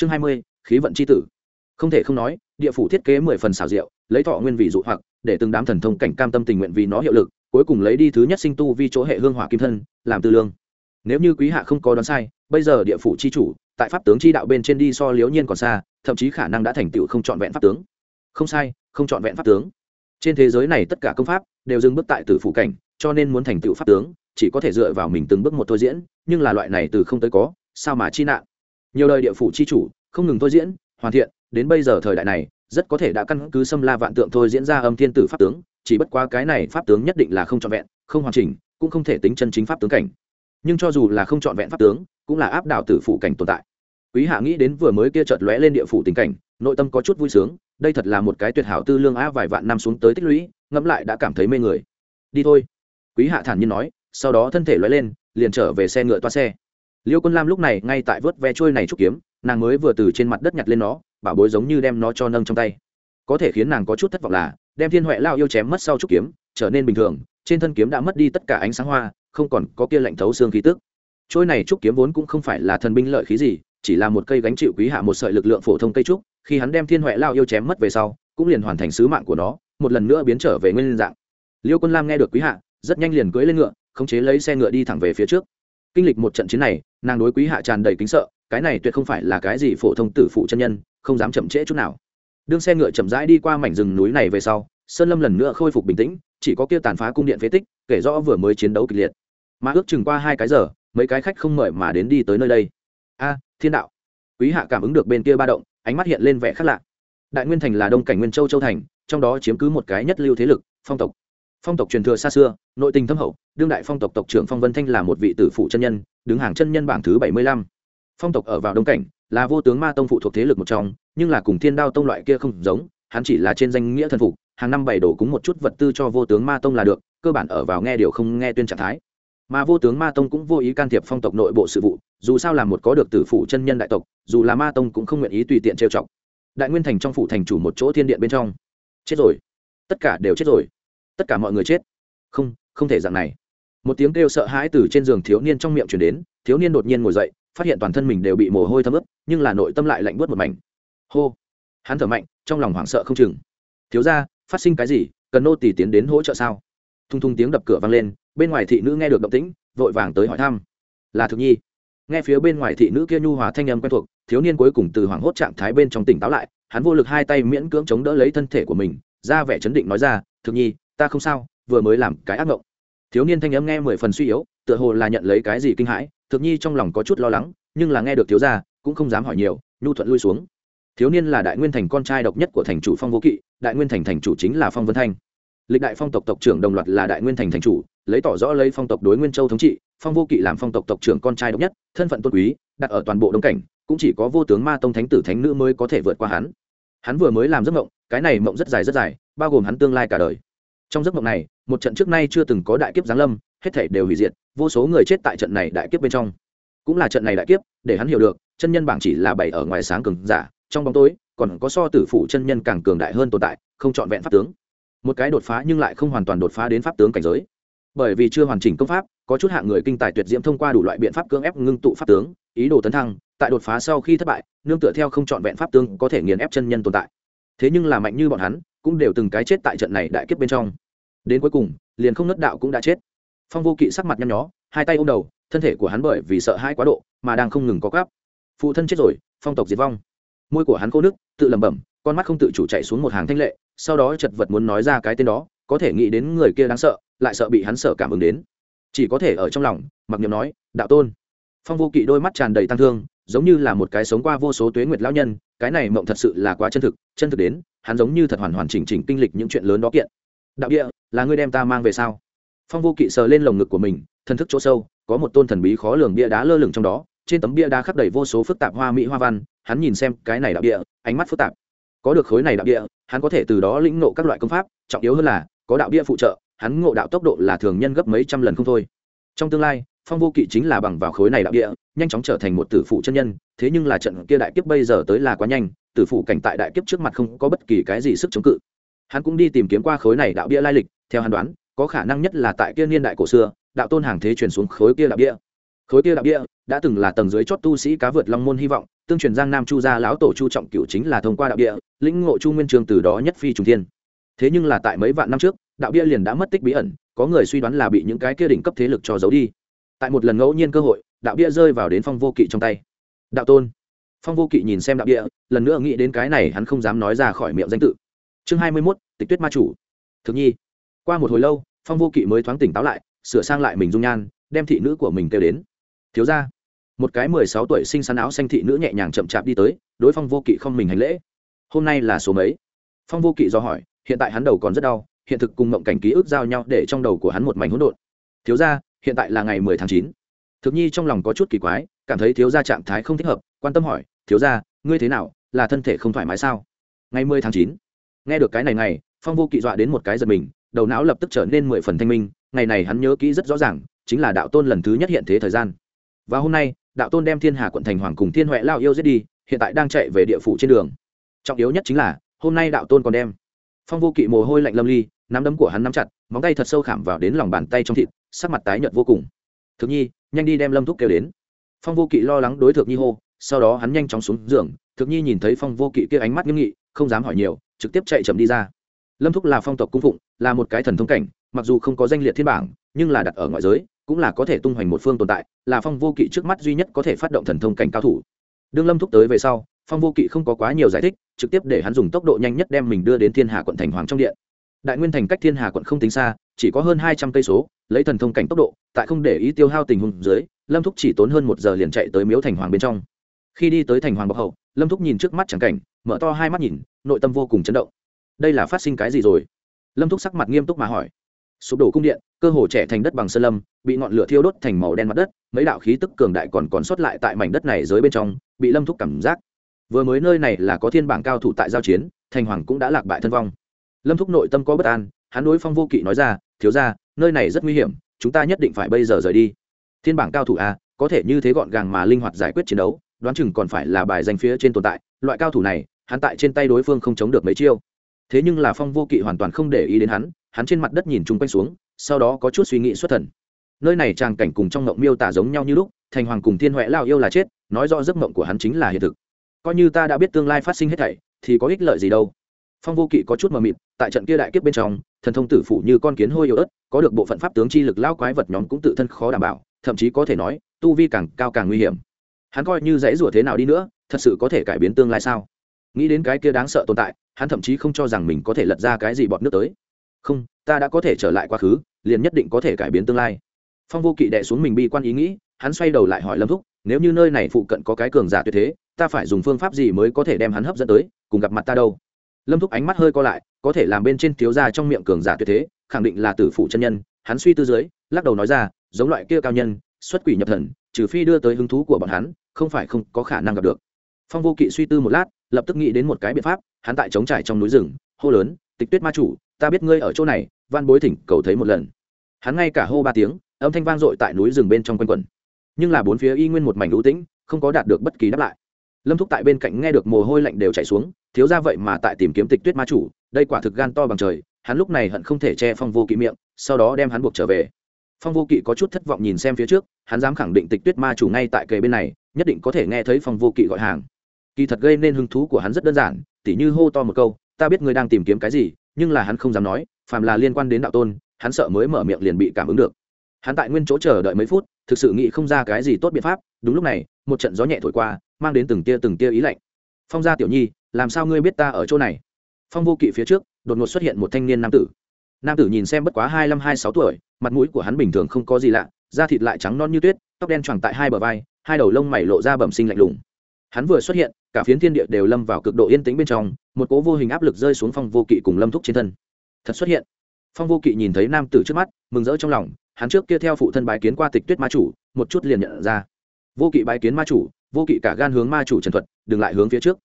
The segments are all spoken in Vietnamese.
chương hai mươi, khí vận c h i tử. Không thể không nói, địa phủ thiết kế mười phần xảo diệu, lấy thọ nguyên vị dụ hoặc, để từng đám thần thông cảnh cam tâm tình nguyện vì nó hiệu lực, cuối cùng lấy đi thứ nhất sinh tu vi chỗ hệ hương hỏa kim thân, làm tư lương. Nếu như quý hạ không có đoán sai, bây giờ địa phủ c h i chủ, tại pháp tướng chi đạo bên trên đi so liếu nhiên còn xa, thậm chí khả năng đã thành tựu không trọn vẹn pháp tướng. Không sai, không trọn vẹn pháp tướng. Trên thế giới này tất cả công pháp đều dừng bước tại tử phủ cảnh, cho nên muốn thành tựu pháp tướng, chỉ có thể dựa vào mình từng bước một thôi diễn, nhưng là loại này từ không tới có, sao mà chi nạn? Nhiều đời địa phủ chi chủ, không ngừng thôi diễn, hoàn thiện, đến bây giờ thời đại này, rất có thể đã căn cứ xâm la vạn tượng thôi diễn ra âm thiên tử pháp tướng, chỉ bất quá cái này pháp tướng nhất định là không trọn vẹn, không hoàn chỉnh, cũng không thể tính chân chính pháp tướng cảnh. Nhưng cho dù là không trọn vẹn pháp tướng, cũng là áp đảo tử phủ cảnh tồn tại. Quý hạ nghĩ đến vừa mới kia chợt lóe lên địa phủ tình cảnh, nội tâm có chút vui sướng, đây thật là một cái tuyệt hảo tư lương á vài vạn năm xuống tới tích lũy, ngẫm lại đã cảm thấy mê người. Đi thôi. Quý hạ thản nhiên nói, sau đó thân thể lóe lên, liền trở về xe ngựa toa xe liêu quân lam lúc này ngay tại vớt ve trôi này trúc kiếm, nàng mới vừa từ trên mặt đất nhặt lên nó, bảo bối giống như đem nó cho nâng trong tay. Có thể khiến nàng có chút thất vọng là, đem thiên huệ lao yêu chém mất sau trúc kiếm, trở nên bình thường, trên thân kiếm đã mất đi tất cả ánh sáng hoa, không còn có kia lạnh thấu xương khí tức. Trôi này trúc kiếm vốn cũng không phải là thần binh lợi khí gì, chỉ là một cây gánh chịu quý hạ một sợi lực lượng phổ thông cây trúc, khi hắn đem thiên huệ lao yêu chém mất về sau, cũng liền hoàn thành sứ mạng của nó, một lần nữa biến trở về nguyên dạng. Liêu quân lam nghe được quý hạ, rất nhanh liền cưỡi lên ngựa, khống chế lấy xe ngựa đi thẳng về phía trước kinh lịch một trận chiến này, nàng đối quý hạ tràn đầy kính sợ, cái này tuyệt không phải là cái gì phổ thông tử phụ chân nhân, không dám chậm trễ chút nào. Đương xe ngựa chậm rãi đi qua mảnh rừng núi này về sau, sơn lâm lần nữa khôi phục bình tĩnh, chỉ có kia tàn phá cung điện phế tích, kể rõ vừa mới chiến đấu kịch liệt. Mà ước chừng qua hai cái giờ, mấy cái khách không mời mà đến đi tới nơi đây. A, thiên đạo. Quý hạ cảm ứng được bên kia ba động, ánh mắt hiện lên vẻ khác lạ. Đại nguyên thành là đông cảnh nguyên châu châu thành, trong đó chiếm cứ một cái nhất lưu thế lực, phong tộc phong tộc truyền thừa xa xưa, nội tình thâm hậu, đương đại phong tộc tộc trưởng phong vân thanh là một vị tử phụ chân nhân, đứng hàng chân nhân bảng thứ bảy mươi lăm. Phong tộc ở vào đông cảnh, là vô tướng ma tông phụ thuộc thế lực một trong, nhưng là cùng thiên đao tông loại kia không giống, hắn chỉ là trên danh nghĩa thần phục hàng năm bày đổ cúng một chút vật tư cho vô tướng ma tông là được, cơ bản ở vào nghe điều không nghe tuyên trạng thái. Mà vô tướng ma tông cũng vô ý can thiệp phong tộc nội bộ sự vụ, dù sao là một có được tử phụ chân nhân đại tộc, dù là ma tông cũng không nguyện ý tùy tiện trêu chọc. Đại nguyên thành trong phủ thành chủ một chỗ thiên điện bên trong. Chết rồi. Tất cả đều chết rồi tất cả mọi người chết. Không không thể dạng này. Một tiếng kêu sợ hãi từ trên giường thiếu niên trong miệng chuyển đến, thiếu niên đột nhiên ngồi dậy, phát hiện toàn thân mình đều bị mồ hôi thấm ướt, nhưng là nội tâm lại lạnh bớt một mảnh. Hô! Hắn thở mạnh, trong lòng hoảng sợ không chừng. Thiếu ra phát sinh cái gì? Cần nô tỷ tiến đến hỗ trợ sao? Thung thung tiếng đập cửa vang lên, bên ngoài thị nữ nghe được động tĩnh, vội vàng tới hỏi thăm. Là thực nhi. Nghe phía bên ngoài thị nữ kia nhu hòa thanh âm quen thuộc, thiếu niên cuối cùng từ hoảng hốt trạng thái bên trong tỉnh táo lại, hắn vô lực hai tay miễn cưỡng chống đỡ lấy thân thể của mình, ra vẻ chấn định nói ra thực nhi ta không sao, vừa mới làm cái ác mộng. Thiếu niên thanh âm nghe mười phần suy yếu, tựa hồ là nhận lấy cái gì kinh hãi thực nhi trong lòng có chút lo lắng, nhưng là nghe được thiếu gia, cũng không dám hỏi nhiều, nhu thuận lui xuống. Thiếu niên là đại nguyên thành con trai độc nhất của thành chủ phong vô kỵ, đại nguyên thành thành chủ chính là phong vân thanh. Lịch đại phong tộc tộc trưởng đồng loạt là đại nguyên thành thành chủ, lấy tỏ rõ lấy phong tộc đối nguyên châu thống trị, phong vô kỵ làm phong tộc tộc trưởng con trai độc nhất, thân phận tôn quý, đặt ở toàn bộ đông cảnh, cũng chỉ có vô tướng ma tông thánh tử thánh nữ mới có thể vượt qua hắn. Hắn vừa mới làm giấc mộng, cái này mộng rất dài rất dài, bao gồm hắn tương lai cả đời trong giấc mộng này, một trận trước nay chưa từng có đại kiếp giáng lâm, hết thể đều hủy diệt, vô số người chết tại trận này đại kiếp bên trong. Cũng là trận này đại kiếp, để hắn hiểu được, chân nhân bảng chỉ là bảy ở ngoài sáng cường giả, trong bóng tối, còn có so tử phụ chân nhân càng cường đại hơn tồn tại, không trọn vẹn pháp tướng. Một cái đột phá nhưng lại không hoàn toàn đột phá đến pháp tướng cảnh giới. Bởi vì chưa hoàn chỉnh công pháp, có chút hạng người kinh tài tuyệt diễm thông qua đủ loại biện pháp cưỡng ép ngưng tụ pháp tướng, ý đồ tấn thăng, tại đột phá sau khi thất bại, nương tựa theo không trọn vẹn pháp tướng có thể nghiền ép chân nhân tồn tại. Thế nhưng là mạnh như bọn hắn cũng đều từng cái chết tại trận này đại kiếp bên trong. Đến cuối cùng, liền không nứt đạo cũng đã chết. Phong vô kỵ sắc mặt nhăn nhó, hai tay ôm đầu, thân thể của hắn bởi vì sợ hãi quá độ mà đang không ngừng có gáp phụ thân chết rồi, phong tộc diệt vong. Môi của hắn khô nước tự lẩm bẩm, con mắt không tự chủ chạy xuống một hàng thanh lệ, sau đó chật vật muốn nói ra cái tên đó, có thể nghĩ đến người kia đáng sợ, lại sợ bị hắn sợ cảm ứng đến. Chỉ có thể ở trong lòng, mặc niệm nói, đạo tôn. Phong vô kỵ đôi mắt tràn đầy tăng thương, giống như là một cái sống qua vô số tuế nguyệt lão nhân, cái này mộng thật sự là quá chân thực chân thực đến hắn giống như thật hoàn hoàn chỉnh chỉnh kinh lịch những chuyện lớn đó kiện. Đạo địa, là ngươi đem ta mang về sao? Phong vô kỵ sờ lên lồng ngực của mình, thân thức chỗ sâu, có một tôn thần bí khó lường bia đá lơ lửng trong đó, trên tấm bia đá khắc đầy vô số phức tạp hoa mỹ hoa văn, hắn nhìn xem cái này đạo địa, ánh mắt phức tạp. Có được khối này đạo địa, hắn có thể từ đó lĩnh ngộ các loại công pháp, trọng yếu hơn là, có đạo địa phụ trợ, hắn ngộ đạo tốc độ là thường nhân gấp mấy trăm lần không thôi. Trong tương lai, phong vô kỵ chính là bằng vào khối này đạo địa, nhanh chóng trở thành một tử phụ chân nhân, thế nhưng là trận kia đại kiếp bây giờ tới là quá nhanh tử phụ cảnh tại đại kiếp trước mặt không có bất kỳ cái gì sức chống cự. Hắn cũng đi tìm kiếm qua khối này đạo bia lai lịch theo hắn đoán có khả năng nhất là tại kia niên đại cổ xưa đạo tôn hàng thế truyền xuống khối kia đạo bia. Khối kia đạo bia đã từng là tầng dưới chót tu sĩ cá vượt long môn hy vọng tương truyền giang nam chu gia lão tổ chu trọng cựu chính là thông qua đạo bia, lĩnh ngộ chu nguyên trường từ đó nhất phi trùng thiên. Thế nhưng là tại mấy vạn năm trước đạo bia liền đã mất tích bí ẩn có người suy đoán là bị những cái kia đỉnh cấp thế lực cho giấu đi. Tại một lần ngẫu nhiên cơ hội đạo bia rơi vào đến phong vô kỵ trong tay. Đạo tôn phong vô kỵ nhìn xem đạo địa, lần nữa nghĩ đến cái này hắn không dám nói ra khỏi miệng danh tự. Chương hai mươi mốt tịch tuyết ma chủ. Thực nhi. Qua một hồi lâu phong vô kỵ mới thoáng tỉnh táo lại sửa sang lại mình dung nhan đem thị nữ của mình kêu đến. Thiếu ra một cái mười sáu tuổi sinh sắn áo xanh thị nữ nhẹ nhàng chậm chạp đi tới đối phong vô kỵ không mình hành lễ. Hôm nay là số mấy? Phong vô kỵ do hỏi hiện tại hắn đầu còn rất đau hiện thực cùng mộng cảnh ký ức giao nhau để trong đầu của hắn một mảnh hỗn độn. Thiếu ra hiện tại là ngày mười tháng chín. Thực nhi trong lòng có chút kỳ quái cảm thấy thiếu gia trạng thái không thích hợp quan tâm hỏi thiếu gia, ngươi thế nào? Là thân thể không thoải mái sao? Ngày mười tháng chín nghe được cái này ngày phong vô kỵ dọa đến một cái giật mình đầu não lập tức trở nên mười phần thanh minh ngày này hắn nhớ kỹ rất rõ ràng chính là đạo tôn lần thứ nhất hiện thế thời gian. Và hôm nay đạo tôn đem thiên hà quận thành hoàng cùng thiên huệ lao yêu giết đi hiện tại đang chạy về địa phủ trên đường. Trọng yếu nhất chính là hôm nay đạo tôn còn đem phong vô kỵ mồ hôi lạnh lâm ly nắm đấm của hắn nắm chặt móng tay thật sâu khảm vào đến lòng bàn tay trong thịt sắc mặt tái nhợt vô cùng. Thực nhi nhanh đi đem lâm thúc kêu đến phong vô kỵ lo lắng đối thượng nhi hô, sau đó hắn nhanh chóng xuống giường thực nhi nhìn thấy phong vô kỵ kia ánh mắt nghiêm nghị, không dám hỏi nhiều, trực tiếp chạy chậm đi ra. Lâm thúc là phong tộc cung phụng, là một cái thần thông cảnh, mặc dù không có danh liệt thiên bảng, nhưng là đặt ở ngoại giới, cũng là có thể tung hoành một phương tồn tại, là phong vô kỵ trước mắt duy nhất có thể phát động thần thông cảnh cao thủ. Đương lâm thúc tới về sau, phong vô kỵ không có quá nhiều giải thích, trực tiếp để hắn dùng tốc độ nhanh nhất đem mình đưa đến thiên hà quận thành hoàng trong điện. Đại nguyên thành cách thiên hà quận không tính xa, chỉ có hơn hai trăm cây số, lấy thần thông cảnh tốc độ, tại không để ý tiêu hao tình huống dưới lâm thúc chỉ tốn hơn một giờ liền chạy tới miếu thành hoàng bên trong. Khi đi tới thành hoàng bọc hậu, lâm thúc nhìn trước mắt chẳng cảnh, mở to hai mắt nhìn, nội tâm vô cùng chấn động. Đây là phát sinh cái gì rồi? Lâm thúc sắc mặt nghiêm túc mà hỏi. Sụp đổ cung điện, cơ hồ trẻ thành đất bằng sơn lâm, bị ngọn lửa thiêu đốt thành màu đen mặt đất, mấy đạo khí tức cường đại còn còn sót lại tại mảnh đất này dưới bên trong, bị lâm thúc cảm giác. Vừa mới nơi này là có thiên bảng cao thủ tại giao chiến, thành hoàng cũng đã lạc bại thân vong. Lâm thúc nội tâm có bất an, hắn đối phong vô kỵ nói ra, thiếu ra nơi này rất nguy hiểm, chúng ta nhất định phải bây giờ rời đi thiên bảng cao thủ a, có thể như thế gọn gàng mà linh hoạt giải quyết chiến đấu, đoán chừng còn phải là bài danh phía trên tồn tại, loại cao thủ này, hắn tại trên tay đối phương không chống được mấy chiêu. Thế nhưng là phong vô kỵ hoàn toàn không để ý đến hắn hắn trên mặt đất nhìn chung quanh xuống, sau đó có chút suy nghĩ xuất thần. Nơi này tràng cảnh cùng trong ngộng miêu tả giống nhau như lúc, thành hoàng cùng thiên huệ lao yêu là chết, nói rõ giấc mộng của hắn chính là hiện thực. Coi như ta đã biết tương lai phát sinh hết thảy, thì có ích lợi gì đâu. Phong vô kỵ có chút mờ mịt, tại trận kia đại kiếp bên trong, thần thông tử phủ như con kiến hôi yếu ớt, có được bộ phận pháp tướng chi lực lao quái vật nhóm cũng tự thân khó đảm bảo thậm chí có thể nói, tu vi càng cao càng nguy hiểm. Hắn coi như dãy rủa thế nào đi nữa, thật sự có thể cải biến tương lai sao? Nghĩ đến cái kia đáng sợ tồn tại, hắn thậm chí không cho rằng mình có thể lật ra cái gì bọt nước tới. Không, ta đã có thể trở lại quá khứ, liền nhất định có thể cải biến tương lai. Phong vô kỵ đệ xuống mình bi quan ý nghĩ, hắn xoay đầu lại hỏi lâm thúc, nếu như nơi này phụ cận có cái cường giả tuyệt thế, ta phải dùng phương pháp gì mới có thể đem hắn hấp dẫn tới, cùng gặp mặt ta đâu? Lâm thúc ánh mắt hơi co lại, có thể làm bên trên thiếu ra trong miệng cường giả tuyệt thế, khẳng định là tử phụ chân nhân, hắn suy tư dưới, lắc đầu nói ra giống loại kia cao nhân, xuất quỷ nhập thần, trừ phi đưa tới hứng thú của bọn hắn, không phải không có khả năng gặp được. Phong vô kỵ suy tư một lát, lập tức nghĩ đến một cái biện pháp, hắn tại chống trải trong núi rừng, hô lớn, tịch tuyết ma chủ, ta biết ngươi ở chỗ này van bối thỉnh, cầu thấy một lần. Hắn ngay cả hô ba tiếng, âm thanh vang dội tại núi rừng bên trong quanh quần nhưng là bốn phía y nguyên một mảnh lũ tĩnh, không có đạt được bất kỳ đáp lại. Lâm thúc tại bên cạnh nghe được mồ hôi lạnh đều chạy xuống, thiếu ra vậy mà tại tìm kiếm tịch tuyết ma chủ, đây quả thực gan to bằng trời, hắn lúc này hận không thể che phong vô kỵ miệng, sau đó đem hắn buộc trở về phong vô kỵ có chút thất vọng nhìn xem phía trước, hắn dám khẳng định tịch tuyết ma chủ ngay tại kề bên này, nhất định có thể nghe thấy phong vô kỵ gọi hàng. Kỳ thật gây nên hứng thú của hắn rất đơn giản, tỉ như hô to một câu, ta biết ngươi đang tìm kiếm cái gì, nhưng là hắn không dám nói, phàm là liên quan đến đạo tôn, hắn sợ mới mở miệng liền bị cảm ứng được. Hắn tại nguyên chỗ chờ đợi mấy phút, thực sự nghĩ không ra cái gì tốt biện pháp, đúng lúc này, một trận gió nhẹ thổi qua, mang đến từng tia từng tia ý lạnh. Phong gia tiểu nhi, làm sao ngươi biết ta ở chỗ này? Phong vô kỵ phía trước, đột ngột xuất hiện một thanh niên nam tử nam tử nhìn xem bất quá hai mươi hai sáu tuổi, mặt mũi của hắn bình thường không có gì lạ, da thịt lại trắng non như tuyết, tóc đen choàng tại hai bờ vai, hai đầu lông mày lộ ra bẩm sinh lạnh lùng. Hắn vừa xuất hiện, cả phiến thiên địa đều lâm vào cực độ yên tĩnh bên trong, một cố vô hình áp lực rơi xuống phong vô kỵ cùng lâm thúc trên thân. Thật xuất hiện. Phong vô kỵ nhìn thấy nam tử trước mắt, mừng rỡ trong lòng, hắn trước kia theo phụ thân bái kiến qua tịch tuyết ma chủ, một chút liền nhận ra. Vô kỵ bái kiến ma chủ, vô kỵ cả gan hướng ma chủ trần thuật, đừng lại hướng phía trước.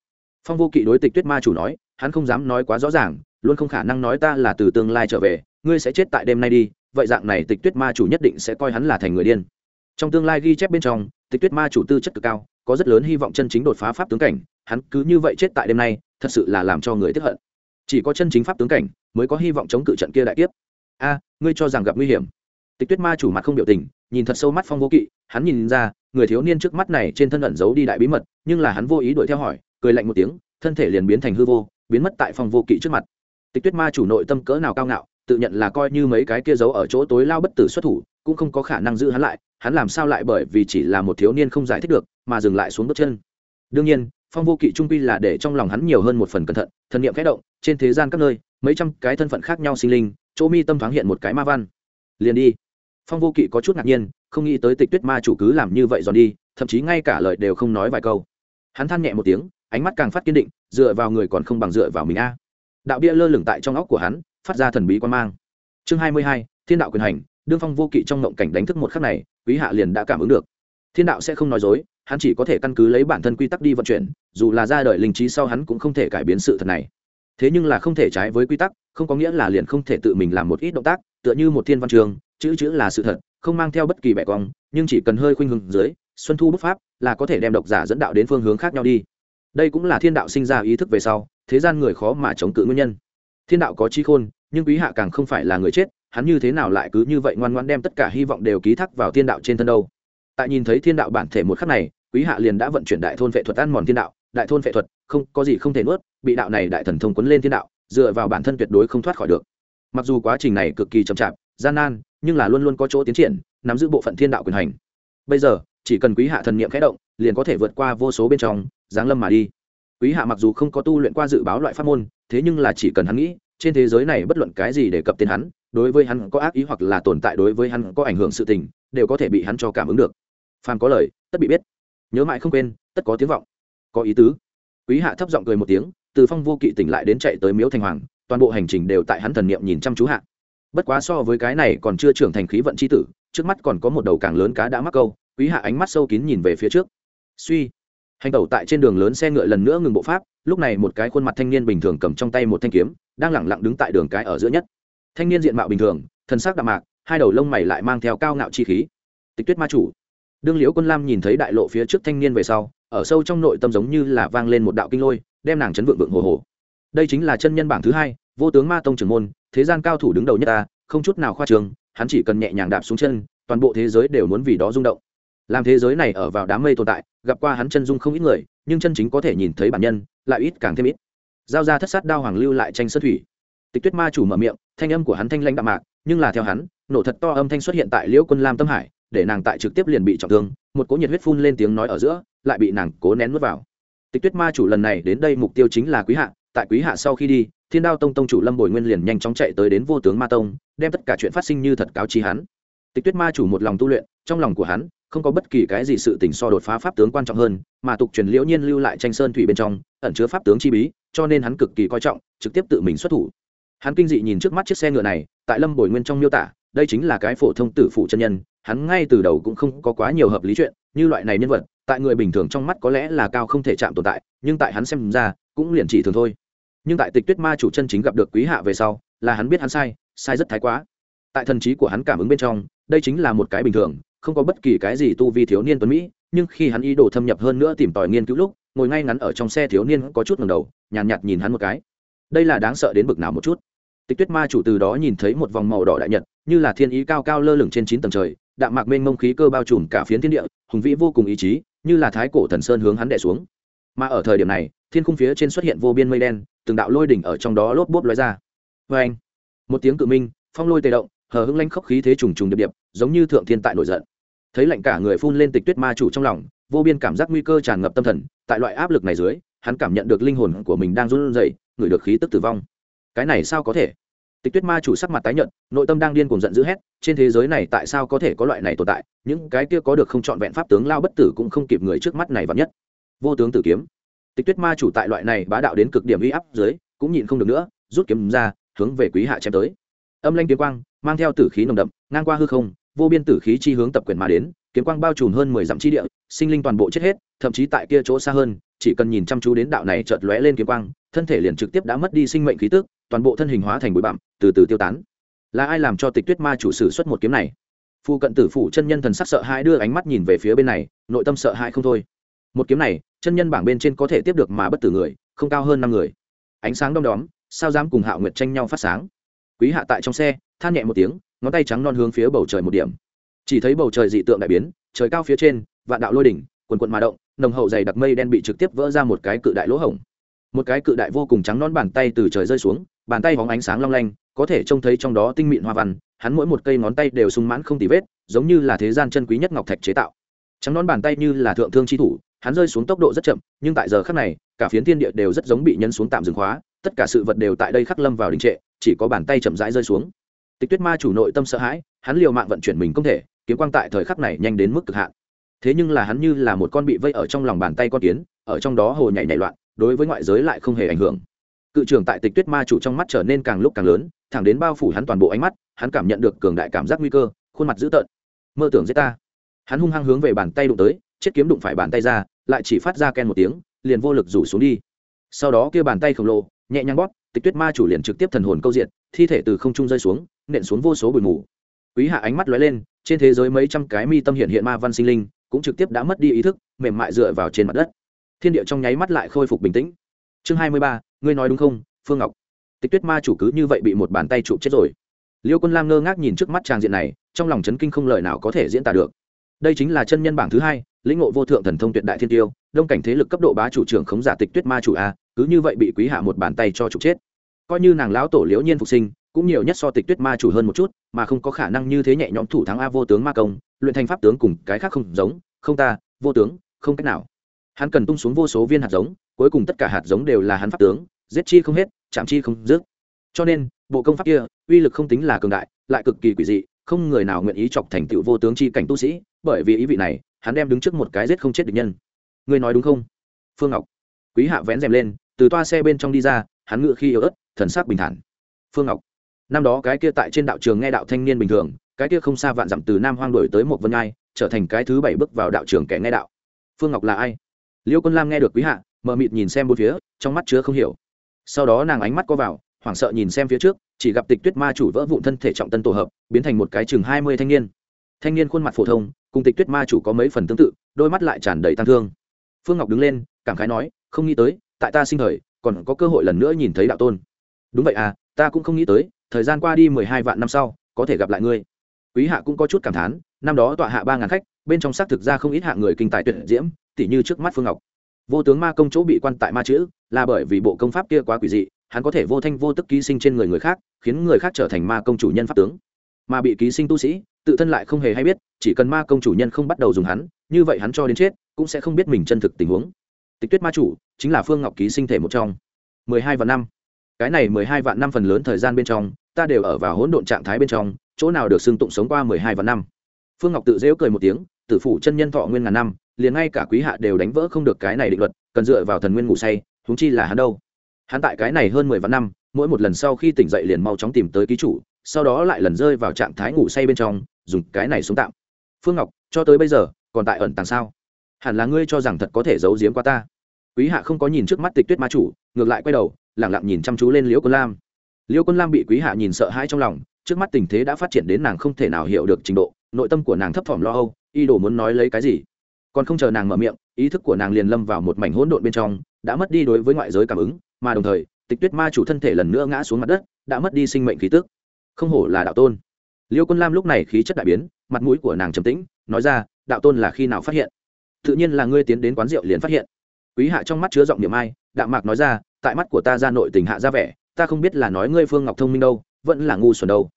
Phong vô kỵ đối tịch tuyết ma chủ nói, hắn không dám nói quá rõ ràng luôn không khả năng nói ta là từ tương lai trở về, ngươi sẽ chết tại đêm nay đi, vậy dạng này tịch tuyết ma chủ nhất định sẽ coi hắn là thành người điên. Trong tương lai ghi chép bên trong, tịch tuyết ma chủ tư chất cực cao, có rất lớn hy vọng chân chính đột phá pháp tướng cảnh, hắn cứ như vậy chết tại đêm nay, thật sự là làm cho người tiếp hận. Chỉ có chân chính pháp tướng cảnh mới có hy vọng chống cự trận kia đại tiếp a, ngươi cho rằng gặp nguy hiểm. Tịch tuyết ma chủ mặt không biểu tình, nhìn thật sâu mắt phong vô kỵ, hắn nhìn ra, người thiếu niên trước mắt này trên thân ẩn giấu đi đại bí mật, nhưng là hắn vô ý đuổi theo hỏi, cười lạnh một tiếng, thân thể liền biến thành hư vô, biến mất tại phong vô kỵ trước mặt tịch tuyết ma chủ nội tâm cỡ nào cao ngạo, tự nhận là coi như mấy cái kia giấu ở chỗ tối lao bất tử xuất thủ, cũng không có khả năng giữ hắn lại, hắn làm sao lại bởi vì chỉ là một thiếu niên không giải thích được, mà dừng lại xuống bước chân. Đương nhiên, phong vô kỵ trung pi là để trong lòng hắn nhiều hơn một phần cẩn thận, thần niệm khẽ động, trên thế gian các nơi, mấy trăm cái thân phận khác nhau sinh linh, chỗ mi tâm thoáng hiện một cái ma văn. Liền đi. Phong vô kỵ có chút ngạc nhiên, không nghĩ tới tịch tuyết ma chủ cứ làm như vậy giòn đi, thậm chí ngay cả lời đều không nói vài câu. Hắn than nhẹ một tiếng, ánh mắt càng phát kiên định, dựa vào người còn không bằng dựa vào mình a đạo bia lơ lửng tại trong óc của hắn, phát ra thần bí quan mang. Chương hai mươi hai, thiên đạo quyền hành, đương phong vô kỵ trong ngộng cảnh đánh thức một khắc này, quý hạ liền đã cảm ứng được. Thiên đạo sẽ không nói dối, hắn chỉ có thể căn cứ lấy bản thân quy tắc đi vận chuyển, dù là ra đời linh trí sau hắn cũng không thể cải biến sự thật này. Thế nhưng là không thể trái với quy tắc, không có nghĩa là liền không thể tự mình làm một ít động tác, tựa như một thiên văn trường, chữ chữ là sự thật, không mang theo bất kỳ bẻ cong, nhưng chỉ cần hơi khuynh hướng dưới, xuân thu bức pháp là có thể đem độc giả dẫn đạo đến phương hướng khác nhau đi đây cũng là thiên đạo sinh ra ý thức về sau, thế gian người khó mà chống cự nguyên nhân. Thiên đạo có trí khôn, nhưng quý hạ càng không phải là người chết, hắn như thế nào lại cứ như vậy ngoan ngoan đem tất cả hy vọng đều ký thác vào thiên đạo trên thân đâu? Tại nhìn thấy thiên đạo bản thể một khắc này, quý hạ liền đã vận chuyển đại thôn vệ thuật ăn mòn thiên đạo, đại thôn vệ thuật, không, có gì không thể nuốt, bị đạo này đại thần thông quấn lên thiên đạo, dựa vào bản thân tuyệt đối không thoát khỏi được. Mặc dù quá trình này cực kỳ chậm chạp, gian nan, nhưng là luôn luôn có chỗ tiến triển, nắm giữ bộ phận thiên đạo quyền hành. Bây giờ, chỉ cần quý hạ thần niệm khẽ động, liền có thể vượt qua vô số bên trong giáng lâm mà đi. Quý hạ mặc dù không có tu luyện qua dự báo loại pháp môn, thế nhưng là chỉ cần hắn nghĩ, trên thế giới này bất luận cái gì để cập tên hắn, đối với hắn có ác ý hoặc là tồn tại đối với hắn có ảnh hưởng sự tình, đều có thể bị hắn cho cảm ứng được. Phàm có lời, tất bị biết. Nhớ mãi không quên, tất có tiếng vọng. Có ý tứ. Quý hạ thấp giọng cười một tiếng, từ phong vô kỵ tỉnh lại đến chạy tới miếu thành hoàng, toàn bộ hành trình đều tại hắn thần niệm nhìn chăm chú hạ. Bất quá so với cái này còn chưa trưởng thành khí vận c h i tử, trước mắt còn có một đầu càng lớn cá đã mắc câu, quý hạ ánh mắt sâu kín nhìn về phía trước. Suy hành tẩu tại trên đường lớn xe ngựa lần nữa ngừng bộ pháp, lúc này một cái khuôn mặt thanh niên bình thường cầm trong tay một thanh kiếm, đang lẳng lặng đứng tại đường cái ở giữa nhất. Thanh niên diện mạo bình thường, thân xác đạm mạc, hai đầu lông mày lại mang theo cao ngạo chi khí. Tịch tuyết ma chủ. Đương liễu quân lam nhìn thấy đại lộ phía trước thanh niên về sau, ở sâu trong nội tâm giống như là vang lên một đạo kinh lôi, đem nàng chấn vượng vượng hồ hồ. Đây chính là chân nhân bảng thứ hai, vô tướng ma tông trưởng môn, thế gian cao thủ đứng đầu nhất ta, không chút nào khoa trường hắn chỉ cần nhẹ nhàng đạp xuống chân, toàn bộ thế giới đều muốn vì đó rung động làm thế giới này ở vào đám mây tồn tại, gặp qua hắn chân dung không ít người, nhưng chân chính có thể nhìn thấy bản nhân, lại ít càng thêm ít. Giao ra thất sát đao hoàng lưu lại tranh sơn thủy. Tịch tuyết ma chủ mở miệng, thanh âm của hắn thanh lãnh đạm mạc, nhưng là theo hắn, nổ thật to âm thanh xuất hiện tại liễu quân lam tâm hải, để nàng tại trực tiếp liền bị trọng thương, một cỗ nhiệt huyết phun lên tiếng nói ở giữa, lại bị nàng cố nén nuốt vào. Tịch tuyết ma chủ lần này đến đây mục tiêu chính là quý hạ, tại quý hạ sau khi đi, thiên đao tông tông chủ lâm bồi nguyên liền nhanh chóng chạy tới đến vô tướng ma tông, đem tất cả chuyện phát sinh như thật cáo chi hắn. Tịch tuyết ma chủ một lòng tu luyện, trong lòng của hắn không có bất kỳ cái gì sự tình so đột phá pháp tướng quan trọng hơn, mà tục truyền liễu nhiên lưu lại tranh sơn thủy bên trong, ẩn chứa pháp tướng chi bí, cho nên hắn cực kỳ coi trọng, trực tiếp tự mình xuất thủ. Hắn kinh dị nhìn trước mắt chiếc xe ngựa này, tại lâm bồi nguyên trong miêu tả, đây chính là cái phổ thông tử phụ chân nhân, hắn ngay từ đầu cũng không có quá nhiều hợp lý chuyện, như loại này nhân vật, tại người bình thường trong mắt có lẽ là cao không thể chạm tồn tại, nhưng tại hắn xem ra, cũng liền chỉ thường thôi. Nhưng tại tịch tuyết ma chủ chân chính gặp được quý hạ về sau, là hắn biết hắn sai sai rất thái quá. Tại thần trí của hắn cảm ứng bên trong, đây chính là một cái bình thường không có bất kỳ cái gì tu vi thiếu niên tuấn mỹ nhưng khi hắn ý đồ thâm nhập hơn nữa tìm tòi nghiên cứu lúc ngồi ngay ngắn ở trong xe thiếu niên có chút ngầm đầu nhàn nhạt, nhạt nhìn hắn một cái. Đây là đáng sợ đến bực nào một chút. Tịch tuyết ma chủ từ đó nhìn thấy một vòng màu đỏ đại nhật như là thiên ý cao cao lơ lửng trên chín tầng trời đạm mạc mênh mông khí cơ bao trùm cả phiến thiên địa hùng vĩ vô cùng ý chí như là thái cổ thần sơn hướng hắn đẻ xuống. Mà ở thời điểm này thiên khung phía trên xuất hiện vô biên mây đen từng đạo lôi đỉnh ở trong đó lốp bốp lói ra. Vê anh một tiếng cự minh phong lôi tề động hờ hững lanh khốc khí thế trùng trùng điệp điệp giống như thượng thiên tại nổi giận thấy lạnh cả người phun lên tịch tuyết ma chủ trong lòng, vô biên cảm giác nguy cơ tràn ngập tâm thần, tại loại áp lực này dưới, hắn cảm nhận được linh hồn của mình đang run rẩy, ngửi được khí tức tử vong. Cái này sao có thể? Tịch tuyết ma chủ sắc mặt tái nhợt, nội tâm đang điên cuồng giận dữ hét, trên thế giới này tại sao có thể có loại này tồn tại? Những cái kia có được không trọn vẹn pháp tướng lao bất tử cũng không kịp người trước mắt này vắn nhất. Vô tướng tử kiếm. Tịch tuyết ma chủ tại loại này bá đạo đến cực điểm uy áp dưới, cũng nhịn không được nữa, rút kiếm ra, hướng về quý hạ chém tới. Âm lanh kiếm quang, mang theo tử khí nồng đậm, ngang qua hư không vô biên tử khí chi hướng tập quyền mà đến, kiếm quang bao trùm hơn mười dặm chi địa, sinh linh toàn bộ chết hết, thậm chí tại kia chỗ xa hơn, chỉ cần nhìn chăm chú đến đạo này chợt lóe lên kiếm quang, thân thể liền trực tiếp đã mất đi sinh mệnh khí tức, toàn bộ thân hình hóa thành bụi bặm, từ từ tiêu tán. Là ai làm cho tịch tuyết ma chủ sử xuất một kiếm này? Phu cận tử phủ chân nhân thần sắc sợ hãi đưa ánh mắt nhìn về phía bên này, nội tâm sợ hãi không thôi. Một kiếm này, chân nhân bảng bên trên có thể tiếp được mà bất tử người, không cao hơn năm người. Ánh sáng đom đóm, sao dám cùng hạo nguyệt tranh nhau phát sáng? Quý hạ tại trong xe, than nhẹ một tiếng ngón tay trắng non hướng phía bầu trời một điểm. Chỉ thấy bầu trời dị tượng đại biến, trời cao phía trên, vạn đạo lôi đỉnh, quần quận mà động, nồng hậu dày đặc mây đen bị trực tiếp vỡ ra một cái cự đại lỗ hổng. Một cái cự đại vô cùng trắng non bàn tay từ trời rơi xuống, bàn tay hóng ánh sáng long lanh, có thể trông thấy trong đó tinh mịn hoa văn, hắn mỗi một cây ngón tay đều sung mãn không tì vết, giống như là thế gian chân quý nhất ngọc thạch chế tạo. Trắng non bàn tay như là thượng thương chi thủ, hắn rơi xuống tốc độ rất chậm, nhưng tại giờ khắc này, cả phiến thiên địa đều rất giống bị nhân xuống tạm dừng khóa, tất cả sự vật đều tại đây khắc lâm vào đình trệ, chỉ có bàn tay chậm rãi rơi xuống tịch tuyết ma chủ nội tâm sợ hãi, hắn liều mạng vận chuyển mình không thể, kiếm quang tại thời khắc này nhanh đến mức cực hạn. Thế nhưng là hắn như là một con bị vây ở trong lòng bàn tay con kiến, ở trong đó hồ nhảy nhảy loạn, đối với ngoại giới lại không hề ảnh hưởng. Cự trưởng tại tịch tuyết ma chủ trong mắt trở nên càng lúc càng lớn, thẳng đến bao phủ hắn toàn bộ ánh mắt, hắn cảm nhận được cường đại cảm giác nguy cơ, khuôn mặt dữ tợn. Mơ tưởng giết ta. Hắn hung hăng hướng về bàn tay đụng tới, chiếc kiếm đụng phải bàn tay ra, lại chỉ phát ra ken một tiếng, liền vô lực rủ xuống đi. Sau đó kia bàn tay khổng lồ, nhẹ nhàng bóp, tịch tuyết ma chủ liền trực tiếp thần hồn câu diện, thi thể từ không trung rơi xuống nện xuống vô số bụi mù. Quý hạ ánh mắt lóe lên, trên thế giới mấy trăm cái mi tâm hiện hiện ma văn sinh linh, cũng trực tiếp đã mất đi ý thức, mềm mại dựa vào trên mặt đất. Thiên địa trong nháy mắt lại khôi phục bình tĩnh. Chương hai mươi ba, ngươi nói đúng không, phương ngọc? Tịch tuyết ma chủ cứ như vậy bị một bàn tay chụp chết rồi. Liêu quân lam ngơ ngác nhìn trước mắt trang diện này, trong lòng chấn kinh không lời nào có thể diễn tả được. Đây chính là chân nhân bảng thứ hai, lĩnh ngộ vô thượng thần thông tuyệt đại thiên tiêu, đông cảnh thế lực cấp độ bá chủ trưởng khống giả tịch tuyết ma chủ a, cứ như vậy bị quý hạ một bàn tay cho trục chết. Coi như nàng lão tổ liễu nhiên phục sinh cũng nhiều nhất so tịch tuyết ma chủ hơn một chút, mà không có khả năng như thế nhẹ nhõm thủ thắng a vô tướng ma công, luyện thành pháp tướng cùng cái khác không giống, không ta, vô tướng, không cách nào. Hắn cần tung xuống vô số viên hạt giống, cuối cùng tất cả hạt giống đều là hắn pháp tướng, giết chi không hết, chạm chi không dứt. Cho nên, bộ công pháp kia, uy lực không tính là cường đại, lại cực kỳ quỷ dị, không người nào nguyện ý chọc thành tựu vô tướng chi cảnh tu sĩ, bởi vì ý vị này, hắn đem đứng trước một cái giết không chết được nhân. Ngươi nói đúng không? Phương ngọc. Quý hạ vén rèm lên, từ toa xe bên trong đi ra, hắn ngựa khi yếu ớt, thần sắc bình thản. Phương ngọc năm đó cái kia tại trên đạo trường nghe đạo thanh niên bình thường, cái kia không xa vạn dặm từ nam hoang đổi tới một vân ngai trở thành cái thứ bảy bước vào đạo trường kẻ nghe đạo. Phương ngọc là ai? Liêu quân lam nghe được quý hạ, mờ mịt nhìn xem bốn phía, trong mắt chứa không hiểu. Sau đó nàng ánh mắt co vào, hoảng sợ nhìn xem phía trước, chỉ gặp tịch tuyết ma chủ vỡ vụn thân thể trọng tân tổ hợp, biến thành một cái chừng hai mươi thanh niên. Thanh niên khuôn mặt phổ thông, cùng tịch tuyết ma chủ có mấy phần tương tự, đôi mắt lại tràn đầy tang thương. Phương ngọc đứng lên, cảm khái nói, không nghĩ tới, tại ta sinh thời, còn có cơ hội lần nữa nhìn thấy đạo tôn. Đúng vậy à ta cũng không nghĩ tới thời gian qua đi mười hai vạn năm sau, có thể gặp lại ngươi. Quý hạ cũng có chút cảm thán, năm đó tọa hạ ba ngàn khách, bên trong xác thực ra không ít hạ người kinh tài tuyệt diễm, tỉ như trước mắt phương ngọc. Vô tướng ma công chỗ bị quan tại ma chữ, là bởi vì bộ công pháp kia quá quỷ dị, hắn có thể vô thanh vô tức ký sinh trên người người khác, khiến người khác trở thành ma công chủ nhân pháp tướng. Mà bị ký sinh tu sĩ, tự thân lại không hề hay biết, chỉ cần ma công chủ nhân không bắt đầu dùng hắn, như vậy hắn cho đến chết, cũng sẽ không biết mình chân thực tình huống. Tịch tuyết ma chủ, chính là phương ngọc ký sinh thể một trong. Mười hai vạn năm. Cái này mười hai vạn năm phần lớn thời gian bên trong ta đều ở vào hỗn độn trạng thái bên trong, chỗ nào được xưng tụng sống qua mười hai vạn năm. Phương ngọc tự dễu cười một tiếng, tử phủ chân nhân thọ nguyên ngàn năm, liền ngay cả quý hạ đều đánh vỡ không được cái này định luật, cần dựa vào thần nguyên ngủ say, huống chi là hắn đâu? Hắn tại cái này hơn mười vạn năm, mỗi một lần sau khi tỉnh dậy liền mau chóng tìm tới ký chủ, sau đó lại lần rơi vào trạng thái ngủ say bên trong, dùng cái này sống tạm. Phương ngọc, cho tới bây giờ, còn tại ẩn tàng sao? Hẳn là ngươi cho rằng thật có thể giấu giếm qua ta. Quý hạ không có nhìn trước mắt tịch tuyết ma chủ, ngược lại quay đầu lẳng lặng nhìn chăm chú lên liễu quân lam. Liêu quân lam bị quý hạ nhìn sợ hãi trong lòng, trước mắt tình thế đã phát triển đến nàng không thể nào hiểu được trình độ, nội tâm của nàng thấp thỏm lo âu y đồ muốn nói lấy cái gì. Còn không chờ nàng mở miệng, ý thức của nàng liền lâm vào một mảnh hỗn độn bên trong, đã mất đi đối với ngoại giới cảm ứng, mà đồng thời, tịch tuyết ma chủ thân thể lần nữa ngã xuống mặt đất, đã mất đi sinh mệnh khí tức. Không hổ là đạo tôn. Liêu quân lam lúc này khí chất đại biến, mặt mũi của nàng trầm tĩnh, nói ra, đạo tôn là khi nào phát hiện? Tự nhiên là ngươi tiến đến quán rượu liền phát hiện. Quý hạ trong mắt chứa giọng niệm ai đạo mạc nói ra, tại mắt của ta ra nội tình hạ ra vẻ ta không biết là nói ngươi phương ngọc thông minh đâu, vẫn là ngu xuẩn đâu.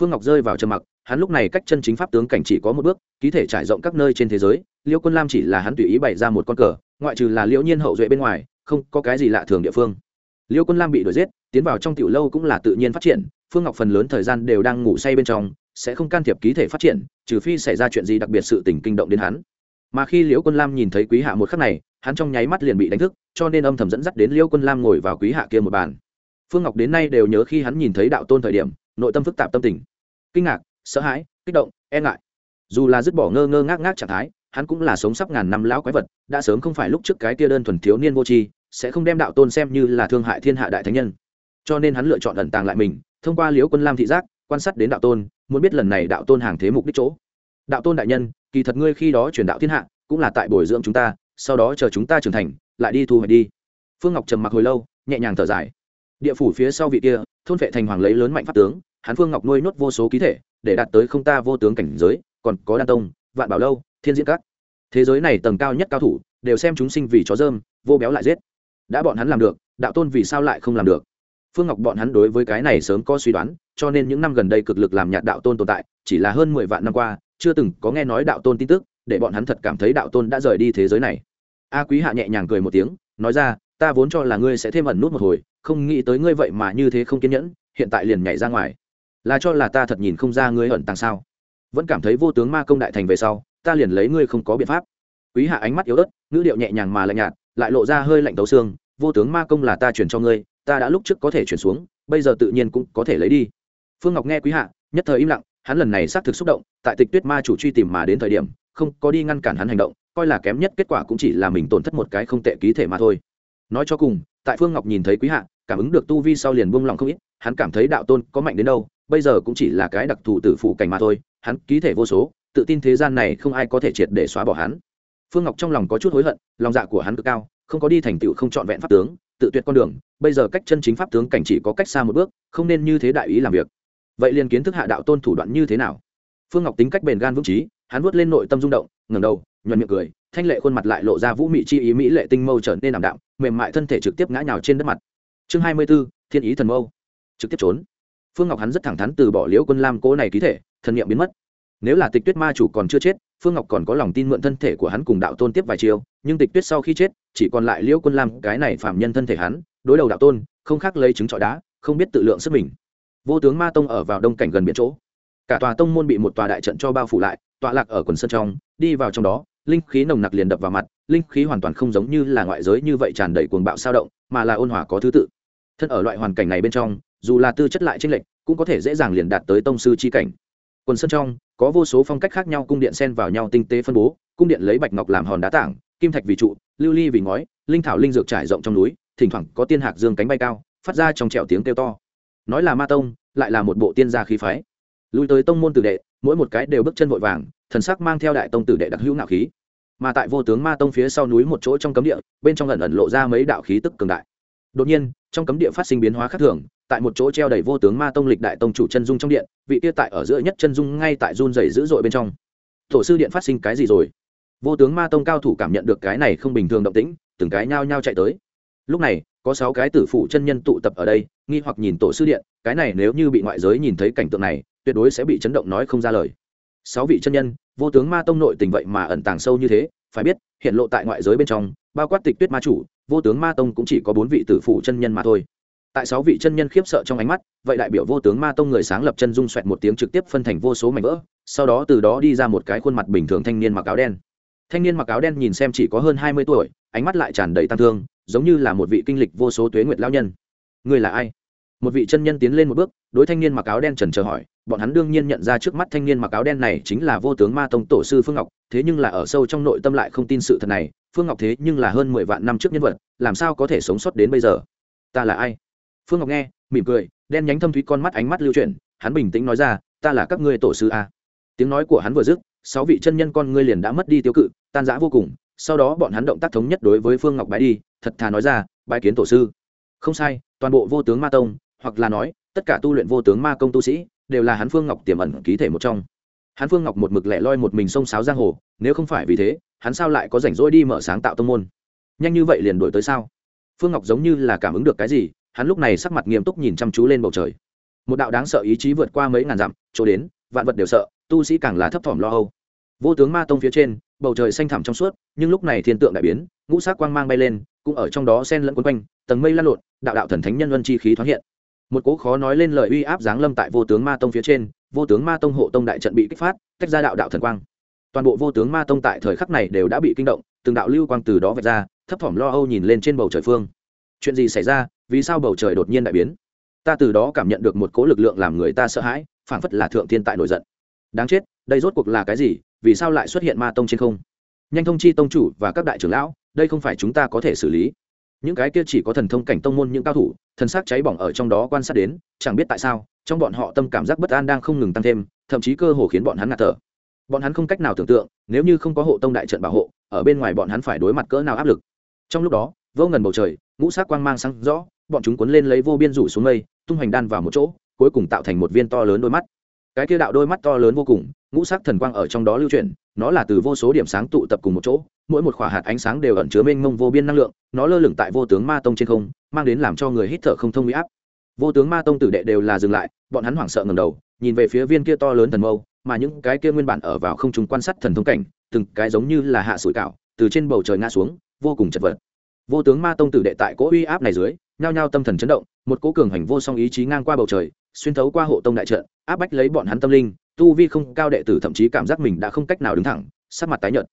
Phương ngọc rơi vào trầm mặc, hắn lúc này cách chân chính pháp tướng cảnh chỉ có một bước, ký thể trải rộng các nơi trên thế giới, Liễu quân lam chỉ là hắn tùy ý bày ra một con cờ, ngoại trừ là liễu nhiên hậu duệ bên ngoài, không có cái gì lạ thường địa phương. Liễu quân lam bị đuổi giết, tiến vào trong tiểu lâu cũng là tự nhiên phát triển, phương ngọc phần lớn thời gian đều đang ngủ say bên trong, sẽ không can thiệp ký thể phát triển, trừ phi xảy ra chuyện gì đặc biệt sự tình kinh động đến hắn. Mà khi liễu quân lam nhìn thấy quý hạ một khắc này, hắn trong nháy mắt liền bị đánh thức, cho nên âm thầm dẫn dắt đến liễu quân lam ngồi vào quý hạ kia một bàn phương ngọc đến nay đều nhớ khi hắn nhìn thấy đạo tôn thời điểm, nội tâm phức tạp tâm tình. Kinh ngạc, sợ hãi, kích động e ngại. Dù là dứt bỏ ngơ ngơ ngác ngác trạng thái, hắn cũng là sống sắp ngàn năm lão quái vật, đã sớm không phải lúc trước cái tia đơn thuần thiếu niên vô tri, sẽ không đem đạo tôn xem như là thương hại thiên hạ đại thánh nhân. Cho nên hắn lựa chọn ẩn tàng lại mình, thông qua liễu quân lam thị giác, quan sát đến đạo tôn, muốn biết lần này đạo tôn hàng thế mục đích chỗ. Đạo tôn đại nhân, kỳ thật ngươi khi đó truyền đạo thiên hạ, cũng là tại bồi dưỡng chúng ta, sau đó chờ chúng ta trưởng thành, lại đi thu hoạch đi. Phương ngọc trầm mặc hồi lâu, nhẹ nhàng thở dài địa phủ phía sau vị kia, thôn vệ thành hoàng lấy lớn mạnh pháp tướng, hắn phương ngọc nuôi nốt vô số ký thể, để đạt tới không ta vô tướng cảnh giới, còn có đan tông, vạn bảo lâu, thiên diễn các. Thế giới này tầng cao nhất cao thủ, đều xem chúng sinh vì chó dơm, vô béo lại giết. Đã bọn hắn làm được, đạo tôn vì sao lại không làm được? Phương ngọc bọn hắn đối với cái này sớm có suy đoán, cho nên những năm gần đây cực lực làm nhạt đạo tôn tồn tại, chỉ là hơn mười vạn năm qua, chưa từng có nghe nói đạo tôn tin tức, để bọn hắn thật cảm thấy đạo tôn đã rời đi thế giới này. A quý hạ nhẹ nhàng cười một tiếng, nói ra, ta vốn cho là ngươi sẽ thêm ẩn nút một hồi không nghĩ tới ngươi vậy mà như thế không kiên nhẫn, hiện tại liền nhảy ra ngoài. Là cho là ta thật nhìn không ra ngươi ẩn tàng sao? Vẫn cảm thấy vô tướng ma công đại thành về sau, ta liền lấy ngươi không có biện pháp. Quý hạ ánh mắt yếu ớt, ngữ điệu nhẹ nhàng mà lạnh nhạt, lại lộ ra hơi lạnh tấu xương, vô tướng ma công là ta chuyển cho ngươi, ta đã lúc trước có thể chuyển xuống, bây giờ tự nhiên cũng có thể lấy đi. Phương ngọc nghe quý hạ, nhất thời im lặng, hắn lần này xác thực xúc động, tại tịch tuyết ma chủ truy tìm mà đến thời điểm, không có đi ngăn cản hắn hành động, coi là kém nhất kết quả cũng chỉ là mình tổn thất một cái không tệ ký thể mà thôi. Nói cho cùng tại phương ngọc nhìn thấy quý hạ, cảm ứng được tu vi sau liền buông lòng không ít, hắn cảm thấy đạo tôn có mạnh đến đâu, bây giờ cũng chỉ là cái đặc thù tử phụ cảnh mà thôi, hắn ký thể vô số, tự tin thế gian này không ai có thể triệt để xóa bỏ hắn. Phương ngọc trong lòng có chút hối hận, lòng dạ của hắn cực cao, không có đi thành tựu không trọn vẹn pháp tướng, tự tuyệt con đường, bây giờ cách chân chính pháp tướng cảnh chỉ có cách xa một bước, không nên như thế đại ý làm việc. Vậy liền kiến thức hạ đạo tôn thủ đoạn như thế nào? Phương ngọc tính cách bền gan vững trí hắn vuốt lên nội tâm rung động, ngẩng đầu, nhuận miệng cười thanh lệ khuôn mặt lại lộ ra vũ mị chi ý mỹ lệ tinh mâu trở nên ảm đạm, mềm mại thân thể trực tiếp ngã nhào trên đất mặt. Chương hai mươi b ố thiên ý thần mâu. Trực tiếp trốn. Phương ngọc hắn rất thẳng thắn từ bỏ liễu quân lam cố này ký thể, thần m biến mất. Nếu là tịch tuyết ma chủ còn chưa chết, phương ngọc còn có lòng tin mượn thân thể của hắn cùng đạo tôn tiếp vài chiều nhưng tịch tuyết sau khi chết, chỉ còn lại liễu quân lam, cái này phạm nhân thân thể hắn, đối đầu đạo tôn, không khác lấy trứng trọi đá, không biết tự lượng sức mình. Vô tướng ma tông ở vào đông cảnh gần biển chỗ. Cả tòa tông môn bị một tòa đại trận cho bao phủ lại, tọa lạc ở quần sân trong, đi vào trong đó linh khí nồng nặc liền đập vào mặt, linh khí hoàn toàn không giống như là ngoại giới như vậy tràn đầy cuồng bạo sao động, mà là ôn hòa có thứ tự. Thân ở loại hoàn cảnh này bên trong, dù là tư chất lại tranh lệch, cũng có thể dễ dàng liền đạt tới tông sư chi cảnh. Quần sân trong, có vô số phong cách khác nhau cung điện xen vào nhau tinh tế phân bố, cung điện lấy bạch ngọc làm hòn đá tảng, kim thạch vì trụ, lưu ly vì ngói, linh thảo linh dược trải rộng trong núi, thỉnh thoảng có tiên hạc dương cánh bay cao, phát ra trong trẻo tiếng kêu to. Nói là ma tông, lại là một bộ tiên gia khí phái. Lui tới tông môn tử đệ, mỗi một cái đều bước chân vội vàng, thần sắc mang theo đại tông tử đệ đặc hữu nạo khí mà tại vô tướng ma tông phía sau núi một chỗ trong cấm địa, bên trong ẩn ẩn lộ ra mấy đạo khí tức cường đại. Đột nhiên, trong cấm địa phát sinh biến hóa khác thường, tại một chỗ treo đầy vô tướng ma tông lịch đại tông chủ chân dung trong điện, vị kia tại ở giữa nhất chân dung ngay tại run dày dữ dội bên trong. Tổ sư điện phát sinh cái gì rồi? Vô tướng ma tông cao thủ cảm nhận được cái này không bình thường động tĩnh, từng cái nhao nhao chạy tới. Lúc này, có sáu cái tử phụ chân nhân tụ tập ở đây, nghi hoặc nhìn tổ sư điện, cái này nếu như bị ngoại giới nhìn thấy cảnh tượng này, tuyệt đối sẽ bị chấn động nói không ra lời sáu vị chân nhân, vô tướng ma tông nội tình vậy mà ẩn tàng sâu như thế, phải biết, hiện lộ tại ngoại giới bên trong, bao quát tịch tuyết ma chủ, vô tướng ma tông cũng chỉ có bốn vị tử phụ chân nhân mà thôi. Tại sáu vị chân nhân khiếp sợ trong ánh mắt, vậy đại biểu vô tướng ma tông người sáng lập chân dung xoẹt một tiếng trực tiếp phân thành vô số mảnh vỡ, sau đó từ đó đi ra một cái khuôn mặt bình thường thanh niên mặc áo đen. Thanh niên mặc áo đen nhìn xem chỉ có hơn hai mươi tuổi, ánh mắt lại tràn đầy tăng thương, giống như là một vị kinh lịch vô số tuế nguyệt lao nhân. Người là ai? Một vị chân nhân tiến lên một bước, đối thanh niên mặc áo đen trần chờ hỏi bọn hắn đương nhiên nhận ra trước mắt thanh niên mặc áo đen này chính là vô tướng ma tông tổ sư phương ngọc, thế nhưng là ở sâu trong nội tâm lại không tin sự thật này, phương ngọc thế nhưng là hơn mười vạn năm trước nhân vật, làm sao có thể sống sót đến bây giờ? Ta là ai? Phương ngọc nghe, mỉm cười, đen nhánh thâm thúy con mắt ánh mắt lưu chuyển, hắn bình tĩnh nói ra, ta là các ngươi tổ sư a. Tiếng nói của hắn vừa dứt, sáu vị chân nhân con ngươi liền đã mất đi tiêu cự, tan rã vô cùng, sau đó bọn hắn động tác thống nhất đối với phương ngọc bái đi, thật thà nói ra, bái kiến tổ sư. Không sai, toàn bộ vô tướng ma tông, hoặc là nói, tất cả tu luyện vô tướng ma công tu sĩ đều là hắn phương ngọc tiềm ẩn ký thể một trong. Hắn phương ngọc một mực lẻ loi một mình xông sáo giang hồ, nếu không phải vì thế, hắn sao lại có rảnh rỗi đi mở sáng tạo tông môn? Nhanh như vậy liền đổi tới sao? Phương ngọc giống như là cảm ứng được cái gì, hắn lúc này sắc mặt nghiêm túc nhìn chăm chú lên bầu trời. Một đạo đáng sợ ý chí vượt qua mấy ngàn dặm, chỗ đến, vạn vật đều sợ, tu sĩ càng là thấp thỏm lo âu. Vô tướng ma tông phía trên, bầu trời xanh thẳm trong suốt, nhưng lúc này thiên tượng đại biến, ngũ sắc quang mang bay lên, cũng ở trong đó sen lẫn quấn quanh, tầng mây lan lộn, đạo đạo thần thánh nhân luân chi khí thoáng hiện một cố khó nói lên lời uy áp giáng lâm tại vô tướng ma tông phía trên, vô tướng ma tông hộ tông đại trận bị kích phát, tách ra đạo đạo thần quang. Toàn bộ vô tướng ma tông tại thời khắc này đều đã bị kinh động, từng đạo lưu quang từ đó vạch ra, thấp thỏm lo âu nhìn lên trên bầu trời phương. Chuyện gì xảy ra? Vì sao bầu trời đột nhiên đại biến? Ta từ đó cảm nhận được một cố lực lượng làm người ta sợ hãi, phảng phất là thượng thiên tại nổi giận. Đáng chết, đây rốt cuộc là cái gì? Vì sao lại xuất hiện ma tông trên không? Nhanh thông chi tông chủ và các đại trưởng lão, đây không phải chúng ta có thể xử lý những cái kia chỉ có thần thông cảnh tông môn những cao thủ, thần sắc cháy bỏng ở trong đó quan sát đến, chẳng biết tại sao, trong bọn họ tâm cảm giác bất an đang không ngừng tăng thêm, thậm chí cơ hồ khiến bọn hắn ngạt thở. Bọn hắn không cách nào tưởng tượng, nếu như không có hộ tông đại trận bảo hộ, ở bên ngoài bọn hắn phải đối mặt cỡ nào áp lực. Trong lúc đó, vô ngần bầu trời, ngũ sắc quang mang sáng rõ, bọn chúng cuốn lên lấy vô biên rủ xuống mây, tung hoành đan vào một chỗ, cuối cùng tạo thành một viên to lớn đôi mắt. Cái kia đạo đôi mắt to lớn vô cùng ngũ sắc thần quang ở trong đó lưu chuyển, nó là từ vô số điểm sáng tụ tập cùng một chỗ, mỗi một khỏa hạt ánh sáng đều ẩn chứa mênh mông vô biên năng lượng, nó lơ lửng tại vô tướng ma tông trên không, mang đến làm cho người hít thở không thông huy áp. Vô tướng ma tông tử đệ đều là dừng lại, bọn hắn hoảng sợ ngầm đầu, nhìn về phía viên kia to lớn thần mâu, mà những cái kia nguyên bản ở vào không trung quan sát thần thông cảnh, từng cái giống như là hạ sủi cảo, từ trên bầu trời ngã xuống, vô cùng chật vật. Vô tướng ma tông tử đệ tại cỗ uy áp này dưới, nhao nhao tâm thần chấn động, một cỗ cường hành vô song ý chí ngang qua bầu trời, xuyên thấu qua hộ tông đại trận, áp bách lấy bọn hắn tâm linh tu vi không cao đệ tử thậm chí cảm giác mình đã không cách nào đứng thẳng, sắc mặt tái nhợt.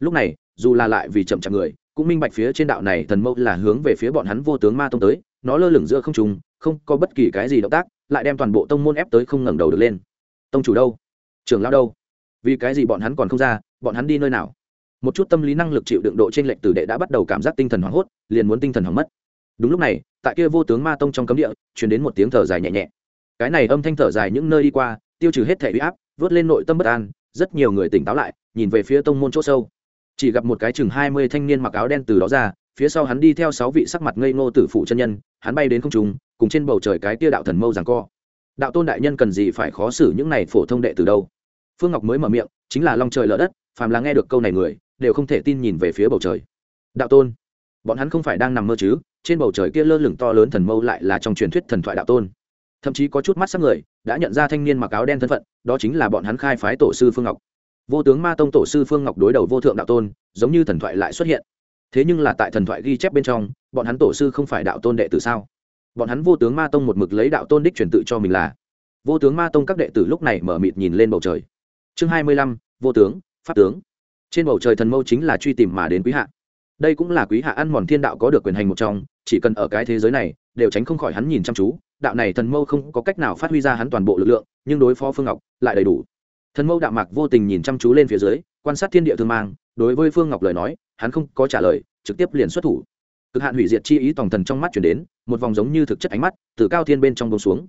Lúc này, dù là lại vì chậm chạp người, cũng minh bạch phía trên đạo này thần mâu là hướng về phía bọn hắn vô tướng ma tông tới, nó lơ lửng giữa không trung, không có bất kỳ cái gì động tác, lại đem toàn bộ tông môn ép tới không ngẩng đầu được lên. Tông chủ đâu? Trưởng lao đâu? Vì cái gì bọn hắn còn không ra, bọn hắn đi nơi nào? Một chút tâm lý năng lực chịu đựng độ trên lệnh tử đệ đã bắt đầu cảm giác tinh thần hoảng hốt, liền muốn tinh thần hoảng mất. Đúng lúc này, tại kia vô tướng ma tông trong cấm địa chuyển đến một tiếng thở dài nhẹ nhẹ. Cái này âm thanh thở dài những nơi đi qua tiêu trừ hết thể uy áp, vớt lên nội tâm bất an, rất nhiều người tỉnh táo lại, nhìn về phía tông môn chỗ sâu. Chỉ gặp một cái chừng hai mươi thanh niên mặc áo đen từ đó ra, phía sau hắn đi theo sáu vị sắc mặt ngây ngô tử phụ chân nhân, hắn bay đến không trung, cùng trên bầu trời cái tia đạo thần mâu rằng co. Đạo tôn đại nhân cần gì phải khó xử những này phổ thông đệ từ đâu? Phương ngọc mới mở miệng, chính là long trời lở đất, phàm là nghe được câu này người, đều không thể tin nhìn về phía bầu trời. Đạo tôn, bọn hắn không phải đang nằm mơ chứ? Trên bầu trời kia lơ lửng to lớn thần mâu lại là trong truyền thuyết thần thoại đạo tôn thậm chí có chút mắt sắc người, đã nhận ra thanh niên mặc áo đen thân phận, đó chính là bọn hắn khai phái tổ sư phương ngọc. Vô tướng ma tông tổ sư phương ngọc đối đầu vô thượng đạo tôn, giống như thần thoại lại xuất hiện. Thế nhưng là tại thần thoại ghi chép bên trong, bọn hắn tổ sư không phải đạo tôn đệ tử sao? Bọn hắn vô tướng ma tông một mực lấy đạo tôn đích truyền tự cho mình là. Vô tướng ma tông các đệ tử lúc này mở mịt nhìn lên bầu trời. Chương hai mươi lăm, vô tướng, pháp tướng. Trên bầu trời thần mâu chính là truy tìm mà đến quý hạ. Đây cũng là quý hạ ăn mòn thiên đạo có được quyền hành một trong, chỉ cần ở cái thế giới này, đều tránh không khỏi hắn nhìn chăm chú đạo này thần mâu không có cách nào phát huy ra hắn toàn bộ lực lượng, nhưng đối phó phương ngọc lại đầy đủ. Thần mâu đạo mạc vô tình nhìn chăm chú lên phía dưới, quan sát thiên địa thương mang, đối với phương ngọc lời nói, hắn không có trả lời, trực tiếp liền xuất thủ. Cực hạn hủy diệt chi ý tổng thần trong mắt chuyển đến, một vòng giống như thực chất ánh mắt, từ cao thiên bên trong bông xuống.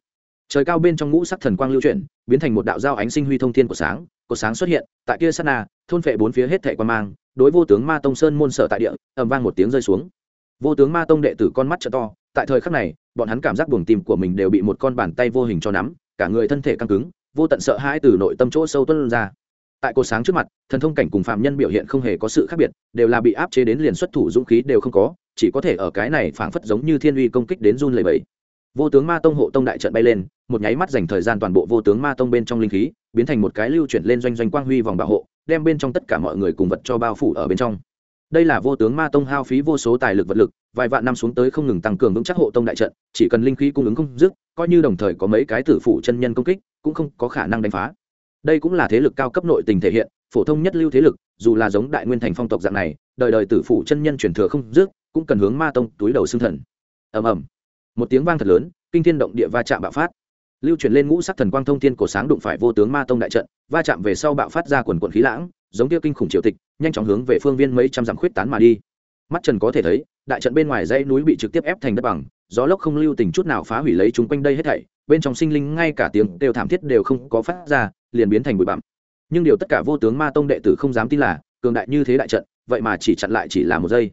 Trời cao bên trong ngũ sắc thần quang lưu chuyển, biến thành một đạo giao ánh sinh huy thông thiên của sáng của sáng xuất hiện, tại kia sát na, thôn phệ bốn phía hết thệ quan mang, đối vô tướng ma tông sơn môn sở tại địa, ầm vang một tiếng rơi xuống. Vô tướng ma tông đệ tử con mắt trợ to tại thời khắc này, bọn hắn cảm giác buồng tim của mình đều bị một con bàn tay vô hình cho nắm, cả người thân thể căng cứng, vô tận sợ hãi từ nội tâm chỗ sâu tuân ra. Tại cột sáng trước mặt, thần thông cảnh cùng phạm nhân biểu hiện không hề có sự khác biệt, đều là bị áp chế đến liền xuất thủ dũng khí đều không có, chỉ có thể ở cái này phảng phất giống như thiên uy công kích đến run lầy bẫy vô tướng ma tông hộ tông đại trận bay lên, một nháy mắt dành thời gian toàn bộ vô tướng ma tông bên trong linh khí, biến thành một cái lưu chuyển lên doanh doanh quang huy vòng bảo hộ, đem bên trong tất cả mọi người cùng vật cho bao phủ ở bên trong đây là vô tướng ma tông hao phí vô số tài lực vật lực, vài vạn năm xuống tới không ngừng tăng cường vững chắc hộ tông đại trận, chỉ cần linh khí cung ứng không dứt, coi như đồng thời có mấy cái tử phủ chân nhân công kích, cũng không có khả năng đánh phá. Đây cũng là thế lực cao cấp nội tình thể hiện, phổ thông nhất lưu thế lực, dù là giống đại nguyên thành phong tộc dạng này, đời đời tử phủ chân nhân truyền thừa không dứt, cũng cần hướng ma tông túi đầu xương thần. Ầm ầm. Một tiếng vang thật lớn, kinh thiên động địa va chạm bạo phát. Lưu chuyển lên ngũ sắc thần quang thông thiên cổ sáng đụng phải vô tướng ma tông đại trận, va chạm về sau bạo phát ra quần quần khí lãng giống kia kinh khủng triều tịch, nhanh chóng hướng về phương viên mấy trăm dặm khuyết tán mà đi. Mắt trần có thể thấy, đại trận bên ngoài dãy núi bị trực tiếp ép thành đất bằng, gió lốc không lưu tình chút nào phá hủy lấy chúng quanh đây hết thảy, bên trong sinh linh ngay cả tiếng đều thảm thiết đều không có phát ra, liền biến thành bụi bặm. Nhưng điều tất cả vô tướng ma tông đệ tử không dám tin là, cường đại như thế đại trận, vậy mà chỉ chặn lại chỉ là một giây.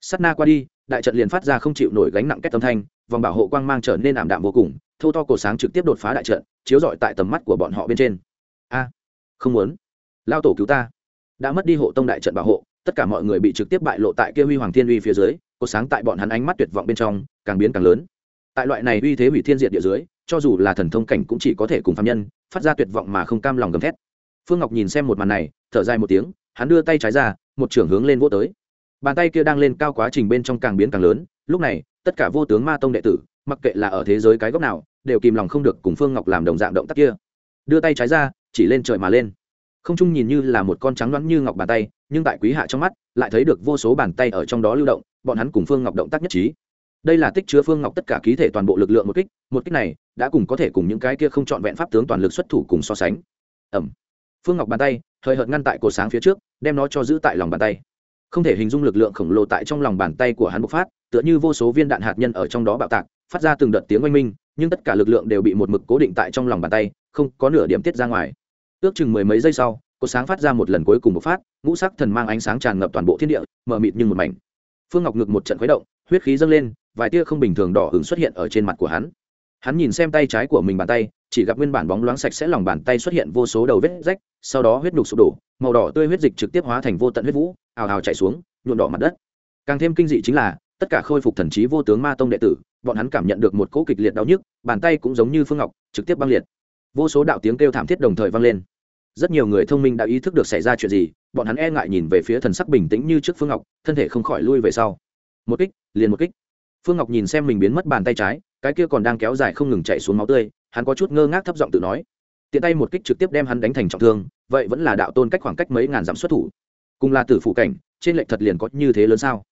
Sắt na qua đi, đại trận liền phát ra không chịu nổi gánh nặng kết âm thanh, vòng bảo hộ quang mang trở nên ảm đạm vô cùng, thô to cổ sáng trực tiếp đột phá đại trận, chiếu rọi tại tầm mắt của bọn họ bên trên. A, không muốn. Lao tổ cứu ta đã mất đi hộ tông đại trận bảo hộ, tất cả mọi người bị trực tiếp bại lộ tại kia huy hoàng thiên uy phía dưới cột sáng tại bọn hắn ánh mắt tuyệt vọng bên trong, càng biến càng lớn. Tại loại này uy thế hủy thiên diệt địa dưới, cho dù là thần thông cảnh cũng chỉ có thể cùng phạm nhân, phát ra tuyệt vọng mà không cam lòng gầm thét. Phương ngọc nhìn xem một màn này, thở dài một tiếng, hắn đưa tay trái ra, một trưởng hướng lên vô tới. Bàn tay kia đang lên cao quá trình bên trong càng biến càng lớn, lúc này, tất cả vô tướng ma tông đệ tử, mặc kệ là ở thế giới cái góc nào, đều kìm lòng không được cùng phương ngọc làm đồng dạng động tác kia. Đưa tay trái ra, chỉ lên trời mà lên không trung nhìn như là một con trắng loãng như ngọc bàn tay, nhưng tại quý hạ trong mắt, lại thấy được vô số bàn tay ở trong đó lưu động, bọn hắn cùng phương ngọc động tác nhất trí. Đây là tích chứa phương ngọc tất cả ký thể toàn bộ lực lượng một kích một kích này đã cùng có thể cùng những cái kia không chọn vẹn pháp tướng toàn lực xuất thủ cùng so sánh. Ẩm phương ngọc bàn tay hơi hợt ngăn tại cột sáng phía trước, đem nó cho giữ tại lòng bàn tay. Không thể hình dung lực lượng khổng lồ tại trong lòng bàn tay của hắn bộc phát, tựa như vô số viên đạn hạt nhân ở trong đó bạo tạc, phát ra từng đợt tiếng oanh minh, nhưng tất cả lực lượng đều bị một mực cố định tại trong lòng bàn tay, không có nửa điểm tiết ra ngoài ước chừng mười mấy giây sau, có sáng phát ra một lần cuối cùng một phát, ngũ sắc thần mang ánh sáng tràn ngập toàn bộ thiên địa, mờ mịt như một mảnh. Phương ngọc ngực một trận khuấy động, huyết khí dâng lên, vài tia không bình thường đỏ hứng xuất hiện ở trên mặt của hắn. Hắn nhìn xem tay trái của mình bàn tay, chỉ gặp nguyên bản bóng loáng sạch sẽ lòng bàn tay xuất hiện vô số đầu vết rách, sau đó huyết nhục sụp đổ, màu đỏ tươi huyết dịch trực tiếp hóa thành vô tận huyết vũ, ào ào chạy xuống nhuộn đỏ mặt đất. Càng thêm kinh dị chính là, tất cả khôi phục thần trí vô tướng ma tông đệ tử, bọn hắn cảm nhận được một cỗ kịch liệt đau nhức, bàn tay cũng giống như phương ngọc, trực tiếp băng liệt. Vô số đạo tiếng kêu thảm thiết đồng thời vang lên rất nhiều người thông minh đã ý thức được xảy ra chuyện gì, bọn hắn e ngại nhìn về phía thần sắc bình tĩnh như trước phương ngọc, thân thể không khỏi lui về sau. Một kích, liền một kích. Phương ngọc nhìn xem mình biến mất bàn tay trái, cái kia còn đang kéo dài không ngừng chạy xuống máu tươi, hắn có chút ngơ ngác thấp giọng tự nói. Tiện tay một kích trực tiếp đem hắn đánh thành trọng thương, vậy vẫn là đạo tôn cách khoảng cách mấy ngàn dặm xuất thủ. Cùng là tử phụ cảnh, trên lệnh thật liền có như thế lớn sao?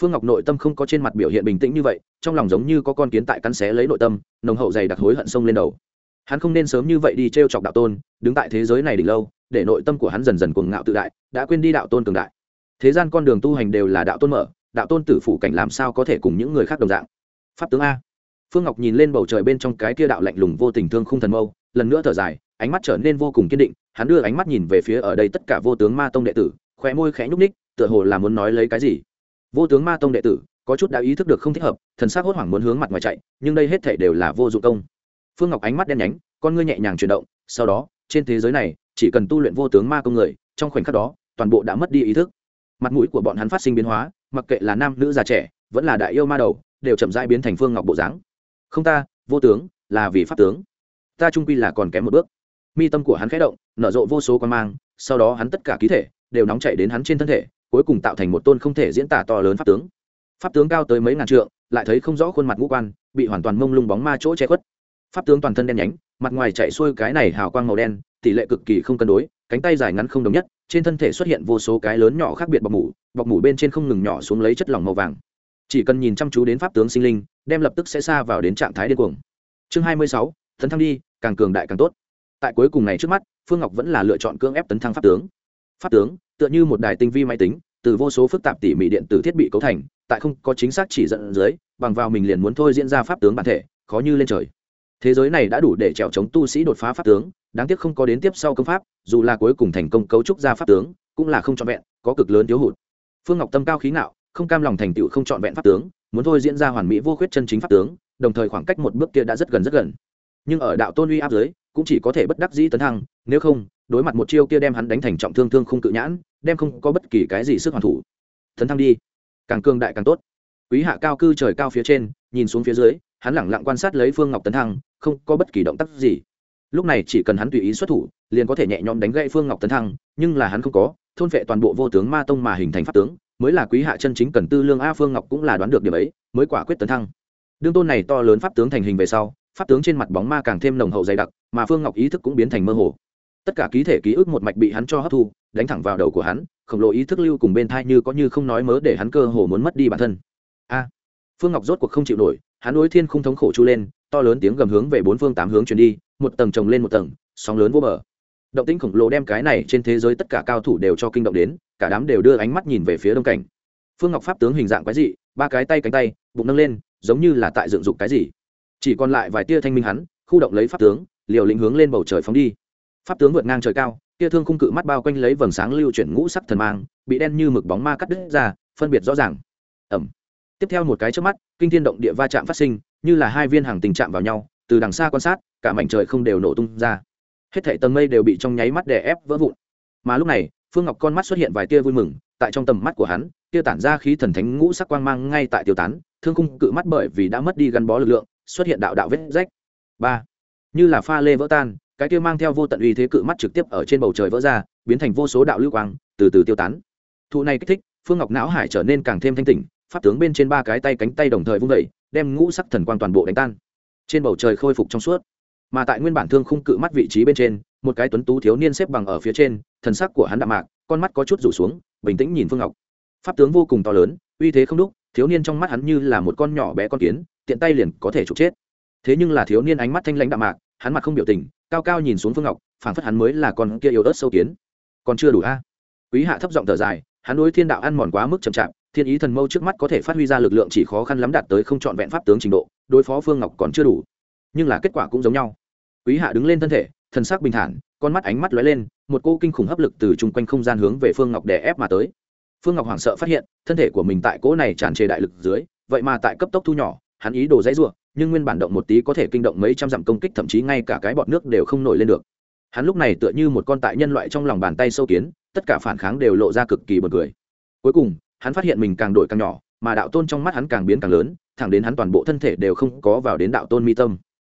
Phương ngọc nội tâm không có trên mặt biểu hiện bình tĩnh như vậy, trong lòng giống như có con kiến tại cắn xé lấy nội tâm, nồng hậu dày đặc hối hận sông lên đầu hắn không nên sớm như vậy đi t r e o chọc đạo tôn, đứng tại thế giới này đỉnh lâu, để nội tâm của hắn dần dần cuồng ngạo tự đại, đã quên đi đạo tôn cường đại. Thế gian con đường tu hành đều là đạo tôn mở, đạo tôn tử phủ cảnh làm sao có thể cùng những người khác đồng dạng? Pháp tướng a. Phương ngọc nhìn lên bầu trời bên trong cái kia đạo lạnh lùng vô tình thương không thần mâu, lần nữa thở dài, ánh mắt trở nên vô cùng kiên định, hắn đưa ánh mắt nhìn về phía ở đây tất cả vô tướng ma tông đệ tử, khóe môi khẽ nhúc ních tựa hồ là muốn nói lấy cái gì. Vô tướng ma tông đệ tử, có chút đã ý thức được không thích hợp, thần sắc hốt hoảng muốn hướng mặt ngoài chạy, nhưng đây hết thể đều là vô dụng công phương ngọc ánh mắt đen nhánh, con ngươi nhẹ nhàng chuyển động, sau đó, trên thế giới này, chỉ cần tu luyện vô tướng ma công người, trong khoảnh khắc đó, toàn bộ đã mất đi ý thức. Mặt mũi của bọn hắn phát sinh biến hóa, mặc kệ là nam, nữ, già, trẻ, vẫn là đại yêu ma đầu, đều chậm rãi biến thành phương ngọc bộ dáng. Không ta, vô tướng, là vì pháp tướng. Ta trung quy là còn kém một bước. Mi tâm của hắn khẽ động, nở rộ vô số quan mang, sau đó hắn tất cả ký thể, đều nóng chạy đến hắn trên thân thể, cuối cùng tạo thành một tôn không thể diễn tả to lớn pháp tướng. Pháp tướng cao tới mấy ngàn trượng, lại thấy không rõ khuôn mặt ngũ quan, bị hoàn toàn mông lung bóng ma chỗ che khuất pháp tướng toàn thân đen nhánh, mặt ngoài chạy xuôi cái này hào quang màu đen, tỷ lệ cực kỳ không cân đối, cánh tay dài ngắn không đồng nhất, trên thân thể xuất hiện vô số cái lớn nhỏ khác biệt bọc mủ bọc mủ bên trên không ngừng nhỏ xuống lấy chất lỏng màu vàng. Chỉ cần nhìn chăm chú đến pháp tướng sinh linh, đem lập tức sẽ xa vào đến trạng thái điên cuồng. Chương hai mươi sáu, tấn thăng đi, càng cường đại càng tốt. Tại cuối cùng này trước mắt, phương ngọc vẫn là lựa chọn cưỡng ép tấn thăng pháp tướng. Pháp tướng, tựa như một đài tinh vi máy tính, từ vô số phức tạp tỉ mỉ điện tử thiết bị cấu thành, tại không có chính xác chỉ dẫn dưới, bằng vào mình liền muốn thôi diễn ra pháp tướng bản thể, khó như lên trời thế giới này đã đủ để trèo chống tu sĩ đột phá pháp tướng, đáng tiếc không có đến tiếp sau công pháp, dù là cuối cùng thành công cấu trúc ra pháp tướng, cũng là không trọn vẹn, có cực lớn thiếu hụt. Phương ngọc tâm cao khí ngạo, không cam lòng thành tựu không trọn vẹn pháp tướng, muốn thôi diễn ra hoàn mỹ vô khuyết chân chính pháp tướng, đồng thời khoảng cách một bước kia đã rất gần rất gần. Nhưng ở đạo tôn uy áp giới cũng chỉ có thể bất đắc dĩ tấn thăng, nếu không, đối mặt một chiêu kia đem hắn đánh thành trọng thương thương không cự nhãn, đem không có bất kỳ cái gì sức hoàn thủ. Tấn thăng đi. Càng cương đại càng tốt. Quý hạ cao cư trời cao phía trên, nhìn xuống phía dưới, hắn lẳng lặng quan sát lấy phương ngọc tấn thăng không có bất kỳ động tác gì. Lúc này chỉ cần hắn tùy ý xuất thủ, liền có thể nhẹ nhõm đánh gãy phương ngọc tấn thăng, nhưng là hắn không có, thôn vệ toàn bộ vô tướng ma tông mà hình thành pháp tướng, mới là quý hạ chân chính cần tư lương a phương ngọc cũng là đoán được điểm ấy, mới quả quyết tấn thăng. Đương tôn này to lớn pháp tướng thành hình về sau, pháp tướng trên mặt bóng ma càng thêm nồng hậu dày đặc, mà phương ngọc ý thức cũng biến thành mơ hồ. Tất cả ký thể ký ức một mạch bị hắn cho hấp thu, đánh thẳng vào đầu của hắn, khổng lồ ý thức lưu cùng bên thai như có như không nói mớ để hắn cơ hồ muốn mất đi bản thân. A! Phương ngọc rốt cuộc không chịu nổi, hắn đối thiên không thống khổ chu lên to lớn tiếng gầm hướng về bốn phương tám hướng chuyển đi, một tầng trồng lên một tầng, sóng lớn vô bờ. Động tĩnh khổng lồ đem cái này trên thế giới tất cả cao thủ đều cho kinh động đến, cả đám đều đưa ánh mắt nhìn về phía đông cảnh. Phương ngọc pháp tướng hình dạng quái dị, ba cái tay cánh tay, bụng nâng lên, giống như là tại dựng dục cái gì. Chỉ còn lại vài tia thanh minh hắn, khu động lấy pháp tướng, liều lĩnh hướng lên bầu trời phóng đi. Pháp tướng vượt ngang trời cao, tia thương khung cự mắt bao quanh lấy vầng sáng lưu chuyển ngũ sắc thần mang, bị đen như mực bóng ma cắt đứt ra, phân biệt rõ ràng. Ẩm. Tiếp theo một cái trước mắt, kinh thiên động địa va chạm phát sinh như là hai viên hàng tình chạm vào nhau, từ đằng xa quan sát, cả mảnh trời không đều nổ tung ra. Hết thảy tầng mây đều bị trong nháy mắt đè ép vỡ vụn. Mà lúc này, phương ngọc con mắt xuất hiện vài tia vui mừng, tại trong tầm mắt của hắn tia tản ra khí thần thánh ngũ sắc quang mang ngay tại tiêu tán, thương khung cự mắt bởi vì đã mất đi gắn bó lực lượng, xuất hiện đạo đạo vết rách. Ba, như là pha lê vỡ tan, cái kia mang theo vô tận uy thế cự mắt trực tiếp ở trên bầu trời vỡ ra, biến thành vô số đạo lưu quang, từ từ tiêu tán. Thụ này kích thích, phương ngọc não hải trở nên càng thêm thanh tỉnh, pháp tướng bên trên ba cái tay cánh tay đồng thời vung vẩy đem ngũ sắc thần quang toàn bộ đánh tan. Trên bầu trời khôi phục trong suốt. Mà tại nguyên bản thương khung cự mắt vị trí bên trên, một cái tuấn tú thiếu niên xếp bằng ở phía trên, thần sắc của hắn đạm mạc, con mắt có chút rủ xuống, bình tĩnh nhìn phương ngọc. Pháp tướng vô cùng to lớn, uy thế không đúc, thiếu niên trong mắt hắn như là một con nhỏ bé con kiến, tiện tay liền có thể trục chết. Thế nhưng là thiếu niên ánh mắt thanh lãnh đạm mạc, hắn mặt không biểu tình, cao cao nhìn xuống phương ngọc, phảng phất hắn mới là con kia yếu ớt sâu kiến. Còn chưa đủ a? Quý hạ thấp giọng thở dài, hắn đối thiên đạo ăn mòn quá mức chậm chạp thiên ý thần mâu trước mắt có thể phát huy ra lực lượng chỉ khó khăn lắm đạt tới không trọn vẹn pháp tướng trình độ, đối phó phương ngọc còn chưa đủ. Nhưng là kết quả cũng giống nhau. Quý hạ đứng lên thân thể, thần sắc bình thản, con mắt ánh mắt lóe lên, một cô kinh khủng hấp lực từ chung quanh không gian hướng về phương ngọc đè ép mà tới. Phương ngọc hoảng sợ phát hiện, thân thể của mình tại cỗ này tràn trề đại lực dưới, vậy mà tại cấp tốc thu nhỏ, hắn ý đồ dãy ruộng nhưng nguyên bản động một tí có thể kinh động mấy trăm dặm công kích, thậm chí ngay cả cái bọt nước đều không nổi lên được. Hắn lúc này tựa như một con tại nhân loại trong lòng bàn tay sâu kiến, tất cả phản kháng đều lộ ra cực kỳ bật cười. Cuối cùng hắn phát hiện mình càng đổi càng nhỏ, mà đạo tôn trong mắt hắn càng biến càng lớn, thẳng đến hắn toàn bộ thân thể đều không có vào đến đạo tôn mi tâm.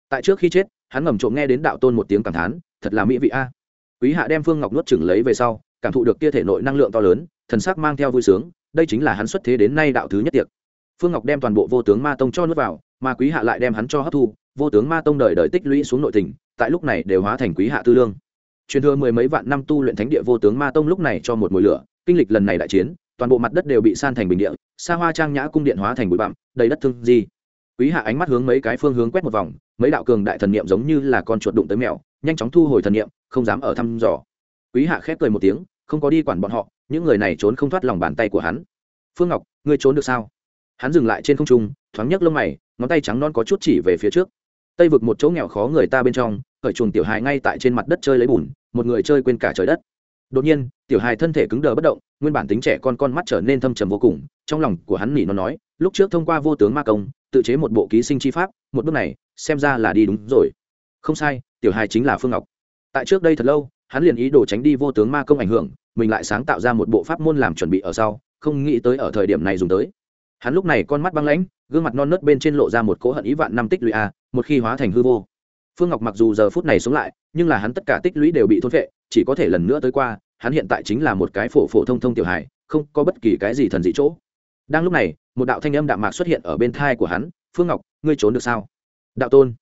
Tại trước khi chết, hắn ngầm trộm nghe đến đạo tôn một tiếng cảm thán, thật là mỹ vị a. Quý hạ đem phương ngọc nuốt chừng lấy về sau, cảm thụ được kia thể nội năng lượng to lớn, thần sắc mang theo vui sướng, đây chính là hắn xuất thế đến nay đạo thứ nhất tiệc. Phương ngọc đem toàn bộ vô tướng ma tông cho nuốt vào, mà quý hạ lại đem hắn cho hấp thu, vô tướng ma tông đời đời tích lũy xuống nội tình, tại lúc này đều hóa thành quý hạ tư lương. Truyền thừa mười mấy vạn năm tu luyện thánh địa vô tướng ma tông lúc này cho một mùi lửa, kinh lịch lần này đại chiến toàn bộ mặt đất đều bị san thành bình địa, xa hoa trang nhã cung điện hóa thành bụi bặm, đầy đất thương di. Quý hạ ánh mắt hướng mấy cái phương hướng quét một vòng, mấy đạo cường đại thần niệm giống như là con chuột đụng tới mèo, nhanh chóng thu hồi thần niệm, không dám ở thăm dò. Quý hạ khép cười một tiếng, không có đi quản bọn họ, những người này trốn không thoát lòng bàn tay của hắn. Phương ngọc, ngươi trốn được sao? Hắn dừng lại trên không trung, thoáng nhấc lông mày, ngón tay trắng non có chút chỉ về phía trước. Tây vực một chỗ nghèo khó người ta bên trong, khởi chuồng tiểu hài ngay tại trên mặt đất chơi lấy bùn, một người chơi quên cả trời đất đột nhiên, tiểu hài thân thể cứng đờ bất động, nguyên bản tính trẻ con con mắt trở nên thâm trầm vô cùng, trong lòng của hắn nỉ nó nói, lúc trước thông qua vô tướng ma công, tự chế một bộ ký sinh chi pháp, một bước này, xem ra là đi đúng rồi. Không sai, tiểu hài chính là phương ngọc. Tại trước đây thật lâu, hắn liền ý đồ tránh đi vô tướng ma công ảnh hưởng, mình lại sáng tạo ra một bộ pháp môn làm chuẩn bị ở sau, không nghĩ tới ở thời điểm này dùng tới. Hắn lúc này con mắt băng lãnh, gương mặt non nớt bên trên lộ ra một cỗ hận ý vạn năm tích lũy a, một khi hóa thành hư vô. Phương ngọc mặc dù giờ phút này sống lại, nhưng là hắn tất cả tích lũy đều bị thôn vệ chỉ có thể lần nữa tới qua, hắn hiện tại chính là một cái phổ phổ thông thông tiểu hài, không có bất kỳ cái gì thần dị chỗ. Đang lúc này, một đạo thanh âm đạm mạc xuất hiện ở bên thai của hắn, phương ngọc, ngươi trốn được sao? Đạo tôn.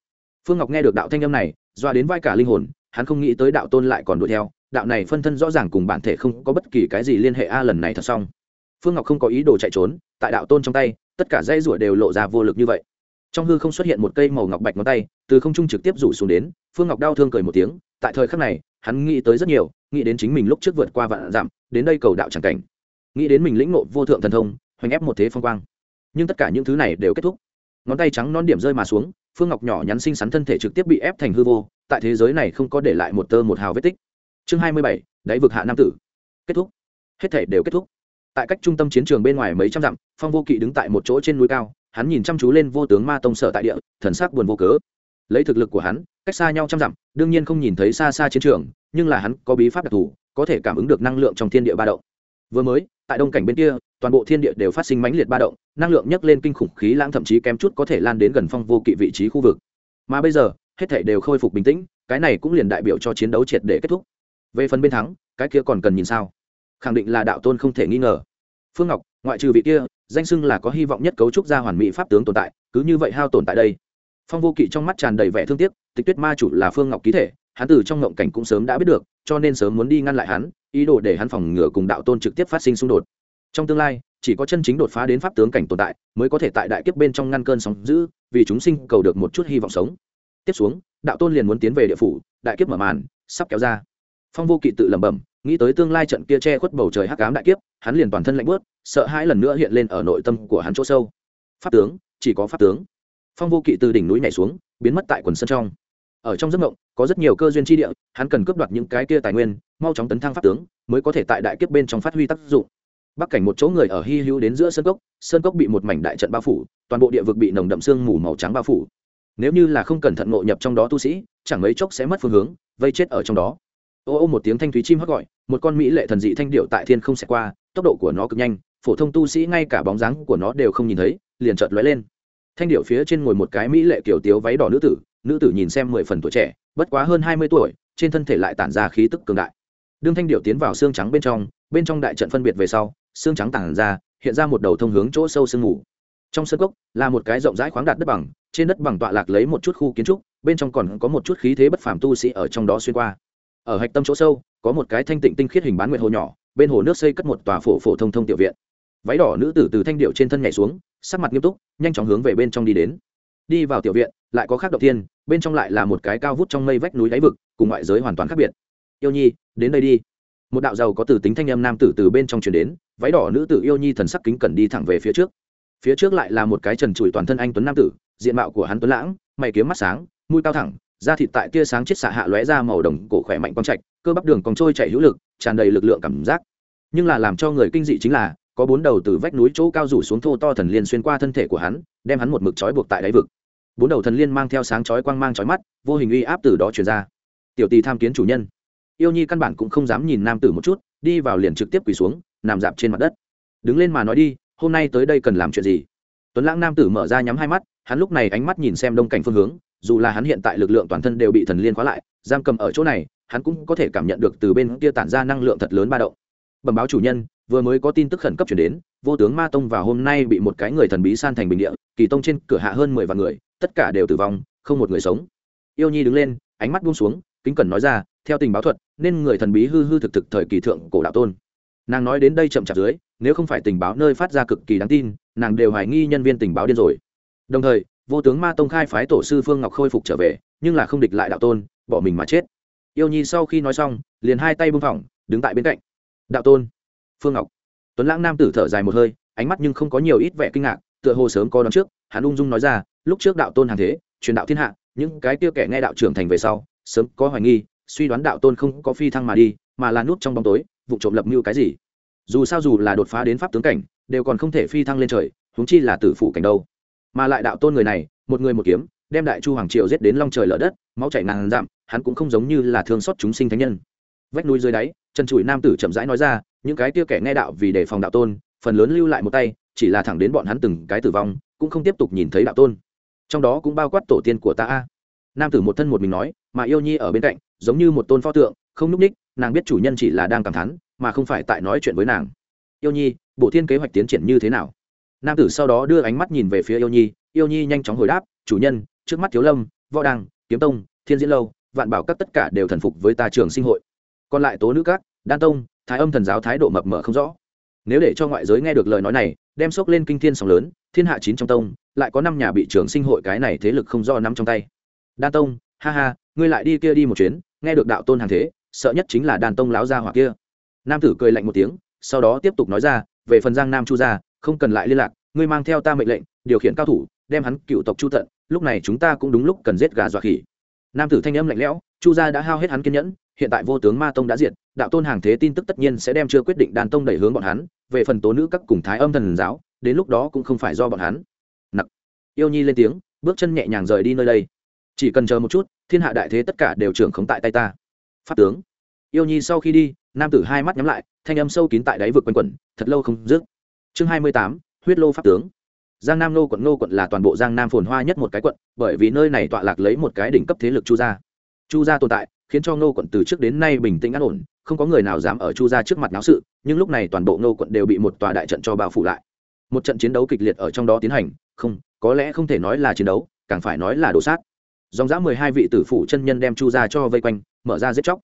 Phương ngọc nghe được đạo thanh âm này, doa đến vai cả linh hồn, hắn không nghĩ tới đạo tôn lại còn đuổi theo, đạo này phân thân rõ ràng cùng bản thể không có bất kỳ cái gì liên hệ a, lần này thật xong. Phương ngọc không có ý đồ chạy trốn, tại đạo tôn trong tay, tất cả dây rủa đều lộ ra vô lực như vậy. Trong hư không xuất hiện một cây màu ngọc bạch ngón tay, từ không trung trực tiếp rủ xuống đến, phương ngọc đau thương cười một tiếng, tại thời khắc này hắn nghĩ tới rất nhiều, nghĩ đến chính mình lúc trước vượt qua vạn dặm, đến đây cầu đạo c cảnh. Nghĩ đến mình lĩnh nộ vô thượng thần thông, hoành ép một thế phong quang. Nhưng tất cả những thứ này đều kết thúc. Ngón tay trắng non điểm rơi mà xuống, phương ngọc nhỏ nhắn xinh xắn thân thể trực tiếp bị ép thành hư vô, tại thế giới này không có để lại một tơ một hào vết tích. Chương hai mươi bảy, đáy vực hạ nam tử. Kết thúc. Hết thể đều kết thúc. Tại cách trung tâm chiến trường bên ngoài mấy trăm dặm, phong vô kỵ đứng tại một chỗ trên núi cao, hắn nhìn chăm chú lên vô tướng ma tông sở tại địa, thần sắc buồn vô cớ lấy thực lực của hắn, cách xa nhau trăm dặm, đương nhiên không nhìn thấy xa xa chiến trường, nhưng là hắn có bí pháp đặc thù, có thể cảm ứng được năng lượng trong thiên địa ba động. Vừa mới, tại đông cảnh bên kia, toàn bộ thiên địa đều phát sinh mãnh liệt ba động, năng lượng nhấc lên kinh khủng khí lãng thậm chí kém chút có thể lan đến gần phong vô kỵ vị trí khu vực. Mà bây giờ, hết thể đều khôi phục bình tĩnh, cái này cũng liền đại biểu cho chiến đấu triệt để kết thúc. Về phần bên thắng, cái kia còn cần nhìn sao? Khẳng định là đạo tôn không thể nghi ngờ. Phương ngọc, ngoại trừ vị kia, danh xưng là có hy vọng nhất cấu trúc ra hoàn mỹ pháp tướng tồn tại, cứ như vậy hao tồn tại đây phong vô kỵ trong mắt tràn đầy vẻ thương tiếc, tịch tuyết ma chủ là phương ngọc ký thể, hắn từ trong ngộng cảnh cũng sớm đã biết được, cho nên sớm muốn đi ngăn lại hắn, ý đồ để hắn phòng ngừa cùng đạo tôn trực tiếp phát sinh xung đột. Trong tương lai, chỉ có chân chính đột phá đến pháp tướng cảnh tồn tại, mới có thể tại đại kiếp bên trong ngăn cơn sóng giữ vì chúng sinh cầu được một chút hy vọng sống. Tiếp xuống, đạo tôn liền muốn tiến về địa phủ, đại kiếp mở màn, sắp kéo ra. Phong vô kỵ tự lẩm bẩm, nghĩ tới tương lai trận kia che khuất bầu trời hắc ám đại kiếp, hắn liền toàn thân lạnh bớt sợ hãi lần nữa hiện lên ở nội tâm của hắn chỗ sâu. Pháp tướng, chỉ có pháp tướng phong vô kỵ từ đỉnh núi nhảy xuống, biến mất tại quần sân trong. Ở trong giấc mộng, có rất nhiều cơ duyên tri địa, hắn cần cướp đoạt những cái kia tài nguyên, mau chóng tấn thăng pháp tướng, mới có thể tại đại kiếp bên trong phát huy tác dụng. Bắc cảnh một chỗ người ở hy hữu đến giữa sơn cốc sơn cốc bị một mảnh đại trận bao phủ, toàn bộ địa vực bị nồng đậm sương mù màu trắng bao phủ. Nếu như là không cẩn thận ngộ nhập trong đó tu sĩ, chẳng mấy chốc sẽ mất phương hướng, vây chết ở trong đó. Ô ô một tiếng thanh thúy chim hót gọi, một con mỹ lệ thần dị thanh điệu tại thiên không xẹt qua, tốc độ của nó cực nhanh, phổ thông tu sĩ ngay cả bóng dáng của nó đều không nhìn thấy, liền chợt lóe lên thanh điệu phía trên ngồi một cái mỹ lệ kiểu tiếu váy đỏ nữ tử nữ tử nhìn xem mười phần tuổi trẻ, bất quá hơn hai mươi tuổi, trên thân thể lại tản ra khí tức cường đại. Đương thanh điệu tiến vào xương trắng bên trong bên trong đại trận phân biệt về sau, xương trắng tản ra, hiện ra một đầu thông hướng chỗ sâu sương mù. Trong sân cốc, là một cái rộng rãi khoáng đạt đất bằng, trên đất bằng tọa lạc lấy một chút khu kiến trúc, bên trong còn có một chút khí thế bất phàm tu sĩ ở trong đó xuyên qua. Ở hạch tâm chỗ sâu, có một cái thanh tịnh tinh khiết hình bán nguyệt hồ nhỏ, bên hồ nước xây cất một tòa phổ phổ thông thông tiểu viện. Váy đỏ nữ tử từ thanh điệu trên thân nhảy xuống sắc mặt nghiêm túc, nhanh chóng hướng về bên trong đi đến. Đi vào tiểu viện, lại có khác động tiên bên trong lại là một cái cao vút trong mây vách núi đáy vực, cùng ngoại giới hoàn toàn khác biệt. Yêu nhi, đến đây đi. Một đạo giàu có từ tính thanh âm nam tử từ bên trong truyền đến, váy đỏ nữ tử yêu nhi thần sắc kính cẩn đi thẳng về phía trước. Phía trước lại là một cái trần trụi toàn thân anh tuấn nam tử, diện mạo của hắn tuấn lãng, mày kiếm mắt sáng, mũi cao thẳng, da thịt tại tia sáng chết xạ hạ lóe ra màu đồng cổ khỏe mạnh quang trạch, cơ bắp đường còn trôi chảy hữu lực, tràn đầy lực lượng cảm giác. Nhưng là làm cho người kinh dị chính là có bốn đầu từ vách núi chỗ cao rủ xuống thô to thần liên xuyên qua thân thể của hắn, đem hắn một mực trói buộc tại đáy vực. Bốn đầu thần liên mang theo sáng chói quang mang chói mắt, vô hình uy áp từ đó truyền ra. Tiểu tì tham kiến chủ nhân. Yêu nhi căn bản cũng không dám nhìn nam tử một chút, đi vào liền trực tiếp quỳ xuống, nằm dạp trên mặt đất. Đứng lên mà nói đi, hôm nay tới đây cần làm chuyện gì? Tuấn lãng nam tử mở ra nhắm hai mắt, hắn lúc này ánh mắt nhìn xem đông cảnh phương hướng, dù là hắn hiện tại lực lượng toàn thân đều bị thần liên khóa lại, giam cầm ở chỗ này, hắn cũng có thể cảm nhận được từ bên kia tản ra năng lượng thật lớn ba động. Bẩm báo chủ nhân vừa mới có tin tức khẩn cấp chuyển đến, vô tướng ma tông vào hôm nay bị một cái người thần bí san thành bình địa, kỳ tông trên cửa hạ hơn mười vạn người, tất cả đều tử vong, không một người sống. Yêu nhi đứng lên, ánh mắt buông xuống, kính cẩn nói ra, theo tình báo thuật, nên người thần bí hư hư thực thực thời kỳ thượng cổ đạo tôn. Nàng nói đến đây chậm chạp dưới, nếu không phải tình báo nơi phát ra cực kỳ đáng tin, nàng đều hoài nghi nhân viên tình báo điên rồi. Đồng thời, vô tướng ma tông khai phái tổ sư phương ngọc khôi phục trở về, nhưng là không địch lại đạo tôn, bỏ mình mà chết. Yêu nhi sau khi nói xong, liền hai tay bưng phỏng đứng tại bên cạnh. Đạo tôn phương ngọc. Tuấn lãng nam tử thở dài một hơi, ánh mắt nhưng không có nhiều ít vẻ kinh ngạc, tựa hồ sớm có đón trước, hắn ung dung nói ra, lúc trước đạo tôn hàng thế, truyền đạo thiên hạ, những cái tiêu kẻ nghe đạo trưởng thành về sau, sớm có hoài nghi, suy đoán đạo tôn không có phi thăng mà đi, mà là nút trong bóng tối, vụ trộm lập mưu cái gì? Dù sao dù là đột phá đến pháp tướng cảnh, đều còn không thể phi thăng lên trời, huống chi là tử phủ cảnh đâu. Mà lại đạo tôn người này, một người một kiếm, đem đại chu hoàng triều giết đến long trời lở đất, máu chảy ngàn dặm, hắn cũng không giống như là thương xót chúng sinh thánh nhân. Vách núi dưới đáy, chân chùi nam tử chậm rãi nói ra những cái kia kẻ nghe đạo vì đề phòng đạo tôn, phần lớn lưu lại một tay, chỉ là thẳng đến bọn hắn từng cái tử vong, cũng không tiếp tục nhìn thấy đạo tôn. Trong đó cũng bao quát tổ tiên của ta a. Nam tử một thân một mình nói, mà yêu nhi ở bên cạnh, giống như một tôn pho tượng, không núp ních, nàng biết chủ nhân chỉ là đang cảm thán, mà không phải tại nói chuyện với nàng. Yêu nhi, bộ thiên kế hoạch tiến triển như thế nào? Nam tử sau đó đưa ánh mắt nhìn về phía yêu nhi yêu nhi nhanh chóng hồi đáp, chủ nhân, trước mắt thiếu lâm, võ đăng, kiếm tông, thiên diễn lâu, vạn bảo các tất cả đều thần phục với ta trường sinh hội. Còn lại tố nữ các, đan tông thái âm thần giáo thái độ mập mờ không rõ. Nếu để cho ngoại giới nghe được lời nói này, đem sốc lên kinh thiên sóng lớn, thiên hạ chín trong tông, lại có năm nhà bị trường sinh hội cái này thế lực không do nắm trong tay. Đan tông, ha ha, ngươi lại đi kia đi một chuyến, nghe được đạo tôn hàng thế, sợ nhất chính là đan tông láo ra hoặc kia. Nam tử cười lạnh một tiếng, sau đó tiếp tục nói ra, về phần giang nam chu gia, không cần lại liên lạc, ngươi mang theo ta mệnh lệnh, điều khiển cao thủ, đem hắn cựu tộc chu tận, lúc này chúng ta cũng đúng lúc cần giết gà dọa khỉ. Nam tử thanh âm lạnh lẽo, chu gia đã hao hết hắn kiên nhẫn, hiện tại vô tướng ma tông đã diệt đạo tôn hàng thế tin tức tất nhiên sẽ đem chưa quyết định đàn tông đẩy hướng bọn hắn, về phần tố nữ các cùng thái âm thần giáo, đến lúc đó cũng không phải do bọn hắn. Nặc. Yêu nhi lên tiếng, bước chân nhẹ nhàng rời đi nơi đây. Chỉ cần chờ một chút, thiên hạ đại thế tất cả đều trưởng khống tại tay ta. Pháp tướng. Yêu nhi sau khi đi, nam tử hai mắt nhắm lại, thanh âm sâu kín tại đáy vực quanh quẩn, thật lâu không dứt. Chương hai mươi tám, huyết lô pháp tướng. Giang nam nô quận nô quận là toàn bộ giang nam phồn hoa nhất một cái quận, bởi vì nơi này tọa lạc lấy một cái đỉnh cấp thế lực chu gia. Chu gia tồn tại khiến cho nô quận từ trước đến nay bình tĩnh an ổn, không có người nào dám ở chu gia trước mặt náo sự, nhưng lúc này toàn bộ nô quận đều bị một tòa đại trận cho bao phủ lại. Một trận chiến đấu kịch liệt ở trong đó tiến hành, không, có lẽ không thể nói là chiến đấu, càng phải nói là đổ sát. Dòng dã mười hai vị tử phủ chân nhân đem chu gia cho vây quanh, mở ra giết chóc.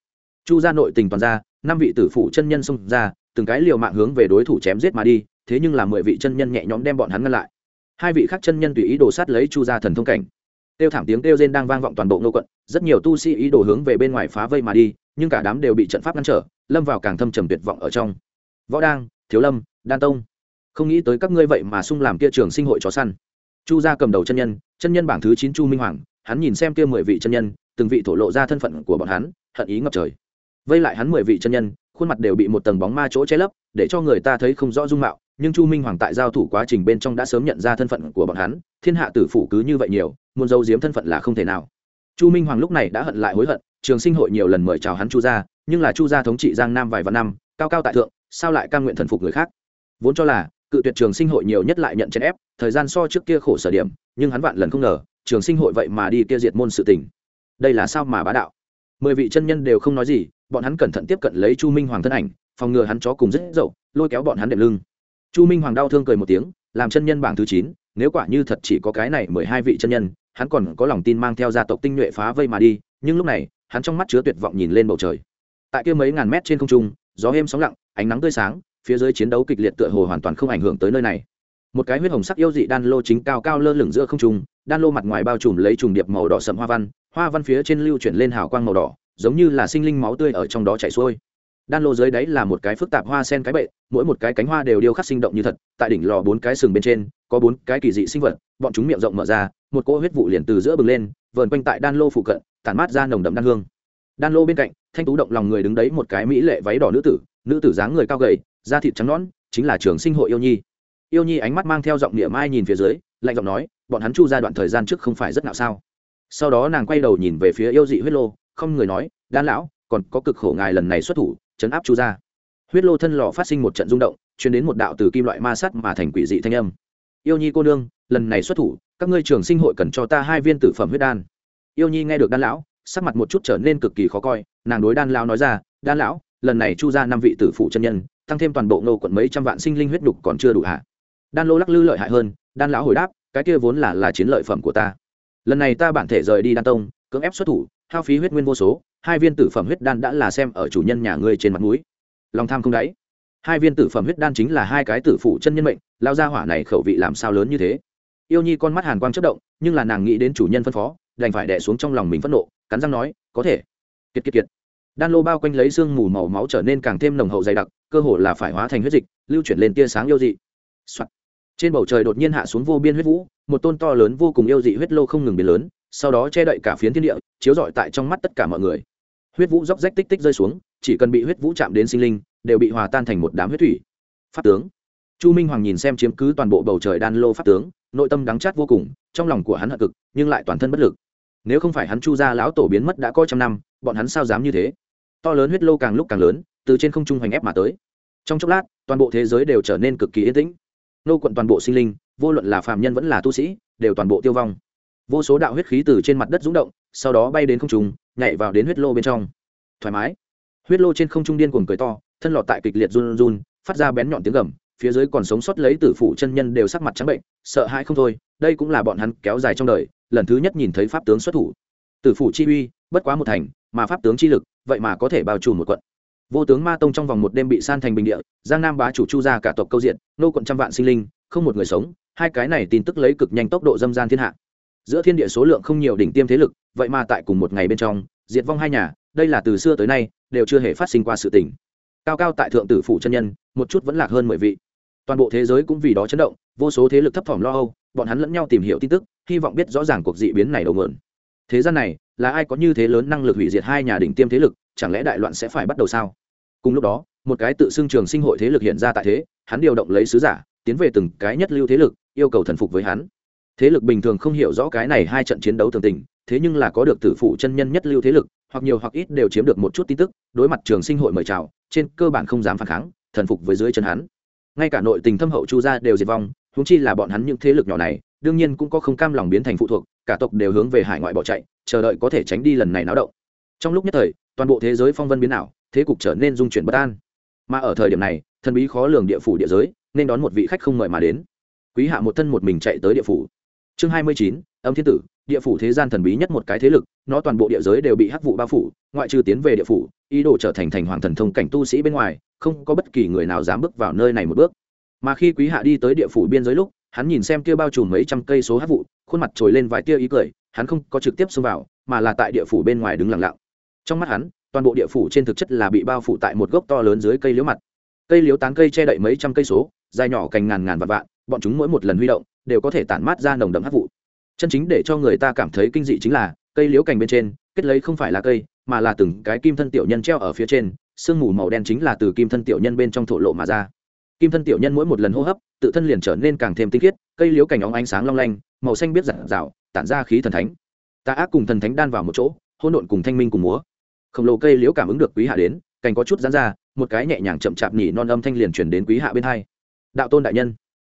Chu gia nội tình toàn ra, năm vị tử phủ chân nhân xông ra, từng cái liều mạng hướng về đối thủ chém giết mà đi, thế nhưng là mười vị chân nhân nhẹ nhõm đem bọn hắn ngăn lại. Hai vị khác chân nhân tùy ý đồ sát lấy chu gia thần thông cảnh tiêu thảm tiếng kêu rên đang vang vọng toàn bộ nô quận, rất nhiều tu sĩ ý đồ hướng về bên ngoài phá vây mà đi, nhưng cả đám đều bị trận pháp ngăn trở, lâm vào càng thâm trầm tuyệt vọng ở trong. Võ đang, thiếu lâm, đan tông, không nghĩ tới các ngươi vậy mà xung làm kia trường sinh hội chó săn. Chu gia cầm đầu chân nhân chân nhân bảng thứ chín chu minh hoàng, hắn nhìn xem kia mười vị chân nhân, từng vị thổ lộ ra thân phận của bọn hắn, hận ý ngập trời. Vây lại hắn mười vị chân nhân, khuôn mặt đều bị một tầng bóng ma chỗ che lấp, để cho người ta thấy không rõ dung mạo, nhưng chu minh hoàng tại giao thủ quá trình bên trong đã sớm nhận ra thân phận của bọn hắn, thiên hạ tử phủ cứ như vậy nhiều muốn giấu giếm thân phận là không thể nào. Chu minh hoàng lúc này đã hận lại hối hận, trường sinh hội nhiều lần mời chào hắn chu gia, nhưng là chu gia thống trị giang nam vài vạn năm, cao cao tại thượng, sao lại cam nguyện thần phục người khác? Vốn cho là, cự tuyệt trường sinh hội nhiều nhất lại nhận chèn ép, thời gian so trước kia khổ sở điểm, nhưng hắn vạn lần không ngờ, trường sinh hội vậy mà đi kia diệt môn sự tình. Đây là sao mà bá đạo? Mười vị chân nhân đều không nói gì, bọn hắn cẩn thận tiếp cận lấy chu minh hoàng thân ảnh, phòng ngừa hắn chó cùng rất dậu, lôi kéo bọn hắn đệm lưng. Chu minh hoàng đau thương cười một tiếng, làm chân nhân bảng thứ chín, nếu quả như thật chỉ có cái này mười hai vị chân nhân hắn còn có lòng tin mang theo gia tộc tinh nhuệ phá vây mà đi, nhưng lúc này, hắn trong mắt chứa tuyệt vọng nhìn lên bầu trời. Tại kia mấy ngàn mét trên không trung, gió êm sóng lặng, ánh nắng tươi sáng, phía dưới chiến đấu kịch liệt tựa hồ hoàn toàn không ảnh hưởng tới nơi này. Một cái huyết hồng sắc yêu dị đan lô chính cao cao lơ lửng giữa không trung, đan lô mặt ngoài bao trùm lấy trùng điệp màu đỏ sậm hoa văn hoa văn phía trên lưu chuyển lên hào quang màu đỏ, giống như là sinh linh máu tươi ở trong đó chảy xuôi. Đan lô dưới đáy là một cái phức tạp hoa sen cái bệ, mỗi một cái cánh hoa đều điêu khắc sinh động như thật, tại đỉnh lò bốn cái sừng bên trên, có bốn cái kỳ dị sinh vật, bọn chúng miệng rộng mở ra một cỗ huyết vụ liền từ giữa bừng lên, vờn quanh tại đan lô phụ cận, tản mát ra nồng đậm đan hương. Đan lô bên cạnh, thanh tú động lòng người đứng đấy một cái mỹ lệ váy đỏ nữ tử nữ tử dáng người cao gầy, da thịt trắng nõn, chính là trường sinh hội yêu nhi. Yêu nhi ánh mắt mang theo giọng niệm mai nhìn phía dưới, lạnh giọng nói, bọn hắn chu ra đoạn thời gian trước không phải rất nào sao? Sau đó nàng quay đầu nhìn về phía yêu dị huyết lô, không người nói, đan lão, còn có cực khổ ngài lần này xuất thủ, chấn áp chu gia. Huyết lô thân lò phát sinh một trận rung động chuyển đến một đạo từ kim loại ma sắt mà thành quỷ dị thanh âm. Yêu nhi cô nương, lần này xuất thủ các ngươi trường sinh hội cần cho ta hai viên tử phẩm huyết đan. Yêu nhi nghe được đan lão, sắc mặt một chút trở nên cực kỳ khó coi, nàng đối đan lão nói ra, đan lão, lần này chu ra năm vị tử phụ chân nhân, tăng thêm toàn bộ nô quận mấy trăm vạn sinh linh huyết đục còn chưa đủ hạ đan lô lắc lư lợi hại hơn, đan lão hồi đáp, cái kia vốn là là chiến lợi phẩm của ta. Lần này ta bản thể rời đi đan tông, cưỡng ép xuất thủ, hao phí huyết nguyên vô số, hai viên tử phẩm huyết đan đã là xem ở chủ nhân nhà ngươi trên mặt núi lòng tham không đáy. Hai viên tử phẩm huyết đan chính là hai cái tử phụ chân nhân mệnh lao ra hỏa này khẩu vị làm sao lớn như thế? Yêu nhi con mắt hàn quang chất động, nhưng là nàng nghĩ đến chủ nhân phân phó, đành phải đẻ xuống trong lòng mình phẫn nộ, cắn răng nói, có thể. Kiệt kiệt kiệt. Đan lô bao quanh lấy xương mù màu máu trở nên càng thêm nồng hậu dày đặc, cơ hồ là phải hóa thành huyết dịch, lưu chuyển lên tia sáng yêu dị、Soạn. trên bầu trời đột nhiên hạ xuống vô biên huyết vũ, một tôn to lớn vô cùng yêu dị huyết lô không ngừng biến lớn, sau đó che đậy cả phiến thiên địa, chiếu rọi tại trong mắt tất cả mọi người. Huyết vũ róc rách tích tích rơi xuống, chỉ cần bị huyết vũ chạm đến sinh linh, đều bị hòa tan thành một đám huyết thủy. Pháp tướng chu minh hoàng nhìn xem chiếm cứ toàn bộ bầu trời đan lô pháp tướng, nội tâm đắng chát vô cùng, trong lòng của hắn hận cực, nhưng lại toàn thân bất lực. Nếu không phải hắn chu gia lão tổ biến mất đã có trăm năm, bọn hắn sao dám như thế? To lớn huyết lô càng lúc càng lớn, từ trên không trung hoành ép mà tới. Trong chốc lát, toàn bộ thế giới đều trở nên cực kỳ yên tĩnh. Nô quận toàn bộ sinh linh, vô luận là phạm nhân vẫn là tu sĩ, đều toàn bộ tiêu vong. Vô số đạo huyết khí từ trên mặt đất rúng động, sau đó bay đến không trung, nhảy vào đến huyết lô bên trong. Thoải mái. Huyết lô trên không trung điên cuồng cười to, thân lọt tại kịch liệt run run, phát ra bén nhọn tiếng gầm phía dưới còn sống sót lấy tử phụ chân nhân đều sắc mặt trắng bệnh, sợ hãi không thôi, đây cũng là bọn hắn kéo dài trong đời, lần thứ nhất nhìn thấy pháp tướng xuất thủ. Tử phụ chi uy, bất quá một thành, mà pháp tướng chi lực, vậy mà có thể bao trùm một quận. Vô tướng ma tông trong vòng một đêm bị san thành bình địa, giang nam bá chủ chu ra cả tộc câu diện, nô quận trăm vạn sinh linh, không một người sống, hai cái này tin tức lấy cực nhanh tốc độ dâm gian thiên hạ. Giữa thiên địa số lượng không nhiều đỉnh tiêm thế lực, vậy mà tại cùng một ngày bên trong, diệt vong hai nhà, đây là từ xưa tới nay, đều chưa hề phát sinh qua sự tình. Cao cao tại thượng tử phủ chân nhân, một chút vẫn lạc hơn mười vị toàn bộ thế giới cũng vì đó chấn động, vô số thế lực thấp thỏm lo âu, bọn hắn lẫn nhau tìm hiểu tin tức, hy vọng biết rõ ràng cuộc dị biến này đầu mượn thế gian này, là ai có như thế lớn năng lực hủy diệt hai nhà đỉnh tiêm thế lực, chẳng lẽ đại loạn sẽ phải bắt đầu sao? Cùng lúc đó, một cái tự xưng trường sinh hội thế lực hiện ra tại thế, hắn điều động lấy sứ giả, tiến về từng cái nhất lưu thế lực, yêu cầu thần phục với hắn. Thế lực bình thường không hiểu rõ cái này hai trận chiến đấu thường tình, thế nhưng là có được tử phụ chân nhân nhất lưu thế lực, hoặc nhiều hoặc ít đều chiếm được một chút tin tức, đối mặt trường sinh hội mời chào, trên cơ bản không dám phản kháng, thần phục với dưới chân hắn ngay cả nội tình thâm hậu chu gia đều diệt vong húng chi là bọn hắn những thế lực nhỏ này, đương nhiên cũng có không cam lòng biến thành phụ thuộc, cả tộc đều hướng về hải ngoại bỏ chạy, chờ đợi có thể tránh đi lần này náo động. Trong lúc nhất thời, toàn bộ thế giới phong vân biến ảo, thế cục trở nên dung chuyển bất an. Mà ở thời điểm này, thần bí khó lường địa phủ địa giới, nên đón một vị khách không mời mà đến. Quý hạ một thân một mình chạy tới địa phủ. Chương hai mươi chín, âm thiên tử, địa phủ thế gian thần bí nhất một cái thế lực, nó toàn bộ địa giới đều bị hắc vụ bao phủ, ngoại trừ tiến về địa phủ, ý đồ trở thành thành hoàng thần thông cảnh tu sĩ bên ngoài không có bất kỳ người nào dám bước vào nơi này một bước. Mà khi quý hạ đi tới địa phủ biên giới lúc, hắn nhìn xem kia bao trùm mấy trăm cây số hắc vụ, khuôn mặt trồi lên vài tia ý cười, hắn không có trực tiếp xông vào, mà là tại địa phủ bên ngoài đứng lặng lặng. Trong mắt hắn, toàn bộ địa phủ trên thực chất là bị bao phủ tại một gốc to lớn dưới cây liễu mặt. Cây liễu tán cây che đậy mấy trăm cây số, dài nhỏ cành ngàn ngàn vạn vạn, bọn chúng mỗi một lần huy động, đều có thể tản mát ra nồng đậm hắc vụ. Chân chính để cho người ta cảm thấy kinh dị chính là, cây liễu cành bên trên, kết lấy không phải là cây, mà là từng cái kim thân tiểu nhân treo ở phía trên sương mù màu đen chính là từ kim thân tiểu nhân bên trong thổ lộ mà ra. Kim thân tiểu nhân mỗi một lần hô hấp, tự thân liền trở nên càng thêm tinh khiết, cây liễu cành óng ánh sáng long lanh, màu xanh biết rạng rào, tản ra khí thần thánh. Ta ác cùng thần thánh đan vào một chỗ hôn độn cùng thanh minh cùng múa. Khổng lồ cây liễu cảm ứng được quý hạ đến, cành có chút dán ra, một cái nhẹ nhàng chậm chạp nhỉ non âm thanh liền chuyển đến quý hạ bên hai. Đạo tôn đại nhân,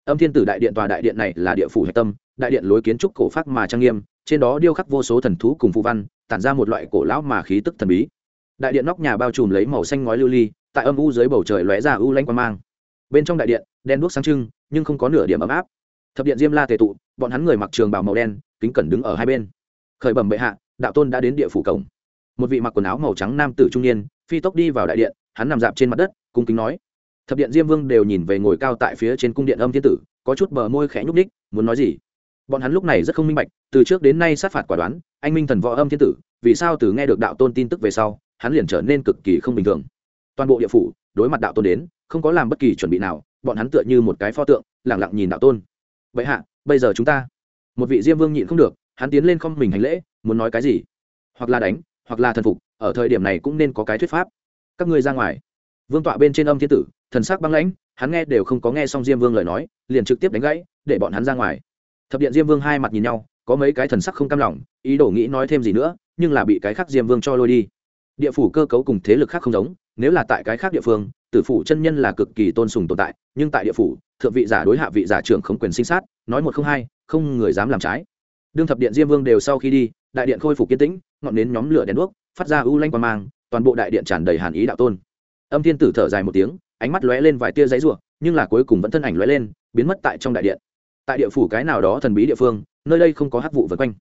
âm thiên tử đại điện tòa đại điện này là địa phủ hạch tâm, đại điện lối kiến trúc cổ pháp mà trang nghiêm, trên đó điêu khắc vô số thần thú cùng phụ văn, tản ra một loại cổ lão mà khí tức thần bí đại điện nóc nhà bao trùm lấy màu xanh ngói lưu ly, tại âm u dưới bầu trời lóe ra u lanh quang mang. Bên trong đại điện đen đuốc sáng trưng, nhưng không có nửa điểm ấm áp. Thập điện diêm la tề tụ, bọn hắn người mặc trường bào màu đen, kính cẩn đứng ở hai bên. Khởi bẩm bệ hạ, đạo tôn đã đến địa phủ cổng. Một vị mặc quần áo màu trắng nam tử trung niên, phi tốc đi vào đại điện, hắn nằm dạp trên mặt đất, cung kính nói. Thập điện diêm vương đều nhìn về ngồi cao tại phía trên cung điện âm thiên tử, có chút bờ môi khẽ nhúc ních muốn nói gì? Bọn hắn lúc này rất không minh bạch, từ trước đến nay sát phạt quả đoán, anh minh thần võ âm thiên tử, vì sao từ nghe được đạo tôn tin tức về sau hắn liền trở nên cực kỳ không bình thường. Toàn bộ địa phủ, đối mặt đạo tôn đến, không có làm bất kỳ chuẩn bị nào, bọn hắn tựa như một cái pho tượng lẳng lặng nhìn đạo tôn. Vậy hạ, bây giờ chúng ta? Một vị diêm vương nhịn không được, hắn tiến lên không mình hành lễ, muốn nói cái gì? Hoặc là đánh, hoặc là thần phục, ở thời điểm này cũng nên có cái thuyết pháp. Các ngươi ra ngoài. Vương tọa bên trên âm thiên tử, thần sắc băng lãnh, hắn nghe đều không có nghe xong diêm vương lời nói, liền trực tiếp đánh gãy, để bọn hắn ra ngoài. Thập điện diêm vương hai mặt nhìn nhau, có mấy cái thần sắc không cam lòng, ý đồ nghĩ nói thêm gì nữa, nhưng là bị cái khác diêm vương cho lôi đi địa phủ cơ cấu cùng thế lực khác không giống, nếu là tại cái khác địa phương, tử phủ chân nhân là cực kỳ tôn sùng tồn tại, nhưng tại địa phủ, thượng vị giả đối hạ vị giả trưởng không quyền sinh sát, nói một không hai, không người dám làm trái. Đương thập điện diêm vương đều sau khi đi, đại điện khôi phục kiên tĩnh, ngọn nến nhóm lửa đèn đuốc, phát ra u lanh qua mang, toàn bộ đại điện tràn đầy hàn ý đạo tôn. Âm thiên tử thở dài một tiếng, ánh mắt lóe lên vài tia giấy ruộng nhưng là cuối cùng vẫn thân ảnh lóe lên, biến mất tại trong đại điện. Tại địa phủ cái nào đó thần bí địa phương, nơi đây không có hắc vụ vân quanh.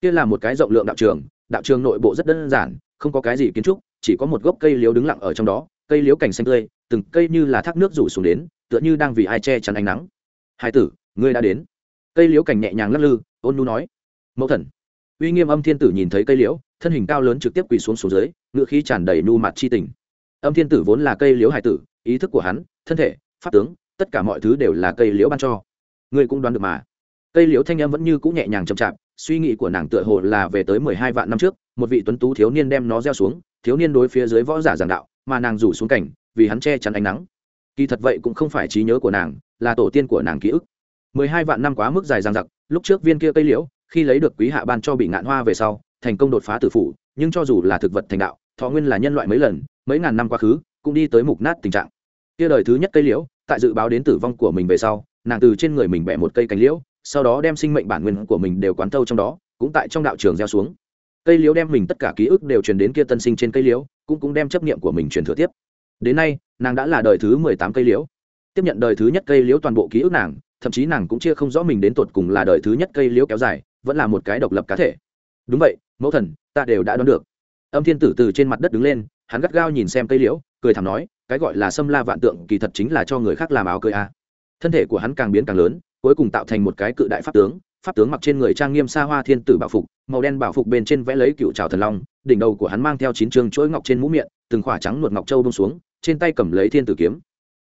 Kia là một cái rộng lượng đạo trường đạo trường nội bộ rất đơn giản không có cái gì kiến trúc, chỉ có một gốc cây liếu đứng lặng ở trong đó, cây liếu cảnh xanh tươi, từng cây như là thác nước rủ xuống đến, tựa như đang vì ai che chắn ánh nắng. Hai tử, ngươi đã đến. Cây liếu cảnh nhẹ nhàng lắc lư, ôn nu nói. Mẫu thần. Uy nghiêm âm thiên tử nhìn thấy cây liễu, thân hình cao lớn trực tiếp quỳ xuống xuống dưới ngựa khí tràn đầy nu mặt chi tình. Âm thiên tử vốn là cây liễu hải tử, ý thức của hắn, thân thể, pháp tướng, tất cả mọi thứ đều là cây liễu ban cho. Ngươi cũng đoán được mà. Cây liễu thanh âm vẫn như cũng nhẹ nhàng chậm chạp, suy nghĩ của nàng tựa hồ là về tới mười hai vạn năm trước một vị tuấn tú thiếu niên đem nó gieo xuống, thiếu niên đối phía dưới võ giả giảng đạo, mà nàng rủ xuống cảnh, vì hắn che chắn ánh nắng. Kỳ thật vậy cũng không phải trí nhớ của nàng, là tổ tiên của nàng ký ức. Mười hai vạn năm quá mức dài dằng dặc, lúc trước viên kia cây liễu, khi lấy được quý hạ ban cho bị ngạn hoa về sau, thành công đột phá tử phủ, nhưng cho dù là thực vật thành đạo, thọ nguyên là nhân loại mấy lần, mấy ngàn năm quá khứ, cũng đi tới mục nát tình trạng. Kia đời thứ nhất cây liễu, tại dự báo đến tử vong của mình về sau, nàng từ trên người mình bẻ một cây cành liễu, sau đó đem sinh mệnh bản nguyên của mình đều quán thâu trong đó, cũng tại trong đạo trường gieo xuống cây liễu đem mình tất cả ký ức đều truyền đến kia tân sinh trên cây liễu, cũng cũng đem chấp niệm của mình truyền thừa tiếp. Đến nay, nàng đã là đời thứ mười tám cây liễu. Tiếp nhận đời thứ nhất cây liễu toàn bộ ký ức nàng, thậm chí nàng cũng chia không rõ mình đến tột cùng là đời thứ nhất cây liễu kéo dài, vẫn là một cái độc lập cá thể. Đúng vậy, mẫu thần, ta đều đã đoán được. Âm thiên tử từ trên mặt đất đứng lên, hắn gắt gao nhìn xem cây liễu, cười thảm nói, cái gọi là xâm la vạn tượng kỳ thật chính là cho người khác làm áo cười a à. thân thể của hắn càng biến càng lớn, cuối cùng tạo thành một cái cự đại pháp tướng pháp tướng mặc trên người trang nghiêm xa hoa thiên tử bảo phục, màu đen bảo phục bên trên vẽ lấy cựu trào thần long, đỉnh đầu của hắn mang theo chín trường chuỗi ngọc trên mũ miệng, từng khỏa trắng nuột ngọc châu bông xuống, trên tay cầm lấy thiên tử kiếm.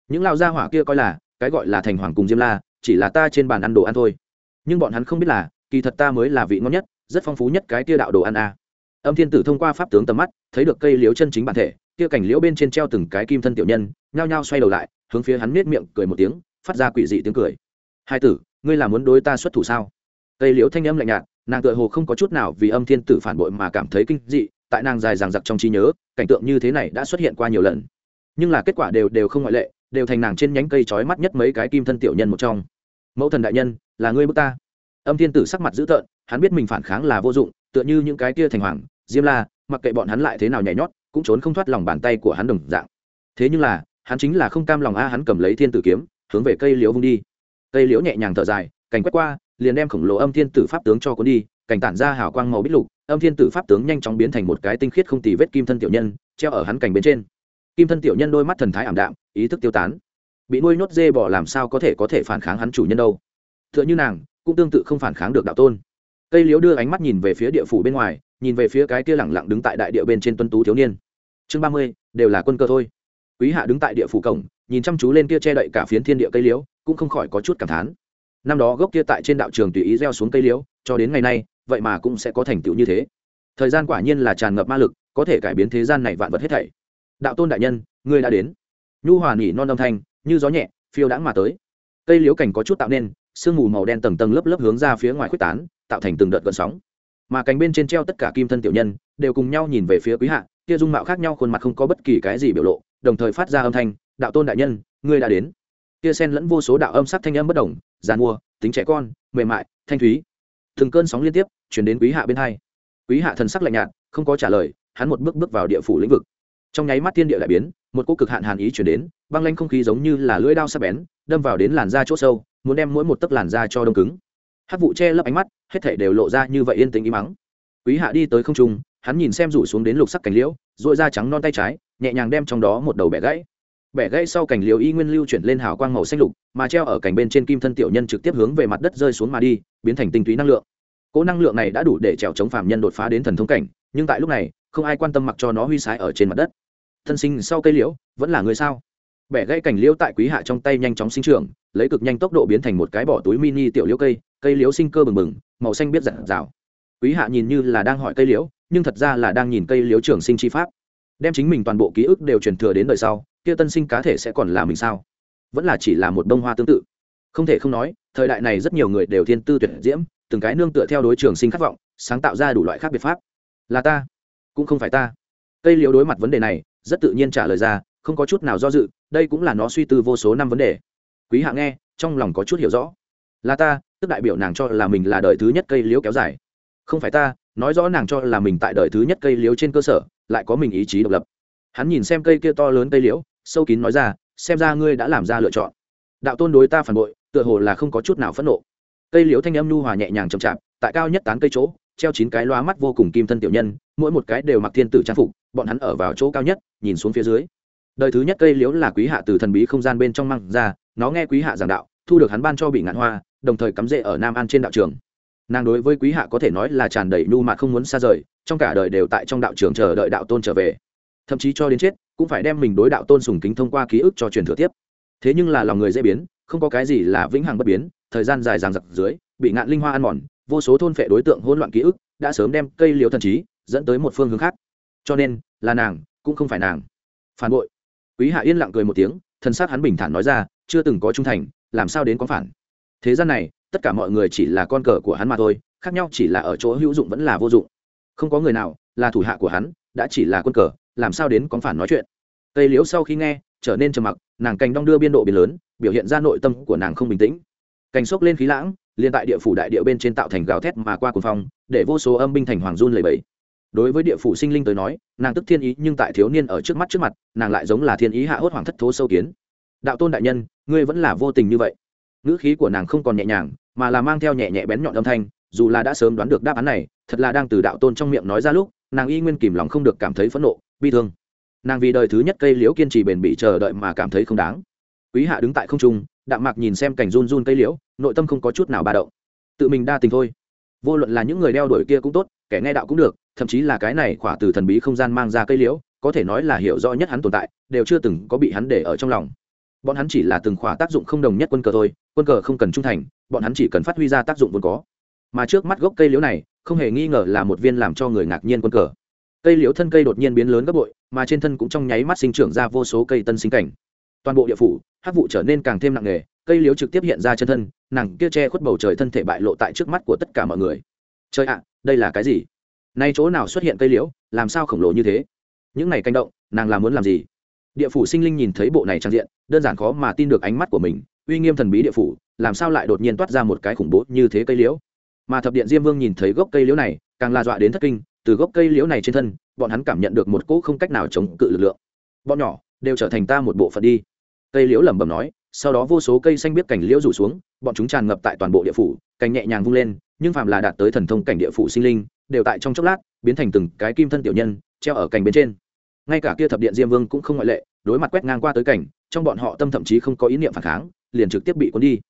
Những lao gia hỏa kia coi là, cái gọi là thành hoàng cùng diêm la, chỉ là ta trên bàn ăn đồ ăn thôi. Nhưng bọn hắn không biết là, kỳ thật ta mới là vị ngon nhất, rất phong phú nhất cái tia đạo đồ ăn a. Âm thiên tử thông qua pháp tướng tầm mắt, thấy được cây liễu chân chính bản thể tia cảnh liễu bên trên treo từng cái kim thân tiểu nhân, nhao nhao xoay đầu lại, hướng phía hắn nết miệng cười một tiếng, phát ra quỷ dị tiếng cười. Hai tử, ngươi là muốn đối ta xuất thủ sao? Cây liễu thanh âm lạnh nhạt, nàng tựa hồ không có chút nào vì âm thiên tử phản bội mà cảm thấy kinh dị, tại nàng dài dằng dặc trong trí nhớ, cảnh tượng như thế này đã xuất hiện qua nhiều lần. Nhưng là kết quả đều đều không ngoại lệ, đều thành nàng trên nhánh cây trói mắt nhất mấy cái kim thân tiểu nhân một trong. Mẫu thần đại nhân, là ngươi bước ta. Âm thiên tử sắc mặt dữ tợn, hắn biết mình phản kháng là vô dụng, tựa như những cái kia thành hoàng, diêm la, mặc kệ bọn hắn lại thế nào nhảy nhót, cũng trốn không thoát lòng bàn tay của hắn đồng dạng. Thế nhưng là, hắn chính là không cam lòng a, hắn cầm lấy thiên tử kiếm, hướng về cây liễu vung đi. Cây liễu nhẹ nhàng thở dài, cành quét qua liền đem khổng lồ âm thiên tử pháp tướng cho cuốn đi, cảnh tản ra hào quang màu bích lục, âm thiên tử pháp tướng nhanh chóng biến thành một cái tinh khiết không tì vết kim thân tiểu nhân, treo ở hắn cành bên trên. Kim thân tiểu nhân đôi mắt thần thái ảm đạm, ý thức tiêu tán. Bị nuôi nhốt dê bỏ làm sao có thể có thể phản kháng hắn chủ nhân đâu? T h ư ợ n h ư nàng, cũng tương tự không phản kháng được đạo tôn. Cây liếu đưa ánh mắt nhìn về phía địa phủ bên ngoài, nhìn về phía cái kia lẳng lặng đứng tại đại địa bên trên tuân tú thiếu niên. Chương ba mươi, đều là quân cơ thôi. Quý hạ đứng tại địa phủ cổng, nhìn chăm chú lên kia che đậy cả phiến thiên địa cây liếu cũng không khỏi có chút cảm thán năm đó gốc kia tại trên đạo trường tùy ý gieo xuống cây liễu, cho đến ngày nay vậy mà cũng sẽ có thành tựu như thế. Thời gian quả nhiên là tràn ngập ma lực có thể cải biến thế gian này vạn vật hết thảy. Đạo tôn đại nhân ngươi đã đến. Nhu hòa nỉ non âm thanh như gió nhẹ phiêu đãng mà tới. Cây liễu cảnh có chút tạo nên sương mù màu đen tầng tầng lớp lớp hướng ra phía ngoài khuếch tán tạo thành từng đợt gợn sóng. Mà cánh bên trên treo tất cả kim thân tiểu nhân đều cùng nhau nhìn về phía quý hạ kia dung mạo khác nhau khuôn mặt không có bất kỳ cái gì biểu lộ đồng thời phát ra âm thanh đạo tôn đại nhân ngươi đã đến kia sen lẫn vô số đạo âm sắc thanh âm bất đồng, giàn mua, tính trẻ con, mềm mại, thanh thúy. Từng cơn sóng liên tiếp chuyển đến quý hạ bên hai. Quý hạ thần sắc lạnh nhạt, không có trả lời, hắn một bước bước vào địa phủ lĩnh vực. Trong nháy mắt thiên địa đại biến, một cô cực hạn hàn ý chuyển đến, băng lanh không khí giống như là lưỡi đao sắc bén, đâm vào đến làn da chỗ sâu, muốn đem mỗi một tấc làn da cho đông cứng. Hát vụ che lấp ánh mắt, hết thể đều lộ ra như vậy yên tĩnh im mắng quý hạ đi tới không trung, hắn nhìn xem rủ xuống đến lục sắc cành liễu dội da trắng non tay trái, nhẹ nhàng đem trong đó một đầu bẻ gãy bẻ gãy sau cành liễu y nguyên lưu chuyển lên hào quang màu xanh lục, mà treo ở cành bên trên kim thân tiểu nhân trực tiếp hướng về mặt đất rơi xuống mà đi, biến thành tinh túy năng lượng. Cỗ năng lượng này đã đủ để trèo chống phạm nhân đột phá đến thần thông cảnh, nhưng tại lúc này, không ai quan tâm mặc cho nó huy sái ở trên mặt đất. Thân sinh sau cây liễu, vẫn là người sao? Bẻ gãy cành liễu tại quý hạ trong tay nhanh chóng sinh trưởng, lấy cực nhanh tốc độ biến thành một cái bỏ túi mini tiểu liễu cây cây liễu sinh cơ bừng bừng, màu xanh biết rạng rào quý hạ nhìn như là đang hỏi cây liễu, nhưng thật ra là đang nhìn cây liễu trưởng sinh chi pháp đem chính mình toàn bộ ký ức đều truyền thừa đến đời sau, kia tân sinh cá thể sẽ còn là mình sao? Vẫn là chỉ là một bông hoa tương tự. Không thể không nói, thời đại này rất nhiều người đều thiên tư tuyệt diễm, từng cái nương tựa theo đối trường sinh khát vọng, sáng tạo ra đủ loại khác biệt pháp. Là ta, cũng không phải ta. Cây liễu đối mặt vấn đề này, rất tự nhiên trả lời ra, không có chút nào do dự, đây cũng là nó suy tư vô số năm vấn đề. Quý hạ nghe, trong lòng có chút hiểu rõ. Là ta, tức đại biểu nàng cho là mình là đời thứ nhất cây liễu kéo dài. Không phải ta, nói rõ nàng cho là mình tại đời thứ nhất cây liễu trên cơ sở lại có mình ý chí độc lập. Hắn nhìn xem cây kia to lớn cây liễu, sâu kín nói ra, xem ra ngươi đã làm ra lựa chọn. Đạo tôn đối ta phản bội, tựa hồ là không có chút nào phẫn nộ. Cây liễu thanh âm nhu hòa nhẹ nhàng chậm chạp, tại cao nhất tán cây chỗ, treo chín cái loa mắt vô cùng kim thân tiểu nhân, mỗi một cái đều mặc thiên tử trang phục, bọn hắn ở vào chỗ cao nhất, nhìn xuống phía dưới. Đời thứ nhất cây liễu là quý hạ từ thần bí không gian bên trong măng ra, nó nghe quý hạ giảng đạo, thu được hắn ban cho bị ngạn hoa, đồng thời cắm rễ ở nam an trên đạo trường nàng đối với quý hạ có thể nói là tràn đầy nhu mà không muốn xa rời, trong cả đời đều tại trong đạo trường chờ đợi đạo tôn trở về. Thậm chí cho đến chết, cũng phải đem mình đối đạo tôn sùng kính thông qua ký ức cho truyền thừa tiếp. Thế nhưng là lòng người dễ biến, không có cái gì là vĩnh hằng bất biến, thời gian dài dằng dặc dưới, bị ngạn linh hoa ăn mòn, vô số thôn phệ đối tượng hỗn loạn ký ức đã sớm đem cây liều thần trí dẫn tới một phương hướng khác. Cho nên, là nàng, cũng không phải nàng. Phản bội. Quý hạ yên lặng cười một tiếng thân xác hắn bình thản nói ra, chưa từng có trung thành, làm sao đến có phản. Thế gian này tất cả mọi người chỉ là con cờ của hắn mà thôi, khác nhau chỉ là ở chỗ hữu dụng vẫn là vô dụng. Không có người nào là thủ hạ của hắn, đã chỉ là quân cờ, làm sao đến có phản nói chuyện. Tây liễu sau khi nghe, trở nên trầm mặc, nàng cành đong đưa biên độ biến lớn, biểu hiện ra nội tâm của nàng không bình tĩnh. Cành xốc lên khí lãng liên tại địa phủ đại địa bên trên tạo thành gào thét mà qua cuồng phong, để vô số âm binh thành hoàng run lầy bẫy đối với địa phủ sinh linh tới nói, nàng tức thiên ý, nhưng tại thiếu niên ở trước mắt trước mặt, nàng lại giống là thiên ý hạ hốt hoàng thất thố sâu kiến. Đạo tôn đại nhân, ngươi vẫn là vô tình như vậy. Ngữ khí của nàng không còn nhẹ nhàng mà là mang theo nhẹ nhẹ bén nhọn âm thanh, dù là đã sớm đoán được đáp án này, thật là đang từ đạo tôn trong miệng nói ra lúc, nàng y nguyên kìm lòng không được cảm thấy phẫn nộ, bi thương. Nàng vì đời thứ nhất cây liễu kiên trì bền bỉ chờ đợi mà cảm thấy không đáng. Quý hạ đứng tại không trung, đạm mạc nhìn xem cảnh run run cây liễu, nội tâm không có chút nào ba động. Tự mình đa tình thôi. Vô luận là những người đeo đuổi kia cũng tốt, kẻ nghe đạo cũng được, thậm chí là cái này khỏa từ thần bí không gian mang ra cây liễu, có thể nói là hiểu rõ nhất hắn tồn tại, đều chưa từng có bị hắn để ở trong lòng. Bọn hắn chỉ là từng khỏa tác dụng không đồng nhất quân cờ thôi, quân cờ không cần trung thành bọn hắn chỉ cần phát huy ra tác dụng vốn có. Mà trước mắt gốc cây liễu này, không hề nghi ngờ là một viên làm cho người ngạc nhiên quân cờ. Cây liễu thân cây đột nhiên biến lớn gấp bội, mà trên thân cũng trong nháy mắt sinh trưởng ra vô số cây tân sinh cảnh. Toàn bộ địa phủ hát vụ trở nên càng thêm nặng nề, cây liễu trực tiếp hiện ra chân thân nàng kia che khuất bầu trời thân thể bại lộ tại trước mắt của tất cả mọi người. Trời ạ, đây là cái gì? Nay chỗ nào xuất hiện cây liễu, làm sao khổng lồ như thế? Những này canh động, nàng là muốn làm gì? Địa phủ sinh linh nhìn thấy bộ này trang diện, đơn giản khó mà tin được ánh mắt của mình uy nghiêm thần bí địa phủ, làm sao lại đột nhiên toát ra một cái khủng bố như thế cây liễu? Mà thập điện diêm vương nhìn thấy gốc cây liễu này, càng là dọa đến thất kinh, từ gốc cây liễu này trên thân, bọn hắn cảm nhận được một cỗ không cách nào chống cự lực lượng. Bọn nhỏ, đều trở thành ta một bộ phận đi. Cây liễu lẩm bẩm nói, sau đó vô số cây xanh biết cảnh liễu rủ xuống, bọn chúng tràn ngập tại toàn bộ địa phủ, cành nhẹ nhàng vung lên, nhưng phàm là đạt tới thần thông cảnh địa phủ sinh linh, đều tại trong chốc lát, biến thành từng cái kim thân tiểu nhân, treo ở cành bên trên. Ngay cả kia thập điện diêm vương cũng không ngoại lệ, đối mặt quét ngang qua tới cảnh, trong bọn họ tâm thậm chí không có ý niệm phản kháng liền trực tiếp bị cuốn đi.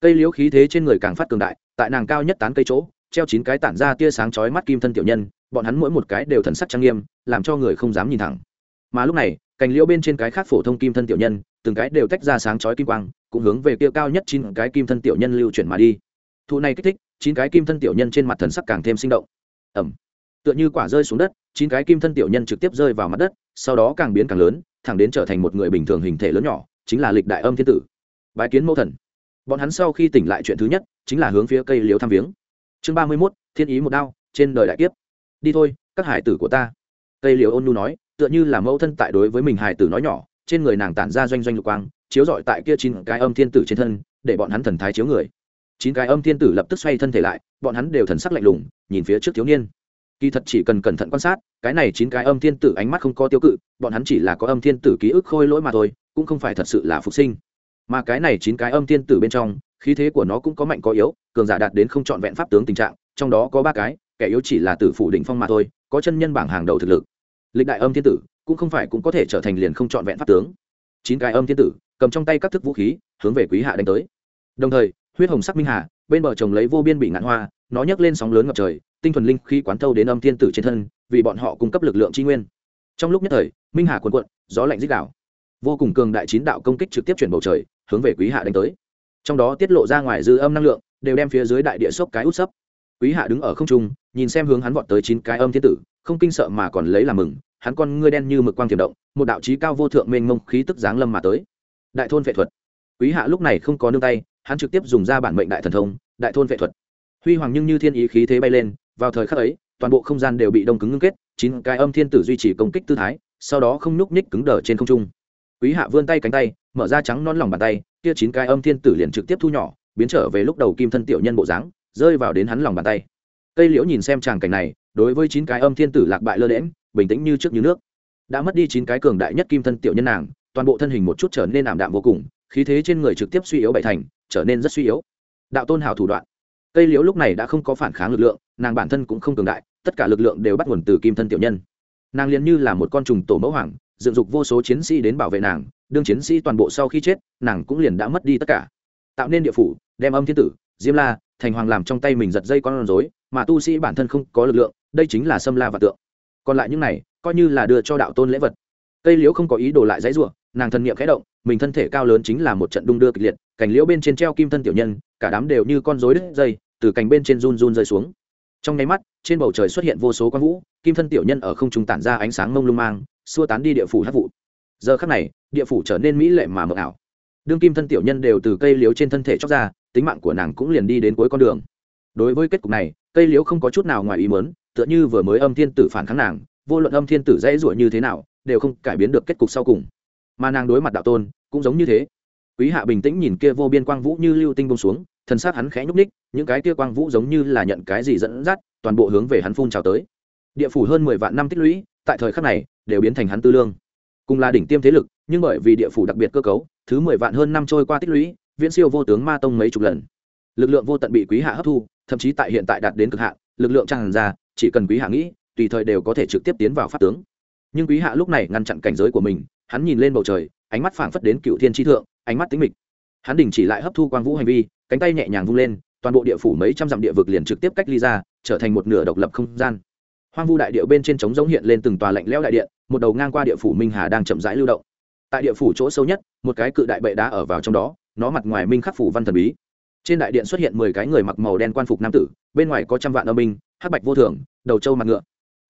Cây liễu khí thế trên người càng phát cường đại, tại nàng cao nhất tán cây chỗ, treo chín cái tản ra tia sáng chói mắt kim thân tiểu nhân, bọn hắn mỗi một cái đều thần sắc trang nghiêm, làm cho người không dám nhìn thẳng. Mà lúc này, cành liễu bên trên cái khác phổ thông kim thân tiểu nhân, từng cái đều tách ra sáng chói kim quang, cũng hướng về kia cao nhất chín cái kim thân tiểu nhân lưu chuyển mà đi. Thụ này kích thích, chín cái kim thân tiểu nhân trên mặt thần sắc càng thêm sinh động. Ẩm tựa như quả rơi xuống đất, chín cái kim thân tiểu nhân trực tiếp rơi vào mặt đất, sau đó càng biến càng lớn, thẳng đến trở thành một người bình thường hình thể lớn nhỏ, chính là lịch đại âm thiên tử bái kiến mẫu thần. Bọn hắn sau khi tỉnh lại chuyện thứ nhất chính là hướng phía cây liếu thăm viếng. Chương ba mươi mốt, thiên ý một đao, trên đời đại kiếp. Đi thôi, các hải tử của ta. Cây liều ôn nu nói, tựa như là mẫu thân tại đối với mình hải tử nói nhỏ, trên người nàng tản ra doanh doanh lục quang, chiếu dọi tại kia chín cái âm thiên tử trên thân, để bọn hắn thần thái chiếu người. Chín cái âm thiên tử lập tức xoay thân thể lại, bọn hắn đều thần sắc lạnh lùng, nhìn phía trước thiếu niên. Kỳ thật chỉ cần cẩn thận quan sát, cái này chín cái âm thiên tử ánh mắt không có tiêu cự, bọn hắn chỉ là có âm thiên tử ký ức khôi lỗi mà thôi, cũng không phải thật sự là phục sinh mà cái này chín cái âm thiên tử bên trong, khí thế của nó cũng có mạnh có yếu, cường giả đạt đến không trọn vẹn pháp tướng tình trạng, trong đó có ba cái, kẻ yếu chỉ là tử phủ đỉnh phong mà thôi, có chân nhân bảng hàng đầu thực lực. Lịch đại âm thiên tử, cũng không phải cũng có thể trở thành liền không trọn vẹn pháp tướng. Chín cái âm thiên tử, cầm trong tay các thức vũ khí, hướng về quý hạ đánh tới. Đồng thời, huyết hồng sắc minh hà, bên bờ chồng lấy vô biên bị ngạn hoa, nó nhấc lên sóng lớn ngập trời, tinh thuần linh khí quán thâu đến âm thiên tử trên thân, vì bọn họ cung cấp lực lượng tri nguyên. Trong lúc nhất thời, minh hà cuồn cuộn, gió lạnh dích đảo vô cùng cường đại chín đạo công kích trực tiếp chuyển bầu trời hướng về quý hạ đánh tới. Trong đó tiết lộ ra ngoài dư âm năng lượng, đều đem phía dưới đại địa sốc cái út sấp. Quý hạ đứng ở không trung, nhìn xem hướng hắn vọt tới chín cái âm thiên tử, không kinh sợ mà còn lấy làm mừng, hắn con ngươi đen như mực quang tiềm động, một đạo chí cao vô thượng mênh mông khí tức giáng lâm mà tới. Đại thôn vệ thuật. Quý hạ lúc này không có nương tay, hắn trực tiếp dùng ra bản mệnh đại thần thông, đại thôn vệ thuật. Huy hoàng nhưng như thiên ý khí thế bay lên, vào thời khắc ấy, toàn bộ không gian đều bị đông cứng ngưng kết, chín cái âm thiên tử duy trì công kích tư thái, sau đó không nhúc nhích cứng đờ trên không trung. Quý hạ vươn tay cánh tay mở ra trắng non lòng bàn tay, kia chín cái âm thiên tử liền trực tiếp thu nhỏ, biến trở về lúc đầu kim thân tiểu nhân bộ dáng, rơi vào đến hắn lòng bàn tay. Cây liễu nhìn xem tràng cảnh này, đối với chín cái âm thiên tử lạc bại lơ đễm bình tĩnh như trước như nước. Đã mất đi chín cái cường đại nhất kim thân tiểu nhân nàng, toàn bộ thân hình một chút trở nên ảm đạm vô cùng, khí thế trên người trực tiếp suy yếu bảy thành, trở nên rất suy yếu. Đạo tôn hào thủ đoạn. Cây liễu lúc này đã không có phản kháng lực lượng, nàng bản thân cũng không cường đại, tất cả lực lượng đều bắt nguồn từ kim thân tiểu nhân. Nàng liền như là một con trùng tổ mẫu hoàng dựng dục vô số chiến sĩ đến bảo vệ nàng, đương chiến sĩ toàn bộ sau khi chết, nàng cũng liền đã mất đi tất cả. Tạo nên địa phủ, đem âm thiên tử, diêm la, thành hoàng làm trong tay mình giật dây con rối, mà tu sĩ bản thân không có lực lượng, đây chính là xâm la và tượng. Còn lại những này, coi như là đưa cho đạo tôn lễ vật. Cây liễu không có ý đồ lại giấy ruộng nàng thân niệm khẽ động, mình thân thể cao lớn chính là một trận đung đưa kịch liệt, cành liễu bên trên treo kim thân tiểu nhân, cả đám đều như con rối đứt dây, từ cành bên trên run run rơi xuống trong nháy mắt, trên bầu trời xuất hiện vô số quang vũ, kim thân tiểu nhân ở không trung tản ra ánh sáng mông lung mang, xua tán đi địa phủ hát vụ. Giờ khắc này, địa phủ trở nên mỹ lệ mà mờ ảo. Đương kim thân tiểu nhân đều từ cây liếu trên thân thể chóc ra, tính mạng của nàng cũng liền đi đến cuối con đường. Đối với kết cục này, cây liếu không có chút nào ngoài ý mớn tựa như vừa mới âm thiên tử phản kháng nàng, vô luận âm thiên tử dễ ruổi như thế nào, đều không cải biến được kết cục sau cùng. Mà nàng đối mặt đạo tôn, cũng giống như thế. Quý hạ bình tĩnh nhìn kia vô biên quang vũ như lưu tinh bông xuống thân xác hắn khẽ nhúc ních những cái kia quang vũ giống như là nhận cái gì dẫn dắt, toàn bộ hướng về hắn phun trào tới. Địa phủ hơn mười vạn năm tích lũy, tại thời khắc này, đều biến thành hắn tư lương. Cùng là đỉnh tiêm thế lực, nhưng bởi vì địa phủ đặc biệt cơ cấu, thứ mười vạn hơn năm trôi qua tích lũy, viễn siêu vô tướng ma tông mấy chục lần. Lực lượng vô tận bị quý hạ hấp thu, thậm chí tại hiện tại đạt đến cực hạn, lực lượng tràn ra, chỉ cần quý hạ nghĩ, tùy thời đều có thể trực tiếp tiến vào pháp tướng. Nhưng quý hạ lúc này ngăn chặn cảnh giới của mình, hắn nhìn lên bầu trời, ánh mắt phảng phất đến cựu thiên tri thượng, ánh mắt tính mịch. Hắn đình chỉ lại hấp thu quang vũ hành vi cánh tay nhẹ nhàng vung lên, toàn bộ địa phủ mấy trăm dặm địa vực liền trực tiếp cách ly ra, trở thành một nửa độc lập không gian. Hoang vu đại địa bên trên trống giống hiện lên từng tòa lạnh lẽo đại điện, một đầu ngang qua địa phủ minh hà đang chậm rãi lưu động. Tại địa phủ chỗ sâu nhất, một cái cự đại bệ đá ở vào trong đó, nó mặt ngoài minh khắc phủ văn thần bí. Trên đại điện xuất hiện mười cái người mặc màu đen quan phục nam tử, bên ngoài có trăm vạn âm binh, hắc bạch vô thường, đầu trâu mặt ngựa.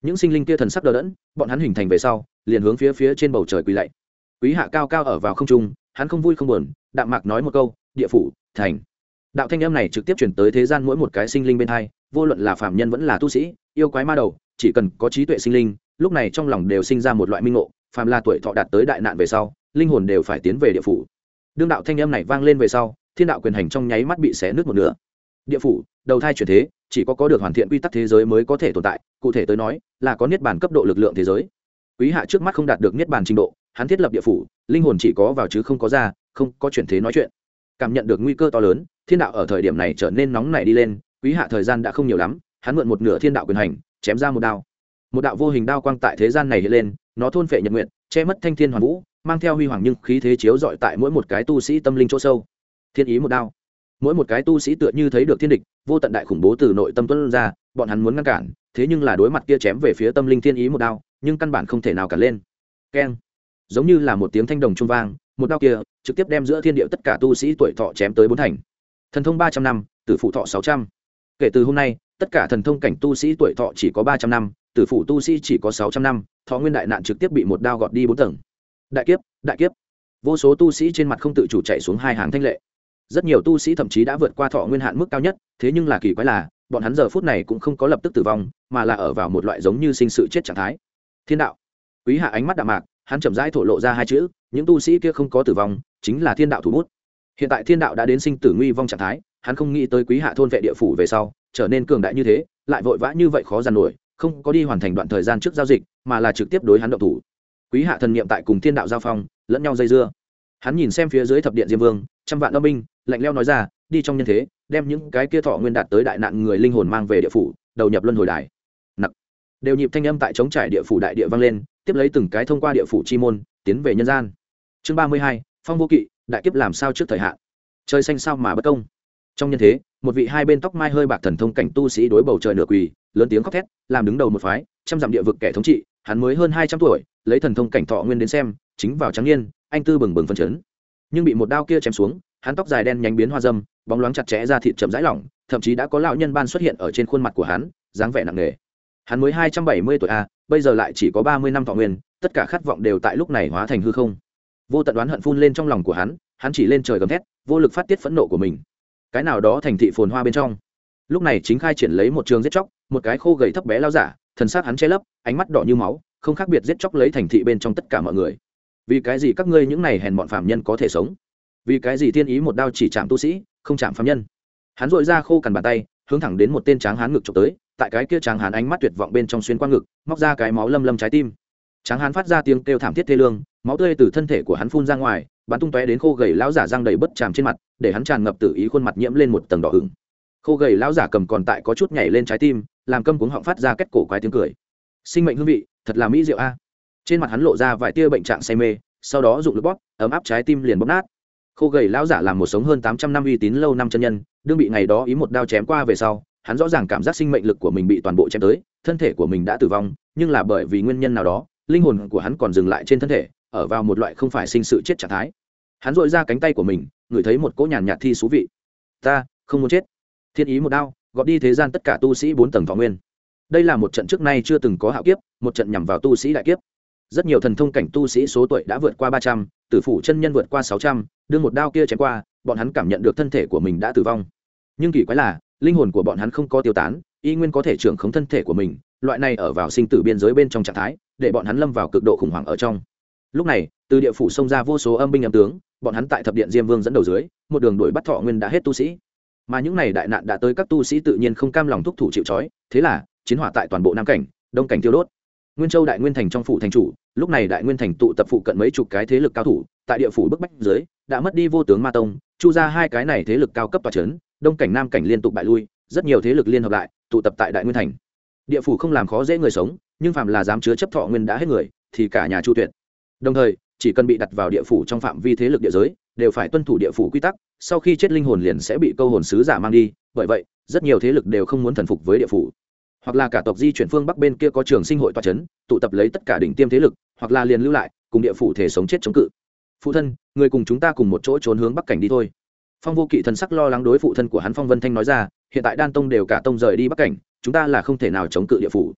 Những sinh linh kia thần sắc đờ đẫn, bọn hắn hình thành về sau, liền hướng phía phía trên bầu trời quỳ lạy. Quý hạ cao cao ở vào không trung, hắn không vui không buồn, đạm mạc nói một câu, địa phủ, thành đạo thanh âm này trực tiếp chuyển tới thế gian mỗi một cái sinh linh bên hai, vô luận là phạm nhân vẫn là tu sĩ, yêu quái ma đầu, chỉ cần có trí tuệ sinh linh, lúc này trong lòng đều sinh ra một loại minh ngộ, phàm là tuổi thọ đạt tới đại nạn về sau, linh hồn đều phải tiến về địa phủ. Đương đạo thanh âm này vang lên về sau, thiên đạo quyền hành trong nháy mắt bị xé nứt một nửa. Địa phủ, đầu thai chuyển thế, chỉ có có được hoàn thiện quy tắc thế giới mới có thể tồn tại, cụ thể tới nói, là có niết bàn cấp độ lực lượng thế giới. Quý hạ trước mắt không đạt được niết bàn trình độ, hắn thiết lập địa phủ, linh hồn chỉ có vào chứ không có ra, không có chuyển thế nói chuyện. Cảm nhận được nguy cơ to lớn thiên đạo ở thời điểm này trở nên nóng nảy đi lên, quý hạ thời gian đã không nhiều lắm, hắn mượn một nửa thiên đạo quyền hành, chém ra một đao. Một đạo vô hình đao quang tại thế gian này hiện lên, nó thôn phệ nhật nguyện, che mất thanh thiên hoàn vũ, mang theo huy hoàng nhưng khí thế chiếu dọi tại mỗi một cái tu sĩ tâm linh chỗ sâu. Thiên ý một đao. Mỗi một cái tu sĩ tựa như thấy được thiên địch, vô tận đại khủng bố từ nội tâm tuân ra, bọn hắn muốn ngăn cản, thế nhưng là đối mặt kia chém về phía tâm linh thiên ý một đao, nhưng căn bản không thể nào cản lên. Keng. Giống như là một tiếng thanh đồng trung vang, một đao kia trực tiếp đem giữa thiên địa tất cả tu sĩ tuổi thọ chém tới bốn thành thần thông ba trăm năm, tử phụ thọ sáu trăm. Kể từ hôm nay, tất cả thần thông cảnh tu sĩ tuổi thọ chỉ có ba trăm năm, tử phụ tu sĩ chỉ có sáu trăm năm, thọ nguyên đại nạn trực tiếp bị một đao gọt đi bốn tầng. Đại kiếp đại kiếp. Vô số tu sĩ trên mặt không tự chủ chạy xuống hai hàng thanh lệ. Rất nhiều tu sĩ thậm chí đã vượt qua thọ nguyên hạn mức cao nhất, thế nhưng là kỳ quái là, bọn hắn giờ phút này cũng không có lập tức tử vong, mà là ở vào một loại giống như sinh sự chết trạng thái. Thiên đạo. Quý hạ ánh mắt đạm mạc, hắn chậm rãi thổ lộ ra hai chữ, những tu sĩ kia không có tử vong, chính là thiên đạo thủ bút hiện tại thiên đạo đã đến sinh tử nguy vong trạng thái, hắn không nghĩ tới quý hạ thôn vệ địa phủ về sau, trở nên cường đại như thế, lại vội vã như vậy khó giàn nổi, không có đi hoàn thành đoạn thời gian trước giao dịch, mà là trực tiếp đối hắn động thủ. Quý hạ thần niệm tại cùng thiên đạo giao phong, lẫn nhau dây dưa. Hắn nhìn xem phía dưới thập điện diêm vương, trăm vạn âm binh, lạnh leo nói ra, đi trong nhân thế, đem những cái kia thọ nguyên đạt tới đại nạn người linh hồn mang về địa phủ, đầu nhập luân hồi đài. Nặc. Đều nhịp thanh âm tại chống trải địa phủ đại địa vang lên, tiếp lấy từng cái thông qua địa phủ chi môn, tiến về nhân gian. Chương ba mươi hai, phong vô kỵ đại kiếp làm sao trước thời hạn? Trời xanh sao mà bất công? Trong nhân thế, một vị hai bên tóc mai hơi bạc thần thông cảnh tu sĩ đối bầu trời nửa quỳ, lớn tiếng khóc thét, làm đứng đầu một phái, trăm dặm địa vực kẻ thống trị, hắn mới hơn hai trăm tuổi, lấy thần thông cảnh thọ nguyên đến xem, chính vào trắng niên, anh tư bừng bừng phân chấn. Nhưng bị một đao kia chém xuống, hắn tóc dài đen nhánh biến hoa dâm, bóng loáng chặt chẽ ra thịt chậm rãi lỏng, thậm chí đã có lão nhân ban xuất hiện ở trên khuôn mặt của hắn, dáng vẻ nặng nề. Hắn mới hai trăm bảy mươi tuổi a bây giờ lại chỉ có ba mươi năm thọ nguyên, tất cả khát vọng đều tại lúc này hóa thành hư không vô tận đoán hận phun lên trong lòng của hắn hắn chỉ lên trời gầm thét, vô lực phát tiết phẫn nộ của mình. Cái nào đó thành thị phồn hoa bên trong. Lúc này chính khai triển lấy một trường giết chóc, một cái khô gầy thấp bé lao giả, thần sát hắn che lấp, ánh mắt đỏ như máu, không khác biệt giết chóc lấy thành thị bên trong tất cả mọi người. Vì cái gì các ngươi những này hèn bọn phạm nhân có thể sống? Vì cái gì thiên ý một đao chỉ chạm tu sĩ, không chạm phạm nhân? Hắn dội ra khô cằn bàn tay, hướng thẳng đến một tên tráng hán ngực trộm tới, tại cái kia tráng hán ánh mắt tuyệt vọng bên trong xuyên qua ngực, móc ra cái máu lâm lâm trái tim. Tráng hán phát ra tiếng kêu thảm thiết thê lương máu tươi từ thân thể của hắn phun ra ngoài, bắn tung tóe đến khô gầy lão giả răng đầy bất tràm trên mặt, để hắn tràn ngập tự ý khuôn mặt nhiễm lên một tầng đỏ ửng. khô gầy lão giả cầm còn tại có chút nhảy lên trái tim, làm câm cuống họng phát ra kết cổ quái tiếng cười. Sinh mệnh hương vị, thật là mỹ diệu a. Trên mặt hắn lộ ra vài tia bệnh trạng say mê, sau đó dụng lực bóp, ấm áp trái tim liền bóp nát. Khô gầy lão giả làm một sống hơn tám trăm năm uy tín lâu năm chân nhân, đương bị ngày đó ý một đao chém qua về sau, hắn rõ ràng cảm giác sinh mệnh lực của mình bị toàn bộ chém tới, thân thể của mình đã tử vong, nhưng là bởi vì nguyên nhân nào đó, linh hồn của hắn còn dừng lại trên thân thể ở vào một loại không phải sinh sự chết trạng thái. Hắn dội ra cánh tay của mình, ngửi thấy một cỗ nhàn nhạt thi thú vị. Ta, không muốn chết. Thiên ý một đao, gọt đi thế gian tất cả tu sĩ bốn tầng thọ nguyên. Đây là một trận trước nay chưa từng có hạo kiếp, một trận nhằm vào tu sĩ đại kiếp. Rất nhiều thần thông cảnh tu sĩ số tuổi đã vượt qua ba trăm, tử phủ chân nhân vượt qua sáu trăm đương một đao kia chém qua, bọn hắn cảm nhận được thân thể của mình đã tử vong. Nhưng kỳ quái là, linh hồn của bọn hắn không có tiêu tán, y nguyên có thể trưởng khống thân thể của mình, loại này ở vào sinh tử biên giới bên trong trạng thái, để bọn hắn lâm vào cực độ khủng hoảng ở trong lúc này, từ địa phủ xông ra vô số âm binh âm tướng, bọn hắn tại thập điện diêm vương dẫn đầu dưới, một đường đuổi bắt thọ nguyên đã hết tu sĩ. Mà những này đại nạn đã tới các tu sĩ tự nhiên không cam lòng thúc thủ chịu trói, thế là, chiến hỏa tại toàn bộ nam cảnh, đông cảnh tiêu đốt. Nguyên châu đại nguyên thành trong phủ thành chủ, lúc này đại nguyên thành tụ tập phụ cận mấy chục cái thế lực cao thủ, tại địa phủ bức bách dưới, đã mất đi vô tướng ma tông, chu ra hai cái này thế lực cao cấp tòa c h ấ n đông cảnh nam cảnh liên tục bại lui, rất nhiều thế lực liên hợp lại, tụ tập tại đại nguyên thành. Địa phủ không làm khó dễ người sống, nhưng phạm là dám chứa chấp thọ nguyên đã hết người, thì cả nhà chu tuyệt đồng thời, chỉ cần bị đặt vào địa phủ trong phạm vi thế lực địa giới, đều phải tuân thủ địa phủ quy tắc, sau khi chết linh hồn liền sẽ bị câu hồn sứ giả mang đi, bởi vậy, rất nhiều thế lực đều không muốn thần phục với địa phủ. Hoặc là cả tộc di chuyển phương bắc bên kia có trường sinh hội toa c h ấ n tụ tập lấy tất cả đỉnh tiêm thế lực, hoặc là liền lưu lại, cùng địa phủ thể sống chết chống cự. Phụ thân, người cùng chúng ta cùng một chỗ trốn hướng bắc cảnh đi thôi. Phong vô kỵ thần sắc lo lắng đối phụ thân của hắn phong vân thanh nói ra, hiện tại đan tông đều cả tông rời đi bắc cảnh, chúng ta là không thể nào chống cự địa phủ.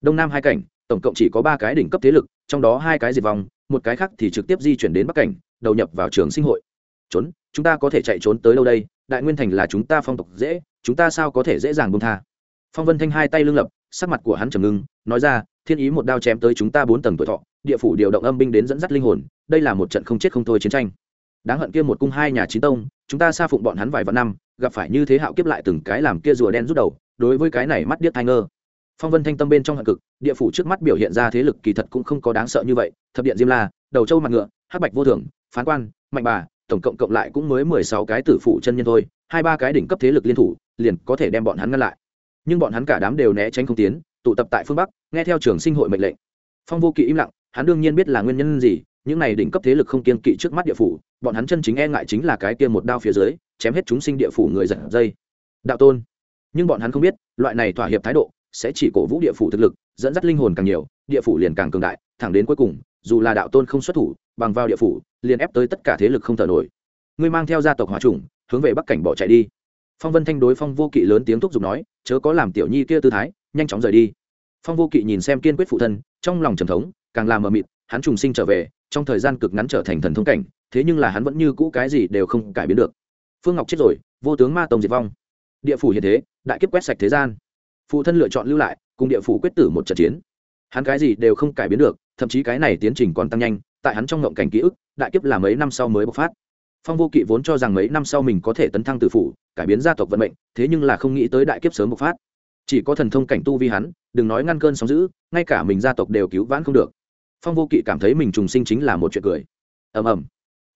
Đông nam hai cảnh, tổng cộng chỉ có ba cái đỉnh cấp thế lực, trong đó hai cái diệt vong một cái khác thì trực tiếp di chuyển đến bắc cảnh, đầu nhập vào trường sinh hội. Trốn, chúng ta có thể chạy trốn tới đâu đây? Đại nguyên thành là chúng ta phong tộc dễ, chúng ta sao có thể dễ dàng bông tha? Phong vân thanh hai tay lưng lập, sắc mặt của hắn trầm ngưng, nói ra, thiên ý một đao chém tới chúng ta bốn tầng tuổi thọ, địa phủ điều động âm binh đến dẫn dắt linh hồn, đây là một trận không chết không thôi chiến tranh. Đáng hận kia một cung hai nhà chín tông, chúng ta xa phụng bọn hắn vài vạn năm, gặp phải như thế hạo kiếp lại từng cái làm kia rùa đen rút đầu, đối với cái này mắt điếc thai ngơ phong vân thanh tâm bên trong hận cực, địa phủ trước mắt biểu hiện ra thế lực kỳ thật cũng không có đáng sợ như vậy, thập điện diêm la, đầu châu mặt ngựa, hắc bạch vô thường phán quan, mạnh bà, tổng cộng cộng lại cũng mới mười sáu cái tử phụ chân nhân thôi, hai ba cái đỉnh cấp thế lực liên thủ, liền có thể đem bọn hắn ngăn lại. Nhưng bọn hắn cả đám đều né tránh không tiến, tụ tập tại phương bắc, nghe theo trường sinh hội mệnh lệnh. Phong vô kỵ im lặng, hắn đương nhiên biết là nguyên nhân gì, những này đỉnh cấp thế lực không kiên kỵ trước mắt địa phủ, bọn hắn chân chính e ngại chính là cái kia một đao phía dưới, chém hết chúng sinh địa phủ người giật dây. Đạo tôn. Nhưng bọn hắn không biết, loại này thỏa hiệp thái độ sẽ chỉ cổ vũ địa phủ thực lực, dẫn dắt linh hồn càng nhiều, địa phủ liền càng cường đại, thẳng đến cuối cùng, dù là đạo tôn không xuất thủ, bằng vào địa phủ, liền ép tới tất cả thế lực không thở nổi. Ngươi mang theo gia tộc hòa trùng hướng về bắc cảnh bỏ chạy đi. Phong vân thanh đối phong vô kỵ lớn tiếng thúc giục nói, chớ có làm tiểu nhi kia tư thái, nhanh chóng rời đi. Phong vô kỵ nhìn xem kiên quyết phụ thân, trong lòng trầm thống, càng làm mờ mịt, hắn trùng sinh trở về, trong thời gian cực ngắn trở thành thần thông cảnh, thế nhưng là hắn vẫn như cũ cái gì đều không cải biến được. Phương ngọc chết rồi, vô tướng ma tông diệt vong. Địa phủ hiện thế, đại kiếp quét sạch thế gian phụ thân lựa chọn lưu lại, cùng địa phủ quyết tử một trận chiến. Hắn cái gì đều không cải biến được, thậm chí cái này tiến trình còn tăng nhanh, tại hắn trong ngộng cảnh ký ức, đại kiếp là mấy năm sau mới bộc phát. Phong vô kỵ vốn cho rằng mấy năm sau mình có thể tấn thăng từ phủ, cải biến gia tộc vận mệnh, thế nhưng là không nghĩ tới đại kiếp sớm bộc phát. Chỉ có thần thông cảnh tu vi hắn, đừng nói ngăn cơn sóng giữ ngay cả mình gia tộc đều cứu vãn không được. Phong vô kỵ cảm thấy mình trùng sinh chính là một chuyện cười. Ầm ầm.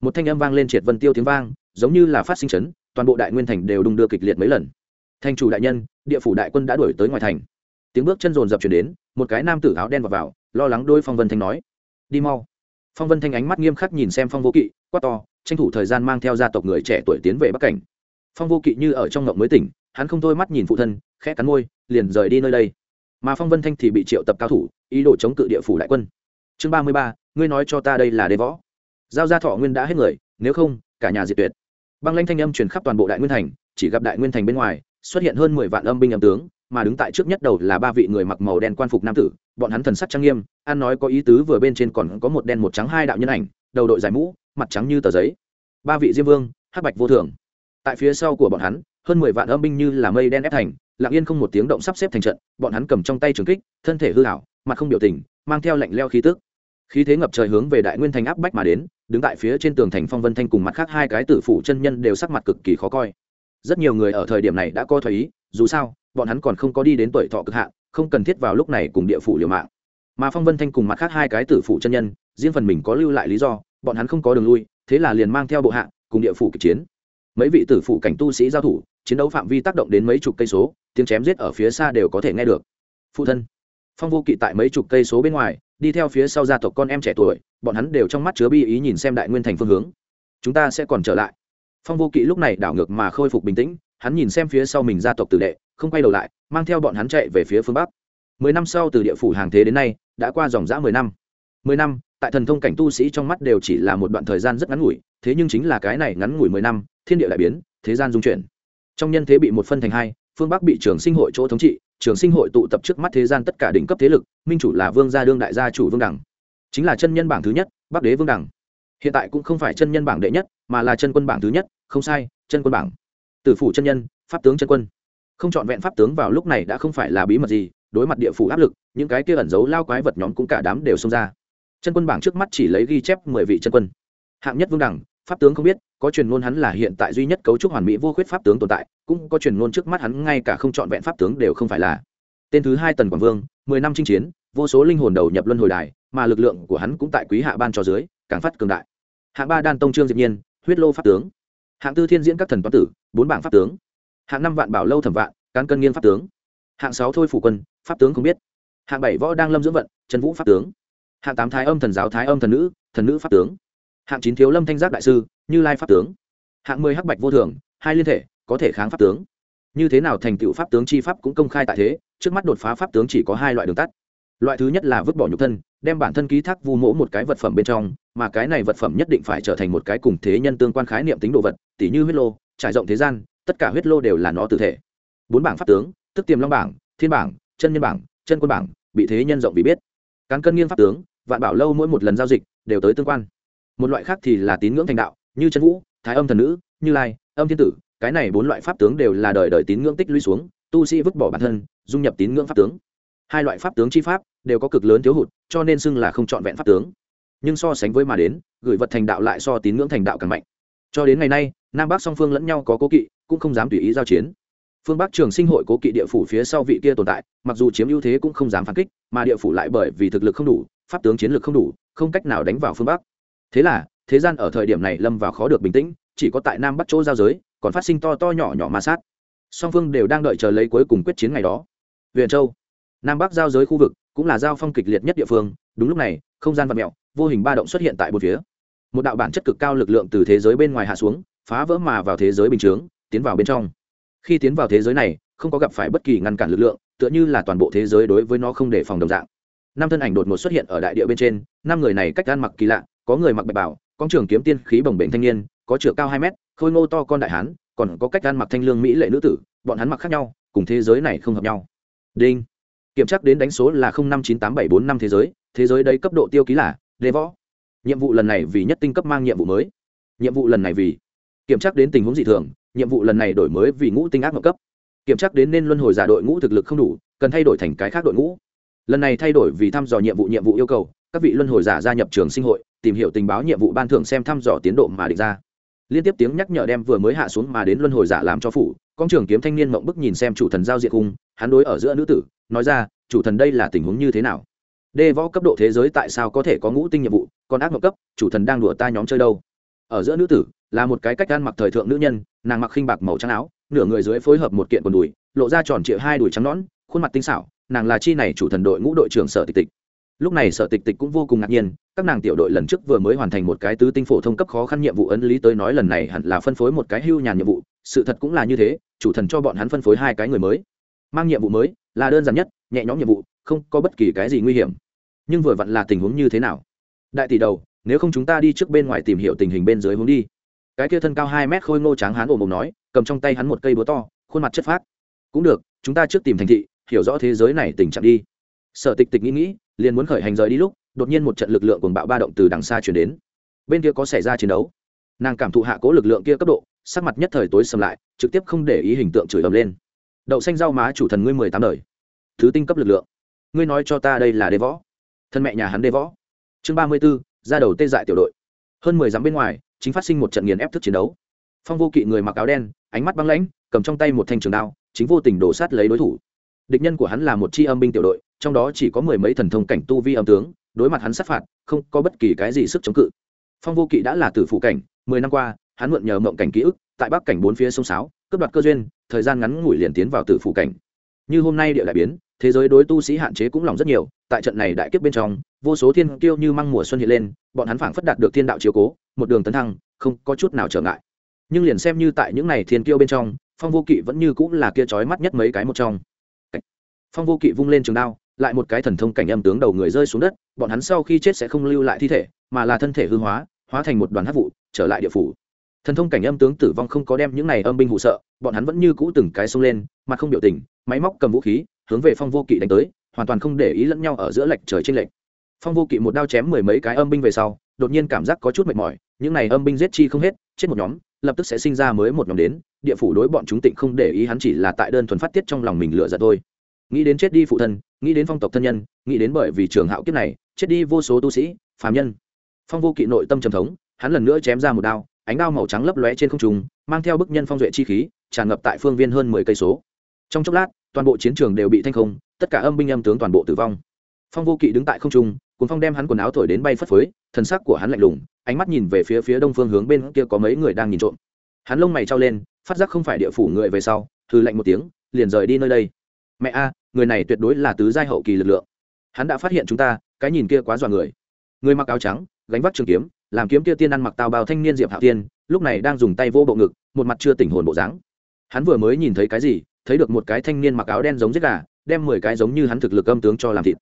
Một thanh âm vang lên triệt vân tiêu tiếng vang, giống như là phát sinh chấn, toàn bộ đại nguyên thành đều đung đưa kịch liệt mấy lần thành chủ đại nhân địa phủ đại quân đã đuổi tới ngoài thành. Tiếng bước chân rồn rập chuyển đến một cái nam tử áo đen vào, vào lo lắng đôi phong vân thanh nói. Đi mau. Phong vân thanh ánh mắt nghiêm khắc nhìn xem phong vô kỵ quát to tranh thủ thời gian mang theo gia tộc người trẻ tuổi tiến về bắc cảnh. Phong vô kỵ như ở trong ngộng mới tỉnh hắn không thôi mắt nhìn phụ thân khẽ cắn môi liền rời đi nơi đây. Mà phong vân thanh thì bị triệu tập cao thủ ý đồ chống cự địa phủ đại quân. Chương ba mươi ba ngươi nói cho ta đây là đế võ. Giao gia thọ nguyên đã hết người nếu không cả nhà diệt tuyệt. Băng lanh thanh âm truyền khắp toàn bộ đại nguyên thành chỉ gặp đại nguyên thành bên ngoài xuất hiện hơn mười vạn âm binh âm tướng, mà đứng tại trước nhất đầu là ba vị người mặc màu đen quan phục nam tử, bọn hắn thần sắc trang nghiêm an nói có ý tứ vừa bên trên còn có một đen một trắng hai đạo nhân ảnh, đầu đội giải mũ, mặt trắng như tờ giấy. Ba vị diêm vương, hắc bạch vô thường. Tại phía sau của bọn hắn, hơn mười vạn âm binh như là mây đen ép thành, lặng yên không một tiếng động sắp xếp thành trận, bọn hắn cầm trong tay trường kích, thân thể hư hảo mặt không biểu tình, mang theo lạnh leo khí tức. Khí thế ngập trời hướng về đại nguyên thành áp bách mà đến, đứng tại phía trên tường thành phong vân thanh cùng mặt khác hai cái tử phủ chân nhân đều sắc mặt cực kỳ khó coi rất nhiều người ở thời điểm này đã có thời ý, dù sao, bọn hắn còn không có đi đến tuổi thọ cực hạn, không cần thiết vào lúc này cùng địa phủ liều mạng. Mà phong vân thanh cùng mặt khác hai cái tử phủ chân nhân, riêng phần mình có lưu lại lý do, bọn hắn không có đường lui, thế là liền mang theo bộ hạ, cùng địa phủ kịch chiến. Mấy vị tử phủ cảnh tu sĩ giao thủ, chiến đấu phạm vi tác động đến mấy chục cây số, tiếng chém giết ở phía xa đều có thể nghe được. Phụ thân, phong vô kỵ tại mấy chục cây số bên ngoài, đi theo phía sau gia tộc con em trẻ tuổi, bọn hắn đều trong mắt chứa bi ý nhìn xem đại nguyên thành phương hướng. Chúng ta sẽ còn trở lại phong vô kỵ lúc này đảo ngược mà khôi phục bình tĩnh, hắn nhìn xem phía sau mình gia tộc tử đệ, không quay đầu lại, mang theo bọn hắn chạy về phía phương bắc. Mười năm sau từ địa phủ hàng thế đến nay, đã qua dòng dã mười năm. Mười năm, tại thần thông cảnh tu sĩ trong mắt đều chỉ là một đoạn thời gian rất ngắn ngủi, thế nhưng chính là cái này ngắn ngủi mười năm, thiên địa đại biến, thế gian dung chuyển. Trong nhân thế bị một phân thành hai, phương bắc bị trường sinh hội chỗ thống trị, trường sinh hội tụ tập trước mắt thế gian tất cả đỉnh cấp thế lực, minh chủ là vương gia đương đại gia chủ vương đẳng. Chính là chân nhân bảng thứ nhất, bắc đế vương đẳng hiện tại cũng không phải chân nhân bảng đệ nhất, mà là chân quân bảng thứ nhất, không sai, chân quân bảng. Tử phủ chân nhân, pháp tướng chân quân. Không chọn vẹn pháp tướng vào lúc này đã không phải là bí mật gì, đối mặt địa phủ áp lực, những cái kia ẩn giấu lao quái vật nhóm cũng cả đám đều xông ra. Chân quân bảng trước mắt chỉ lấy ghi chép mười vị chân quân. Hạng nhất vương đẳng, pháp tướng không biết, có truyền ngôn hắn là hiện tại duy nhất cấu trúc hoàn mỹ vô khuyết pháp tướng tồn tại, cũng có truyền ngôn trước mắt hắn ngay cả không chọn vẹn pháp tướng đều không phải là. Tên thứ hai tần quảng vương, mười năm chinh chiến, vô số linh hồn đầu nhập luân hồi đài, mà lực lượng của hắn cũng tại quý hạ ban cho dưới càng phát cường đại. Hạng ba đan tông trương diệp nhiên, huyết lô pháp tướng. Hạng tư thiên diễn các thần toán tử, bốn bảng pháp tướng. Hạng năm vạn bảo lâu thẩm vạn, cán cân nghiên pháp tướng. Hạng sáu thôi phủ quân, pháp tướng không biết. Hạng bảy võ đang lâm dưỡng vận, trần vũ pháp tướng. Hạng tám thái âm thần giáo thái âm thần nữ thần nữ pháp tướng. Hạng chín thiếu lâm thanh giác đại sư, như lai pháp tướng. Hạng mười hắc bạch vô thường, hai liên thể, có thể kháng pháp tướng. Như thế nào thành tựu pháp tướng chi pháp cũng công khai tại thế, trước mắt đột phá pháp tướng chỉ có hai loại đường tắt loại thứ nhất là vứt bỏ nhục thân, đem bản thân ký thác vu mỗ một cái vật phẩm bên trong, mà cái này vật phẩm nhất định phải trở thành một cái cùng thế nhân tương quan khái niệm tính đồ vật, tỉ như huyết lô, trải rộng thế gian, tất cả huyết lô đều là nó tự thể. Bốn bảng pháp tướng, tức tiềm long bảng, thiên bảng, chân nhân bảng, chân quân bảng, bị thế nhân rộng vì biết. Cán cân nghiêng pháp tướng, vạn bảo lâu mỗi một lần giao dịch, đều tới tương quan. Một loại khác thì là tín ngưỡng thành đạo, như chân vũ, thái âm thần nữ, như lai, âm thiên tử, cái này bốn loại pháp tướng đều là đời đời tín ngưỡng tích lũy xuống, tu sĩ vứt bỏ bản thân, dung nhập tín ngưỡng pháp tướng hai loại pháp tướng chi pháp đều có cực lớn thiếu hụt, cho nên xưng là không trọn vẹn pháp tướng. Nhưng so sánh với mà đến, gửi vật thành đạo lại so tín ngưỡng thành đạo càng mạnh. Cho đến ngày nay, nam bắc song phương lẫn nhau có cố kỵ, cũng không dám tùy ý giao chiến. Phương bắc trường sinh hội cố kỵ địa phủ phía sau vị kia tồn tại, mặc dù chiếm ưu thế cũng không dám phản kích, mà địa phủ lại bởi vì thực lực không đủ, pháp tướng chiến lược không đủ, không cách nào đánh vào phương bắc. Thế là, thế gian ở thời điểm này lâm vào khó được bình tĩnh, chỉ có tại nam bắc chỗ giao giới, còn phát sinh to to nhỏ nhỏ ma sát. Song phương đều đang đợi chờ lấy cuối cùng quyết chiến ngày đó. Huyền châu nam bắc giao giới khu vực cũng là giao phong kịch liệt nhất địa phương, đúng lúc này, không gian vật mẹo vô hình ba động xuất hiện tại một phía. Một đạo bản chất cực cao lực lượng từ thế giới bên ngoài hạ xuống, phá vỡ mà vào thế giới bình chướng, tiến vào bên trong. Khi tiến vào thế giới này, không có gặp phải bất kỳ ngăn cản lực lượng, tựa như là toàn bộ thế giới đối với nó không để phòng đồng dạng. Năm thân ảnh đột ngột xuất hiện ở đại địa bên trên, năm người này cách ăn mặc kỳ lạ, có người mặc bạch bảo, có trường kiếm tiên khí bồng bềnh thanh niên, có chửa cao hai mét, khôi ngô to con đại hán, còn có cách ăn mặc thanh lương mỹ lệ nữ tử, bọn hắn mặc khác nhau, cùng thế giới này không hợp nhau. Đinh! Kiểm tra đến đánh số là năm chín tám bảy bốn năm thế giới thế giới đấy cấp độ tiêu ký là đề võ. Nhiệm vụ lần này vì nhất tinh cấp mang nhiệm vụ mới. Nhiệm vụ lần này vì kiểm tra đến tình huống dị thường, nhiệm vụ lần này đổi mới vì ngũ tinh ác mộng cấp. Kiểm tra đến nên luân hồi giả đội ngũ thực lực không đủ, cần thay đổi thành cái khác đội ngũ. Lần này thay đổi vì thăm dò nhiệm vụ nhiệm vụ yêu cầu, các vị luân hồi giả gia nhập trường sinh hội, tìm hiểu tình báo nhiệm vụ ban thưởng xem thăm dò tiến độ mà định ra liên tiếp tiếng nhắc nhở đem vừa mới hạ xuống mà đến luân hồi giả làm cho phủ, con trưởng kiếm thanh niên mộng bức nhìn xem chủ thần giao diện cung, hắn đối ở giữa nữ tử, nói ra, chủ thần đây là tình huống như thế nào? Đê võ cấp độ thế giới tại sao có thể có ngũ tinh nhiệm vụ, còn ác mộng cấp, chủ thần đang đùa ta nhóm chơi đâu? Ở giữa nữ tử, là một cái cách ăn mặc thời thượng nữ nhân, nàng mặc khinh bạc màu trắng áo, nửa người dưới phối hợp một kiện quần đùi, lộ ra tròn trịa hai đùi trắng nõn, khuôn mặt tinh xảo, nàng là chi này chủ thần đội ngũ đội trưởng sở tịch tịch lúc này sở tịch tịch cũng vô cùng ngạc nhiên, các nàng tiểu đội lần trước vừa mới hoàn thành một cái tứ tinh phổ thông cấp khó khăn nhiệm vụ ấn lý tới nói lần này hẳn là phân phối một cái hưu nhàn nhiệm vụ, sự thật cũng là như thế, chủ thần cho bọn hắn phân phối hai cái người mới. Mang nhiệm vụ mới là đơn giản nhất, nhẹ nhõm nhiệm vụ, không có bất kỳ cái gì nguy hiểm. Nhưng vừa vặn là tình huống như thế nào? Đại tỷ đầu, nếu không chúng ta đi trước bên ngoài tìm hiểu tình hình bên dưới hướng đi. Cái kia thân cao hai mét khôi ngô tráng hán ồm ồm nói, cầm trong tay hắn một cây búa to, khuôn mặt chất phác. Cũng được, chúng ta trước tìm thành thị, hiểu rõ thế giới này tình trạng đi. Sở tịch tịch nghĩ nghĩ liền muốn khởi hành rời đi lúc, đột nhiên một trận lực lượng cuồng bạo ba động từ đằng xa chuyển đến. Bên kia có xảy ra chiến đấu. Nàng cảm thụ hạ cố lực lượng kia cấp độ, sắc mặt nhất thời tối sầm lại, trực tiếp không để ý hình tượng chửi ầm lên. Đậu xanh rau má chủ thần ngươi mười tám đời. Thứ tinh cấp lực lượng. Ngươi nói cho ta đây là đế võ. Thân mẹ nhà hắn đế võ. Chương ba mươi b ố ra đầu tê dại tiểu đội. Hơn mười dặm bên ngoài, chính phát sinh một trận nghiền ép thức chiến đấu. Phong vô kỵ người mặc áo đen, ánh mắt băng lãnh, cầm trong tay một thanh trường đao, chính vô tình đổ sát lấy đối thủ. Địch nhân của hắn là một chi âm binh tiểu đội trong đó chỉ có mười mấy thần thông cảnh tu vi âm tướng, đối mặt hắn sát phạt, không có bất kỳ cái gì sức chống cự. Phong vô kỵ đã là tử phụ cảnh, mười năm qua, hắn mượn nhờ mộng cảnh ký ức, tại bắc cảnh bốn phía sông sáo, cướp đoạt cơ duyên, thời gian ngắn ngủi liền tiến vào tử phụ cảnh. Như hôm nay địa đại biến, thế giới đối tu sĩ hạn chế cũng lòng rất nhiều, tại trận này đại kiếp bên trong, vô số thiên kiêu như măng mùa xuân hiện lên, bọn hắn phảng phất đạt được thiên đạo chiếu cố, một đường tấn thăng, không có chút nào trở ngại. Nhưng liền xem như tại những này thiên kiêu bên trong, phong vô kỵ vẫn như cũng là kia trói mắt nhất mấy cái một trong. Phong vô kỵ vung lên trường đao lại một cái thần thông cảnh âm tướng đầu người rơi xuống đất, bọn hắn sau khi chết sẽ không lưu lại thi thể, mà là thân thể hư hóa hóa thành một đoàn hát vụ, trở lại địa phủ. Thần thông cảnh âm tướng tử vong không có đem những này âm binh hụ sợ, bọn hắn vẫn như cũ từng cái xông lên mà không biểu tình, máy móc cầm vũ khí, hướng về phong vô kỵ đánh tới, hoàn toàn không để ý lẫn nhau ở giữa lệch trời trên lệch. Phong vô kỵ một đao chém mười mấy cái âm binh về sau, đột nhiên cảm giác có chút mệt mỏi, những này âm binh giết chi không hết, chết một nhóm, lập tức sẽ sinh ra mới một nhóm đến, địa phủ đối bọn chúng tịnh không để ý hắn chỉ là tại đơn thuần phát tiết trong lòng mình lựa giận thôi nghĩ đến chết đi phụ thân, nghĩ đến phong tộc thân nhân, nghĩ đến bởi vì trường hạo kiếp này, chết đi vô số tu sĩ, phàm nhân. Phong vô kỵ nội tâm trầm thống, hắn lần nữa chém ra một đao, ánh đao màu trắng lấp lóe trên không trung, mang theo bức nhân phong duệ chi khí, tràn ngập tại phương viên hơn mười cây số. Trong chốc lát, toàn bộ chiến trường đều bị thanh không, tất cả âm binh âm tướng toàn bộ tử vong. Phong vô kỵ đứng tại không trung cùng phong đem hắn quần áo thổi đến bay phất phới, thần sắc của hắn lạnh lùng, ánh mắt nhìn về phía phía đông phương hướng bên kia có mấy người đang nhìn trộm. Hắn lông mày trao lên, phát giác không phải địa phủ người về sau thư lạnh một tiếng, liền rời đi nơi đây mẹ a, người này tuyệt đối là tứ giai hậu kỳ lực lượng. Hắn đã phát hiện chúng ta, cái nhìn kia quá dọa người. Người mặc áo trắng, gánh vác trường kiếm, làm kiếm kia tiên ăn mặc tào bao thanh niên diệp hạ tiên lúc này đang dùng tay vô bộ ngực, một mặt chưa tỉnh hồn bộ dáng. Hắn vừa mới nhìn thấy cái gì, thấy được một cái thanh niên mặc áo đen giống giết gà, đem mười cái giống như hắn thực lực âm tướng cho làm thịt.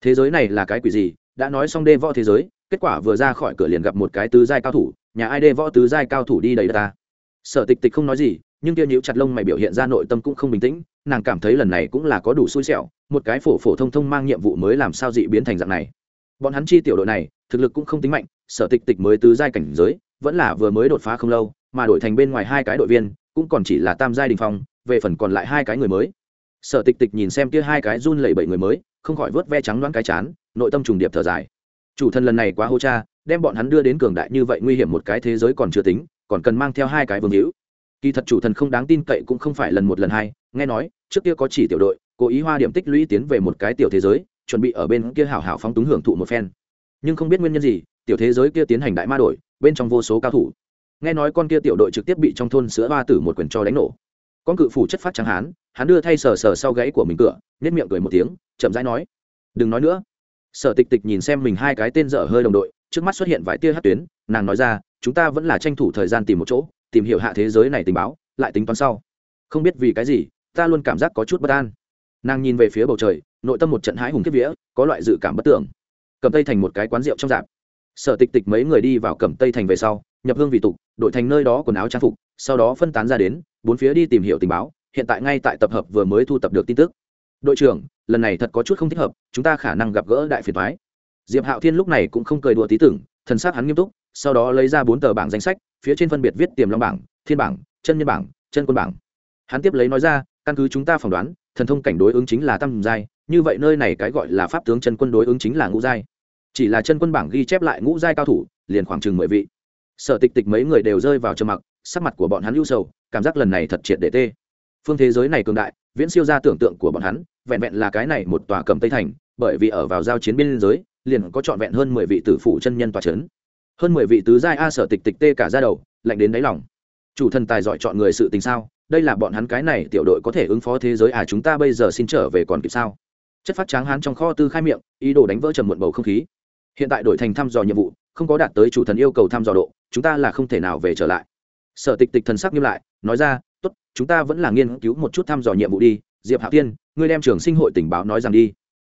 Thế giới này là cái quỷ gì, đã nói xong đê võ thế giới, kết quả vừa ra khỏi cửa liền gặp một cái tứ giai cao thủ, nhà ai đê võ tứ giai cao thủ đi đầy ta. Sở tịch tịch không nói gì, nhưng kia nhíu chặt lông mày biểu hiện ra nội tâm cũng không bình tĩnh nàng cảm thấy lần này cũng là có đủ xui xẻo, một cái phổ phổ thông thông mang nhiệm vụ mới làm sao dị biến thành dạng này. Bọn hắn chi tiểu đội này, thực lực cũng không tính mạnh, sở tịch tịch mới tứ giai cảnh giới, vẫn là vừa mới đột phá không lâu, mà đổi thành bên ngoài hai cái đội viên, cũng còn chỉ là tam giai đình phong, về phần còn lại hai cái người mới. Sở tịch tịch nhìn xem kia hai cái run lẩy bẩy người mới, không khỏi vớt ve trắng đoán cái chán, nội tâm trùng điệp thở dài. Chủ thân lần này quá hô cha, đem bọn hắn đưa đến cường đại như vậy nguy hiểm một cái thế giới còn chưa tính, còn cần mang theo hai cái vương hữu kỳ thật chủ thần không đáng tin cậy cũng không phải lần một lần hai, nghe nói, trước kia có chỉ tiểu đội, cố ý hoa điểm tích lũy tiến về một cái tiểu thế giới, chuẩn bị ở bên kia hảo hảo phóng túng hưởng thụ một phen. Nhưng không biết nguyên nhân gì, tiểu thế giới kia tiến hành đại ma đổi, bên trong vô số cao thủ. Nghe nói con kia tiểu đội trực tiếp bị trong thôn sữa ba tử một quyền cho đánh nổ. Con cự phủ chất phát trắng hán, hắn đưa thay sờ sờ sau gáy của mình cửa nếp miệng cười một tiếng, chậm rãi nói, đừng nói nữa. Sở tịch tịch nhìn xem mình hai cái tên dở hơi đồng đội, trước mắt xuất hiện vài tia hát tuyến, nàng nói ra, chúng ta vẫn là tranh thủ thời gian tìm một chỗ tìm hiểu hạ thế giới này tình báo, lại tính toán sau. Không biết vì cái gì, ta luôn cảm giác có chút bất an. Nàng nhìn về phía bầu trời, nội tâm một trận hãi hùng kiếp vía, có loại dự cảm bất tưởng. Cầm tây thành một cái quán rượu trong dạp. Sở tịch tịch mấy người đi vào cầm tây thành về sau, nhập hương vị tục, đội thành nơi đó quần áo trang phục, sau đó phân tán ra đến, bốn phía đi tìm hiểu tình báo, hiện tại ngay tại tập hợp vừa mới thu tập được tin tức. Đội trưởng, lần này thật có chút không thích hợp, chúng ta khả năng gặp gỡ đại phiền thoái diệp hạo thiên lúc này cũng không cười đùa tí tưởng, thần s á c hắn nghiêm túc sau đó lấy ra bốn tờ bảng danh sách, phía trên phân biệt viết tiềm long bảng, thiên bảng, chân nhân bảng, chân quân bảng. Hắn tiếp lấy nói ra, căn cứ chúng ta phỏng đoán, thần thông cảnh đối ứng chính là tam giai, như vậy nơi này cái gọi là pháp tướng chân quân đối ứng chính là ngũ giai. Chỉ là chân quân bảng ghi chép lại ngũ giai cao thủ, liền khoảng chừng mười vị. Sở tịch tịch mấy người đều rơi vào trầm mặc, sắc mặt của bọn hắn ưu sầu, cảm giác lần này thật triệt để tê. Phương thế giới này cường đại, viễn siêu ra tưởng tượng của bọn hắn, vẹn vẹn là cái này một tòa cầm tây thành, bởi vì ở vào giao chiến biên giới, liền có trọn vẹn hơn mười vị tử phủ chân nhân tòa trấn hơn mười vị tứ giai a sở tịch tịch tê cả ra đầu, lạnh đến đáy lòng. Chủ thần tài giỏi chọn người sự tình sao? Đây là bọn hắn cái này tiểu đội có thể ứng phó thế giới à? Chúng ta bây giờ xin trở về còn kịp sao? Chất phát tráng hán trong kho tư khai miệng, ý đồ đánh vỡ trầm muộn bầu không khí. Hiện tại đổi thành thăm dò nhiệm vụ, không có đạt tới chủ thần yêu cầu thăm dò độ, chúng ta là không thể nào về trở lại. Sở tịch tịch thần sắc nghiêm lại, nói ra, tốt, chúng ta vẫn là nghiên cứu một chút thăm dò nhiệm vụ đi. Diệp hạ tiên ngươi đem trường sinh hội tình báo nói rằng đi.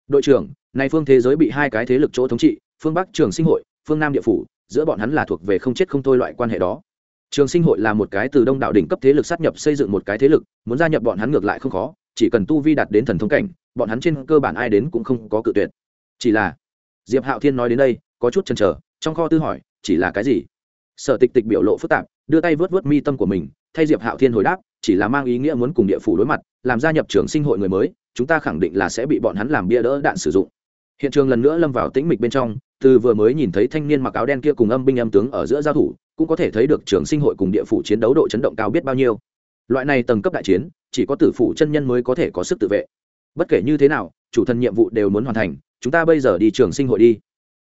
Đội trưởng, nay phương thế giới bị hai cái thế lực chỗ thống trị, phương bắc trường sinh hội, phương nam địa phủ giữa bọn hắn là thuộc về không chết không thôi loại quan hệ đó. Trường sinh hội là một cái từ đông đạo đỉnh cấp thế lực sát nhập xây dựng một cái thế lực, muốn gia nhập bọn hắn ngược lại không khó, chỉ cần tu vi đạt đến thần thông cảnh, bọn hắn trên cơ bản ai đến cũng không có cự tuyệt. Chỉ là, diệp hạo thiên nói đến đây, có chút chần chờ, trong kho tư hỏi, chỉ là cái gì? Sở tịch tịch biểu lộ phức tạp, đưa tay vớt vớt mi tâm của mình, thay diệp hạo thiên hồi đáp, chỉ là mang ý nghĩa muốn cùng địa phủ đối mặt, làm gia nhập trường sinh hội người mới, chúng ta khẳng định là sẽ bị bọn hắn làm bia đỡ đạn sử dụng hiện trường lần nữa lâm vào tĩnh mịch bên trong, từ vừa mới nhìn thấy thanh niên mặc áo đen kia cùng âm binh âm tướng ở giữa giao thủ, cũng có thể thấy được trường sinh hội cùng địa phủ chiến đấu độ chấn động cao biết bao nhiêu. Loại này tầng cấp đại chiến, chỉ có tử phủ chân nhân mới có thể có sức tự vệ. Bất kể như thế nào, chủ thần nhiệm vụ đều muốn hoàn thành, chúng ta bây giờ đi trường sinh hội đi.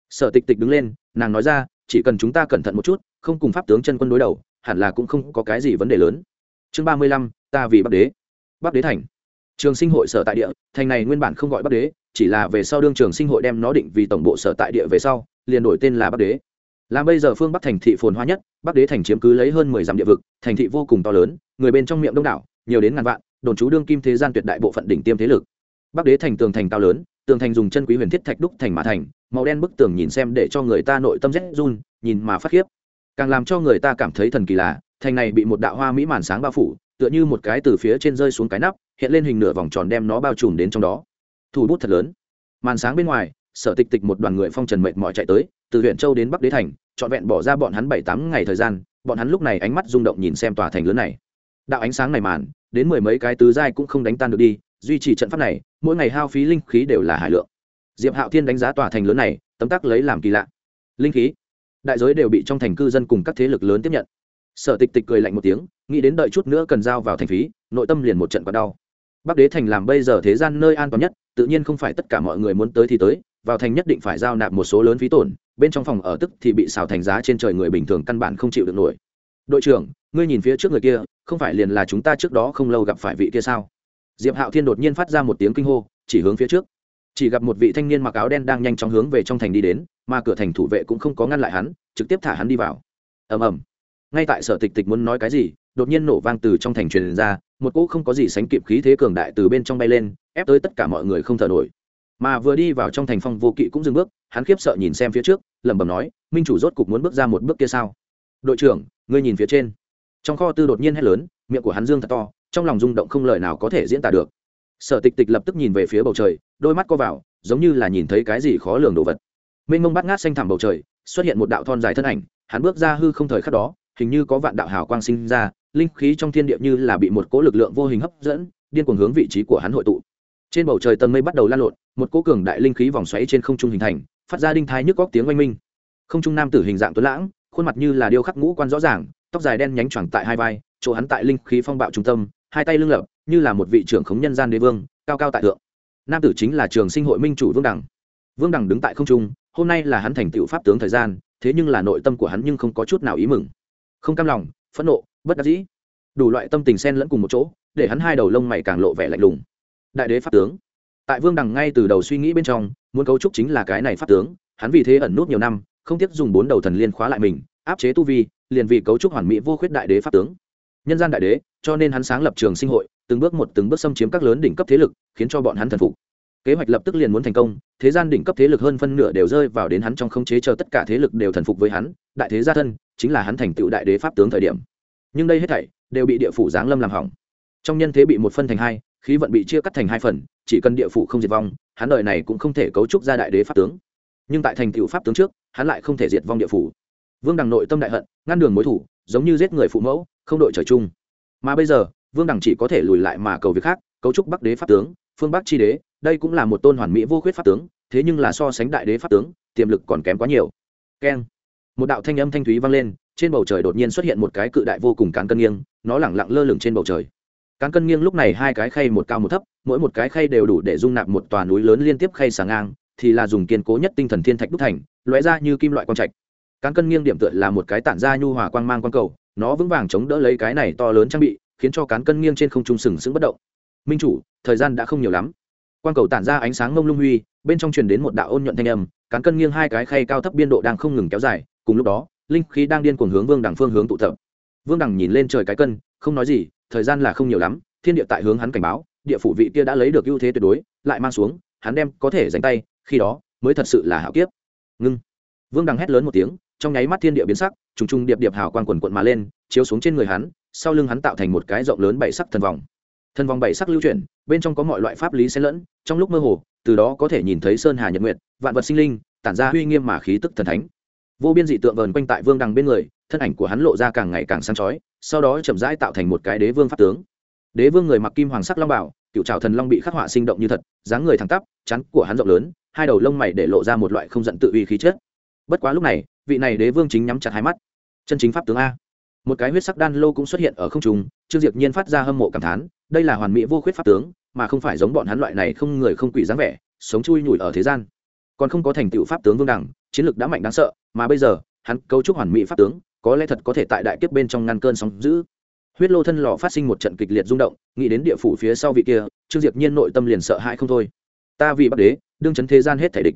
Sở tịch tịch đứng lên, nàng nói ra, chỉ cần chúng ta cẩn thận một chút, không cùng pháp tướng chân quân đối đầu, hẳn là cũng không có cái gì vấn đề lớn. Chương ba mươi lăm, ta vì bắc đế. Bắc đế thành trường sinh hội sở tại địa, thành này nguyên bản không gọi bắc đế, chỉ là về sau đương trường sinh hội đem nó định vì tổng bộ sở tại địa về sau, liền đổi tên là bắc đế. Là bây giờ phương bắc thành thị phồn hoa nhất, bắc đế thành chiếm cứ lấy hơn mười dặm địa vực, thành thị vô cùng to lớn, người bên trong miệng đông đảo, nhiều đến ngàn vạn, đồn trú đương kim thế gian tuyệt đại bộ phận đỉnh tiêm thế lực. Bắc đế thành tường thành cao lớn, tường thành dùng chân quý huyền thiết thạch đúc thành mã thành, màu đen bức tường nhìn xem để cho người ta nội tâm rét run, nhìn mà phát khiếp. Càng làm cho người ta cảm thấy thần kỳ lạ thành này bị một đạo hoa mỹ màn sáng bao phủ, tựa như một cái từ phía trên rơi xuống cái nắp hiện lên hình nửa vòng tròn đem nó bao trùm đến trong đó. Thủ bút thật lớn. Màn sáng bên ngoài, sở tịch tịch một đoàn người phong trần mệt mỏi chạy tới, từ huyện châu đến bắc đế thành, trọn vẹn bỏ ra bọn hắn bảy tám ngày thời gian, bọn hắn lúc này ánh mắt rung động nhìn xem tòa thành lớn này. Đạo ánh sáng này màn, đến mười mấy cái tứ giai cũng không đánh tan được đi, duy trì trận pháp này, mỗi ngày hao phí linh khí đều là hải lượng. Diệp hạo thiên đánh giá tòa thành lớn này, tấm tắc lấy làm kỳ lạ. Linh khí. Đại giới đều bị trong thành cư dân cùng các thế lực lớn tiếp nhận. Sở tịch tịch cười lạnh một tiếng, nghĩ đến đợi chút nữa cần giao vào thành phí, nội tâm liền một trận quá đau bắc đế thành làm bây giờ thế gian nơi an toàn nhất, tự nhiên không phải tất cả mọi người muốn tới thì tới, vào thành nhất định phải giao nạp một số lớn phí tổn, bên trong phòng ở tức thì bị xào thành giá trên trời người bình thường căn bản không chịu được nổi. Đội trưởng, ngươi nhìn phía trước người kia, không phải liền là chúng ta trước đó không lâu gặp phải vị kia sao? Diệp hạo thiên đột nhiên phát ra một tiếng kinh hô, chỉ hướng phía trước. Chỉ gặp một vị thanh niên mặc áo đen đang nhanh chóng hướng về trong thành đi đến, mà cửa thành thủ vệ cũng không có ngăn lại hắn, trực tiếp thả hắn đi vào. Ầm ầm. Ngay tại sở tịch tịch muốn nói cái gì, đột nhiên nổ vang từ trong thành truyền ra một cỗ không có gì sánh kịp khí thế cường đại từ bên trong bay lên, ép tới tất cả mọi người không thở nổi. Mà vừa đi vào trong thành phong vô kỵ cũng dừng bước, hắn khiếp sợ nhìn xem phía trước, lẩm bẩm nói, minh chủ rốt cục muốn bước ra một bước kia sao? Đội trưởng, ngươi nhìn phía trên. Trong kho tư đột nhiên hét lớn, miệng của hắn dương thật to, trong lòng rung động không lời nào có thể diễn tả được. Sở tịch tịch lập tức nhìn về phía bầu trời, đôi mắt co vào, giống như là nhìn thấy cái gì khó lường đồ vật. Mênh mông bắt ngát xanh thẳm bầu trời, xuất hiện một đạo thon dài thân ảnh, hắn bước ra hư không thời khắc đó, hình như có vạn đạo hào quang sinh ra linh khí trong thiên địa như là bị một cỗ lực lượng vô hình hấp dẫn, điên cuồng hướng vị trí của hắn hội tụ. Trên bầu trời tầng mây bắt đầu lan lộn, một cỗ cường đại linh khí vòng xoáy trên không trung hình thành, phát ra đinh thái nhức góc tiếng oanh minh. Không trung nam tử hình dạng tuấn lãng, khuôn mặt như là điêu khắc ngũ quan rõ ràng, tóc dài đen nhánh choàng tại hai vai, chỗ hắn tại linh khí phong bạo trung tâm, hai tay lưng lập, như là một vị trưởng khống nhân gian đế vương, cao cao tại thượng. Nam tử chính là trường sinh hội minh chủ vương đẳng vương đẳng đứng tại không trung, hôm nay là hắn thành tựu pháp tướng thời gian, thế nhưng là nội tâm của hắn nhưng không có chút nào ý mừng. Không cam lòng, phẫn nộ bất đắc dĩ. Đủ loại tâm tình xen lẫn cùng một chỗ, để hắn hai đầu lông mày càng lộ vẻ lạnh lùng. Đại đế pháp tướng. Tại vương đằng ngay từ đầu suy nghĩ bên trong, muốn cấu trúc chính là cái này pháp tướng, hắn vì thế ẩn nút nhiều năm, không tiếc dùng bốn đầu thần liên khóa lại mình, áp chế tu vi, liền vì cấu trúc hoàn mỹ vô khuyết đại đế pháp tướng. Nhân gian đại đế, cho nên hắn sáng lập trường sinh hội, từng bước một từng bước xâm chiếm các lớn đỉnh cấp thế lực, khiến cho bọn hắn thần phục. Kế hoạch lập tức liền muốn thành công, thế gian đỉnh cấp thế lực hơn phân nửa đều rơi vào đến hắn trong khống chế chờ tất cả thế lực đều thần phục với hắn, đại thế gia thân, chính là hắn thành tựu đại đế pháp tướng thời điểm nhưng đây hết thảy đều bị địa phủ giáng lâm làm hỏng. Trong nhân thế bị một phân thành hai, khí vận bị chia cắt thành hai phần, chỉ cần địa phủ không diệt vong, hắn đời này cũng không thể cấu trúc ra đại đế pháp tướng. Nhưng tại thành tựu pháp tướng trước, hắn lại không thể diệt vong địa phủ. Vương đằng nội tâm đại hận, ngăn đường mối thủ, giống như giết người phụ mẫu, không đội trời chung. Mà bây giờ, vương đằng chỉ có thể lùi lại mà cầu việc khác, cấu trúc bắc đế pháp tướng, phương bắc chi đế, đây cũng là một tôn hoàn mỹ vô khuyết pháp tướng, thế nhưng là so sánh đại đế pháp tướng, tiềm lực còn kém quá nhiều. Keng. Một đạo thanh âm thanh thúy vang lên trên bầu trời đột nhiên xuất hiện một cái cự đại vô cùng cán cân nghiêng, nó lẳng lặng lơ lửng trên bầu trời. Cán cân nghiêng lúc này hai cái khay một cao một thấp, mỗi một cái khay đều đủ để dung nạp một tòa núi lớn liên tiếp khay sàng ngang, thì là dùng kiên cố nhất tinh thần thiên thạch đúc thành, lóe ra như kim loại quang trạch. Cán cân nghiêng điểm tựa là một cái tản ra nhu hòa quang mang quang cầu, nó vững vàng chống đỡ lấy cái này to lớn trang bị, khiến cho cán cân nghiêng trên không trung sừng sững bất động. Minh chủ, thời gian đã không nhiều lắm. Quang cầu tản ra ánh sáng mông lung huy, bên trong truyền đến một đạo ôn nhuận thanh âm, cán cân nghiêng hai cái khay cao thấp biên độ đang không ngừng kéo dài, cùng lúc đó linh khí đang điên cuồng hướng vương đằng phương hướng tụ tập. Vương đằng nhìn lên trời cái cân, không nói gì, thời gian là không nhiều lắm, thiên địa tại hướng hắn cảnh báo, địa phủ vị kia đã lấy được ưu thế tuyệt đối, lại mang xuống, hắn đem có thể giành tay, khi đó mới thật sự là hảo kiếp. Ngưng. Vương đằng hét lớn một tiếng, trong nháy mắt thiên địa biến sắc, trùng trùng điệp điệp hào quang quần quận mà lên, chiếu xuống trên người hắn, sau lưng hắn tạo thành một cái rộng lớn bảy sắc thần vòng. Thần vòng bảy sắc lưu chuyển, bên trong có mọi loại pháp lý xen lẫn, trong lúc mơ hồ, từ đó có thể nhìn thấy sơn hà nhật nguyệt, vạn vật sinh linh, tản ra uy nghiêm mà khí tức thần thánh vô biên dị tượng vờn quanh tại vương đằng bên người, thân ảnh của hắn lộ ra càng ngày càng sáng chói, sau đó chậm rãi tạo thành một cái đế vương pháp tướng. Đế vương người mặc kim hoàng sắc long bảo, cựu trào thần long bị khắc họa sinh động như thật, dáng người thẳng tắp chắn của hắn rộng lớn, hai đầu lông mày để lộ ra một loại không giận tự uy khí chất. Bất quá lúc này, vị này đế vương chính nhắm chặt hai mắt. Chân chính pháp tướng a. Một cái huyết sắc đan lô cũng xuất hiện ở không trung, trương diệp nhiên phát ra hâm mộ cảm thán, đây là hoàn mỹ vô khuyết pháp tướng, mà không phải giống bọn hắn loại này không người không quỷ dáng vẻ, sống chui nhủi ở thế gian. Còn không có thành tựu pháp tướng vương đẳng chiến lược đã mạnh đáng sợ mà bây giờ, hắn cấu trúc hoàn mỹ pháp tướng, có lẽ thật có thể tại đại kiếp bên trong ngăn cơn sóng dữ. Huyết lô thân lò phát sinh một trận kịch liệt rung động, nghĩ đến địa phủ phía sau vị kia, trương diệp nhiên nội tâm liền sợ hãi không thôi. Ta vì bắc đế, đương chấn thế gian hết thể địch.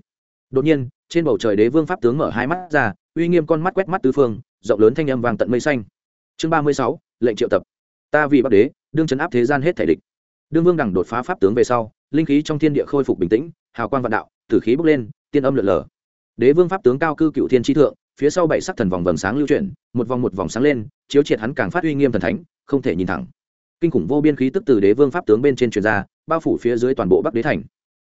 Đột nhiên, trên bầu trời đế vương pháp tướng mở hai mắt ra, uy nghiêm con mắt quét mắt tứ phương, rộng lớn thanh âm vàng tận mây xanh. Chương ba mươi sáu, lệnh triệu tập. Ta vì bắc đế, đương chấn áp thế gian hết thể địch. Đương vương đẳng đột phá pháp tướng về sau, linh khí trong thiên địa khôi phục bình tĩnh, hào quang vạn đạo, tử khí bốc lên, tiên âm lượn lờ đế vương pháp tướng cao cư cựu thiên tri thượng, phía sau bảy sắc thần vòng vầng sáng lưu chuyển, một vòng một vòng sáng lên, chiếu triệt hắn càng phát uy nghiêm thần thánh, không thể nhìn thẳng. Kinh khủng vô biên khí tức từ đế vương pháp tướng bên trên truyền ra, bao phủ phía dưới toàn bộ bắc đế thành.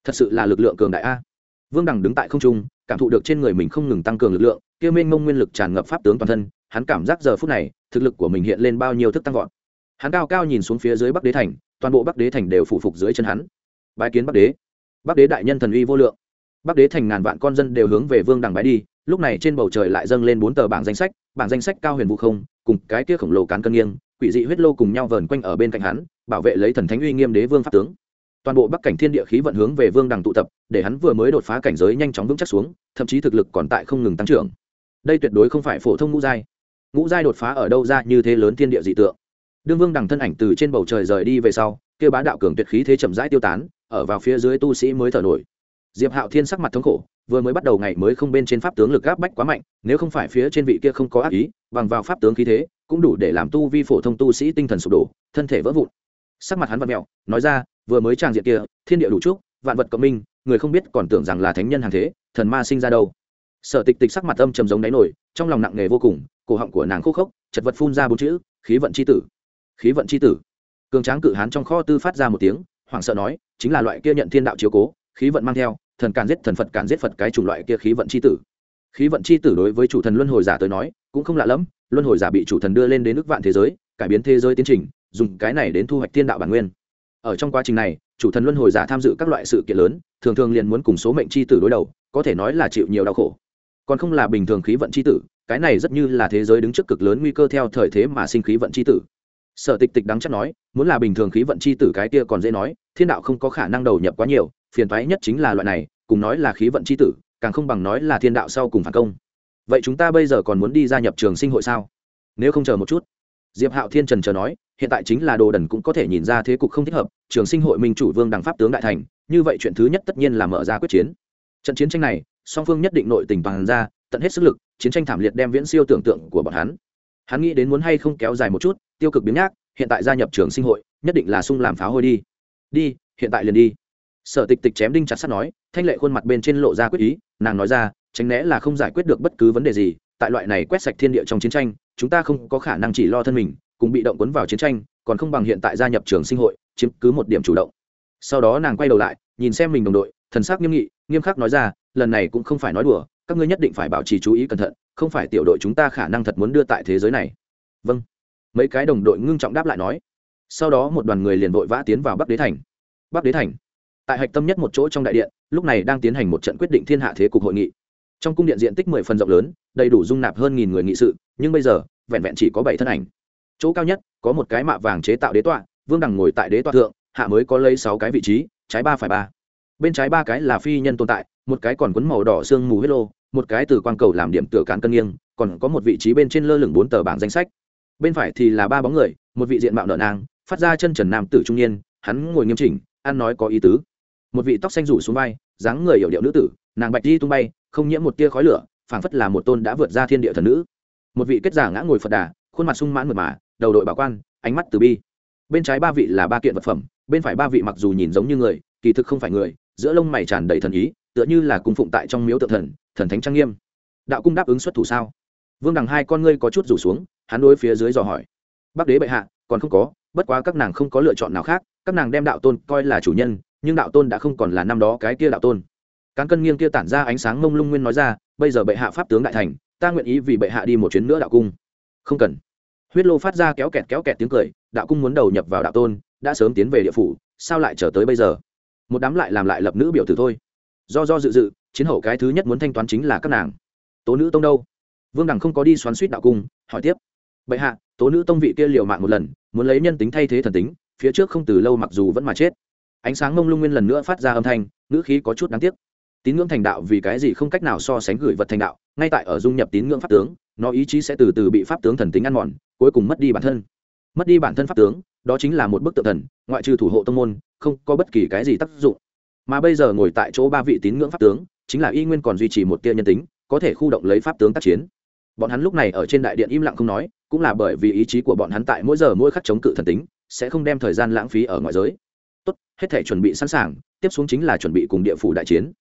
Thật sự là lực lượng cường đại a. Vương đằng đứng tại không trung, cảm thụ được trên người mình không ngừng tăng cường lực lượng, kia mênh mông nguyên lực tràn ngập pháp tướng toàn thân, hắn cảm giác giờ phút này, thực lực của mình hiện lên bao nhiêu thức tăng vọt. Hắn cao cao nhìn xuống phía dưới bắc đế thành, toàn bộ bắc đế thành đều phủ phục dưới chân hắn. Bái kiến bắc đế. Bắc đế đại nhân thần uy vô lượng bắc đế thành ngàn vạn con dân đều hướng về vương đằng bái đi, lúc này trên bầu trời lại dâng lên bốn tờ bảng danh sách, bảng danh sách cao huyền vũ không, cùng cái kia khổng lồ cán cân nghiêng, quỷ dị huyết lô cùng nhau vờn quanh ở bên cạnh hắn, bảo vệ lấy thần thánh uy nghiêm đế vương pháp tướng. Toàn bộ bắc cảnh thiên địa khí vận hướng về vương đằng tụ tập, để hắn vừa mới đột phá cảnh giới nhanh chóng vững chắc xuống, thậm chí thực lực còn tại không ngừng tăng trưởng. Đây tuyệt đối không phải phổ thông ngũ giai. Ngũ giai đột phá ở đâu ra như thế lớn thiên địa dị tượng. Đương vương đằng thân ảnh từ trên bầu trời rời đi về sau kêu bá đạo cường tuyệt khí thế chậm rãi tiêu tán, ở vào phía dưới tu sĩ mới thở nổi diệp hạo thiên sắc mặt thống khổ, vừa mới bắt đầu ngày mới không bên trên pháp tướng lực gáp bách quá mạnh, nếu không phải phía trên vị kia không có ác ý, bằng vào pháp tướng khí thế, cũng đủ để làm tu vi phổ thông tu sĩ tinh thần sụp đổ, thân thể vỡ vụn. Sắc mặt hắn vặn mẹo nói ra, vừa mới tràng diện kia, thiên địa đủ trúc, vạn vật cộng minh, người không biết còn tưởng rằng là thánh nhân hàng thế, thần ma sinh ra đâu. Sở tịch tịch sắc mặt âm trầm giống đáy nổi, trong lòng nặng nề vô cùng, cổ họng của nàng khô khốc, chật vật phun ra bốn chữ, khí vận c h i tử. Khí vận c h i tử. Cường tráng cự hán trong kho tư phát ra một tiếng, hoảng sợ nói, chính là loại kia nhận thiên đạo chiếu cố, khí vận mang theo thần càn giết thần phật càn giết phật cái chủng loại kia khí vận c h i tử. Khí vận c h i tử đối với chủ thần luân hồi giả tới nói, cũng không lạ lẫm, luân hồi giả bị chủ thần đưa lên đến nước vạn thế giới, cải biến thế giới tiến trình, dùng cái này đến thu hoạch thiên đạo bản nguyên. Ở trong quá trình này, chủ thần luân hồi giả tham dự các loại sự kiện lớn, thường thường liền muốn cùng số mệnh c h i tử đối đầu, có thể nói là chịu nhiều đau khổ. Còn không là bình thường khí vận c h i tử, cái này rất như là thế giới đứng trước cực lớn nguy cơ theo thời thế mà sinh khí vận c h i tử. Sở tịch tịch đắng chắc nói, muốn là bình thường khí vận c h i tử cái kia còn dễ nói, thiên đạo không có khả năng đầu nhập quá nhiều phiền toái nhất chính là loại này, cùng nói là khí vận c h i tử, càng không bằng nói là thiên đạo sau cùng phản công. Vậy chúng ta bây giờ còn muốn đi gia nhập trường sinh hội sao? Nếu không chờ một chút. Diệp hạo thiên trần chờ nói, hiện tại chính là đồ đần cũng có thể nhìn ra thế cục không thích hợp, trường sinh hội minh chủ vương đằng pháp tướng đại thành, như vậy chuyện thứ nhất tất nhiên là mở ra quyết chiến. Trận chiến tranh này, song phương nhất định nội tình bằng ra, tận hết sức lực, chiến tranh thảm liệt đem viễn siêu tưởng tượng của bọn hắn. Hắn nghĩ đến muốn hay không kéo dài một chút, tiêu cực biến nhác, hiện tại gia nhập trường sinh hội, nhất định là sung làm pháo hôi đi. Đi, hiện tại liền đi sở tịch tịch chém đinh chặt sắt nói, thanh lệ khuôn mặt bên trên lộ ra quyết ý, nàng nói ra, tránh né là không giải quyết được bất cứ vấn đề gì, tại loại này quét sạch thiên địa trong chiến tranh, chúng ta không có khả năng chỉ lo thân mình, cùng bị động quấn vào chiến tranh, còn không bằng hiện tại gia nhập trường sinh hội, chiếm cứ một điểm chủ động. Sau đó nàng quay đầu lại, nhìn xem mình đồng đội, thần sắc nghiêm nghị, nghiêm khắc nói ra, lần này cũng không phải nói đùa, các ngươi nhất định phải bảo trì chú ý cẩn thận, không phải tiểu đội chúng ta khả năng thật muốn đưa tại thế giới này. Vâng. Mấy cái đồng đội ngưng trọng đáp lại nói. Sau đó một đoàn người liền vội vã tiến vào bắc đế thành. Bắc đế thành tại hạch tâm nhất một chỗ trong đại điện, lúc này đang tiến hành một trận quyết định thiên hạ thế cục hội nghị. Trong cung điện diện tích mười phần rộng lớn, đầy đủ dung nạp hơn nghìn người nghị sự, nhưng bây giờ, vẹn vẹn chỉ có bảy thân ảnh. Chỗ cao nhất, có một cái mạ vàng chế tạo đế tọa, vương đằng ngồi tại đế tọa thượng, hạ mới có lấy sáu cái vị trí, trái ba phải ba. Bên trái ba cái là phi nhân tồn tại, một cái còn quấn màu đỏ sương mù huyết lô, một cái từ quang cầu làm điểm tựa cán cân nghiêng, còn có một vị trí bên trên lơ lửng bốn tờ bảng danh sách. Bên phải thì là ba bóng người, một vị diện mạo nợ nang, phát ra chân trần nam tử trung niên, hắn ngồi nghiêm chỉnh, ăn nói có ý tứ một vị tóc xanh rủ xuống vai, dáng người hiểu điệu nữ tử, nàng bạch đi tung bay, không nhiễm một tia khói lửa, phảng phất là một tôn đã vượt ra thiên địa thần nữ. Một vị kết giả ngã ngồi phật đà, khuôn mặt sung mãn mượt mà, đầu đội bảo quan, ánh mắt từ bi. Bên trái ba vị là ba kiện vật phẩm, bên phải ba vị mặc dù nhìn giống như người, kỳ thực không phải người, giữa lông mày tràn đầy thần ý, tựa như là cung phụng tại trong miếu tự thần thần thánh trang nghiêm. Đạo cung đáp ứng xuất thủ sao? Vương đằng hai con ngươi có chút rủ xuống, hắn đối phía dưới dò hỏi. Bắc đế bệ hạ, còn không có, bất quá các nàng không có lựa chọn nào khác, các nàng đem đạo tôn coi là chủ nhân nhưng đạo tôn đã không còn là năm đó cái kia đạo tôn. Cán cân nghiêng kia tản ra ánh sáng mông lung nguyên nói ra, bây giờ bệ hạ pháp tướng đại thành, ta nguyện ý vì bệ hạ đi một chuyến nữa đạo cung. Không cần. Huyết lô phát ra kéo kẹt kéo kẹt tiếng cười, đạo cung muốn đầu nhập vào đạo tôn, đã sớm tiến về địa phủ, sao lại chờ tới bây giờ? Một đám lại làm lại lập nữ biểu tử thôi. Do do dự dự, chiến hậu cái thứ nhất muốn thanh toán chính là các nàng. Tố nữ tông đâu? Vương đằng không có đi xoắn suýt đạo cung, hỏi tiếp. Bệ hạ, tố nữ tông vị kia liều mạng một lần, muốn lấy nhân tính thay thế thần tính, phía trước không từ lâu mặc dù vẫn mà chết ánh sáng mông lung nguyên lần nữa phát ra âm thanh, ngữ khí có chút đáng tiếc. Tín ngưỡng thành đạo vì cái gì không cách nào so sánh gửi vật thành đạo, ngay tại ở dung nhập tín ngưỡng pháp tướng, nó ý chí sẽ từ từ bị pháp tướng thần tính ăn mòn, cuối cùng mất đi bản thân. Mất đi bản thân pháp tướng, đó chính là một bức tượng thần, ngoại trừ thủ hộ tông môn, không có bất kỳ cái gì tác dụng. Mà bây giờ ngồi tại chỗ ba vị tín ngưỡng pháp tướng, chính là y nguyên còn duy trì một tia nhân tính, có thể khu động lấy pháp tướng tác chiến. Bọn hắn lúc này ở trên đại điện im lặng không nói, cũng là bởi vì ý chí của bọn hắn tại mỗi giờ mỗi khắc chống cự thần tính, sẽ không đem thời gian lãng phí ở ngoại giới tốt, hết thể chuẩn bị sẵn sàng, tiếp xuống chính là chuẩn bị cùng địa phủ đại chiến.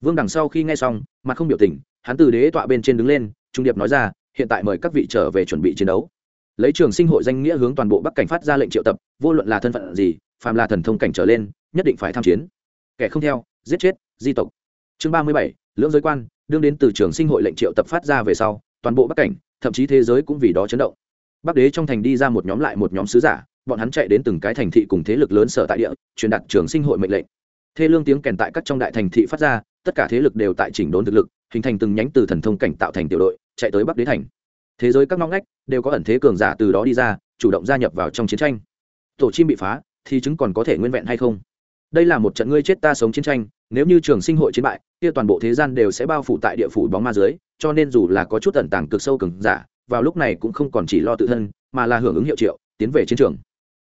Vương đằng sau khi nghe xong, mặt không biểu tình, hắn từ đế tọa bên trên đứng lên, trung điệp nói ra, hiện tại mời các vị trở về chuẩn bị chiến đấu. Lấy trường sinh hội danh nghĩa hướng toàn bộ bắc cảnh phát ra lệnh triệu tập, vô luận là thân phận gì, phàm là thần thông cảnh trở lên, nhất định phải tham chiến. Kẻ không theo, giết chết, di tộc. Chương ba mươi bảy, lưỡng giới quan, đương đến từ trường sinh hội lệnh triệu tập phát ra về sau, toàn bộ bắc cảnh, thậm chí thế giới cũng vì đó chấn động. Bắc đế trong thành đi ra một nhóm lại một nhóm sứ giả bọn hắn chạy đến từng cái thành thị cùng thế lực lớn sở tại địa, truyền đạt trường sinh hội mệnh lệnh. Thê lương tiếng kèn tại các trong đại thành thị phát ra, tất cả thế lực đều tại chỉnh đốn thực lực, hình thành từng nhánh từ thần thông cảnh tạo thành tiểu đội, chạy tới bắc đế thành. Thế giới các ngóc ngách đều có ẩn thế cường giả từ đó đi ra, chủ động gia nhập vào trong chiến tranh. Tổ chim bị phá, thì chứng còn có thể nguyên vẹn hay không? Đây là một trận ngươi chết ta sống chiến tranh, nếu như trường sinh hội chiến bại, kia toàn bộ thế gian đều sẽ bao phủ tại địa phủ bóng ma dưới, cho nên dù là có chút ẩn tàng cực sâu cường giả, vào lúc này cũng không còn chỉ lo tự thân, mà là hưởng ứng hiệu triệu, tiến về chiến trường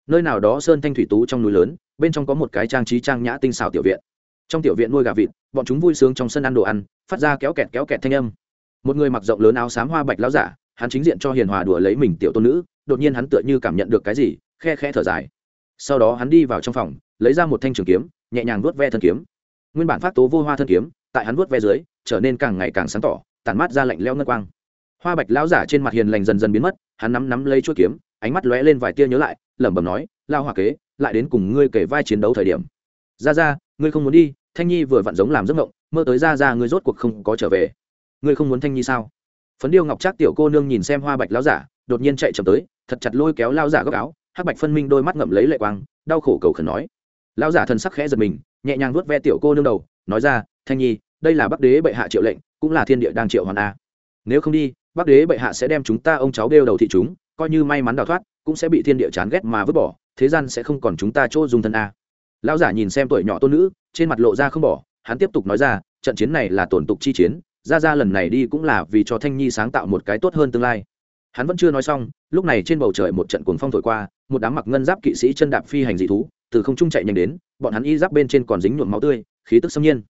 nơi nào đó sơn thanh thủy tú trong núi lớn, bên trong có một cái trang trí trang nhã tinh xảo tiểu viện. Trong tiểu viện nuôi gà vịt, bọn chúng vui sướng trong sân ăn đồ ăn, phát ra kéo kẹt kéo kẹt thanh âm. Một người mặc rộng lớn áo xám hoa bạch láo giả, hắn chính diện cho hiền hòa đùa lấy mình tiểu tôn nữ, đột nhiên hắn tựa như cảm nhận được cái gì, khe khe thở dài. Sau đó hắn đi vào trong phòng, lấy ra một thanh trường kiếm, nhẹ nhàng vuốt ve thân kiếm. Nguyên bản phát tố vô hoa thân kiếm, tại hắn vuốt ve dưới, trở nên càng ngày càng sáng tỏ, tản mát ra lạnh leo ngân quang. Hoa bạch lão giả trên mặt hiền lành dần dần biến mất, hắn nắm nắm lấy chuỗi kiếm ánh mắt lóe lên vài tia nhớ lại, lẩm bẩm nói lao hòa kế, lại đến cùng ngươi kể vai chiến đấu thời điểm. Ra ra, ngươi không muốn đi, thanh nhi vừa vặn giống làm giấc ngộng mơ tới ra ra ngươi rốt cuộc không có trở về. Ngươi không muốn thanh nhi sao? Phấn điêu ngọc trác tiểu cô nương nhìn xem hoa bạch lão giả, đột nhiên chạy chậm tới, thật chặt lôi kéo lao giả góc áo, hắc bạch phân minh đôi mắt ngậm lấy lệ quang, đau khổ cầu khẩn nói. Lão giả thần sắc khẽ giật mình, nhẹ nhàng vuốt ve tiểu cô nương đầu, nói ra, thanh nhi, đây là bắc đế bệ hạ triệu lệnh, cũng là thiên địa đang triệu hoàn a. Nếu không đi, bắc đế bệ hạ sẽ đem chúng ta ông cháu đeo đầu thị chúng coi như may mắn đào thoát, cũng sẽ bị thiên địa chán ghét mà vứt bỏ, thế gian sẽ không còn chúng ta chỗ dung thân a. Lão giả nhìn xem tuổi nhỏ tôn nữ, trên mặt lộ ra không bỏ, hắn tiếp tục nói ra, trận chiến này là tổn tục chi chiến, ra ra lần này đi cũng là vì cho thanh nhi sáng tạo một cái tốt hơn tương lai. Hắn vẫn chưa nói xong, lúc này trên bầu trời một trận cuồng phong thổi qua, một đám mặc ngân giáp kỵ sĩ chân đạp phi hành dị thú, từ không trung chạy nhanh đến, bọn hắn y giáp bên trên còn dính nhuộm máu tươi, khí tức xâm nhiên.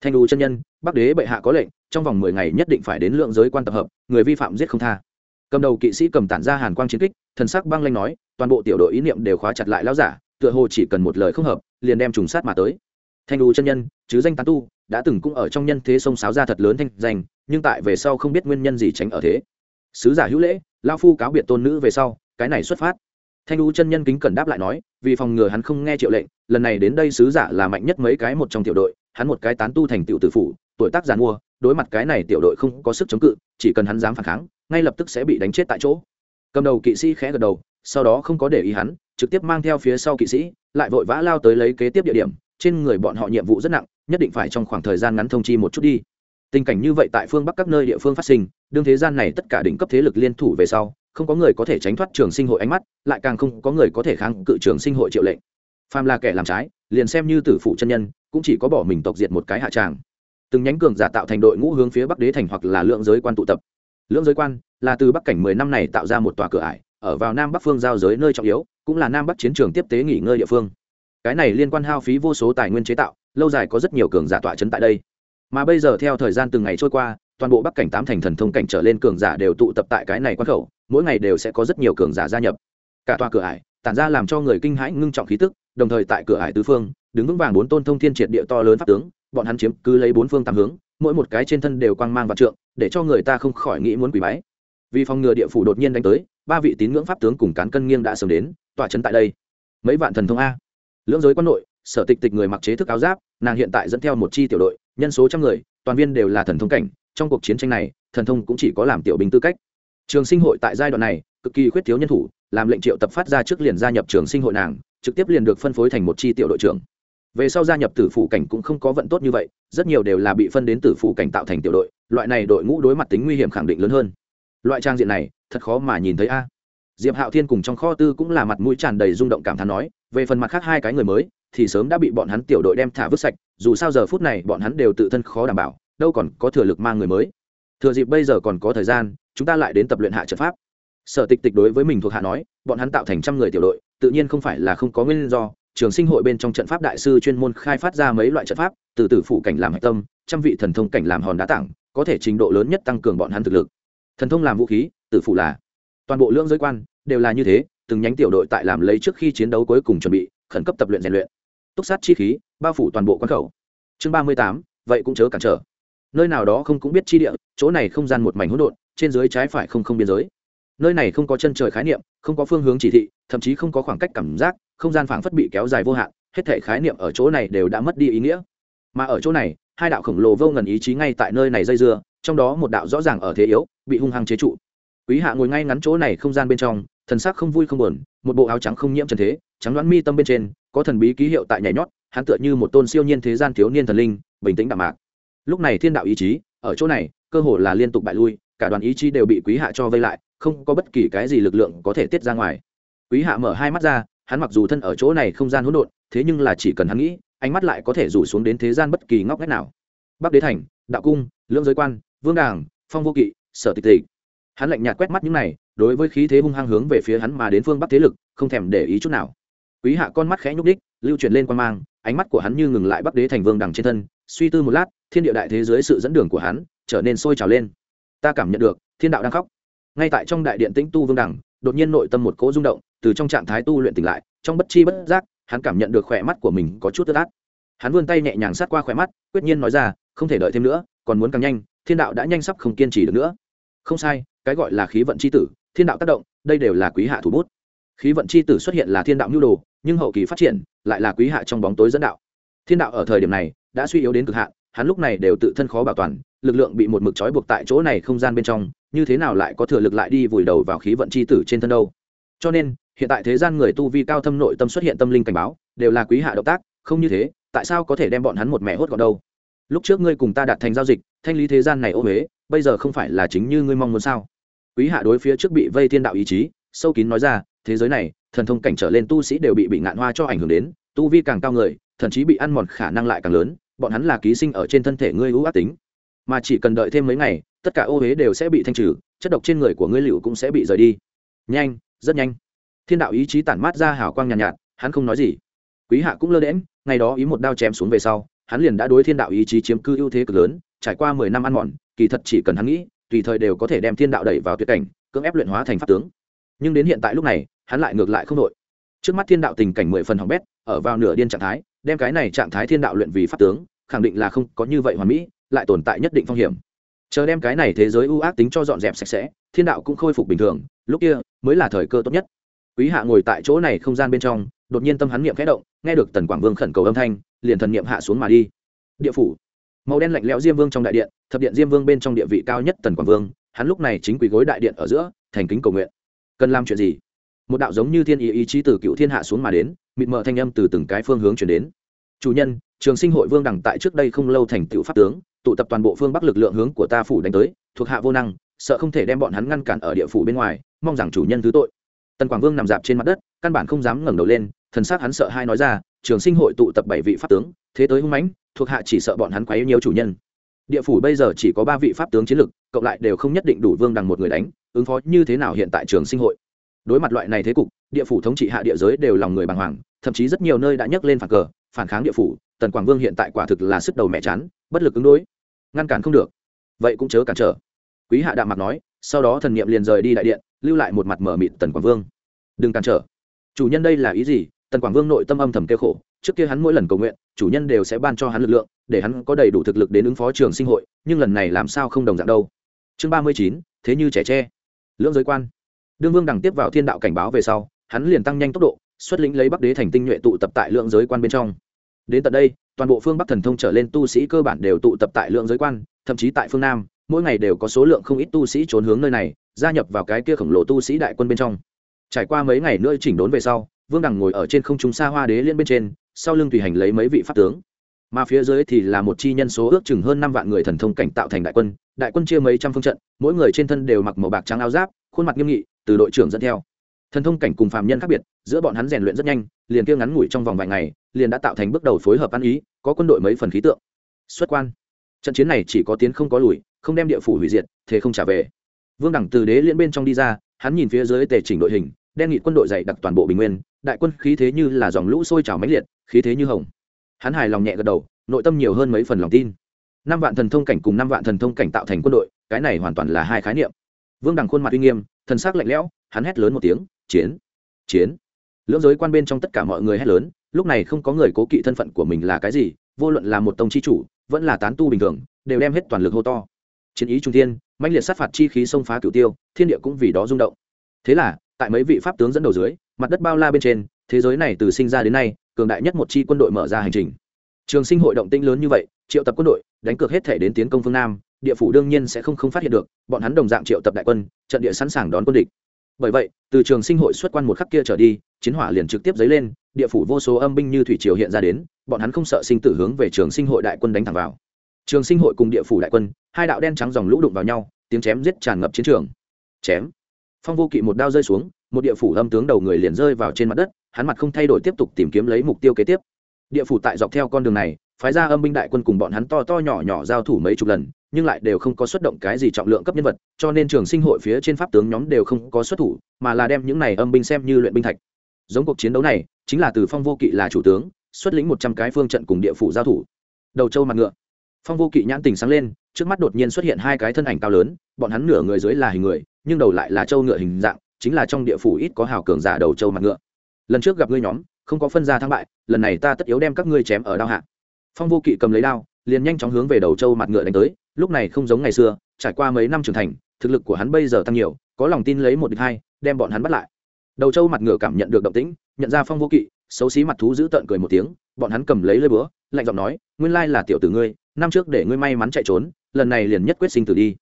Thanh đù chân nhân, bắc đế bệ hạ có lệnh, trong vòng mười ngày nhất định phải đến lượng giới quan tập hợp, người vi phạm giết không tha cầm đầu kỵ sĩ cầm tản ra hàn quang chiến kích, thần sắc băng lanh nói, toàn bộ tiểu đội ý niệm đều khóa chặt lại lão giả, tựa hồ chỉ cần một lời không hợp, liền đem trùng sát mà tới. Thanh đù chân nhân, chứ danh tán tu, đã từng cũng ở trong nhân thế sông sáo ra thật lớn thanh danh, nhưng tại về sau không biết nguyên nhân gì tránh ở thế. Sứ giả hữu lễ lao phu cáo biệt tôn nữ về sau, cái này xuất phát. Thanh đu chân nhân kính cẩn đáp lại nói, vì phòng ngừa hắn không nghe triệu lệnh, lần này đến đây sứ giả là mạnh nhất mấy cái một trong tiểu đội, hắn một cái tán tu thành tiểu tử phủ, tuổi tác giàn mua đối mặt cái này tiểu đội không có sức chống cự, chỉ cần hắn dám phản kháng ngay lập tức sẽ bị đánh chết tại chỗ. Cầm đầu kỵ sĩ khẽ gật đầu, sau đó không có để ý hắn, trực tiếp mang theo phía sau kỵ sĩ, lại vội vã lao tới lấy kế tiếp địa điểm, trên người bọn họ nhiệm vụ rất nặng, nhất định phải trong khoảng thời gian ngắn thông chi một chút đi. Tình cảnh như vậy tại phương bắc các nơi địa phương phát sinh, đương thế gian này tất cả đỉnh cấp thế lực liên thủ về sau, không có người có thể tránh thoát trường sinh hội ánh mắt, lại càng không có người có thể kháng cự trường sinh hội triệu lệnh phàm là kẻ làm trái, liền xem như tử phụ chân nhân, cũng chỉ có bỏ mình tộc diệt một cái hạ tràng. Từng nhánh cường giả tạo thành đội ngũ hướng phía bắc đế thành hoặc là lượng giới quan tụ tập lưỡng giới quan là từ bắc cảnh mười năm này tạo ra một tòa cửa ải, ở vào nam bắc phương giao giới nơi trọng yếu, cũng là nam bắc chiến trường tiếp tế nghỉ ngơi địa phương. Cái này liên quan hao phí vô số tài nguyên chế tạo, lâu dài có rất nhiều cường giả tọa chấn tại đây. Mà bây giờ theo thời gian từng ngày trôi qua, toàn bộ bắc cảnh tám thành thần thông cảnh trở lên cường giả đều tụ tập tại cái này quan khẩu, mỗi ngày đều sẽ có rất nhiều cường giả gia nhập. Cả tòa cửa ải tản ra làm cho người kinh hãi ngưng trọng khí tức, đồng thời tại cửa ải tứ phương, đứng vững vàng bốn tôn thông thiên triệt địa to lớn pháp tướng, bọn hắn chiếm cứ lấy bốn phương tám hướng, mỗi một cái trên thân đều quang mang và trượng để cho người ta không khỏi nghĩ muốn quỷ bái. Vì phòng ngừa địa phủ đột nhiên đánh tới, ba vị tín ngưỡng pháp tướng cùng cán cân nghiêng đã sớm đến, tỏa chấn tại đây. Mấy vạn thần thông a. Lưỡng giới quân nội sở tịch tịch người mặc chế thức áo giáp, nàng hiện tại dẫn theo một chi tiểu đội, nhân số trăm người, toàn viên đều là thần thông cảnh, trong cuộc chiến tranh này, thần thông cũng chỉ có làm tiểu binh tư cách. Trường sinh hội tại giai đoạn này, cực kỳ khuyết thiếu nhân thủ, làm lệnh triệu tập phát ra trước liền gia nhập trường sinh hội nàng, trực tiếp liền được phân phối thành một chi tiểu đội trưởng về sau gia nhập tử phủ cảnh cũng không có vận tốt như vậy, rất nhiều đều là bị phân đến tử phủ cảnh tạo thành tiểu đội, loại này đội ngũ đối mặt tính nguy hiểm khẳng định lớn hơn. Loại trang diện này, thật khó mà nhìn thấy a. Diệp hạo thiên cùng trong kho tư cũng là mặt mũi tràn đầy rung động cảm thán nói, về phần mặt khác hai cái người mới, thì sớm đã bị bọn hắn tiểu đội đem thả vứt sạch, dù sao giờ phút này bọn hắn đều tự thân khó đảm bảo, đâu còn có thừa lực mang người mới. Thừa dịp bây giờ còn có thời gian, chúng ta lại đến tập luyện hạ trận pháp. Sở tịch tịch đối với mình thuộc hạ nói, bọn hắn tạo thành trăm người tiểu đội, tự nhiên không phải là không có nguyên do trường sinh hội bên trong trận pháp đại sư chuyên môn khai phát ra mấy loại trận pháp, từ tử phụ cảnh làm hạch tâm, trăm vị thần thông cảnh làm hòn đá tảng, có thể trình độ lớn nhất tăng cường bọn hắn thực lực. Thần thông làm vũ khí, tử phụ là toàn bộ lưỡng giới quan, đều là như thế, từng nhánh tiểu đội tại làm lấy trước khi chiến đấu cuối cùng chuẩn bị, khẩn cấp tập luyện rèn luyện. Túc sát chi khí, bao phủ toàn bộ quan khẩu. Chương ba mươi tám, vậy cũng chớ cản trở. Nơi nào đó không cũng biết chi địa, chỗ này không gian một mảnh hỗn độn, trên dưới trái phải không không biên giới. Nơi này không có chân trời khái niệm, không có phương hướng chỉ thị, thậm chí không có khoảng cách cảm giác không gian phảng phất bị kéo dài vô hạn, hết thể khái niệm ở chỗ này đều đã mất đi ý nghĩa. Mà ở chỗ này, hai đạo khổng lồ vô ngần ý chí ngay tại nơi này dây dưa, trong đó một đạo rõ ràng ở thế yếu, bị hung hăng chế trụ. Quý hạ ngồi ngay ngắn chỗ này không gian bên trong, thần sắc không vui không buồn, một bộ áo trắng không nhiễm trần thế, trắng đoán mi tâm bên trên, có thần bí ký hiệu tại nhảy nhót, hắn tựa như một tôn siêu nhiên thế gian thiếu niên thần linh, bình tĩnh đạm mạc. Lúc này thiên đạo ý chí, ở chỗ này, cơ hồ là liên tục bại lui, cả đoàn ý chí đều bị quý hạ cho vây lại, không có bất kỳ cái gì lực lượng có thể tiết ra ngoài. Quý hạ mở hai mắt ra hắn mặc dù thân ở chỗ này không gian hỗn độn, thế nhưng là chỉ cần hắn nghĩ, ánh mắt lại có thể rủ xuống đến thế gian bất kỳ ngóc ngách nào. Bắc đế thành, đạo cung, lưỡng giới quan, vương đàng, phong vô kỵ, sở tịch tịch. Hắn lạnh nhạt quét mắt những này, đối với khí thế hung hăng hướng về phía hắn mà đến phương bắc thế lực, không thèm để ý chút nào. Quý hạ con mắt khẽ nhúc đích lưu chuyển lên quan mang, ánh mắt của hắn như ngừng lại bắc đế thành vương đằng trên thân, suy tư một lát, thiên địa đại thế giới sự dẫn đường của hắn trở nên sôi trào lên. Ta cảm nhận được, thiên đạo đang khóc. Ngay tại trong đại điện tĩnh tu vương đằng đột nhiên nội tâm một cỗ rung động từ trong trạng thái tu luyện tỉnh lại, trong bất chi bất giác, hắn cảm nhận được khỏe mắt của mình có chút tức át. Hắn vươn tay nhẹ nhàng sát qua khỏe mắt, quyết nhiên nói ra, không thể đợi thêm nữa, còn muốn càng nhanh, thiên đạo đã nhanh sắp không kiên trì được nữa. Không sai, cái gọi là khí vận c h i tử, thiên đạo tác động, đây đều là quý hạ thủ bút. Khí vận c h i tử xuất hiện là thiên đạo nhu đồ, nhưng hậu kỳ phát triển, lại là quý hạ trong bóng tối dẫn đạo. Thiên đạo ở thời điểm này, đã suy yếu đến cực hạn, hắn lúc này đều tự thân khó bảo toàn, lực lượng bị một mực trói buộc tại chỗ này không gian bên trong, như thế nào lại có thừa lực lại đi vùi đầu vào khí vận c h i tử trên thân đâu? Cho nên hiện tại thế gian người tu vi cao thâm nội tâm xuất hiện tâm linh cảnh báo, đều là quý hạ động tác, không như thế, tại sao có thể đem bọn hắn một mẹ hốt gọn đâu? Lúc trước ngươi cùng ta đạt thành giao dịch, thanh lý thế gian này ô huế bây giờ không phải là chính như ngươi mong muốn sao? Quý hạ đối phía trước bị vây thiên đạo ý chí, sâu kín nói ra, thế giới này, thần thông cảnh trở lên tu sĩ đều bị bị ngạn hoa cho ảnh hưởng đến, tu vi càng cao người, thậm chí bị ăn mòn khả năng lại càng lớn, bọn hắn là ký sinh ở trên thân thể ngươi ưu ác tính. Mà chỉ cần đợi thêm mấy ngày, tất cả ô huế đều sẽ bị thanh trừ, chất độc trên người của ngươi liệu cũng sẽ bị rời đi. Nhanh, rất nhanh thiên đạo ý chí tản mát ra hào quang nhàn nhạt, nhạt hắn không nói gì. Quý hạ cũng lơ đễm ngày đó ý một đao chém xuống về sau hắn liền đã đối thiên đạo ý chí chiếm cư ưu thế cực lớn trải qua mười năm ăn mòn kỳ thật chỉ cần hắn nghĩ tùy thời đều có thể đem thiên đạo đẩy vào tuyệt cảnh cưỡng ép luyện hóa thành pháp tướng. Nhưng đến hiện tại lúc này hắn lại ngược lại không đội trước mắt thiên đạo tình cảnh mười phần hỏng bét ở vào nửa điên trạng thái đem cái này trạng thái thiên đạo luyện vì pháp tướng khẳng định là không có như vậy hoàn mỹ lại tồn tại nhất định phong hiểm. Chờ đem cái này thế giới ưu ác tính cho dọn dẹp sạch sẽ thiên đạo cũng khôi phục bình thường lúc kia mới là thời cơ tốt nhất quý hạ ngồi tại chỗ này không gian bên trong, đột nhiên tâm hắn niệm khẽ động, nghe được tần quảng vương khẩn cầu âm thanh, liền thần niệm hạ xuống mà đi. Địa phủ. Màu đen lạnh lẽo diêm vương trong đại điện, thập điện diêm vương bên trong địa vị cao nhất tần quảng vương, hắn lúc này chính quỳ gối đại điện ở giữa, thành kính cầu nguyện. Cần làm chuyện gì? Một đạo giống như thiên ý ý chí từ cựu thiên hạ xuống mà đến, mịt mờ thanh âm từ từng cái phương hướng chuyển đến. Chủ nhân, trường sinh hội vương đẳng tại trước đây không lâu thành tựu pháp tướng, tụ tập toàn bộ phương bắc lực lượng hướng của ta phủ đánh tới, thuộc hạ vô năng, sợ không thể đem bọn hắn ngăn cản ở địa phủ bên ngoài, mong rằng chủ nhân thứ tội tần quảng vương nằm dạp trên mặt đất, căn bản không dám ngẩng đầu lên, thần s á c hắn sợ hai nói ra, trường sinh hội tụ tập bảy vị pháp tướng, thế tới hung mãnh, thuộc hạ chỉ sợ bọn hắn quấy nhiều chủ nhân. Địa phủ bây giờ chỉ có ba vị pháp tướng chiến lực, cộng lại đều không nhất định đủ vương đằng một người đánh, ứng phó như thế nào hiện tại trường sinh hội? Đối mặt loại này thế cục, địa phủ thống trị hạ địa giới đều lòng người bàng hoàng, thậm chí rất nhiều nơi đã nhấc lên phản cờ, phản kháng địa phủ, tần quảng vương hiện tại quả thực là sức đầu mẹ chán, bất lực ứng đối, ngăn cản không được. Vậy cũng chớ cản trở. Quý hạ đạm mặt nói, sau đó thần niệm liền rời đi đại điện lưu lại một mặt mở mịt tần quảng vương. Đừng cản trở. Chủ nhân đây là ý gì? Tần quảng vương nội tâm âm thầm kêu khổ. Trước kia hắn mỗi lần cầu nguyện, chủ nhân đều sẽ ban cho hắn lực lượng, để hắn có đầy đủ thực lực đến ứng phó trường sinh hội, nhưng lần này làm sao không đồng dạng đâu. Chương ba mươi chín, thế như trẻ tre. Lưỡng giới quan. Đương vương đằng tiếp vào thiên đạo cảnh báo về sau, hắn liền tăng nhanh tốc độ, xuất lĩnh lấy bắc đế thành tinh nhuệ tụ tập tại lượng giới quan bên trong. Đến tận đây, toàn bộ phương bắc thần thông trở lên tu sĩ cơ bản đều tụ tập tại lượng giới quan, thậm chí tại phương nam, mỗi ngày đều có số lượng không ít tu sĩ trốn hướng nơi này gia nhập vào cái kia khổng lồ tu sĩ đại quân bên trong. Trải qua mấy ngày nữa chỉnh đốn về sau, vương đằng ngồi ở trên không trung xa hoa đế liên bên trên, sau lưng tùy hành lấy mấy vị pháp tướng. Mà phía dưới thì là một chi nhân số ước chừng hơn năm vạn người thần thông cảnh tạo thành đại quân đại quân chia mấy trăm phương trận, mỗi người trên thân đều mặc màu bạc trắng áo giáp, khuôn mặt nghiêm nghị, từ đội trưởng dẫn theo. Thần thông cảnh cùng phàm nhân khác biệt, giữa bọn hắn rèn luyện rất nhanh, liền kia ngắn ngủi trong vòng vài ngày, liền đã tạo thành bước đầu phối hợp ăn ý, có quân đội mấy phần khí tượng. Xuất quan. Trận chiến này chỉ có tiến không có lùi, không đem địa phủ hủy diệt, thế không trả về vương đẳng từ đế liên bên trong đi ra, hắn nhìn phía dưới tề chỉnh đội hình, đen nghị quân đội dày đặc toàn bộ bình nguyên, đại quân khí thế như là dòng lũ sôi trào mãnh liệt, khí thế như hồng. Hắn hài lòng nhẹ gật đầu, nội tâm nhiều hơn mấy phần lòng tin. Năm vạn thần thông cảnh cùng năm vạn thần thông cảnh tạo thành quân đội, cái này hoàn toàn là hai khái niệm. Vương đằng khuôn mặt uy nghiêm, thần sắc lạnh lẽo, hắn hét lớn một tiếng, chiến! Chiến! Lưỡng giới quan bên trong tất cả mọi người hét lớn, lúc này không có người cố kỵ thân phận của mình là cái gì, vô luận là một tông chi chủ, vẫn là tán tu bình thường, đều đem hết toàn lực hô to chiến ý trung thiên mạnh liệt sát phạt chi khí xông phá cửu tiêu, thiên địa cũng vì đó rung động. Thế là, tại mấy vị pháp tướng dẫn đầu dưới, mặt đất bao la bên trên, thế giới này từ sinh ra đến nay, cường đại nhất một chi quân đội mở ra hành trình. Trường sinh hội động tĩnh lớn như vậy, triệu tập quân đội, đánh cược hết thể đến tiến công phương nam, địa phủ đương nhiên sẽ không không phát hiện được, bọn hắn đồng dạng triệu tập đại quân, trận địa sẵn sàng đón quân địch. Bởi vậy, từ trường sinh hội xuất quan một khắc kia trở đi, chiến hỏa liền trực tiếp dấy lên, địa phủ vô số âm binh như thủy triều hiện ra đến, bọn hắn không sợ sinh tử hướng về trường sinh hội đại quân đánh thẳng vào trường sinh hội cùng địa phủ đại quân, hai đạo đen trắng dòng lũ đụng vào nhau, tiếng chém giết tràn ngập chiến trường. Chém. Phong vô kỵ một đao rơi xuống, một địa phủ âm tướng đầu người liền rơi vào trên mặt đất, hắn mặt không thay đổi tiếp tục tìm kiếm lấy mục tiêu kế tiếp. Địa phủ tại dọc theo con đường này, phái ra âm binh đại quân cùng bọn hắn to to nhỏ nhỏ giao thủ mấy chục lần, nhưng lại đều không có xuất động cái gì trọng lượng cấp nhân vật, cho nên trường sinh hội phía trên pháp tướng nhóm đều không có xuất thủ, mà là đem những này âm binh xem như luyện binh thạch. Giống cuộc chiến đấu này, chính là từ phong vô kỵ là chủ tướng, xuất lĩnh một trăm cái phương trận cùng địa phủ giao thủ. Đầu châu mặt ngựa phong vô kỵ nhãn tình sáng lên, trước mắt đột nhiên xuất hiện hai cái thân ảnh cao lớn, bọn hắn nửa người dưới là hình người, nhưng đầu lại là trâu ngựa hình dạng, chính là trong địa phủ ít có hào cường giả đầu trâu mặt ngựa. Lần trước gặp ngươi nhóm, không có phân ra thắng bại, lần này ta tất yếu đem các ngươi chém ở đao hạ. Phong vô kỵ cầm lấy đao, liền nhanh chóng hướng về đầu trâu mặt ngựa đánh tới, lúc này không giống ngày xưa, trải qua mấy năm trưởng thành, thực lực của hắn bây giờ tăng nhiều, có lòng tin lấy một địch hai, đem bọn hắn bắt lại. Đầu trâu mặt ngựa cảm nhận được động tĩnh, nhận ra phong vô kỵ, xấu xí mặt thú giữ tợn cười một tiếng, bọn hắn cầm lấy lơi búa, lạnh giọng nói, nguyên lai là tiểu tử ngươi năm trước để ngươi may mắn chạy trốn, lần này liền nhất quyết sinh tử đi.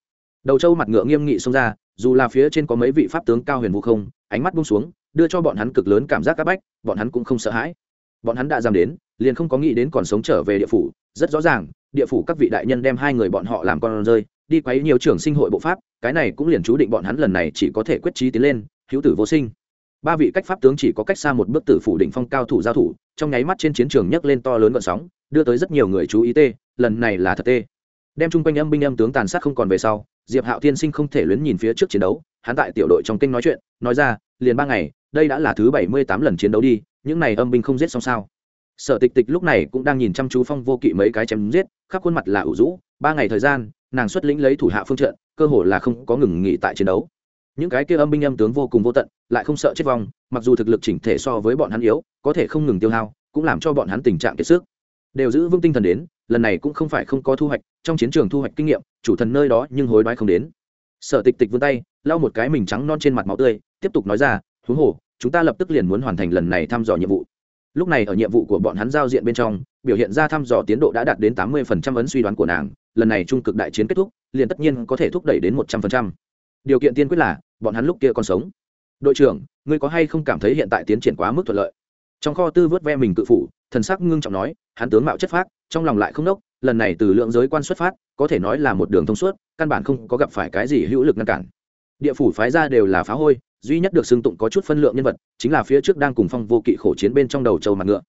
Đầu châu mặt ngựa nghiêm nghị xông ra, dù là phía trên có mấy vị pháp tướng cao huyền vũ không, ánh mắt buông xuống, đưa cho bọn hắn cực lớn cảm giác áp bách, bọn hắn cũng không sợ hãi. Bọn hắn đã dám đến, liền không có nghĩ đến còn sống trở về địa phủ, rất rõ ràng, địa phủ các vị đại nhân đem hai người bọn họ làm con rơi, đi quấy nhiều trưởng sinh hội bộ pháp, cái này cũng liền chú định bọn hắn lần này chỉ có thể quyết trí tiến lên, hữu tử vô sinh ba vị cách pháp tướng chỉ có cách xa một bước tử phủ đỉnh phong cao thủ giao thủ, trong nháy mắt trên chiến trường nhấc lên to lớn gọn sóng, đưa tới rất nhiều người chú ý tê, lần này là thật tê. Đem chung quanh âm binh âm tướng tàn sát không còn về sau, diệp hạo tiên sinh không thể luyến nhìn phía trước chiến đấu, hắn tại tiểu đội trong kinh nói chuyện, nói ra, liền ba ngày, đây đã là thứ bảy mươi tám lần chiến đấu đi, những này âm binh không giết xong sao. Sở tịch tịch lúc này cũng đang nhìn chăm chú phong vô kỵ mấy cái chém giết, khắp khuôn mặt là ủ rũ, ba ngày thời gian, nàng xuất lĩnh lấy thủ hạ phương trận, cơ hồ là không có ngừng nghỉ tại chiến đấu những cái kia âm binh âm tướng vô cùng vô tận, lại không sợ chết vong, mặc dù thực lực chỉnh thể so với bọn hắn yếu, có thể không ngừng tiêu hao, cũng làm cho bọn hắn tình trạng kiệt sức. Đều giữ vững tinh thần đến, lần này cũng không phải không có thu hoạch, trong chiến trường thu hoạch kinh nghiệm, chủ thần nơi đó nhưng hối đoái không đến. Sở tịch tịch vươn tay, lau một cái mình trắng non trên mặt máu tươi, tiếp tục nói ra, huống hồ, chúng ta lập tức liền muốn hoàn thành lần này thăm dò nhiệm vụ. Lúc này ở nhiệm vụ của bọn hắn giao diện bên trong, biểu hiện ra thăm dò tiến độ đã đạt đến tám mươi phần trăm ấn suy đoán của nàng, lần này trung cực đại chiến kết thúc, liền tất nhiên có thể thúc đẩy đến một trăm phần trăm điều kiện tiên quyết là bọn hắn lúc kia còn sống. Đội trưởng ngươi có hay không cảm thấy hiện tại tiến triển quá mức thuận lợi? Trong kho tư vớt ve mình cự phủ, thần sắc ngưng trọng nói hắn tướng mạo chất phác trong lòng lại không nốc lần này từ lượng giới quan xuất phát có thể nói là một đường thông suốt căn bản không có gặp phải cái gì hữu lực ngăn cản. Địa phủ phái ra đều là phá hôi duy nhất được xưng tụng có chút phân lượng nhân vật chính là phía trước đang cùng phong vô kỵ khổ chiến bên trong đầu châu mặt ngựa.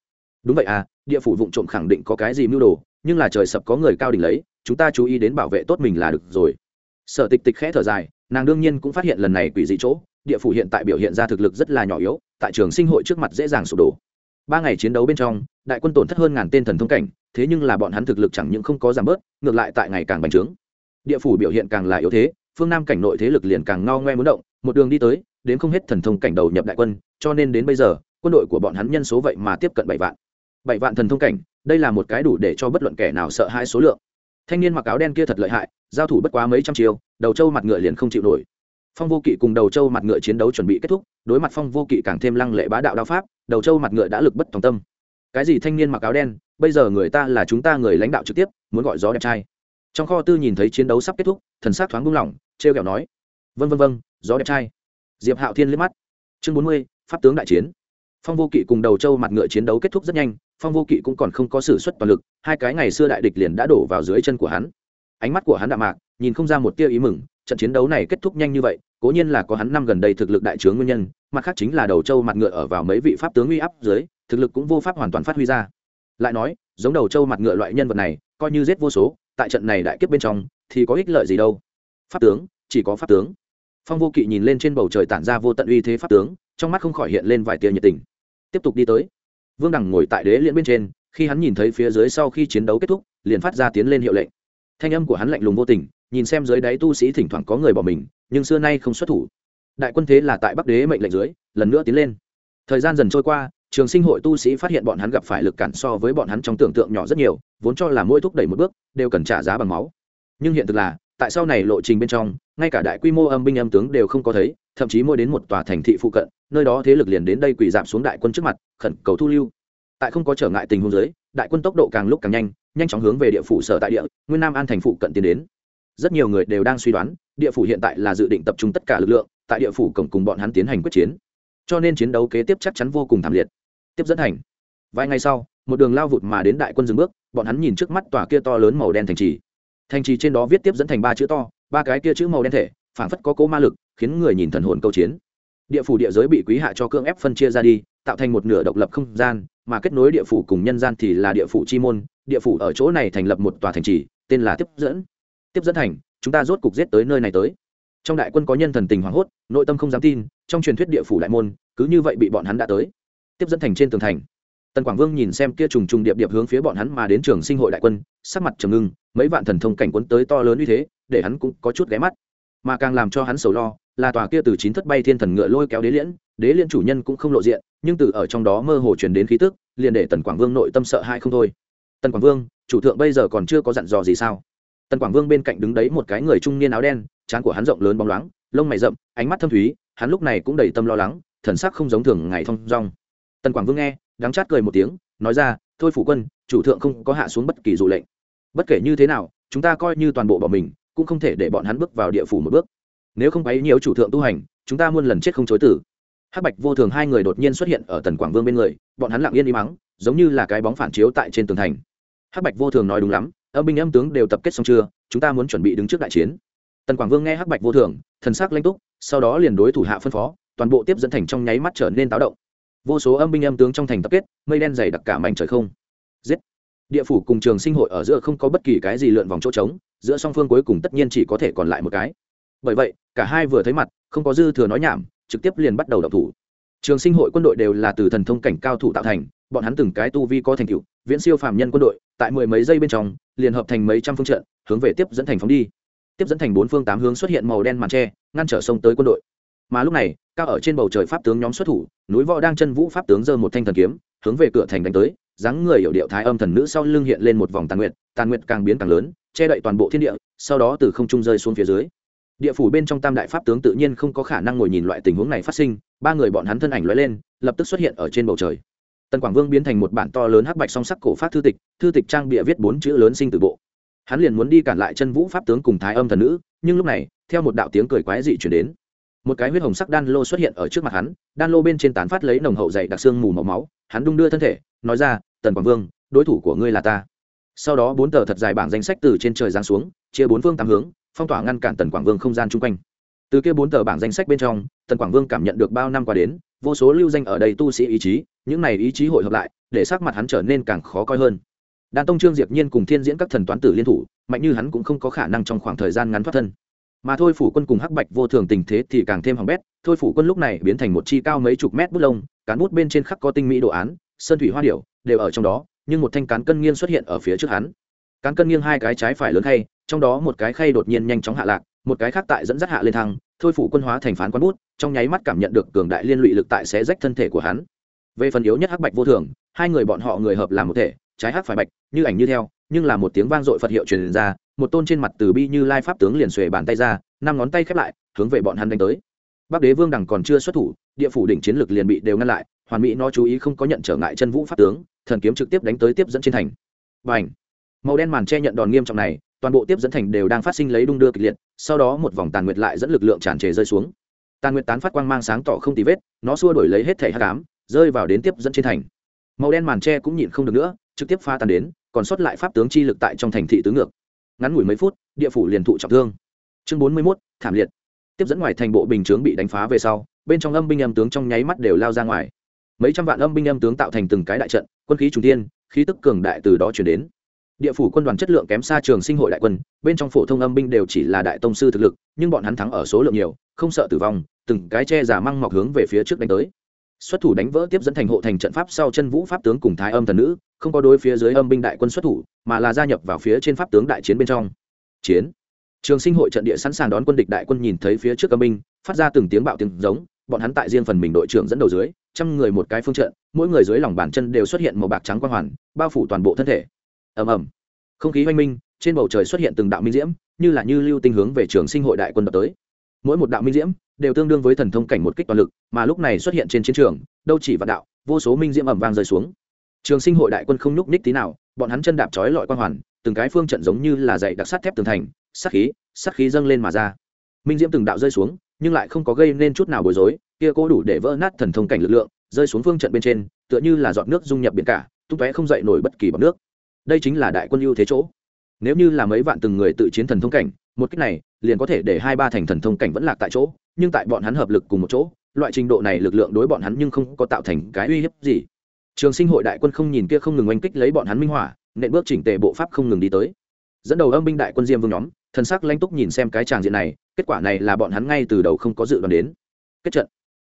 Đúng vậy à địa phủ vụng trộm khẳng định có cái gì mưu đồ nhưng là trời sập có người cao đỉnh lấy chúng ta chú ý đến bảo vệ tốt mình là được rồi. Sở tịch tịch khẽ thở dài nàng đương nhiên cũng phát hiện lần này quỷ dị chỗ, địa phủ hiện tại biểu hiện ra thực lực rất là nhỏ yếu, tại trường sinh hội trước mặt dễ dàng sụp đổ. Ba ngày chiến đấu bên trong, đại quân tổn thất hơn ngàn tên thần thông cảnh, thế nhưng là bọn hắn thực lực chẳng những không có giảm bớt, ngược lại tại ngày càng bành trướng. Địa phủ biểu hiện càng là yếu thế, phương nam cảnh nội thế lực liền càng ngao ngoe muốn động, một đường đi tới, đến không hết thần thông cảnh đầu nhập đại quân, cho nên đến bây giờ, quân đội của bọn hắn nhân số vậy mà tiếp cận bảy vạn. Bảy vạn thần thông cảnh, đây là một cái đủ để cho bất luận kẻ nào sợ hãi số lượng. Thanh niên mặc áo đen kia thật lợi hại, giao thủ bất quá mấy trăm chiều đầu trâu mặt ngựa liền không chịu nổi. Phong vô kỵ cùng đầu trâu mặt ngựa chiến đấu chuẩn bị kết thúc, đối mặt phong vô kỵ càng thêm lăng lệ bá đạo đao pháp, đầu trâu mặt ngựa đã lực bất tòng tâm. Cái gì thanh niên mặc áo đen, bây giờ người ta là chúng ta người lãnh đạo trực tiếp, muốn gọi gió đẹp trai. Trong kho tư nhìn thấy chiến đấu sắp kết thúc, thần s á c thoáng buông lỏng t r e o kẹo nói vân vân vân gió đẹp trai. Diệp hạo thiên liếc mắt. Chương bốn mươi, pháp tướng đại chiến. Phong vô kỵ cùng đầu châu mặt ngựa chiến đấu kết thúc rất nhanh, phong vô kỵ cũng còn không có s ử suất toàn lực, hai cái ngày xưa đại địch liền đã đổ vào dưới chân của hắn. Ánh mắt của hắn đạm mạc nhìn không ra một tia ý mừng, trận chiến đấu này kết thúc nhanh như vậy, cố nhiên là có hắn năm gần đây thực lực đại trướng nguyên nhân, mặt khác chính là đầu châu mặt ngựa ở vào mấy vị pháp tướng uy áp dưới, thực lực cũng vô pháp hoàn toàn phát huy ra. Lại nói, giống đầu châu mặt ngựa loại nhân vật này, coi như giết vô số, tại trận này đại kiếp bên trong, thì có ích lợi gì đâu. Pháp tướng, chỉ có pháp tướng. Phong vô kỵ nhìn lên trên bầu trời tản ra vô tận uy thế pháp tướng, trong mắt không khỏi hiện lên vài tia nhiệt tình. Tiếp tục đi tới. Vương đằng ngồi tại đế liễn bên trên, khi hắn nhìn thấy phía dưới sau khi chiến đấu kết thúc, liền phát ra tiến lên hiệu lệnh. Thanh âm của hắn lạnh lùng vô tình nhìn xem dưới đáy tu sĩ thỉnh thoảng có người bỏ mình, nhưng xưa nay không xuất thủ. Đại quân thế là tại bắc đế mệnh lệnh dưới, lần nữa tiến lên. Thời gian dần trôi qua, trường sinh hội tu sĩ phát hiện bọn hắn gặp phải lực cản so với bọn hắn trong tưởng tượng nhỏ rất nhiều, vốn cho là mỗi thúc đẩy một bước, đều cần trả giá bằng máu. Nhưng hiện thực là, tại sau này lộ trình bên trong, ngay cả đại quy mô âm binh âm tướng đều không có thấy, thậm chí mỗi đến một tòa thành thị phụ cận, nơi đó thế lực liền đến đây quỳ giảm xuống đại quân trước mặt, khẩn cầu thu lưu. Tại không có trở ngại tình huống giới đại quân tốc độ càng lúc càng nhanh nhanh chóng hướng về địa phủ sở tại địa, nguyên nam an thành phụ cận tiến đến rất nhiều người đều đang suy đoán, địa phủ hiện tại là dự định tập trung tất cả lực lượng, tại địa phủ cổng cùng bọn hắn tiến hành quyết chiến. Cho nên chiến đấu kế tiếp chắc chắn vô cùng thảm liệt. Tiếp dẫn thành. Vài ngày sau, một đường lao vụt mà đến đại quân dừng bước, bọn hắn nhìn trước mắt tòa kia to lớn màu đen thành trì. Thành trì trên đó viết tiếp dẫn thành ba chữ to, ba cái kia chữ màu đen thể phản phất có cố ma lực, khiến người nhìn thần hồn câu chiến. Địa phủ địa giới bị quý hạ cho cưỡng ép phân chia ra đi, tạo thành một nửa độc lập không gian, mà kết nối địa phủ cùng nhân gian thì là địa phủ chi môn, địa phủ ở chỗ này thành lập một tòa thành trì, tên là tiếp dẫn tiếp dẫn thành, chúng ta rốt cục giết tới nơi này tới. Trong đại quân có nhân thần tình hoảng hốt, nội tâm không dám tin, trong truyền thuyết địa phủ đại môn, cứ như vậy bị bọn hắn đã tới. Tiếp dẫn thành trên tường thành. Tần quảng vương nhìn xem kia trùng trùng điệp điệp hướng phía bọn hắn mà đến trường sinh hội đại quân, sắc mặt trầm ngưng, mấy vạn thần thông cảnh quấn tới to lớn như thế, để hắn cũng có chút ghé mắt. Mà càng làm cho hắn sầu lo, là tòa kia từ chín thất bay thiên thần ngựa lôi kéo đế liễn đế liễn chủ nhân cũng không lộ diện, nhưng từ ở trong đó mơ hồ truyền đến khí tức, liền để tần quảng vương nội tâm sợ hãi không thôi. Tần quảng vương, chủ thượng bây giờ còn chưa có dặn dò gì sao? Tần quảng vương bên cạnh đứng đấy một cái người trung niên áo đen, trán của hắn rộng lớn bóng loáng, lông mày rậm, ánh mắt thâm thúy, hắn lúc này cũng đầy tâm lo lắng, thần sắc không giống thường ngày thong dong. Tần quảng vương nghe, đắng chát cười một tiếng, nói ra, thôi phủ quân, chủ thượng không có hạ xuống bất kỳ dụ lệnh. Bất kể như thế nào, chúng ta coi như toàn bộ bọn mình, cũng không thể để bọn hắn bước vào địa phủ một bước. Nếu không bấy nhiều chủ thượng tu hành, chúng ta muôn lần chết không chối tử. Hắc bạch vô thường hai người đột nhiên xuất hiện ở tần quảng vương bên người, bọn hắn lặng yên đi mắng, giống như là cái bóng phản chiếu tại trên tường thành. Hắc bạch vô thường nói đúng lắm âm binh âm tướng đều tập kết xong chưa? Chúng ta muốn chuẩn bị đứng trước đại chiến. Tần quảng vương nghe hắc bạch vô thường, thần sắc lanh túc, sau đó liền đối thủ hạ phân phó, toàn bộ tiếp dẫn thành trong nháy mắt trở nên táo động. Vô số âm binh âm tướng trong thành tập kết, mây đen dày đặc cả mảnh trời không. Giết! Địa phủ cùng trường sinh hội ở giữa không có bất kỳ cái gì lượn vòng chỗ trống, giữa song phương cuối cùng tất nhiên chỉ có thể còn lại một cái. Bởi vậy, cả hai vừa thấy mặt, không có dư thừa nói nhảm, trực tiếp liền bắt đầu đọc thủ. Trường sinh hội quân đội đều là từ thần thông cảnh cao thủ tạo thành bọn hắn từng cái tu vi có thành tựu, viễn siêu phàm nhân quân đội, tại mười mấy giây bên trong, liền hợp thành mấy trăm phương trận, hướng về tiếp dẫn thành phóng đi. Tiếp dẫn thành bốn phương tám hướng xuất hiện màu đen màn tre, ngăn trở sông tới quân đội. Mà lúc này, cao ở trên bầu trời pháp tướng nhóm xuất thủ, núi võ đang chân vũ pháp tướng giơ một thanh thần kiếm, hướng về cửa thành đánh tới, dáng người hiểu điệu thái âm thần nữ sau lưng hiện lên một vòng tàn nguyệt tàn nguyệt càng biến càng lớn, che đậy toàn bộ thiên địa, sau đó từ không trung rơi xuống phía dưới. Địa phủ bên trong tam đại pháp tướng tự nhiên không có khả năng ngồi nhìn loại tình huống này phát sinh, ba người bọn hắn thân ảnh lóe lên, lập tức xuất hiện ở trên bầu trời tần quảng vương biến thành một bản to lớn hắc bạch song sắc cổ phát thư tịch thư tịch trang bịa viết bốn chữ lớn sinh từ bộ. Hắn liền muốn đi cản lại chân vũ pháp tướng cùng thái âm thần nữ, nhưng lúc này, theo một đạo tiếng cười quái dị chuyển đến. Một cái huyết hồng sắc đan lô xuất hiện ở trước mặt hắn, đan lô bên trên tán phát lấy nồng hậu dày đặc xương mù màu máu, hắn đung đưa thân thể, nói ra, tần quảng vương, đối thủ của ngươi là ta. Sau đó bốn tờ thật dài bảng danh sách từ trên trời giáng xuống, chia bốn phương tám hướng, phong tỏa ngăn cản tần quảng vương không gian chung quanh. Từ kia bốn tờ bảng danh sách bên trong, tần quảng vương cảm nhận được bao năm qua đến, vô số lưu danh ở đây tu sĩ ý chí những này ý chí hội hợp lại, để sắc mặt hắn trở nên càng khó coi hơn. Đàn tông trương diệp nhiên cùng thiên diễn các thần toán tử liên thủ, mạnh như hắn cũng không có khả năng trong khoảng thời gian ngắn thoát thân. Mà thôi phủ quân cùng hắc bạch vô thường tình thế thì càng thêm hỏng bét, thôi phủ quân lúc này biến thành một chi cao mấy chục mét bút lông, cán bút bên trên khắc có tinh mỹ đồ án, sơn thủy hoa điểu, đều ở trong đó, nhưng một thanh cán cân nghiêng xuất hiện ở phía trước hắn. Cán cân nghiêng hai cái trái phải lớn khay, trong đó một cái khay đột nhiên nhanh chóng hạ lạc, một cái khác tại dẫn dắt hạ lên thăng thôi phủ quân hóa thành phán quán bút, trong nháy mắt cảm nhận được cường đại liên lụy lực tại xé rách thân thể của hắn về phần yếu nhất hắc bạch vô thường, hai người bọn họ người hợp làm một thể, trái hắc phải bạch, như ảnh như theo, nhưng là một tiếng vang dội phật hiệu truyền ra, một tôn trên mặt từ bi như lai pháp tướng liền xuề bàn tay ra, năm ngón tay khép lại, hướng về bọn hắn đánh tới. Bắc đế vương đằng còn chưa xuất thủ, địa phủ đỉnh chiến lực liền bị đều ngăn lại, hoàn mỹ nó chú ý không có nhận trở ngại chân vũ pháp tướng, thần kiếm trực tiếp đánh tới tiếp dẫn trên thành. Và ảnh màu đen màn che nhận đòn nghiêm trọng này, toàn bộ tiếp dẫn thành đều đang phát sinh lấy đung đưa kịch liệt, sau đó một vòng tàn nguyệt lại dẫn lực lượng tràn trề rơi xuống. Tàn nguyệt tán phát quang mang sáng tỏ không tì vết, nó xua đổi lấy hết thể hát cám rơi vào đến tiếp dẫn trên thành. Màu đen màn tre cũng nhịn không được nữa, trực tiếp pha tàn đến, còn sót lại pháp tướng chi lực tại trong thành thị tứ ngược. Ngắn ngủi mấy phút, địa phủ liền thụ trọng thương. Chương bốn mươi mốt, thảm liệt. Tiếp dẫn ngoài thành bộ bình chướng bị đánh phá về sau, bên trong âm binh âm tướng trong nháy mắt đều lao ra ngoài. Mấy trăm vạn âm binh âm tướng tạo thành từng cái đại trận, quân khí trung tiên khí tức cường đại từ đó chuyển đến. Địa phủ quân đoàn chất lượng kém xa trường sinh hội đại quân, bên trong phổ thông âm binh đều chỉ là đại tông sư thực lực, nhưng bọn hắn thắng ở số lượng nhiều, không sợ tử vong, từng cái che giả măng mọc hướng về phía trước đánh tới xuất thủ đánh vỡ tiếp dẫn thành hộ thành trận pháp sau chân vũ pháp tướng cùng thái âm thần nữ, không có đối phía dưới âm binh đại quân xuất thủ, mà là gia nhập vào phía trên pháp tướng đại chiến bên trong. Chiến. Trường sinh hội trận địa sẵn sàng đón quân địch đại quân nhìn thấy phía trước âm binh, phát ra từng tiếng bạo tiếng giống, bọn hắn tại riêng phần mình đội trưởng dẫn đầu dưới, trăm người một cái phương trận, mỗi người dưới lòng bàn chân đều xuất hiện màu bạc trắng quang hoàn, bao phủ toàn bộ thân thể. Ầm ầm. Không khí oanh minh, trên bầu trời xuất hiện từng đạo minh diễm, như là như lưu tinh hướng về trường sinh hội đại quân đập tới mỗi một đạo minh diễm đều tương đương với thần thông cảnh một kích toàn lực, mà lúc này xuất hiện trên chiến trường, đâu chỉ vạn đạo, vô số minh diễm ẩm vang rơi xuống. Trường sinh hội đại quân không nhúc ních tí nào, bọn hắn chân đạp trói lọi quang hoàn, từng cái phương trận giống như là dạy đặc sắt thép tường thành sắc khí sắc khí dâng lên mà ra. Minh diễm từng đạo rơi xuống, nhưng lại không có gây nên chút nào bối rối, kia cố đủ để vỡ nát thần thông cảnh lực lượng, rơi xuống phương trận bên trên, tựa như là giọt nước dung nhập biển cả, tung tóe không dậy nổi bất kỳ bọc nước. Đây chính là đại quân ưu thế chỗ. Nếu như là mấy vạn từng người tự chiến thần thông cảnh, một cách này liền có thể để hai ba thành thần thông cảnh vẫn lạc tại chỗ, nhưng tại bọn hắn hợp lực cùng một chỗ, loại trình độ này lực lượng đối bọn hắn nhưng không có tạo thành cái uy hiếp gì. Trường sinh hội đại quân không nhìn kia không ngừng oanh kích lấy bọn hắn minh hỏa nện bước chỉnh tề bộ pháp không ngừng đi tới. Dẫn đầu âm binh đại quân diêm vương nhóm, thần sắc lãnh túc nhìn xem cái tràng diện này, kết quả này là bọn hắn ngay từ đầu không có dự đoán đến. Kết trận.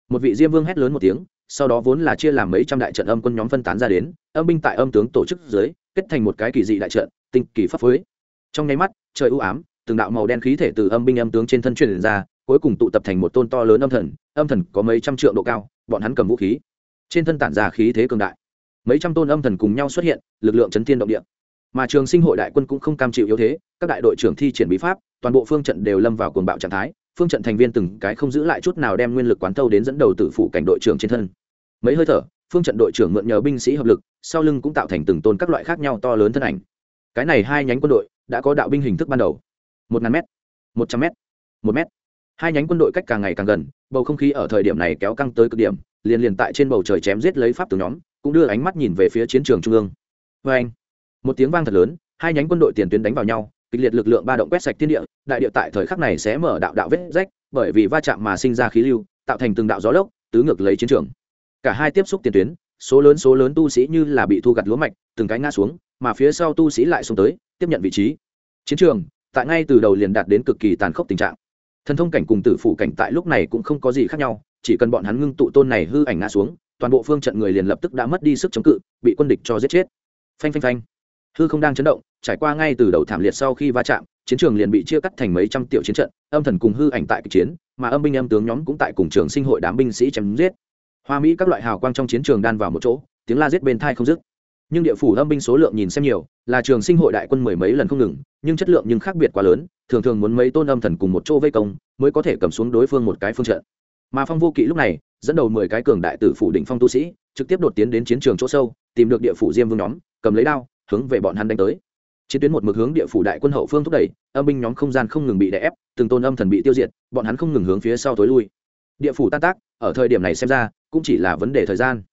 Một vị diêm vương hét lớn một tiếng, sau đó vốn là chia làm mấy trăm đại trận âm quân nhóm phân tán ra đến, âm binh tại âm tướng tổ chức dưới, kết thành một cái kỳ dị đại trận, tinh kỳ pháp phối. Trong nháy mắt, trời u ám từng đạo màu đen khí thể từ âm binh âm tướng trên thân truyền ra, cuối cùng tụ tập thành một tôn to lớn âm thần âm thần có mấy trăm trượng độ cao, bọn hắn cầm vũ khí. Trên thân tản ra khí thế cường đại. Mấy trăm tôn âm thần cùng nhau xuất hiện, lực lượng chấn thiên động địa. Mà trường sinh hội đại quân cũng không cam chịu yếu thế, các đại đội trưởng thi triển bí pháp, toàn bộ phương trận đều lâm vào cuồng bạo trạng thái, phương trận thành viên từng cái không giữ lại chút nào đem nguyên lực quán thâu đến dẫn đầu tử phụ cảnh đội trưởng trên thân. Mấy hơi thở, phương trận đội trưởng mượn nhờ binh sĩ hợp lực, sau lưng cũng tạo thành từng tôn các loại khác nhau to lớn thân ảnh. Cái này hai nhánh quân đội đã có đạo binh hình thức ban đầu một ngàn m một trăm m một m hai nhánh quân đội cách càng ngày càng gần, bầu không khí ở thời điểm này kéo căng tới cực điểm, liền liền tại trên bầu trời chém giết lấy pháp từ nhóm, cũng đưa ánh mắt nhìn về phía chiến trường trung ương. Vê anh, một tiếng vang thật lớn, hai nhánh quân đội tiền tuyến đánh vào nhau, kịch liệt lực lượng ba động quét sạch thiên địa, đại địa tại thời khắc này sẽ mở đạo đạo vết rách, bởi vì va chạm mà sinh ra khí lưu, tạo thành từng đạo gió lốc, tứ ngược lấy chiến trường. Cả hai tiếp xúc tiền tuyến, số lớn số lớn tu sĩ như là bị thu gặt lúa mạch, từng cái ngã xuống, mà phía sau tu sĩ lại xuống tới, tiếp nhận vị trí. Chiến trường tại ngay từ đầu liền đạt đến cực kỳ tàn khốc tình trạng. Thần thông cảnh cùng tử phủ cảnh tại lúc này cũng không có gì khác nhau, chỉ cần bọn hắn ngưng tụ tôn này hư ảnh ngã xuống, toàn bộ phương trận người liền lập tức đã mất đi sức chống cự, bị quân địch cho giết chết. Phanh phanh phanh. Hư không đang chấn động, trải qua ngay từ đầu thảm liệt sau khi va chạm, chiến trường liền bị chia cắt thành mấy trăm tiểu chiến trận, âm thần cùng hư ảnh tại kịch chiến, mà âm binh âm tướng nhóm cũng tại cùng trường sinh hội đám binh sĩ chém giết. Hoa mỹ các loại hào quang trong chiến trường đan vào một chỗ, tiếng la giết bên thai không dứt nhưng địa phủ âm binh số lượng nhìn xem nhiều, là trường sinh hội đại quân mười mấy lần không ngừng, nhưng chất lượng nhưng khác biệt quá lớn, thường thường muốn mấy tôn âm thần cùng một chỗ vây công, mới có thể cầm xuống đối phương một cái phương trận. Mà phong vô kỵ lúc này, dẫn đầu mười cái cường đại tử phủ định phong tu sĩ, trực tiếp đột tiến đến chiến trường chỗ sâu, tìm được địa phủ diêm vương nhóm, cầm lấy đao, hướng về bọn hắn đánh tới. Chiến tuyến một mực hướng địa phủ đại quân hậu phương thúc đẩy, âm binh nhóm không gian không ngừng bị đè ép, từng tôn âm thần bị tiêu diệt, bọn hắn không ngừng hướng phía sau tối lui. Địa phủ tan tác, ở thời điểm này xem ra, cũng chỉ là vấn đề thời gian.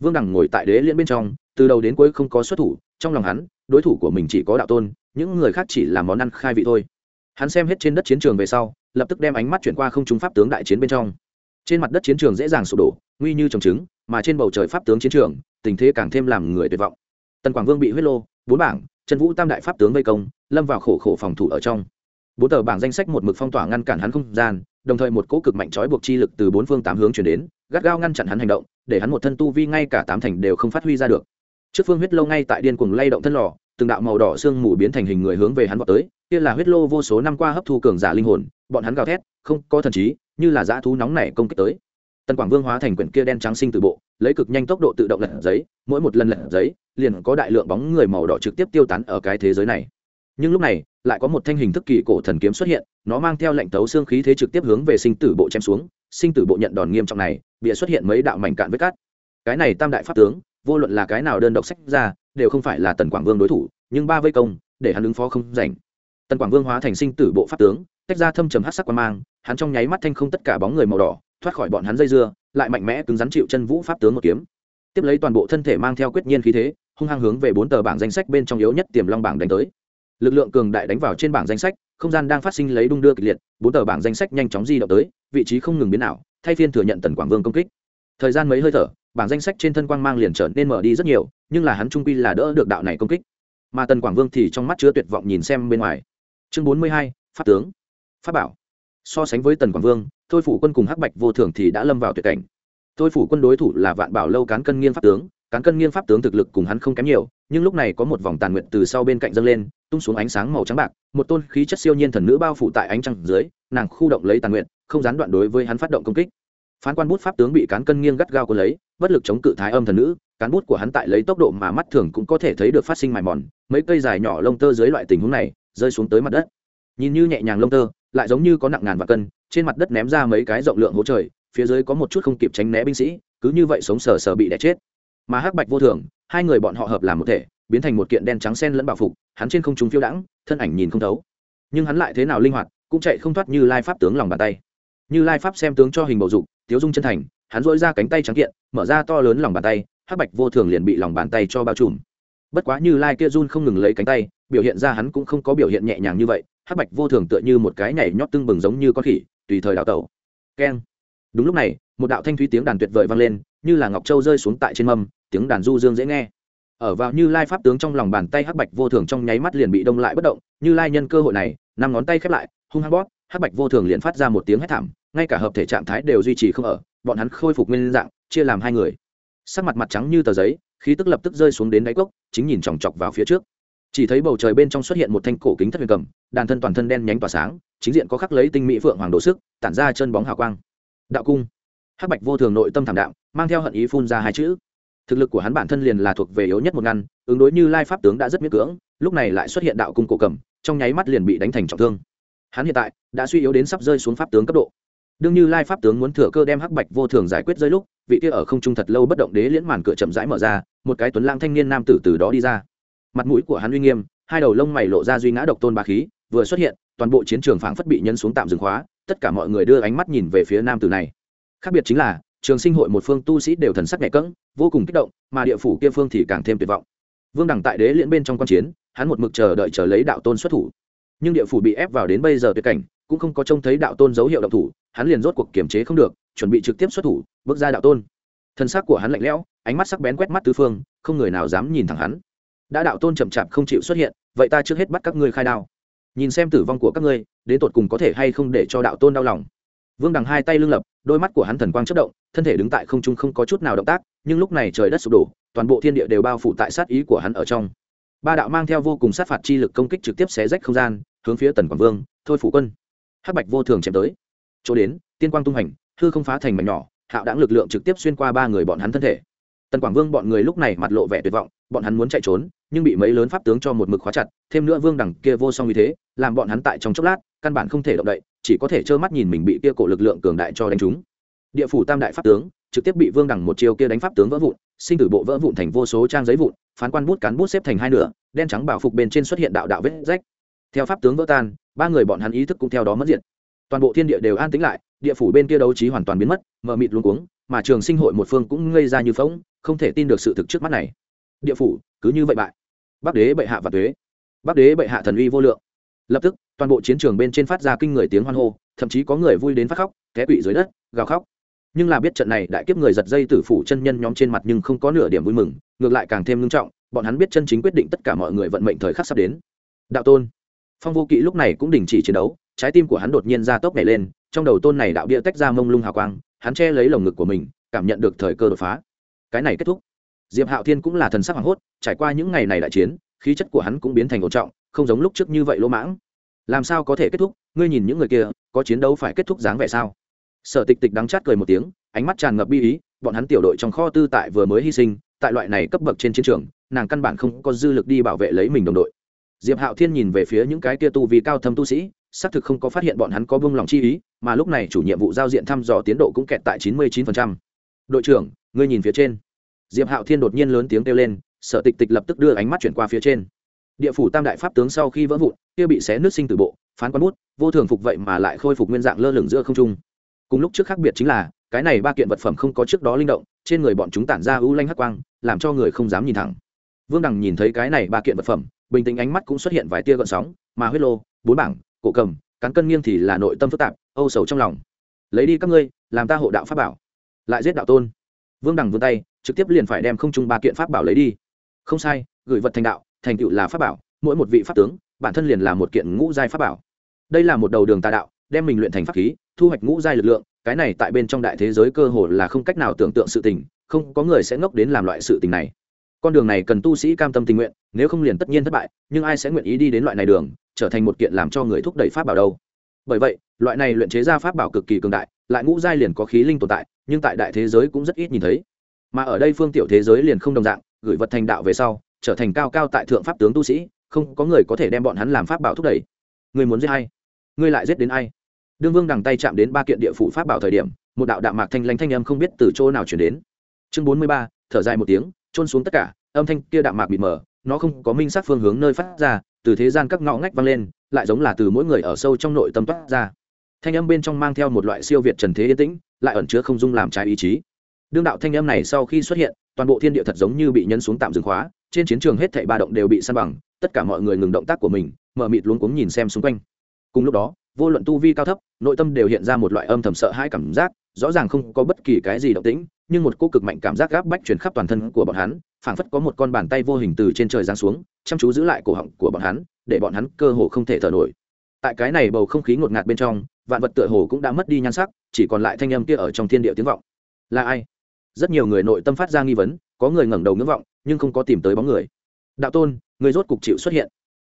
Vương đẳng ngồi tại đế liên bên trong từ đầu đến cuối không có xuất thủ, trong lòng hắn, đối thủ của mình chỉ có đạo tôn, những người khác chỉ là món ăn khai vị thôi. Hắn xem hết trên đất chiến trường về sau, lập tức đem ánh mắt chuyển qua không trung pháp tướng đại chiến bên trong. Trên mặt đất chiến trường dễ dàng sụp đổ, nguy như trồng trứng, mà trên bầu trời pháp tướng chiến trường, tình thế càng thêm làm người tuyệt vọng. Tần quảng vương bị huyết lô, bốn bảng, trần vũ tam đại pháp tướng vây công, lâm vào khổ khổ phòng thủ ở trong. Bốn tờ bảng danh sách một mực phong tỏa ngăn cản hắn không gian, đồng thời một cỗ cực mạnh trói buộc chi lực từ bốn phương tám hướng chuyển đến, gắt gao ngăn chặn hắn hành động, để hắn một thân tu vi ngay cả tám thành đều không phát huy ra được trước phương huyết lô ngay tại điên cuồng lay động thân lò, từng đạo màu đỏ xương mù biến thành hình người hướng về hắn vào tới, kia là huyết lô vô số năm qua hấp thu cường giả linh hồn, bọn hắn gào thét, không có thần trí, như là dã thú nóng nảy công kích tới. Tần quảng vương hóa thành quyển kia đen trắng sinh từ bộ, lấy cực nhanh tốc độ tự động lật giấy, mỗi một lần lật giấy, liền có đại lượng bóng người màu đỏ trực tiếp tiêu tán ở cái thế giới này. Nhưng lúc này, lại có một thanh hình thức kỳ cổ thần kiếm xuất hiện, nó mang theo lệnh tấu xương khí thế trực tiếp hướng về sinh tử bộ chém xuống, sinh tử bộ nhận đòn nghiêm trọng này, bịa xuất hiện mấy đạo mảnh cạn với cát. Cái này tam đại pháp tướng vô luận là cái nào đơn độc sách ra, đều không phải là tần quảng vương đối thủ, nhưng ba vây công, để hắn ứng phó không rảnh. Tần quảng vương hóa thành sinh tử bộ pháp tướng, tách ra thâm trầm hát sắc quan mang, hắn trong nháy mắt thanh không tất cả bóng người màu đỏ, thoát khỏi bọn hắn dây dưa, lại mạnh mẽ cứng rắn chịu chân vũ pháp tướng một kiếm. Tiếp lấy toàn bộ thân thể mang theo quyết nhiên khí thế, hung hăng hướng về bốn tờ bảng danh sách bên trong yếu nhất tiềm long bảng đánh tới. Lực lượng cường đại đánh vào trên bảng danh sách, không gian đang phát sinh lấy đung đưa kịch liệt, bốn tờ bảng danh sách nhanh chóng di động tới, vị trí không ngừng biến ảo, thay phiên thừa nhận tần quảng vương công kích. Thời gian mấy hơi thở bảng danh sách trên thân quang mang liền trở nên mở đi rất nhiều, nhưng là hắn trung quy là đỡ được đạo này công kích. Mà tần quảng vương thì trong mắt chứa tuyệt vọng nhìn xem bên ngoài. Chương bốn mươi hai, pháp tướng. Pháp bảo. So sánh với tần quảng vương, thôi phủ quân cùng hắc bạch vô thường thì đã lâm vào tuyệt cảnh. Thôi phủ quân đối thủ là vạn bảo lâu cán cân nghiêng pháp tướng, cán cân nghiêng pháp tướng thực lực cùng hắn không kém nhiều, nhưng lúc này có một vòng tàn nguyện từ sau bên cạnh dâng lên, tung xuống ánh sáng màu trắng bạc, một tôn khí chất siêu nhiên thần nữ bao phủ tại ánh trăng dưới, nàng khu động lấy tàn nguyện, không gián đoạn đối với hắn phát động công kích phán quan bút pháp tướng bị cán cân nghiêng gắt gao cuốn lấy, bất lực chống cự thái âm thần nữ, cán bút của hắn tại lấy tốc độ mà mắt thường cũng có thể thấy được phát sinh mài mòn, mấy cây dài nhỏ lông tơ dưới loại tình huống này, rơi xuống tới mặt đất. Nhìn như nhẹ nhàng lông tơ, lại giống như có nặng ngàn và cân, trên mặt đất ném ra mấy cái rộng lượng hố trời, phía dưới có một chút không kịp tránh né binh sĩ, cứ như vậy sống sờ sờ bị đẻ chết. Mà hắc bạch vô thường, hai người bọn họ hợp làm một thể, biến thành một kiện đen trắng sen lẫn bảo phục, hắn trên không trung phiêu đãng, thân ảnh nhìn không thấu. Nhưng hắn lại thế nào linh hoạt, cũng chạy không thoát như lai pháp tướng lòng bàn tay. Như lai pháp xem tướng cho hình bầu dục tiếu dung chân thành, hắn dỗi ra cánh tay trắng kiện, mở ra to lớn lòng bàn tay, hắc bạch vô thường liền bị lòng bàn tay cho bao trùm. Bất quá như lai kia run không ngừng lấy cánh tay, biểu hiện ra hắn cũng không có biểu hiện nhẹ nhàng như vậy, hắc bạch vô thường tựa như một cái nhảy nhót tưng bừng giống như con khỉ, tùy thời đào tẩu. Keng. Đúng lúc này, một đạo thanh thúy tiếng đàn tuyệt vời vang lên, như là ngọc châu rơi xuống tại trên mâm, tiếng đàn du dương dễ nghe. Ở vào như lai pháp tướng trong lòng bàn tay hắc bạch vô thường trong nháy mắt liền bị đông lại bất động, như lai nhân cơ hội này, năm ngón tay khép lại, hung hăng bóp, hắc bạch vô thường liền phát ra một tiếng hét thảm ngay cả hợp thể trạng thái đều duy trì không ở, bọn hắn khôi phục nguyên dạng, chia làm hai người. Sắc mặt mặt trắng như tờ giấy, khí tức lập tức rơi xuống đến đáy cốc, chính nhìn chòng chọc vào phía trước. Chỉ thấy bầu trời bên trong xuất hiện một thanh cổ kính thất huyền cầm, đàn thân toàn thân đen nhánh tỏa sáng, chính diện có khắc lấy tinh mỹ phượng hoàng đồ sức, tản ra chân bóng hào quang. Đạo cung. Hắc bạch vô thường nội tâm thảm đạo mang theo hận ý phun ra hai chữ. Thực lực của hắn bản thân liền là thuộc về yếu nhất một ngăn, ứng đối như lai pháp tướng đã rất miễn cưỡng, lúc này lại xuất hiện đạo cung cổ cầm, trong nháy mắt liền bị đánh thành trọng thương. Hắn hiện tại đã suy yếu đến sắp rơi xuống pháp tướng cấp độ đương như lai pháp tướng muốn thừa cơ đem hắc bạch vô thường giải quyết rơi lúc, vị kia ở không trung thật lâu bất động đế liễn màn cửa chậm rãi mở ra, một cái tuấn lang thanh niên nam tử từ đó đi ra. Mặt mũi của hắn uy nghiêm, hai đầu lông mày lộ ra duy ngã độc tôn ba khí, vừa xuất hiện, toàn bộ chiến trường phảng phất bị nhân xuống tạm dừng khóa, tất cả mọi người đưa ánh mắt nhìn về phía nam tử này. Khác biệt chính là, trường sinh hội một phương tu sĩ đều thần sắc nhẹ cẫng vô cùng kích động, mà địa phủ kia phương thì càng thêm tuyệt vọng. Vương đẳng tại đế liễn bên trong q chiến, hắn một mực chờ đợi chờ lấy đạo tôn xuất thủ. Nhưng địa phủ bị ép vào đến bây giờ tuyệt cảnh cũng không có trông thấy đạo tôn dấu hiệu động thủ, hắn liền rốt cuộc kiềm chế không được, chuẩn bị trực tiếp xuất thủ, bước ra đạo tôn. Thân xác của hắn lạnh lẽo, ánh mắt sắc bén quét mắt tứ phương, không người nào dám nhìn thẳng hắn. Đã đạo tôn chậm chạp không chịu xuất hiện, vậy ta trước hết bắt các ngươi khai đao. Nhìn xem tử vong của các ngươi, đến tột cùng có thể hay không để cho đạo tôn đau lòng. Vương đằng hai tay lưng lập, đôi mắt của hắn thần quang chất động, thân thể đứng tại không trung không có chút nào động tác, nhưng lúc này trời đất sụp đổ, toàn bộ thiên địa đều bao phủ tại sát ý của hắn ở trong. Ba đạo mang theo vô cùng sát phạt chi lực công kích trực tiếp xé rách không gian, hướng phía tần quảng vương, thôi phủ quân hắc bạch vô thường chém tới. Chỗ đến, tiên quang tung hành hư không phá thành mảnh nhỏ, hạo đáng lực lượng trực tiếp xuyên qua ba người bọn hắn thân thể. Tần quảng vương bọn người lúc này mặt lộ vẻ tuyệt vọng, bọn hắn muốn chạy trốn, nhưng bị mấy lớn pháp tướng cho một mực khóa chặt, thêm nữa vương đẳng kia vô song như thế, làm bọn hắn tại trong chốc lát, căn bản không thể động đậy, chỉ có thể trơ mắt nhìn mình bị kia cổ lực lượng cường đại cho đánh trúng. Địa phủ tam đại pháp tướng, trực tiếp bị vương đẳng một chiều kia đánh pháp tướng vỡ vụn, sinh tử bộ vỡ vụn thành vô số trang giấy vụn, phán quan bút cán bút xếp thành hai nửa, đen trắng bảo phục bên trên xuất hiện đạo đạo vết rách. Theo pháp tướng vỡ tan ba người bọn hắn ý thức cũng theo đó mất diện toàn bộ thiên địa đều an tĩnh lại, địa phủ bên kia đấu trí hoàn toàn biến mất, mờ mịt luôn cuống, mà trường sinh hội một phương cũng ngây ra như phóng không thể tin được sự thực trước mắt này. Địa phủ, cứ như vậy bại. Bắc đế, bệ hạ và thuế bắc đế, bệ hạ thần uy vô lượng. Lập tức, toàn bộ chiến trường bên trên phát ra kinh người tiếng hoan hô, thậm chí có người vui đến phát khóc, té quỵ dưới đất, gào khóc. Nhưng là biết trận này đại kiếp người giật dây tử phủ chân nhân nhóm trên mặt nhưng không có nửa điểm vui mừng, ngược lại càng thêm nghiêm trọng, bọn hắn biết chân chính quyết định tất cả mọi người vận mệnh thời khắc sắp đến. Đạo tôn phong vô kỵ lúc này cũng đình chỉ chiến đấu, trái tim của hắn đột nhiên ra tốc nhảy lên, trong đầu tôn này đạo bia tách ra mông lung hào quang, hắn che lấy lồng ngực của mình, cảm nhận được thời cơ đột phá. Cái này kết thúc. Diệp hạo thiên cũng là thần sắc hoảng hốt, trải qua những ngày này đại chiến, khí chất của hắn cũng biến thành ổn trọng, không giống lúc trước như vậy lỗ mãng. Làm sao có thể kết thúc? Ngươi nhìn những người kia, có chiến đấu phải kết thúc dáng vẻ sao? Sở tịch tịch đắng chát cười một tiếng, ánh mắt tràn ngập bi ý, bọn hắn tiểu đội trong kho tư tại vừa mới hy sinh, tại loại này cấp bậc trên chiến trường, nàng căn bản không có dư lực đi bảo vệ lấy mình đồng đội diệp hạo thiên nhìn về phía những cái kia tu vì cao thâm tu sĩ, xác thực không có phát hiện bọn hắn có buông lòng chi ý, mà lúc này chủ nhiệm vụ giao diện thăm dò tiến độ cũng kẹt tại chín mươi chín đội trưởng, ngươi nhìn phía trên. Diệp hạo thiên đột nhiên lớn tiếng kêu lên, sở tịch tịch lập tức đưa ánh mắt chuyển qua phía trên. Địa phủ tam đại pháp tướng sau khi vỡ vụn, kia bị xé nước sinh từ bộ, phán quan bút, vô thường phục vậy mà lại khôi phục nguyên dạng lơ lửng giữa không trung. Cùng lúc trước khác biệt chính là, cái này ba kiện vật phẩm không có trước đó linh động, trên người bọn chúng tản ra ưu lanh hắc quang, làm cho người không dám nhìn thẳng. Vương đằng nhìn thấy cái này ba kiện vật phẩm bình tĩnh ánh mắt cũng xuất hiện vài tia gợn sóng, mà huyết lô, bốn bảng, cổ cầm, cán cân nghiêng thì là nội tâm phức tạp, âu sầu trong lòng. Lấy đi các ngươi, làm ta hộ đạo pháp bảo. Lại giết đạo tôn. Vương đằng vươn tay, trực tiếp liền phải đem không trung ba kiện pháp bảo lấy đi. Không sai, gửi vật thành đạo, thành tựu là pháp bảo, mỗi một vị pháp tướng, bản thân liền là một kiện ngũ giai pháp bảo. Đây là một đầu đường tà đạo, đem mình luyện thành pháp khí, thu hoạch ngũ giai lực lượng, cái này tại bên trong đại thế giới cơ hồ là không cách nào tưởng tượng sự tình, không có người sẽ ngốc đến làm loại sự tình này con đường này cần tu sĩ cam tâm tình nguyện, nếu không liền tất nhiên thất bại, nhưng ai sẽ nguyện ý đi đến loại này đường, trở thành một kiện làm cho người thúc đẩy pháp bảo đâu. Bởi vậy, loại này luyện chế ra pháp bảo cực kỳ cường đại, lại ngũ giai liền có khí linh tồn tại, nhưng tại đại thế giới cũng rất ít nhìn thấy. Mà ở đây phương tiểu thế giới liền không đồng dạng, gửi vật thành đạo về sau, trở thành cao cao tại thượng pháp tướng tu sĩ, không có người có thể đem bọn hắn làm pháp bảo thúc đẩy. Người muốn giết ai? Ngươi lại giết đến ai? Đương vương đằng tay chạm đến ba kiện địa phủ pháp bảo thời điểm, một đạo đạo mạc thanh lanh thanh âm không biết từ chỗ nào chuyển đến. Chương bốn mươi ba, thở dài một tiếng trôn xuống tất cả, âm thanh kia đạm mạc bị mờ, nó không có minh sát phương hướng nơi phát ra, từ thế gian các ngõ ngách vang lên, lại giống là từ mỗi người ở sâu trong nội tâm toát ra. Thanh âm bên trong mang theo một loại siêu việt trần thế yên tĩnh, lại ẩn chứa không dung làm trái ý chí. Đương đạo thanh âm này sau khi xuất hiện, toàn bộ thiên địa thật giống như bị nhấn xuống tạm dừng khóa, trên chiến trường hết thảy ba động đều bị săn bằng, tất cả mọi người ngừng động tác của mình, mở mịt luống cuống nhìn xem xung quanh. Cùng lúc đó, vô luận tu vi cao thấp, nội tâm đều hiện ra một loại âm thầm sợ hãi cảm giác, rõ ràng không có bất kỳ cái gì động tĩnh nhưng một cô cực mạnh cảm giác gáp bách truyền khắp toàn thân của bọn hắn, phảng phất có một con bàn tay vô hình từ trên trời giáng xuống, chăm chú giữ lại cổ họng của bọn hắn, để bọn hắn cơ hồ không thể thở nổi. Tại cái này bầu không khí ngột ngạt bên trong, vạn vật tựa hồ cũng đã mất đi nhan sắc, chỉ còn lại thanh âm kia ở trong thiên địa tiếng vọng. Là ai? Rất nhiều người nội tâm phát ra nghi vấn, có người ngẩng đầu ngưỡng vọng, nhưng không có tìm tới bóng người. Đạo tôn, người rốt cục chịu xuất hiện.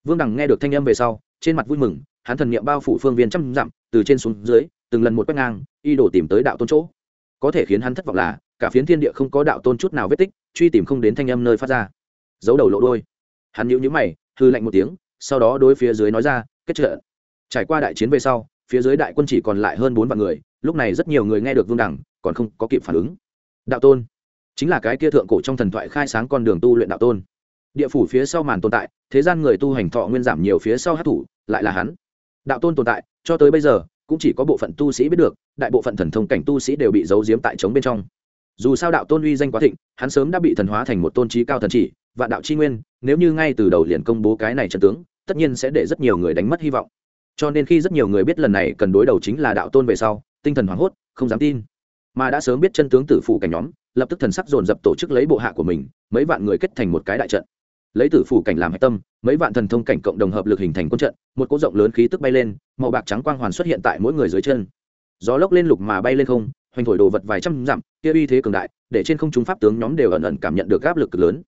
Vương đằng nghe được thanh âm về sau, trên mặt vui mừng, hắn thần niệm bao phủ phương viên trăm dặm, từ trên xuống dưới, từng lần một quét ngang y đổ tìm tới đạo tôn chỗ có thể khiến hắn thất vọng là, cả phiến thiên địa không có đạo tôn chút nào vết tích, truy tìm không đến thanh âm nơi phát ra. Giấu đầu lộ đôi hắn nhíu nhíu mày, hư lạnh một tiếng, sau đó đối phía dưới nói ra, kết trợ. Trải qua đại chiến về sau, phía dưới đại quân chỉ còn lại hơn bốn vạn người, lúc này rất nhiều người nghe được vương đẳng, còn không có kịp phản ứng. Đạo tôn. Chính là cái kia thượng cổ trong thần thoại khai sáng con đường tu luyện đạo tôn. Địa phủ phía sau màn tồn tại, thế gian người tu hành thọ nguyên giảm nhiều phía sau hát thủ lại là hắn. Đạo tôn tồn tại, cho tới bây giờ cũng chỉ có bộ phận tu sĩ biết được, đại bộ phận thần thông cảnh tu sĩ đều bị giấu giếm tại trống bên trong. Dù sao đạo tôn uy danh quá thịnh, hắn sớm đã bị thần hóa thành một tôn trí cao thần chỉ, vạn đạo c nguyên, nếu như ngay từ đầu liền công bố cái này trận tướng, tất nhiên sẽ để rất nhiều người đánh mất hy vọng. Cho nên khi rất nhiều người biết lần này cần đối đầu chính là đạo tôn về sau, tinh thần hoảng hốt, không dám tin. Mà đã sớm biết chân tướng tử phủ cảnh nhóm, lập tức thần sắc dồn dập tổ chức lấy bộ hạ của mình, mấy vạn người kết thành một cái đại trận lấy tử phủ cảnh làm hạch tâm, mấy vạn thần thông cảnh cộng đồng hợp lực hình thành quân trận, một cỗ rộng lớn khí tức bay lên, màu bạc trắng quang hoàn xuất hiện tại mỗi người dưới chân. Gió lốc lên lục mà bay lên không, hoành thổi đồ vật vài trăm dặm, kia uy thế cường đại, để trên không chúng pháp tướng nhóm đều ẩn ẩn cảm nhận được áp lực cực lớn.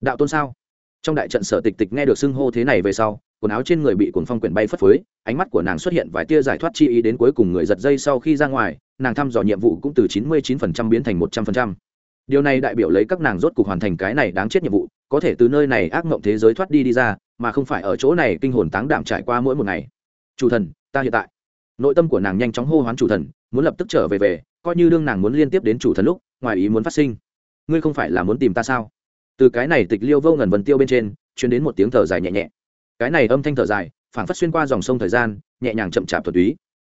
Đạo tôn sao? Trong đại trận sở tịch tịch nghe được xưng hô thế này về sau, quần áo trên người bị cuồng phong quyển bay phất phới, ánh mắt của nàng xuất hiện vài tia giải thoát chi ý đến cuối cùng người giật dây sau khi ra ngoài, nàng thăm dò nhiệm vụ cũng từ chín mươi 99% biến thành một trăm phần trăm điều này đại biểu lấy các nàng rốt cục hoàn thành cái này đáng chết nhiệm vụ, có thể từ nơi này ác mộng thế giới thoát đi đi ra, mà không phải ở chỗ này kinh hồn táng đạm trải qua mỗi một ngày. Chủ thần, ta hiện tại. Nội tâm của nàng nhanh chóng hô hoán chủ thần, muốn lập tức trở về về, coi như đương nàng muốn liên tiếp đến chủ thần lúc, ngoài ý muốn phát sinh. Ngươi không phải là muốn tìm ta sao? Từ cái này tịch liêu vô ngần vần tiêu bên trên chuyến đến một tiếng thở dài nhẹ nhẹ. Cái này âm thanh thở dài, phảng phất xuyên qua dòng sông thời gian, nhẹ nhàng chậm chạp thuật túy.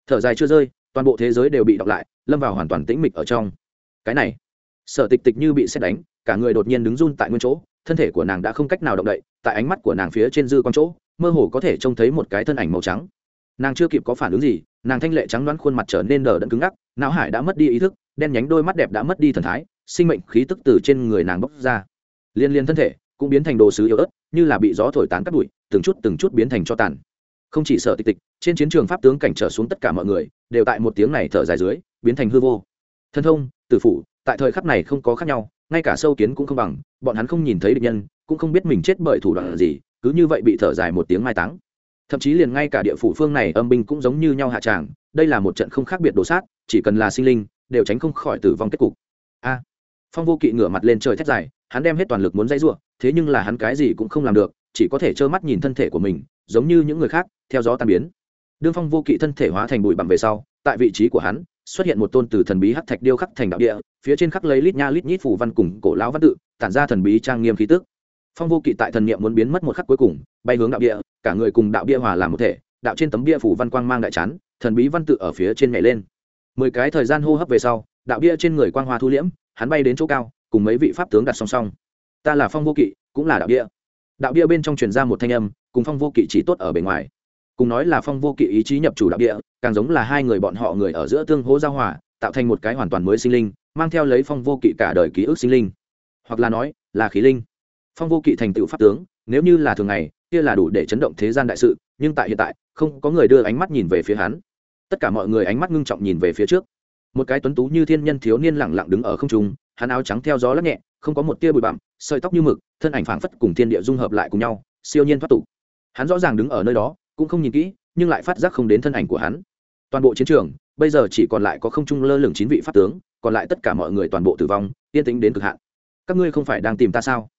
Thở dài chưa rơi, toàn bộ thế giới đều bị đọc lại, lâm vào hoàn toàn tĩnh mịch ở trong. Cái này sở tịch tịch như bị xét đánh, cả người đột nhiên đứng run tại nguyên chỗ, thân thể của nàng đã không cách nào động đậy, tại ánh mắt của nàng phía trên dư con chỗ, mơ hồ có thể trông thấy một cái thân ảnh màu trắng. Nàng chưa kịp có phản ứng gì, nàng thanh lệ trắng đoán khuôn mặt trở nên đờ đẫn cứng ngắc, não hải đã mất đi ý thức, đen nhánh đôi mắt đẹp đã mất đi thần thái, sinh mệnh khí tức từ trên người nàng bốc ra. Liên liên thân thể cũng biến thành đồ sứ yếu ớt, như là bị gió thổi tán cắt bụi, từng chút từng chút biến thành cho tàn. Không chỉ sợ tịch tịch, trên chiến trường pháp tướng cảnh trở xuống tất cả mọi người, đều tại một tiếng này thở dài dưới, biến thành hư vô. Thân thông, tử phủ tại thời khắc này không có khác nhau, ngay cả sâu kiến cũng không bằng, bọn hắn không nhìn thấy địch nhân, cũng không biết mình chết bởi thủ đoạn gì, cứ như vậy bị thở dài một tiếng mai táng. Thậm chí liền ngay cả địa phủ phương này âm binh cũng giống như nhau hạ tràng, đây là một trận không khác biệt đồ sát, chỉ cần là sinh linh, đều tránh không khỏi tử vong kết cục. A! Phong vô kỵ ngửa mặt lên trời thét dài, hắn đem hết toàn lực muốn dây giụa thế nhưng là hắn cái gì cũng không làm được, chỉ có thể trơ mắt nhìn thân thể của mình, giống như những người khác, theo gió tan biến. Đương phong vô kỵ thân thể hóa thành bụi bặm về sau, tại vị trí của hắn xuất hiện một tôn từ thần bí hắc thạch điêu khắc thành đạo địa, phía trên khắc lấy lít nha lít nhít phủ văn cùng cổ lão văn tự, tản ra thần bí trang nghiêm khí tức. Phong vô kỵ tại thần niệm muốn biến mất một khắc cuối cùng, bay hướng đạo địa, cả người cùng đạo bia hòa làm một thể, đạo trên tấm bia phủ văn quang mang đại chán, thần bí văn tự ở phía trên nhảy lên. Mười cái thời gian hô hấp về sau, đạo bia trên người quang hoa thu liễm, hắn bay đến chỗ cao, cùng mấy vị pháp tướng đặt song song. Ta là phong vô kỵ, cũng là đạo bia. Đạo bia bên trong truyền ra một thanh âm, cùng phong vô kỵ chỉ tốt ở bề ngoài cùng nói là phong vô kỵ ý chí nhập chủ đạo địa, càng giống là hai người bọn họ người ở giữa tương hỗ giao hòa, tạo thành một cái hoàn toàn mới sinh linh, mang theo lấy phong vô kỵ cả đời ký ức sinh linh. Hoặc là nói, là khí linh. Phong vô kỵ thành tựu pháp tướng, nếu như là thường ngày, kia là đủ để chấn động thế gian đại sự, nhưng tại hiện tại, không có người đưa ánh mắt nhìn về phía hắn. Tất cả mọi người ánh mắt ngưng trọng nhìn về phía trước. Một cái tuấn tú như thiên nhân thiếu niên lẳng lặng đứng ở không trung, hắn áo trắng theo gió lắc nhẹ, không có một tia bụi bặm, sợi tóc như mực, thân ảnh phảng phất cùng thiên địa dung hợp lại cùng nhau, siêu nhiên thoát tục. Hắn rõ ràng đứng ở nơi đó cũng không nhìn kỹ nhưng lại phát giác không đến thân ảnh của hắn. Toàn bộ chiến trường bây giờ chỉ còn lại có không trung lơ lửng chín vị pháp tướng còn lại tất cả mọi người toàn bộ tử vong yên tĩnh đến cực hạn. Các ngươi không phải đang tìm ta sao?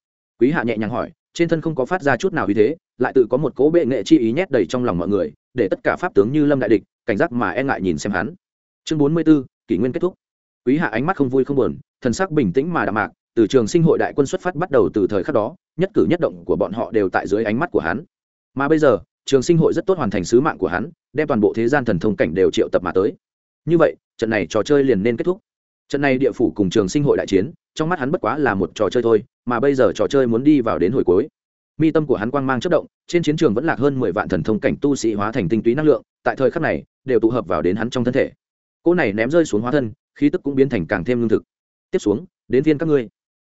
Quý hạ nhẹ nhàng hỏi trên thân không có phát ra chút nào như thế lại tự có một cố bệ nghệ chi ý nhét đầy trong lòng mọi người để tất cả pháp tướng như lâm đại địch cảnh giác mà e ngại nhìn xem hắn. Chương bốn mươi 44, kỷ nguyên kết thúc. Quý hạ ánh mắt không vui không buồn thần sắc bình tĩnh mà đạm mạc từ trường sinh hội đại quân xuất phát bắt đầu từ thời khắc đó nhất cử nhất động của bọn họ đều tại dưới ánh mắt của hắn. Mà bây giờ trường sinh hội rất tốt hoàn thành sứ mạng của hắn, đem toàn bộ thế gian thần thông cảnh đều triệu tập mà tới. Như vậy, trận này trò chơi liền nên kết thúc. Trận này địa phủ cùng trường sinh hội đại chiến, trong mắt hắn bất quá là một trò chơi thôi, mà bây giờ trò chơi muốn đi vào đến hồi cuối. Mi tâm của hắn quang mang chất động, trên chiến trường vẫn lạc hơn mười vạn thần thông cảnh tu sĩ hóa thành tinh túy năng lượng, tại thời khắc này, đều tụ hợp vào đến hắn trong thân thể. Cỗ này ném rơi xuống hóa thân, khí tức cũng biến thành càng thêm lương thực. Tiếp xuống, đến viên các ngươi.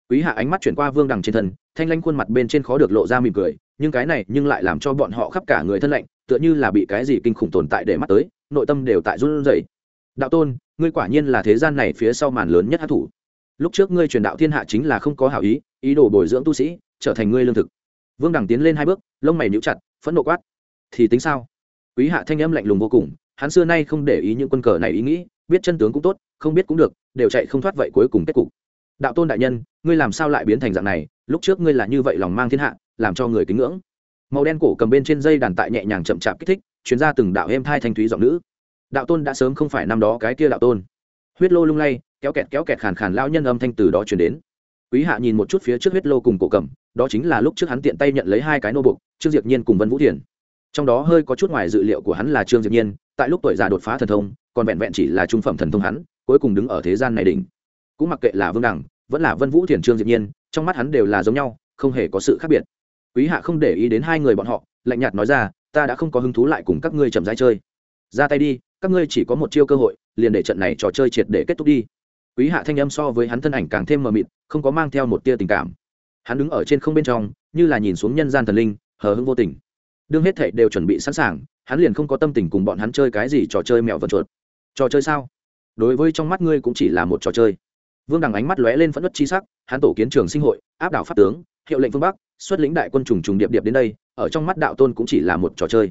Quý hạ ánh mắt chuyển qua vương đằng trên thân, thanh lanh khuôn mặt bên trên khó được lộ ra mỉm cười nhưng cái này nhưng lại làm cho bọn họ khắp cả người thân lạnh, tựa như là bị cái gì kinh khủng tồn tại để mắt tới, nội tâm đều tại run rẩy. Đạo tôn, ngươi quả nhiên là thế gian này phía sau màn lớn nhất hát thủ. Lúc trước ngươi truyền đạo thiên hạ chính là không có hảo ý ý đồ bồi dưỡng tu sĩ, trở thành ngươi lương thực. Vương đằng tiến lên hai bước, lông mày níu chặt, phẫn nộ quát. Thì tính sao? Quý hạ thanh âm lạnh lùng vô cùng, hắn xưa nay không để ý những quân cờ này ý nghĩ, biết chân tướng cũng tốt, không biết cũng được, đều chạy không thoát vậy cuối cùng kết cục. Đạo tôn đại nhân, ngươi làm sao lại biến thành dạng này? Lúc trước ngươi là như vậy lòng mang thiên hạ làm cho người kính ngưỡng. Màu đen cổ cầm bên trên dây đàn tại nhẹ nhàng chậm chạp kích thích, chuyến ra từng đạo êm thai thanh thúy giọng nữ. Đạo tôn đã sớm không phải năm đó cái kia đạo tôn. Huyết lô lung lay, kéo kẹt kéo kẹt khàn khàn lao nhân âm thanh từ đó chuyển đến. Quý hạ nhìn một chút phía trước huyết lô cùng cổ cầm, đó chính là lúc trước hắn tiện tay nhận lấy hai cái nô bục, trương diệp nhiên cùng vân vũ thiền. Trong đó hơi có chút ngoài dự liệu của hắn là trương diệp nhiên, tại lúc tuổi già đột phá thần thông, còn vẹn vẹn chỉ là trung phẩm thần thông hắn, cuối cùng đứng ở thế gian này đỉnh. Cũng mặc kệ là vương đẳng vẫn là vân vũ thiền trương diệp nhiên, trong mắt hắn đều là giống nhau, không hề có sự khác biệt quý hạ không để ý đến hai người bọn họ, lạnh nhạt nói ra, ta đã không có hứng thú lại cùng các ngươi chậm rãi chơi. Ra tay đi, các ngươi chỉ có một chiêu cơ hội, liền để trận này trò chơi triệt để kết thúc đi. Quý hạ thanh âm so với hắn thân ảnh càng thêm mờ mịt, không có mang theo một tia tình cảm. Hắn đứng ở trên không bên trong, như là nhìn xuống nhân gian thần linh, hờ hững vô tình. Đương hết thệ đều chuẩn bị sẵn sàng, hắn liền không có tâm tình cùng bọn hắn chơi cái gì trò chơi mèo vật chuột. Trò chơi sao? Đối với trong mắt ngươi cũng chỉ là một trò chơi. Vương đằng ánh mắt lóe lên phẫn nứt chi sắc, hắn tổ kiến trường sinh hội, áp đảo pháp tướng, hiệu lệnh phương bắc xuất lĩnh đại quân trùng trùng điệp điệp đến đây, ở trong mắt đạo tôn cũng chỉ là một trò chơi.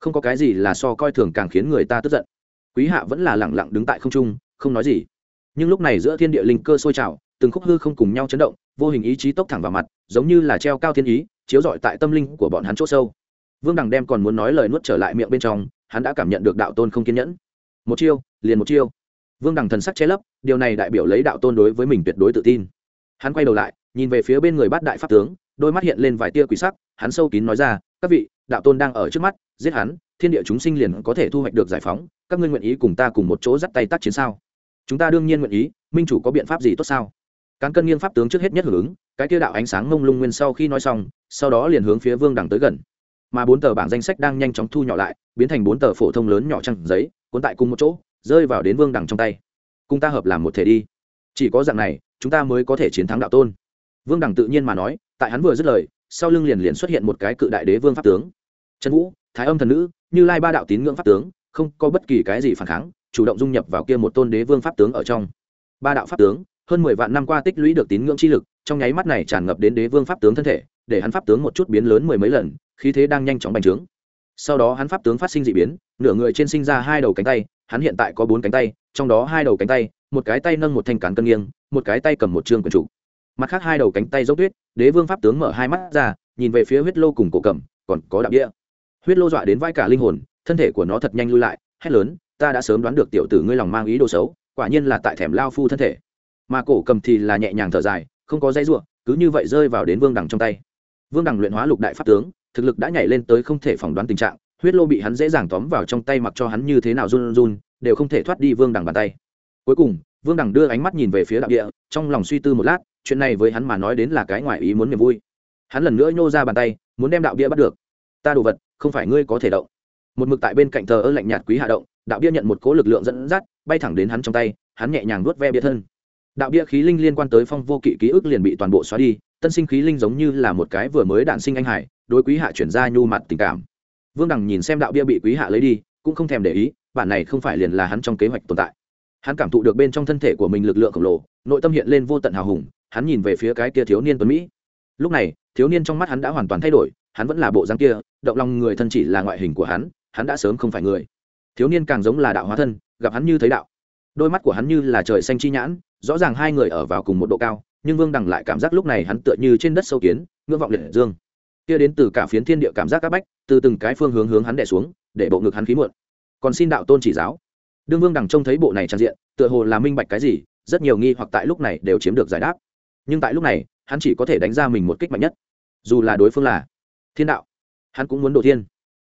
Không có cái gì là so coi thường càng khiến người ta tức giận. Quý hạ vẫn là lẳng lặng đứng tại không trung, không nói gì. Nhưng lúc này giữa thiên địa linh cơ sôi trào, từng khúc hư không cùng nhau chấn động, vô hình ý chí tốc thẳng vào mặt, giống như là treo cao thiên ý, chiếu rọi tại tâm linh của bọn hắn chỗ sâu. Vương đằng đem còn muốn nói lời nuốt trở lại miệng bên trong, hắn đã cảm nhận được đạo tôn không kiên nhẫn. Một chiêu, liền một chiêu. Vương đằng thần sắc che lấp, điều này đại biểu lấy đạo tôn đối với mình tuyệt đối tự tin. Hắn quay đầu lại, nhìn về phía bên người bát đại pháp tướng đôi mắt hiện lên vài tia quỷ sắc, hắn sâu kín nói ra, các vị, đạo tôn đang ở trước mắt, giết hắn, thiên địa chúng sinh liền có thể thu hoạch được giải phóng, các ngươi nguyện ý cùng ta cùng một chỗ dắt tay tác chiến sao? Chúng ta đương nhiên nguyện ý, minh chủ có biện pháp gì tốt sao? Cán cân nghiêng pháp tướng trước hết nhất hưởng ứng, cái kia đạo ánh sáng mông lung nguyên sau khi nói xong, sau đó liền hướng phía vương đằng tới gần. Mà bốn tờ bảng danh sách đang nhanh chóng thu nhỏ lại, biến thành bốn tờ phổ thông lớn nhỏ trăng giấy, cuốn tại cùng một chỗ, rơi vào đến vương đằng trong tay. Cùng ta hợp làm một thể đi. Chỉ có dạng này, chúng ta mới có thể chiến thắng đạo tôn vương đằng tự nhiên mà nói, tại hắn vừa dứt lời, sau lưng liền liền xuất hiện một cái cự đại đế vương pháp tướng. Trần vũ, thái âm thần nữ, như lai ba đạo tín ngưỡng pháp tướng, không có bất kỳ cái gì phản kháng, chủ động dung nhập vào kia một tôn đế vương pháp tướng ở trong. Ba đạo pháp tướng, hơn mười vạn năm qua tích lũy được tín ngưỡng chi lực, trong nháy mắt này tràn ngập đến đế vương pháp tướng thân thể, để hắn pháp tướng một chút biến lớn mười mấy lần, khí thế đang nhanh chóng bành trướng. Sau đó hắn pháp tướng phát sinh d ị biến, nửa người trên sinh ra hai đầu cánh tay, hắn hiện tại có bốn cánh tay, trong đó hai đầu cánh tay, một cái tay nâng một thanh cán cân nghiêng, một cái tay cầm một chương quần trụ mặt khác hai đầu cánh tay dốc tuyết, đế vương pháp tướng mở hai mắt ra, nhìn về phía huyết lô cùng cổ cầm, còn có đạo đĩa huyết lô dọa đến vai cả linh hồn, thân thể của nó thật nhanh lui lại, hét lớn, ta đã sớm đoán được tiểu tử ngươi lòng mang ý đồ xấu, quả nhiên là tại thèm lao phu thân thể. Mà cổ cầm thì là nhẹ nhàng thở dài, không có dây ruộng cứ như vậy rơi vào đến vương đằng trong tay. Vương đằng luyện hóa lục đại pháp tướng, thực lực đã nhảy lên tới không thể phỏng đoán tình trạng, huyết lô bị hắn dễ dàng tóm vào trong tay mặc cho hắn như thế nào run run, đều không thể thoát đi vương đằng bàn tay. Cuối cùng, vương đằng đưa ánh mắt nhìn về phía đạo địa, trong lòng suy tư một lát chuyện này với hắn mà nói đến là cái ngoài ý muốn niềm vui. Hắn lần nữa nhô ra bàn tay, muốn đem đạo bia bắt được. Ta đồ vật, không phải ngươi có thể động. Một mực tại bên cạnh thờ ơ lạnh nhạt quý hạ động, đạo bia nhận một cố lực lượng dẫn dắt, bay thẳng đến hắn trong tay, hắn nhẹ nhàng nuốt ve bia thân. Đạo bia khí linh liên quan tới phong vô kỵ ký ức liền bị toàn bộ xóa đi, tân sinh khí linh giống như là một cái vừa mới đạn sinh anh hải, đối quý hạ chuyển ra nhu mặt tình cảm. Vương đằng nhìn xem đạo bia bị quý hạ lấy đi, cũng không thèm để ý, bản này không phải liền là hắn trong kế hoạch tồn tại. Hắn cảm thụ được bên trong thân thể của mình lực lượng khổng lồ, nội tâm hiện lên vô tận hào hùng hắn nhìn về phía cái kia thiếu niên tuấn mỹ. Lúc này, thiếu niên trong mắt hắn đã hoàn toàn thay đổi, hắn vẫn là bộ dáng kia, động lòng người thân chỉ là ngoại hình của hắn hắn đã sớm không phải người. Thiếu niên càng giống là đạo hóa thân, gặp hắn như thấy đạo. Đôi mắt của hắn như là trời xanh chi nhãn, rõ ràng hai người ở vào cùng một độ cao, nhưng vương đằng lại cảm giác lúc này hắn tựa như trên đất sâu kiến, ngưỡng vọng liệt dương. Kia đến từ cả phiến thiên địa cảm giác các bách, từ từng cái phương hướng hướng hắn đẻ xuống, để bộ ngực hắn khí muộn. Còn xin đạo tôn chỉ giáo. Đương vương đằng trông thấy bộ này trang diện, tựa hồ là minh bạch cái gì, rất nhiều nghi hoặc tại lúc này đều chiếm được giải đáp nhưng tại lúc này, hắn chỉ có thể đánh ra mình một kích mạnh nhất. Dù là đối phương là thiên đạo, hắn cũng muốn độ thiên.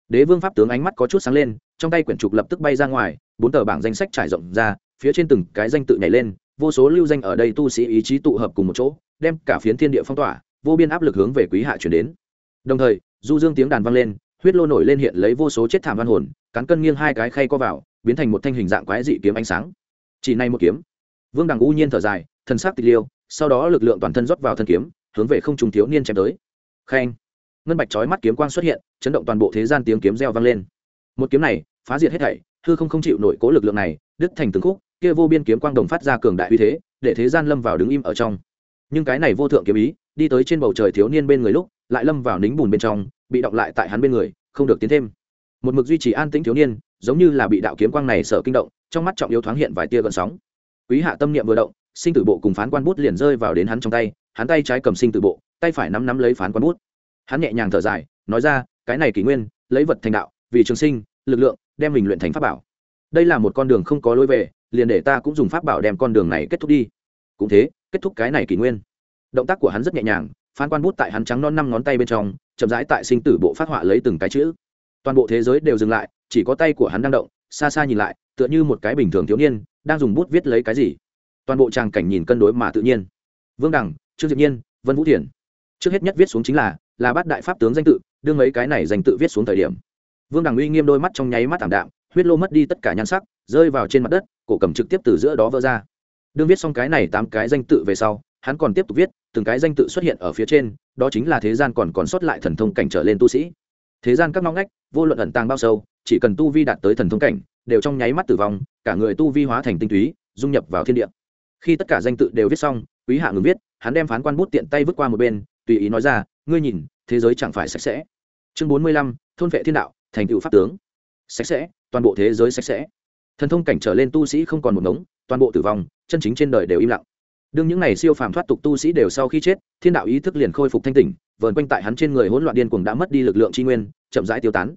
Đế vương pháp tướng ánh mắt có chút sáng lên, trong tay quyển trục lập tức bay ra ngoài, bốn tờ bảng danh sách trải rộng ra, phía trên từng cái danh tự nhảy lên, vô số lưu danh ở đây tu sĩ ý chí tụ hợp cùng một chỗ, đem cả phiến thiên địa phong tỏa, vô biên áp lực hướng về quý hạ chuyển đến. Đồng thời, du dương tiếng đàn vang lên, huyết lô nổi lên hiện lấy vô số chết thảm văn hồn cắn cân nghiêng hai cái khay co vào, biến thành một thanh hình dạng quái dị kiếm ánh sáng. Chỉ nay một kiếm. Vương đằng u nhiên thở dài, thần sắc tịch liêu sau đó lực lượng toàn thân rót vào thân kiếm, hướng về không trùng thiếu niên chém tới. Khen. Ngân bạch chói mắt kiếm quang xuất hiện, chấn động toàn bộ thế gian tiếng kiếm reo vang lên. Một kiếm này, phá diệt hết thảy, hư không không chịu nổi cố lực lượng này, đứt thành từng khúc, kia vô biên kiếm quang đồng phát ra cường đại uy thế, để thế gian lâm vào đứng im ở trong. Nhưng cái này vô thượng kiếm ý, đi tới trên bầu trời thiếu niên bên người lúc, lại lâm vào nính bùn bên trong, bị động lại tại hắn bên người, không được tiến thêm. Một mực duy trì an tĩnh thiếu niên, giống như là bị đạo kiếm quang này sở kinh động, trong mắt trọng yếu thoáng hiện vài tia gợn sóng. Quý hạ tâm niệm vừa động sinh tử bộ cùng phán quan bút liền rơi vào đến hắn trong tay, hắn tay trái cầm sinh tử bộ, tay phải nắm nắm lấy phán quan bút. Hắn nhẹ nhàng thở dài, nói ra, cái này kỷ nguyên, lấy vật thành đạo, vì trường sinh, lực lượng, đem mình luyện thành pháp bảo. Đây là một con đường không có lối về, liền để ta cũng dùng pháp bảo đem con đường này kết thúc đi. Cũng thế, kết thúc cái này kỷ nguyên. Động tác của hắn rất nhẹ nhàng, phán quan bút tại hắn trắng non năm ngón tay bên trong, chậm rãi tại sinh tử bộ phát họa lấy từng cái chữ. Toàn bộ thế giới đều dừng lại, chỉ có tay của hắn đang động, xa xa nhìn lại, tựa như một cái bình thường thiếu niên, đang dùng bút viết lấy cái gì toàn bộ tràng cảnh nhìn cân đối mà tự nhiên. Vương đẳng trương diệp nhiên, vân vũ thiền trước hết nhất viết xuống chính là là bát đại pháp tướng danh tự đương mấy cái này danh tự viết xuống thời điểm. Vương đẳng uy nghiêm đôi mắt trong nháy mắt thảm đạm, huyết lô mất đi tất cả nhan sắc, rơi vào trên mặt đất, cổ cầm trực tiếp từ giữa đó vỡ ra. Đương viết xong cái này tám cái danh tự về sau, hắn còn tiếp tục viết, từng cái danh tự xuất hiện ở phía trên, đó chính là thế gian còn còn sót lại thần thông cảnh trở lên tu sĩ. Thế gian các ngõ ngách, vô luận ẩn tàng bao sâu, chỉ cần tu vi đạt tới thần thông cảnh, đều trong nháy mắt tử vong, cả người tu vi hóa thành tinh túy, dung nhập vào thiên địa khi tất cả danh tự đều viết xong, quý hạ ngừng viết, hắn đem phán quan bút tiện tay vứt qua một bên, tùy ý nói ra, ngươi nhìn, thế giới chẳng phải sạch sẽ. Chương bốn mươi lăm, thôn vệ thiên đạo, thành tựu pháp tướng. Sạch sẽ, toàn bộ thế giới sạch sẽ. Thần thông cảnh trở lên tu sĩ không còn một ngống, toàn bộ tử vong, chân chính trên đời đều im lặng. Đương những n à y siêu phàm thoát tục tu sĩ đều sau khi chết, thiên đạo ý thức liền khôi phục thanh tỉnh, vờn quanh tại hắn trên người hỗn loạn điên cuồng đã mất đi lực lượng tri nguyên, chậm rãi tiêu tán.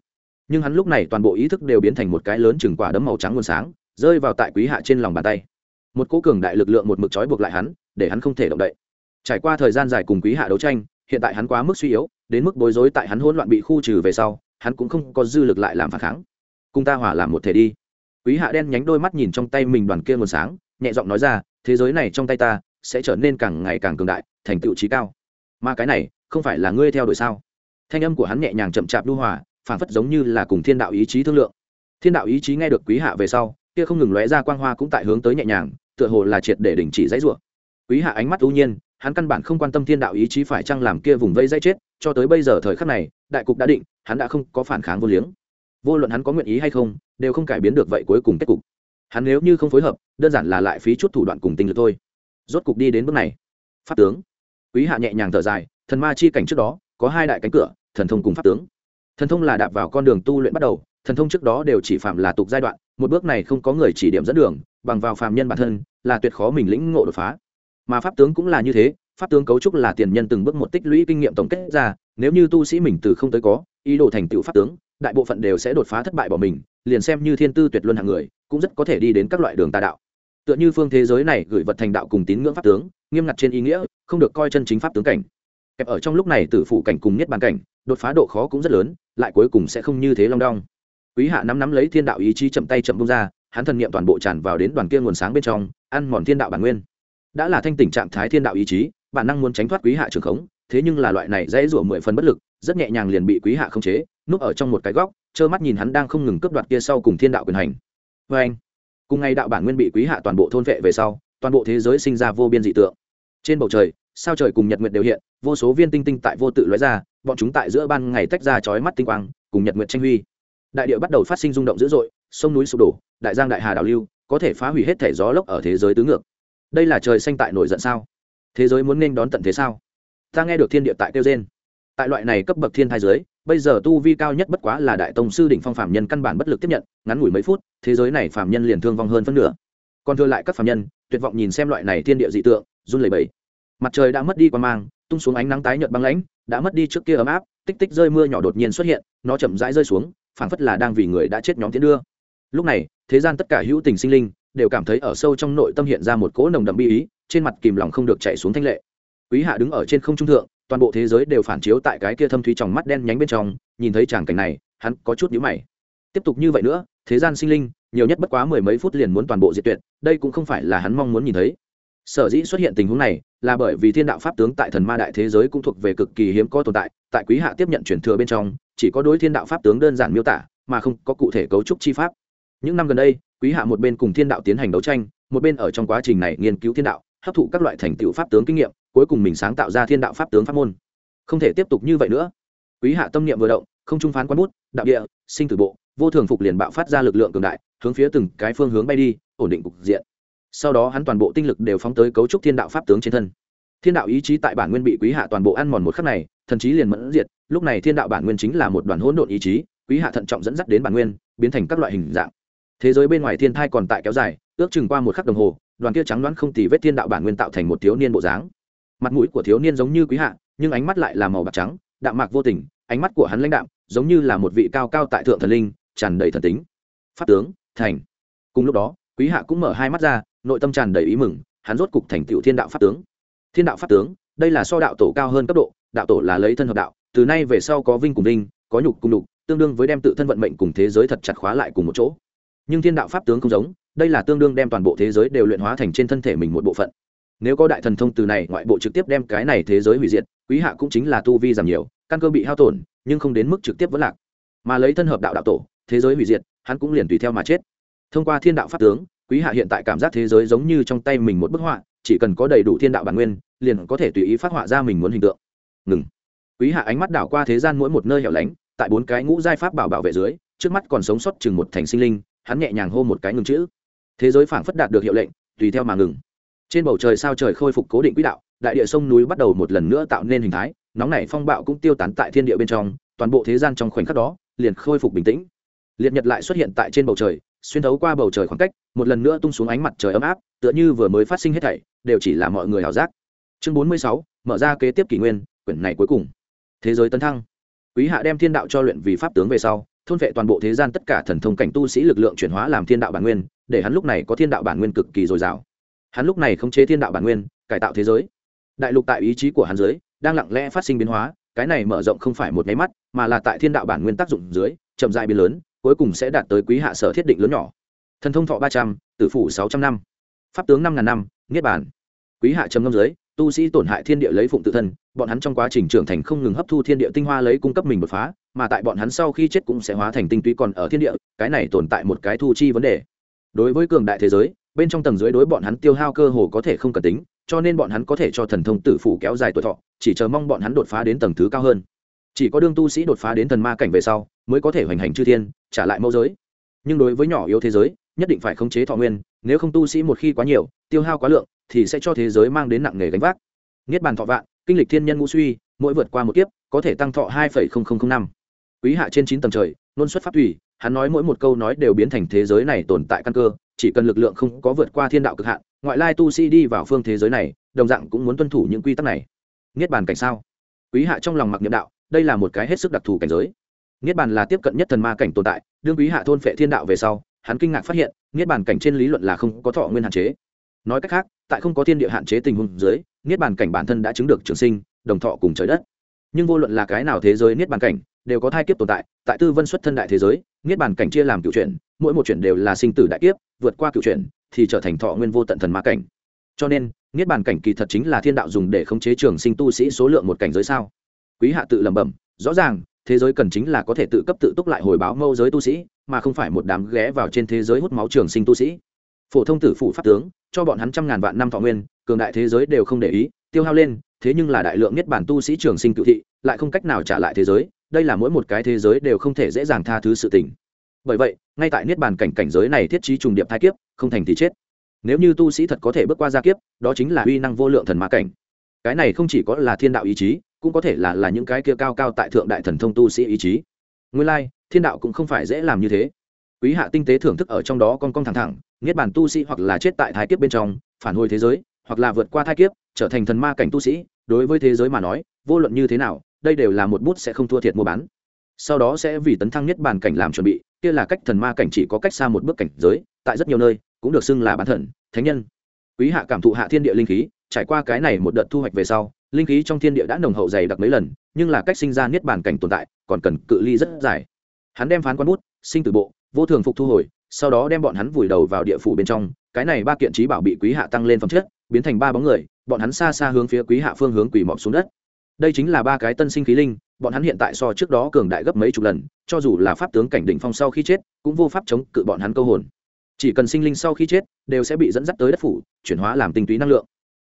Nhưng hắn lúc này toàn bộ ý thức đều biến thành một cái lớn chừng quả đấm màu trắng nguồn sáng, rơi vào tại quý hạ trên lòng bàn tay một cố cường đại lực lượng một mực trói buộc lại hắn, để hắn không thể động đậy. Trải qua thời gian dài cùng quý hạ đấu tranh, hiện tại hắn quá mức suy yếu, đến mức bối rối tại hắn hỗn loạn bị khu trừ về sau, hắn cũng không có dư lực lại làm phản kháng. Cùng ta hỏa làm một thể đi. Quý hạ đen nhánh đôi mắt nhìn trong tay mình đoàn kia nguồn sáng, nhẹ giọng nói ra, thế giới này trong tay ta sẽ trở nên càng ngày càng cường đại, thành tựu trí cao. Mà cái này không phải là ngươi theo đuổi sao? Thanh âm của hắn nhẹ nhàng chậm chạp đu hòa phản phất giống như là cùng thiên đạo ý chí thương lượng. Thiên đạo ý chí nghe được quý hạ về sau kia không ngừng lóe ra quang hoa cũng tại hướng tới nhẹ nhàng, tựa hồ là triệt để đình chỉ dãy rủa. Quý hạ ánh mắt ưu nhiên, hắn căn bản không quan tâm thiên đạo ý chí phải chăng làm kia vùng vây dây chết, cho tới bây giờ thời khắc này, đại cục đã định, hắn đã không có phản kháng vô liếng. Vô luận hắn có nguyện ý hay không, đều không cải biến được vậy cuối cùng kết cục. Hắn nếu như không phối hợp, đơn giản là lại phí chút thủ đoạn cùng tinh lực thôi. Rốt cục đi đến bước này. Pháp tướng. Quý hạ nhẹ nhàng thở dài, thần ma chi cảnh trước đó, có hai đại cánh cửa, thần thông cùng pháp tướng. Thần thông là đạp vào con đường tu luyện bắt đầu thần thông trước đó đều chỉ phạm là tục giai đoạn, một bước này không có người chỉ điểm dẫn đường, bằng vào phàm nhân bản thân, là tuyệt khó mình lĩnh ngộ đột phá. Mà pháp tướng cũng là như thế, pháp tướng cấu trúc là tiền nhân từng bước một tích lũy kinh nghiệm tổng kết ra, nếu như tu sĩ mình từ không tới có, ý đồ thành tựu pháp tướng, đại bộ phận đều sẽ đột phá thất bại bỏ mình, liền xem như thiên tư tuyệt luân hàng người, cũng rất có thể đi đến các loại đường tà đạo. Tựa như phương thế giới này gửi vật thành đạo cùng tín ngưỡng pháp tướng, nghiêm ngặt trên ý nghĩa, không được coi chân chính pháp tướng cảnh. Kẹp ở trong lúc này tử phụ cảnh cùng nhất bàn cảnh, đột phá độ khó cũng rất lớn, lại cuối cùng sẽ không như thế long đong quý hạ nắm nắm lấy thiên đạo ý chí chậm tay chậm bông ra, hắn thần niệm toàn bộ tràn vào đến đoàn kia nguồn sáng bên trong, ăn mòn thiên đạo bản nguyên. Đã là thanh tỉnh trạng thái thiên đạo ý chí, bản năng muốn tránh thoát quý hạ trường khống, thế nhưng là loại này dễ rủa mười phần bất lực, rất nhẹ nhàng liền bị quý hạ khống chế, núp ở trong một cái góc, trơ mắt nhìn hắn đang không ngừng cướp đoạt kia sau cùng thiên đạo quyền hành. Vê anh cùng ngày đạo bản nguyên bị quý hạ toàn bộ thôn vệ về sau, toàn bộ thế giới sinh ra vô biên dị tượng. Trên bầu trời, sao trời cùng nhật nguyệt đều hiện, vô số viên tinh tinh tại vô tự lóe ra, bọn chúng tại giữa ban ngày tách ra chói mắt tinh quang, cùng nhật nguyệt tranh huy đại địa bắt đầu phát sinh rung động dữ dội, sông núi sụp đổ, đại giang đại hà đảo lưu, có thể phá hủy hết thể gió lốc ở thế giới tứ ngược. Đây là trời xanh tại nổi giận sao? Thế giới muốn nên đón tận thế sao? Ta nghe được thiên địa tại kêu trên tại loại này cấp bậc thiên thai giới, bây giờ tu vi cao nhất bất quá là đại tông sư đỉnh phong phạm nhân căn bản bất lực tiếp nhận, ngắn ngủi mấy phút, thế giới này phạm nhân liền thương vong hơn phân nửa. Còn thừa lại các phạm nhân, tuyệt vọng nhìn xem loại này thiên địa dị tượng, run lẩy bẩy. Mặt trời đã mất đi quan mang, tung xuống ánh nắng tái nhợt băng lãnh, đã mất đi trước kia ấm áp tích tích rơi mưa nhỏ đột nhiên xuất hiện, nó chậm rãi rơi xuống, phảng phất là đang vì người đã chết nhóm tiến đưa. Lúc này, thế gian tất cả hữu tình sinh linh đều cảm thấy ở sâu trong nội tâm hiện ra một cỗ nồng đậm bi ý, trên mặt kìm lòng không được chạy xuống thanh lệ. Quý hạ đứng ở trên không trung thượng, toàn bộ thế giới đều phản chiếu tại cái kia thâm thúy trong mắt đen nhánh bên trong, nhìn thấy tràng cảnh này, hắn có chút nhíu mày. Tiếp tục như vậy nữa, thế gian sinh linh, nhiều nhất bất quá mười mấy phút liền muốn toàn bộ diệt tuyệt, đây cũng không phải là hắn mong muốn nhìn thấy. Sở dĩ xuất hiện tình huống này là bởi vì thiên đạo pháp tướng tại thần ma đại thế giới cũng thuộc về cực kỳ hiếm có tồn tại tại quý hạ tiếp nhận truyền thừa bên trong, chỉ có đối thiên đạo pháp tướng đơn giản miêu tả, mà không có cụ thể cấu trúc chi pháp. Những năm gần đây, quý hạ một bên cùng thiên đạo tiến hành đấu tranh, một bên ở trong quá trình này nghiên cứu thiên đạo, hấp thụ các loại thành tựu pháp tướng kinh nghiệm, cuối cùng mình sáng tạo ra thiên đạo pháp tướng pháp môn. Không thể tiếp tục như vậy nữa. Quý hạ tâm niệm vừa động, không trung phán quán bút, đạo địa, sinh tử bộ, vô thường phục liền bạo phát ra lực lượng cường đại, hướng phía từng cái phương hướng bay đi, ổn định cục diện sau đó hắn toàn bộ tinh lực đều phóng tới cấu trúc thiên đạo pháp tướng trên thân. Thiên đạo ý chí tại bản nguyên bị quý hạ toàn bộ ăn mòn một khắc này, thần chí liền mẫn diệt, lúc này thiên đạo bản nguyên chính là một đoàn hỗn độn ý chí, quý hạ thận trọng dẫn dắt đến bản nguyên, biến thành các loại hình dạng. Thế giới bên ngoài thiên thai còn tại kéo dài, ước chừng qua một khắc đồng hồ, đoàn kia trắng đoán không tì vết thiên đạo bản nguyên tạo thành một thiếu niên bộ dáng. Mặt mũi của thiếu niên giống như quý hạ, nhưng ánh mắt lại là màu bạc trắng, đạm mạc vô tình, ánh mắt của hắn lãnh đạm, giống như là một vị cao cao tại thượng thần linh, tràn đầy thần tính. Pháp tướng, thành. Cùng lúc đó, quý hạ cũng mở hai mắt ra nội tâm tràn đầy ý mừng, hắn rốt cục thành tựu thiên đạo pháp tướng. Thiên đạo pháp tướng, đây là so đạo tổ cao hơn cấp độ, đạo tổ là lấy thân hợp đạo, từ nay về sau có vinh cùng vinh, có nhục cùng nhục, tương đương với đem tự thân vận mệnh cùng thế giới thật chặt khóa lại cùng một chỗ. Nhưng thiên đạo pháp tướng không giống, đây là tương đương đem toàn bộ thế giới đều luyện hóa thành trên thân thể mình một bộ phận. Nếu có đại thần thông từ này, ngoại bộ trực tiếp đem cái này thế giới hủy diệt, quý hạ cũng chính là tu vi giảm nhiều, căn cơ bị hao tổn, nhưng không đến mức trực tiếp vẫn lạc. Mà lấy thân hợp đạo đạo tổ, thế giới hủy diệt, hắn cũng liền tùy theo mà chết. Thông qua thiên đạo pháp tướng quý hạ hiện tại cảm giác thế giới giống như trong tay mình một bức họa, chỉ cần có đầy đủ thiên đạo bản nguyên, liền có thể tùy ý phát họa ra mình muốn hình tượng. Ngừng. Quý hạ ánh mắt đảo qua thế gian mỗi một nơi hẻo lánh, tại bốn cái ngũ giai pháp bảo bảo vệ dưới, trước mắt còn sống sót chừng một thành sinh linh, hắn nhẹ nhàng hô một cái ngừng chữ. Thế giới phảng phất đạt được hiệu lệnh, tùy theo mà ngừng. Trên bầu trời sao trời khôi phục cố định quỹ đạo, đại địa sông núi bắt đầu một lần nữa tạo nên hình thái, nóng nảy phong bạo cũng tiêu tán tại thiên địa bên trong, toàn bộ thế gian trong khoảnh khắc đó, liền khôi phục bình tĩnh. Liệt nhật lại xuất hiện tại trên bầu trời xuyên thấu qua bầu trời khoảng cách, một lần nữa tung xuống ánh mặt trời ấm áp, tựa như vừa mới phát sinh hết thảy, đều chỉ là mọi người ảo giác. Chương bốn mươi sáu, mở ra kế tiếp kỷ nguyên, quyển này cuối cùng. Thế giới tấn thăng. Quý hạ đem thiên đạo cho luyện vì pháp tướng về sau, thôn vệ toàn bộ thế gian tất cả thần thông cảnh tu sĩ lực lượng chuyển hóa làm thiên đạo bản nguyên, để hắn lúc này có thiên đạo bản nguyên cực kỳ dồi dào. Hắn lúc này khống chế thiên đạo bản nguyên, cải tạo thế giới. Đại lục tại ý chí của hắn giới đang lặng lẽ phát sinh biến hóa, cái này mở rộng không phải một nháy mắt, mà là tại thiên đạo bản nguyên tác dụng dưới, chậm dại biến lớn cuối cùng sẽ đạt tới quý hạ sở thiết định lớn nhỏ. Thần thông thọ ba trăm, tử phủ sáu trăm năm. Pháp tướng năm ngàn năm, niết bản quý hạ trầm ngâm dưới, tu sĩ tổn hại thiên địa lấy phụng tự thân, bọn hắn trong quá trình trưởng thành không ngừng hấp thu thiên địa tinh hoa lấy cung cấp mình đột phá, mà tại bọn hắn sau khi chết cũng sẽ hóa thành tinh túy còn ở thiên địa, cái này tồn tại một cái thu chi vấn đề. Đối với cường đại thế giới, bên trong tầng dưới đối bọn hắn tiêu hao cơ hồ có thể không cần tính, cho nên bọn hắn có thể cho thần thông tử phủ kéo dài tuổi thọ, chỉ chờ mong bọn hắn đột phá đến tầng thứ cao hơn chỉ có đương tu sĩ đột phá đến thần ma cảnh về sau, mới có thể hoành hành chư thiên, trả lại mẫu giới. Nhưng đối với nhỏ yếu thế giới, nhất định phải khống chế thọ nguyên, nếu không tu sĩ một khi quá nhiều, tiêu hao quá lượng, thì sẽ cho thế giới mang đến nặng nề gánh vác. Niết bàn thọ vạn, kinh lịch thiên nhân ngũ suy, mỗi vượt qua một kiếp, có thể tăng thọ hai năm. Quý hạ trên chín tầng trời, nôn xuất pháp thủy hắn nói mỗi một câu nói đều biến thành thế giới này tồn tại căn cơ, chỉ cần lực lượng không có vượt qua thiên đạo cực hạn, ngoại lai tu sĩ đi vào phương thế giới này, đồng dạng cũng muốn tuân thủ những quy tắc này. Niết bàn cảnh sao? Quý hạ trong lòng mặc niệm đạo, đây là một cái hết sức đặc thù cảnh giới. Niết bàn là tiếp cận nhất thần ma cảnh tồn tại, đương quý hạ thôn phệ thiên đạo về sau, hắn kinh ngạc phát hiện, niết bàn cảnh trên lý luận là không có thọ nguyên hạn chế. Nói cách khác, tại không có thiên địa hạn chế tình huống dưới, niết bàn cảnh bản thân đã chứng được trường sinh, đồng thọ cùng trời đất. Nhưng vô luận là cái nào thế giới niết bàn cảnh, đều có thai kiếp tồn tại tại tư vân xuất thân đại thế giới, niết bàn cảnh chia làm cựu chuyển, mỗi một chuyển đều là sinh tử đại kiếp, vượt qua cựu chuyển, thì trở thành thọ nguyên vô tận thần ma cảnh. Cho nên niết bàn cảnh kỳ thật chính là thiên đạo dùng để khống chế trường sinh tu sĩ số lượng một cảnh giới sao? Quý hạ tự lẩm bẩm, rõ ràng, thế giới cần chính là có thể tự cấp tự túc lại hồi báo mâu giới tu sĩ, mà không phải một đám ghé vào trên thế giới hút máu trường sinh tu sĩ. Phổ thông tử phụ pháp tướng, cho bọn hắn trăm ngàn vạn năm thọ nguyên, cường đại thế giới đều không để ý, tiêu hao lên, thế nhưng là đại lượng niết bản tu sĩ trường sinh cự thị, lại không cách nào trả lại thế giới, đây là mỗi một cái thế giới đều không thể dễ dàng tha thứ sự tình. Bởi vậy, ngay tại niết bàn cảnh cảnh giới này thiết trí trùng điệp thai kiếp, không thành thì chết nếu như tu sĩ thật có thể bước qua gia kiếp, đó chính là uy năng vô lượng thần ma cảnh. Cái này không chỉ có là thiên đạo ý chí, cũng có thể là là những cái kia cao cao tại thượng đại thần thông tu sĩ ý chí. Nguyên lai, thiên đạo cũng không phải dễ làm như thế. Quý hạ tinh tế thưởng thức ở trong đó con con thẳng thẳng, niết bàn tu sĩ hoặc là chết tại thái kiếp bên trong, phản hồi thế giới, hoặc là vượt qua thai kiếp, trở thành thần ma cảnh tu sĩ, đối với thế giới mà nói, vô luận như thế nào, đây đều là một bút sẽ không thua thiệt mua bán sau đó sẽ vì tấn thăng nhất bản cảnh làm chuẩn bị, kia là cách thần ma cảnh chỉ có cách xa một bước cảnh giới, tại rất nhiều nơi, cũng được xưng là bán thần, thánh nhân. Quý hạ cảm thụ hạ thiên địa linh khí, trải qua cái này một đợt thu hoạch về sau, linh khí trong thiên địa đã nồng hậu dày đặc mấy lần, nhưng là cách sinh ra niết bàn cảnh tồn tại, còn cần cự ly rất dài. Hắn đem phán quan bút, sinh tử bộ, vô thường phục thu hồi, sau đó đem bọn hắn vùi đầu vào địa phủ bên trong, cái này ba kiện trí bảo bị quý hạ tăng lên phẩm chất, biến thành ba bóng người, bọn hắn xa xa hướng phía quý hạ phương hướng quỳ mọc xuống đất đây chính là ba cái tân sinh khí linh bọn hắn hiện tại so trước đó cường đại gấp mấy chục lần cho dù là pháp tướng cảnh đỉnh phong sau khi chết cũng vô pháp chống cự bọn hắn câu hồn. Chỉ cần sinh linh sau khi chết đều sẽ bị dẫn dắt tới đất phủ chuyển hóa làm tinh túy năng lượng.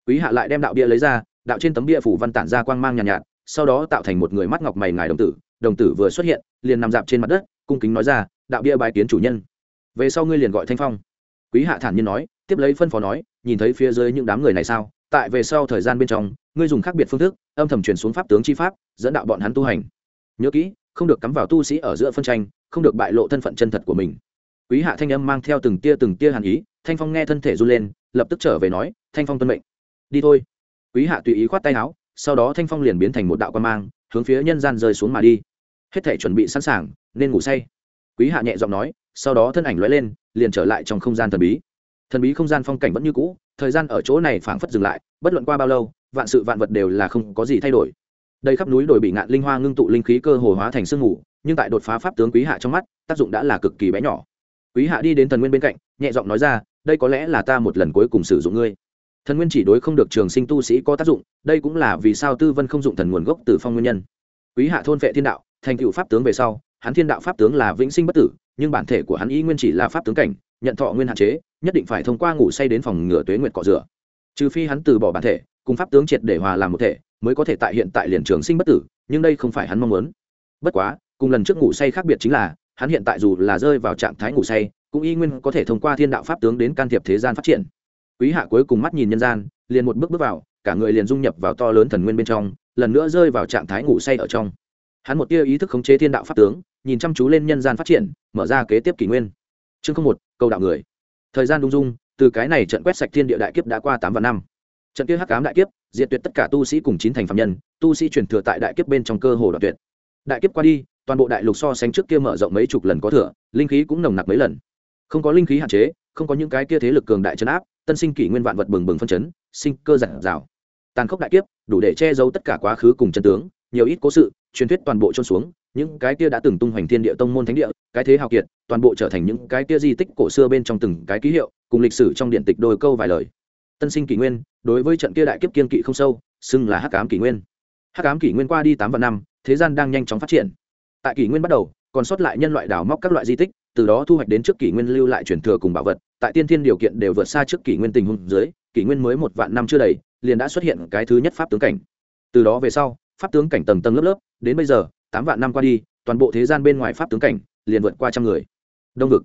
Quý hạ lại đem đạo bia lấy ra đạo trên tấm bia phủ văn tản ra quang mang nhàn nhạt, nhạt sau đó tạo thành một người mắt ngọc mày ngài đồng tử đồng tử vừa xuất hiện liền nằm dạp trên mặt đất cung kính nói ra đạo bia bài kiến chủ nhân. Về sau ngươi liền gọi thanh phong. Quý hạ thản nhiên nói tiếp lấy phân phó nói nhìn thấy phía dưới những đám người này sao tại về sau thời gian bên trong, ngươi dùng khác biệt phương thức, âm thầm truyền xuống pháp tướng chi pháp, dẫn đạo bọn hắn tu hành. Nhớ kỹ, không được cắm vào tu sĩ ở giữa phân tranh, không được bại lộ thân phận chân thật của mình. Quý hạ thanh âm mang theo từng tia từng tia hàn ý, thanh phong nghe thân thể run lên, lập tức trở về nói, thanh phong tuân mệnh. Đi thôi. Quý hạ tùy ý khoát tay áo, sau đó thanh phong liền biến thành một đạo quan mang, hướng phía nhân gian rơi xuống mà đi. Hết thể chuẩn bị sẵn sàng, nên ngủ say. Quý hạ nhẹ giọng nói, sau đó thân ảnh lóe lên, liền trở lại trong không gian thần bí. Thần bí không gian phong cảnh vẫn như cũ thời gian ở chỗ này phảng phất dừng lại, bất luận qua bao lâu, vạn sự vạn vật đều là không có gì thay đổi. Đây khắp núi đồi bị ngạn linh hoa ngưng tụ linh khí cơ hồ hóa thành sương mù, nhưng tại đột phá pháp tướng quý hạ trong mắt, tác dụng đã là cực kỳ bé nhỏ. Quý hạ đi đến thần nguyên bên cạnh, nhẹ giọng nói ra, đây có lẽ là ta một lần cuối cùng sử dụng ngươi. Thần nguyên chỉ đối không được trường sinh tu sĩ có tác dụng, đây cũng là vì sao tư vân không dụng thần nguồn gốc từ phong nguyên nhân. Quý hạ thôn vệ thiên đạo, thành cựu pháp tướng về sau, hắn thiên đạo pháp tướng là vĩnh sinh bất tử, nhưng bản thể của hắn ý nguyên chỉ là pháp tướng cảnh nhận thọ nguyên hạn chế, nhất định phải thông qua ngủ say đến phòng ngừa tuế nguyệt cọ rửa. Trừ phi hắn từ bỏ bản thể, cùng pháp tướng triệt để hòa làm một thể, mới có thể tại hiện tại liền trường sinh bất tử, nhưng đây không phải hắn mong muốn. Bất quá, cùng lần trước ngủ say khác biệt chính là, hắn hiện tại dù là rơi vào trạng thái ngủ say, cũng y nguyên có thể thông qua thiên đạo pháp tướng đến can thiệp thế gian phát triển. Quý hạ cuối cùng mắt nhìn nhân gian, liền một bước bước vào, cả người liền dung nhập vào to lớn thần nguyên bên trong, lần nữa rơi vào trạng thái ngủ say ở trong. Hắn một tia ý thức khống chế thiên đạo pháp tướng, nhìn chăm chú lên nhân gian phát triển, mở ra kế tiếp kỷ nguyên chương không một, câu đạo người. Thời gian lung dung, từ cái này trận quét sạch thiên địa đại kiếp đã qua tám và năm. Trận kia hắc cám đại kiếp, diệt tuyệt tất cả tu sĩ cùng chín thành phạm nhân, tu sĩ truyền thừa tại đại kiếp bên trong cơ hồ đoạn tuyệt. Đại kiếp qua đi, toàn bộ đại lục so sánh trước kia mở rộng mấy chục lần có thừa, linh khí cũng nồng nặc mấy lần. Không có linh khí hạn chế, không có những cái kia thế lực cường đại chấn áp, tân sinh kỷ nguyên vạn vật bừng bừng phân chấn, sinh cơ giản rào. Tàn khốc đại kiếp, đủ để che giấu tất cả quá khứ cùng chân tướng, nhiều ít cố sự, truyền thuyết toàn bộ trôn xuống những cái kia đã từng tung hoành thiên địa tông môn thánh địa, cái thế hào kiệt, toàn bộ trở thành những cái kia di tích cổ xưa bên trong từng cái ký hiệu, cùng lịch sử trong điện tịch đôi câu vài lời. Tân sinh kỷ nguyên, đối với trận kia đại kiếp kiên kỵ không sâu, xưng là hắc ám kỷ nguyên. Hắc ám kỷ nguyên qua đi tám vạn năm, thế gian đang nhanh chóng phát triển. Tại kỷ nguyên bắt đầu, còn sót lại nhân loại đào móc các loại di tích, từ đó thu hoạch đến trước kỷ nguyên lưu lại truyền thừa cùng bảo vật. Tại tiên thiên điều kiện đều vượt xa trước kỷ nguyên tình huống dưới, kỷ nguyên mới một vạn năm chưa đầy, liền đã xuất hiện cái thứ nhất pháp tướng cảnh. Từ đó về sau, pháp tướng cảnh tầng tầng lớp lớp, đến bây giờ tám vạn năm qua đi, toàn bộ thế gian bên ngoài pháp tướng cảnh liền vượt qua trăm người. Đông vực,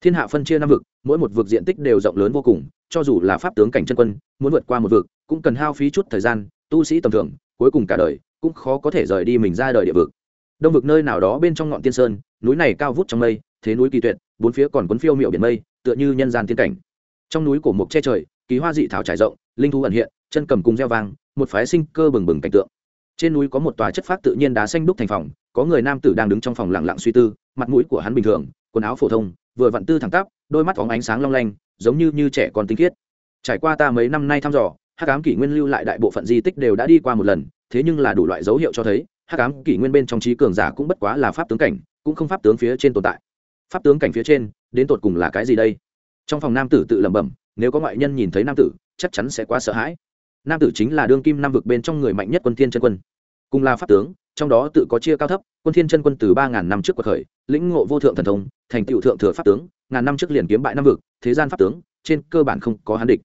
thiên hạ phân chia năm vực, mỗi một vực diện tích đều rộng lớn vô cùng, cho dù là pháp tướng cảnh chân quân, muốn vượt qua một vực, cũng cần hao phí chút thời gian, tu sĩ tầm thường, cuối cùng cả đời cũng khó có thể rời đi mình ra đời địa vực. Đông vực nơi nào đó bên trong ngọn tiên sơn, núi này cao vút trong mây, thế núi kỳ tuyệt, bốn phía còn cuốn phiêu miệu biển mây, tựa như nhân gian tiên cảnh. Trong núi cổ mục che trời, kỳ hoa dị thảo trải rộng, linh thú ẩn hiện, chân cầm cùng gieo vang, một phái sinh cơ bừng bừng cảnh tượng trên núi có một tòa chất phát tự nhiên đá xanh đúc thành phòng, có người nam tử đang đứng trong phòng lặng lặng suy tư, mặt mũi của hắn bình thường, quần áo phổ thông, vừa vặn tư thẳng tắp, đôi mắt phóng ánh sáng long lanh, giống như như trẻ con tinh khiết. Trải qua ta mấy năm nay thăm dò, hắc ám kỷ nguyên lưu lại đại bộ phận di tích đều đã đi qua một lần, thế nhưng là đủ loại dấu hiệu cho thấy, hắc ám kỷ nguyên bên trong trí cường giả cũng bất quá là pháp tướng cảnh, cũng không pháp tướng phía trên tồn tại. Pháp tướng cảnh phía trên, đến tột cùng là cái gì đây? Trong phòng nam tử tự lẩm bẩm, nếu có ngoại nhân nhìn thấy nam tử, chắc chắn sẽ quá sợ hãi. Nam tử chính là đương kim nam vực bên trong người mạnh nhất quân thiên chân quân cùng là pháp tướng, trong đó tự có chia cao thấp, quân thiên chân quân từ ba ngàn năm trước cuộc khởi, lĩnh ngộ vô thượng thần thông, thành tựu thượng thừa pháp tướng, ngàn năm trước liền kiếm bại năm vực, thế gian pháp tướng, trên cơ bản không có hán địch.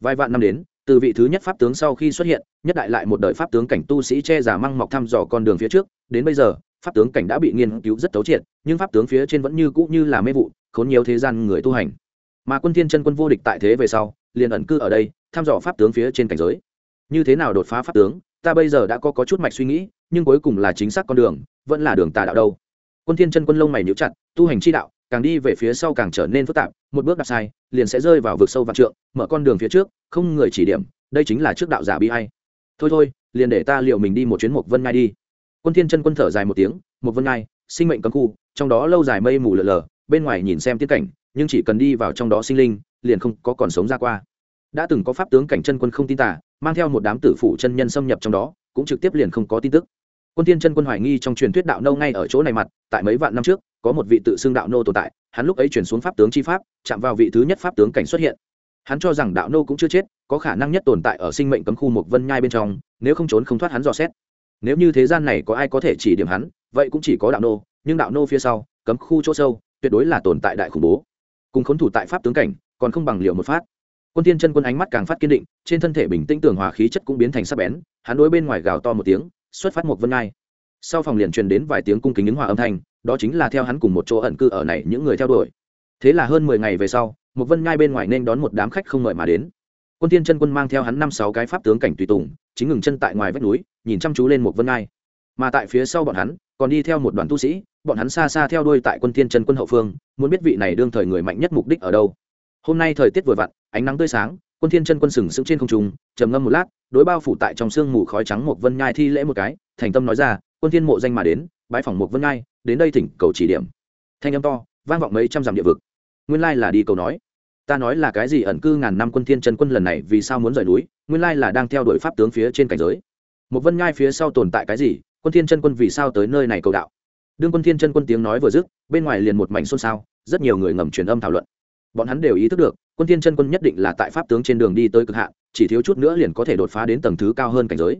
Vài vạn năm đến, từ vị thứ nhất pháp tướng sau khi xuất hiện, nhất đại lại một đời pháp tướng cảnh tu sĩ che giả măng mọc thăm dò con đường phía trước, đến bây giờ, pháp tướng cảnh đã bị nghiên cứu rất thấu triệt, nhưng pháp tướng phía trên vẫn như cũ như là mê vụ, khốn nhiều thế gian người tu hành. Mà quân thiên chân quân vô địch tại thế về sau, liền ẩn cư ở đây, thăm dò pháp tướng phía trên cảnh giới. Như thế nào đột phá pháp tướng ta bây giờ đã có, có chút mạch suy nghĩ nhưng cuối cùng là chính xác con đường vẫn là đường tà đạo đâu. Quân thiên chân quân lông mày nhíu chặt tu hành chi đạo càng đi về phía sau càng trở nên phức tạp một bước đạp sai liền sẽ rơi vào vực sâu vạn trượng mở con đường phía trước không người chỉ điểm đây chính là trước đạo giả bi hay thôi thôi liền để ta liệu mình đi một chuyến một vân ngai đi. Quân thiên chân quân thở dài một tiếng một vân ngai sinh mệnh cấm khu trong đó lâu dài mây mù lờ lờ bên ngoài nhìn xem tiết cảnh nhưng chỉ cần đi vào trong đó sinh linh liền không có còn sống ra qua. Đã từng có pháp tướng cảnh chân quân không tin tả mang theo một đám tử phụ chân nhân xâm nhập trong đó, cũng trực tiếp liền không có tin tức. Quân tiên chân quân hoài nghi trong truyền thuyết đạo nâu ngay ở chỗ này mặt, tại mấy vạn năm trước, có một vị tự xưng đạo nô tồn tại, hắn lúc ấy chuyển xuống pháp tướng chi pháp, chạm vào vị thứ nhất pháp tướng cảnh xuất hiện. Hắn cho rằng đạo nô cũng chưa chết, có khả năng nhất tồn tại ở sinh mệnh cấm khu một vân nhai bên trong, nếu không trốn không thoát hắn dò xét. Nếu như thế gian này có ai có thể chỉ điểm hắn, vậy cũng chỉ có đạo nô, nhưng đạo nô phía sau, cấm khu chỗ sâu, tuyệt đối là tồn tại đại khủng bố. Cùng khốn thủ tại pháp tướng cảnh, còn không bằng liệu một phát quân Thiên chân quân ánh mắt càng phát kiên định, trên thân thể bình tĩnh tường hòa khí chất cũng biến thành sắc bén, hắn đối bên ngoài gào to một tiếng, xuất phát một vân ngai. Sau phòng liền truyền đến vài tiếng cung kính ứng hòa âm thanh, đó chính là theo hắn cùng một chỗ ẩn cư ở này những người theo đuổi. Thế là hơn mười ngày về sau, một vân ngai bên ngoài nên đón một đám khách không mời mà đến. Quân Thiên chân quân mang theo hắn năm sáu cái pháp tướng cảnh tùy tùng, chính ngừng chân tại ngoài vách núi, nhìn chăm chú lên một vân ngai. Mà tại phía sau bọn hắn, còn đi theo một đoàn tu sĩ, bọn hắn xa xa theo đuôi tại quân Thiên chân quân hậu phương, muốn biết vị này đương thời người mạnh nhất mục đích ở đâu. Hôm nay thời tiết vừa vặn ánh nắng tươi sáng, quân thiên chân quân sừng sững trên không trung, trầm ngâm một lát, đối bao phủ tại trong sương mù khói trắng một vân nhai thi lễ một cái, thành tâm nói ra, quân thiên mộ danh mà đến, bái phỏng một vân nhai, đến đây thỉnh cầu chỉ điểm. Thanh âm to, vang vọng mấy trăm dặm địa vực. Nguyên lai là đi cầu nói. Ta nói là cái gì ẩn cư ngàn năm quân thiên chân quân lần này vì sao muốn rời núi, nguyên lai là đang theo đuổi pháp tướng phía trên cảnh giới. Một vân nhai phía sau tồn tại cái gì, quân thiên chân quân vì sao tới nơi này cầu đạo? Đương quân thiên chân quân tiếng nói vừa dứt, bên ngoài liền một mảnh xôn xao, rất nhiều người ngầm truyền âm thảo luận. Bọn hắn đều ý thức được quân thiên chân quân nhất định là tại pháp tướng trên đường đi tới cực hạn, chỉ thiếu chút nữa liền có thể đột phá đến tầng thứ cao hơn cảnh giới.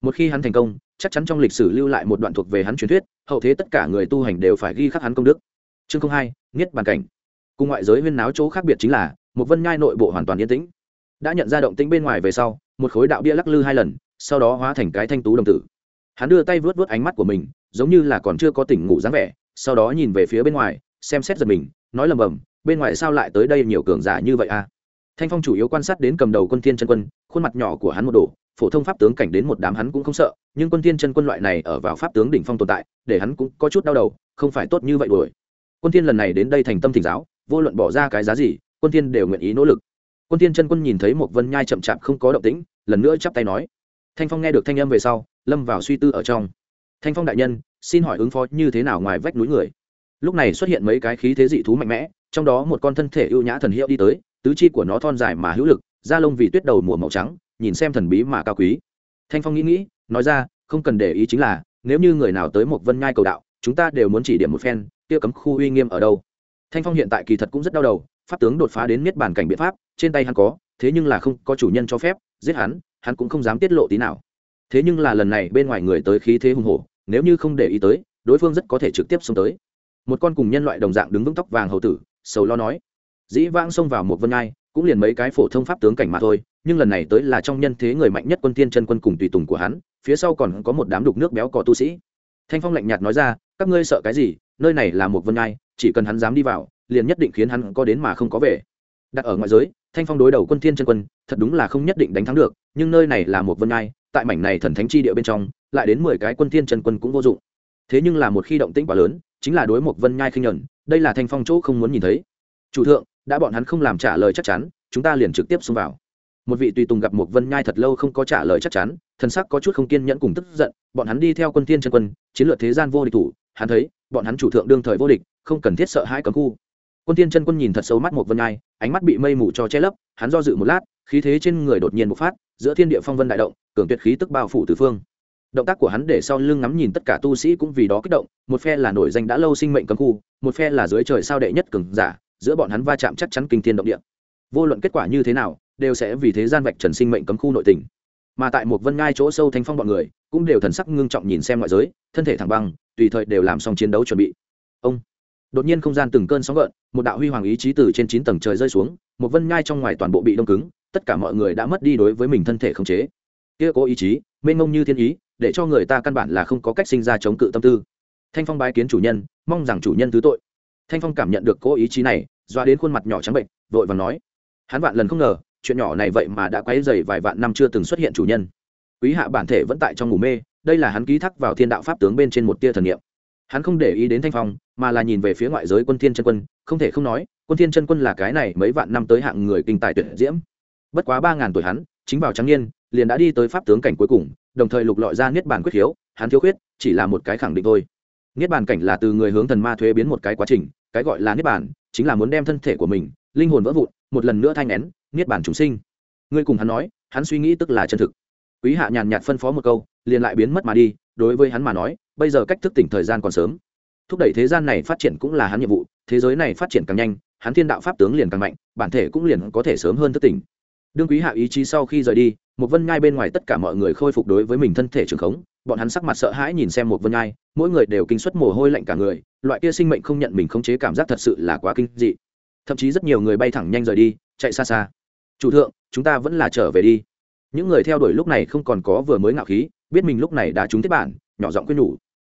Một khi hắn thành công, chắc chắn trong lịch sử lưu lại một đoạn thuộc về hắn truyền thuyết, hậu thế tất cả người tu hành đều phải ghi khắc hắn công đức. Chương không hai, niết bàn cảnh. Cùng ngoại giới huyên náo chỗ khác biệt chính là, một vân nhai nội bộ hoàn toàn yên tĩnh. Đã nhận ra động tĩnh bên ngoài về sau, một khối đạo bia lắc lư hai lần, sau đó hóa thành cái thanh tú đồng tử. Hắn đưa tay vớt vớt ánh mắt của mình, giống như là còn chưa có tỉnh ngủ dáng vẻ, sau đó nhìn về phía bên ngoài, xem xét giật mình, nói lầm bầm bên ngoài sao lại tới đây nhiều cường giả như vậy a thanh phong chủ yếu quan sát đến cầm đầu quân thiên chân quân, khuôn mặt nhỏ của hắn một đồ phổ thông pháp tướng cảnh đến một đám hắn cũng không sợ, nhưng quân thiên chân quân loại này ở vào pháp tướng đỉnh phong tồn tại, để hắn cũng có chút đau đầu, không phải tốt như vậy đuổi. Quân thiên lần này đến đây thành tâm thỉnh giáo, vô luận bỏ ra cái giá gì, quân thiên đều nguyện ý nỗ lực. Quân thiên chân quân nhìn thấy một vân nhai chậm chạp không có động tĩnh, lần nữa chắp tay nói. Thanh phong nghe được thanh âm về sau, lâm vào suy tư ở trong. Thanh phong đại nhân, xin hỏi ứng phó như thế nào ngoài vách núi người? Lúc này xuất hiện mấy cái khí thế dị thú mạnh mẽ, trong đó một con thân thể ưu nhã thần hiệu đi tới, tứ chi của nó thon dài mà hữu lực, da lông vì tuyết đầu mùa màu trắng, nhìn xem thần bí mà cao quý. Thanh phong nghĩ nghĩ, nói ra, không cần để ý chính là, nếu như người nào tới một vân nhai cầu đạo, chúng ta đều muốn chỉ điểm một phen, kia cấm khu uy nghiêm ở đâu? Thanh phong hiện tại kỳ thật cũng rất đau đầu, pháp tướng đột phá đến miết bản cảnh biện pháp, trên tay hắn có, thế nhưng là không có chủ nhân cho phép, giết hắn hắn cũng không dám tiết lộ tí nào. Thế nhưng là lần này bên ngoài người tới khí thế hùng hổ, nếu như không để ý tới, đối phương rất có thể trực tiếp xông tới một con cùng nhân loại đồng dạng đứng vững tóc vàng hầu tử, sầu lo nói, dĩ vãng xông vào một vân ngai, cũng liền mấy cái phổ thông pháp tướng cảnh mà thôi, nhưng lần này tới là trong nhân thế người mạnh nhất quân tiên chân quân cùng tùy tùng của hắn, phía sau còn có một đám đục nước béo cò tu sĩ. Thanh phong lạnh nhạt nói ra, các ngươi sợ cái gì, nơi này là một vân ngai, chỉ cần hắn dám đi vào, liền nhất định khiến hắn có đến mà không có về. Đặt ở ngoại giới, thanh phong đối đầu quân thiên chân quân, thật đúng là không nhất định đánh thắng được, nhưng nơi này là một vân ngai, tại mảnh này thần thánh chi địa bên trong, lại đến mười cái quân thiên chân quân cũng vô dụng. Thế nhưng là một khi động tĩnh quá lớn chính là đối một vân nhai khinh nhẫn, đây là thanh phong chỗ không muốn nhìn thấy. Chủ thượng, đã bọn hắn không làm trả lời chắc chắn, chúng ta liền trực tiếp xông vào. Một vị tùy tùng gặp một vân nhai thật lâu không có trả lời chắc chắn, thần sắc có chút không kiên nhẫn cùng tức giận, bọn hắn đi theo quân tiên chân quân, chiến lược thế gian vô địch thủ, hắn thấy, bọn hắn chủ thượng đương thời vô địch, không cần thiết sợ hãi cấm khu. Quân tiên chân quân nhìn thật sâu mắt một vân nhai, ánh mắt bị mây mù cho che lấp, hắn do dự một lát, khí thế trên người đột nhiên bộc phát, giữa thiên địa phong vân đại động, cường tuyệt khí tức bao phủ từ phương động tác của hắn để sau lưng ngắm nhìn tất cả tu sĩ cũng vì đó kích động, một phe là nổi danh đã lâu sinh mệnh cấm khu, một phe là dưới trời sao đệ nhất cường giả, giữa bọn hắn va chạm chắc chắn kinh thiên động địa. Vô luận kết quả như thế nào, đều sẽ vì thế gian vạch trần sinh mệnh cấm khu nội tình. Mà tại một vân ngai chỗ sâu thanh phong bọn người, cũng đều thần sắc ngưng trọng nhìn xem ngoại giới, thân thể thẳng băng, tùy thời đều làm xong chiến đấu chuẩn bị. Ông. Đột nhiên không gian từng cơn sóng gợn, một đạo huy hoàng ý chí từ trên chín tầng trời rơi xuống, một vân ngai trong ngoài toàn bộ bị đông cứng, tất cả mọi người đã mất đi đối với mình thân thể khống chế. Kia cố ý chí, mênh mông như thiên ý để cho người ta căn bản là không có cách sinh ra chống cự tâm tư. Thanh phong bái kiến chủ nhân, mong rằng chủ nhân thứ tội. Thanh phong cảm nhận được cố ý chí này, doa đến khuôn mặt nhỏ trắng bệnh, vội và nói, hắn vạn lần không ngờ, chuyện nhỏ này vậy mà đã quấy dày vài vạn năm chưa từng xuất hiện chủ nhân. Quý hạ bản thể vẫn tại trong ngủ mê, đây là hắn ký thác vào thiên đạo pháp tướng bên trên một tia thần niệm. Hắn không để ý đến thanh phong, mà là nhìn về phía ngoại giới quân thiên chân quân, không thể không nói, quân thiên chân quân là cái này mấy vạn năm tới hạng người kinh tài tuyển diễm. Bất quá ba ngàn tuổi hắn, chính vào trắng niên, liền đã đi tới pháp tướng cảnh cuối cùng đồng thời lục lọi ra niết bàn quyết khiếu, hắn thiếu khuyết, chỉ là một cái khẳng định thôi. Niết bàn cảnh là từ người hướng thần ma thuế biến một cái quá trình, cái gọi là niết bàn, chính là muốn đem thân thể của mình, linh hồn vỡ vụn, một lần nữa thanh nén, niết bàn chúng sinh. Ngươi cùng hắn nói, hắn suy nghĩ tức là chân thực. Quý hạ nhàn nhạt phân phó một câu, liền lại biến mất mà đi, đối với hắn mà nói, bây giờ cách thức tỉnh thời gian còn sớm. Thúc đẩy thế gian này phát triển cũng là hắn nhiệm vụ, thế giới này phát triển càng nhanh, hắn thiên đạo pháp tướng liền càng mạnh, bản thể cũng liền có thể sớm hơn thức tỉnh. Đương quý hạ ý chí sau khi rời đi một vân nhai bên ngoài tất cả mọi người khôi phục đối với mình thân thể trường khống, bọn hắn sắc mặt sợ hãi nhìn xem một vân nhai, mỗi người đều kinh suất mồ hôi lạnh cả người, loại kia sinh mệnh không nhận mình khống chế cảm giác thật sự là quá kinh dị. Thậm chí rất nhiều người bay thẳng nhanh rời đi, chạy xa xa. Chủ thượng, chúng ta vẫn là trở về đi. Những người theo đuổi lúc này không còn có vừa mới ngạo khí, biết mình lúc này đã trúng tiếp bản, nhỏ giọng quyết nhủ.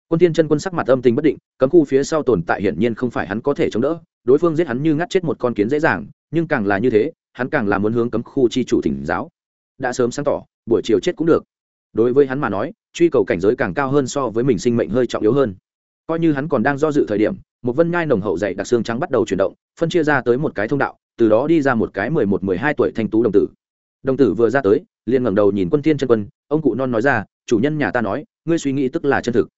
Quân tiên chân quân sắc mặt âm tình bất định, cấm khu phía sau tồn tại hiển nhiên không phải hắn có thể chống đỡ, đối phương giết hắn như ngắt chết một con kiến dễ dàng, nhưng càng là như thế, hắn càng là muốn hướng cấm khu chi chủ thỉnh giáo đã sớm sáng tỏ, buổi chiều chết cũng được. Đối với hắn mà nói, truy cầu cảnh giới càng cao hơn so với mình sinh mệnh hơi trọng yếu hơn. Coi như hắn còn đang do dự thời điểm, một vân nhai nồng hậu dày đặc xương trắng bắt đầu chuyển động, phân chia ra tới một cái thông đạo, từ đó đi ra một cái mười một, mười hai tuổi thanh tú đồng tử. Đồng tử vừa ra tới, liền ngẩng đầu nhìn quân thiên chân quân, ông cụ non nói ra, chủ nhân nhà ta nói, ngươi suy nghĩ tức là chân thực.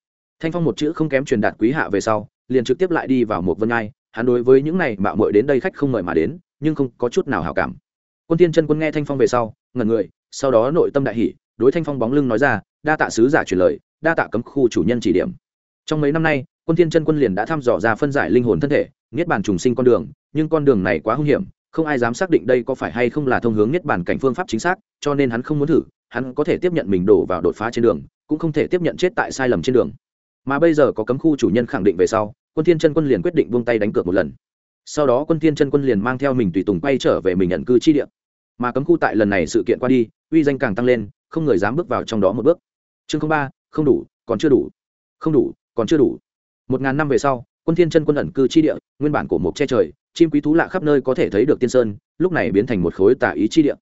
Thanh phong một chữ không kém truyền đạt quý hạ về sau, liền trực tiếp lại đi vào một vân nhai, hắn đối với những này mạo muội đến đây khách không mời mà đến, nhưng không có chút nào hảo cảm. Quân thiên chân quân nghe thanh phong về sau ngẩn người, sau đó nội tâm đại hỷ đối thanh phong bóng lưng nói ra, đa tạ sứ giả truyền lời, đa tạ cấm khu chủ nhân chỉ điểm. Trong mấy năm nay, quân thiên chân quân liền đã thăm dò ra phân giải linh hồn thân thể, niết bàn trùng sinh con đường, nhưng con đường này quá hung hiểm, không ai dám xác định đây có phải hay không là thông hướng niết bàn cảnh phương pháp chính xác, cho nên hắn không muốn thử, hắn có thể tiếp nhận mình đổ vào đột phá trên đường, cũng không thể tiếp nhận chết tại sai lầm trên đường. Mà bây giờ có cấm khu chủ nhân khẳng định về sau, quân thiên chân quân liền quyết định buông tay đánh cược một lần. Sau đó quân thiên chân quân liền mang theo mình tùy tùng quay trở về mình nhận cư chi địa mà cấm khu tại lần này sự kiện qua đi, uy danh càng tăng lên, không người dám bước vào trong đó một bước. Chương ba, không đủ, còn chưa đủ. Không đủ, còn chưa đủ. Một ngàn năm về sau, quân thiên chân quân ẩn cư chi địa, nguyên bản của một che trời, chim quý thú lạ khắp nơi có thể thấy được tiên sơn, lúc này biến thành một khối tả ý chi địa.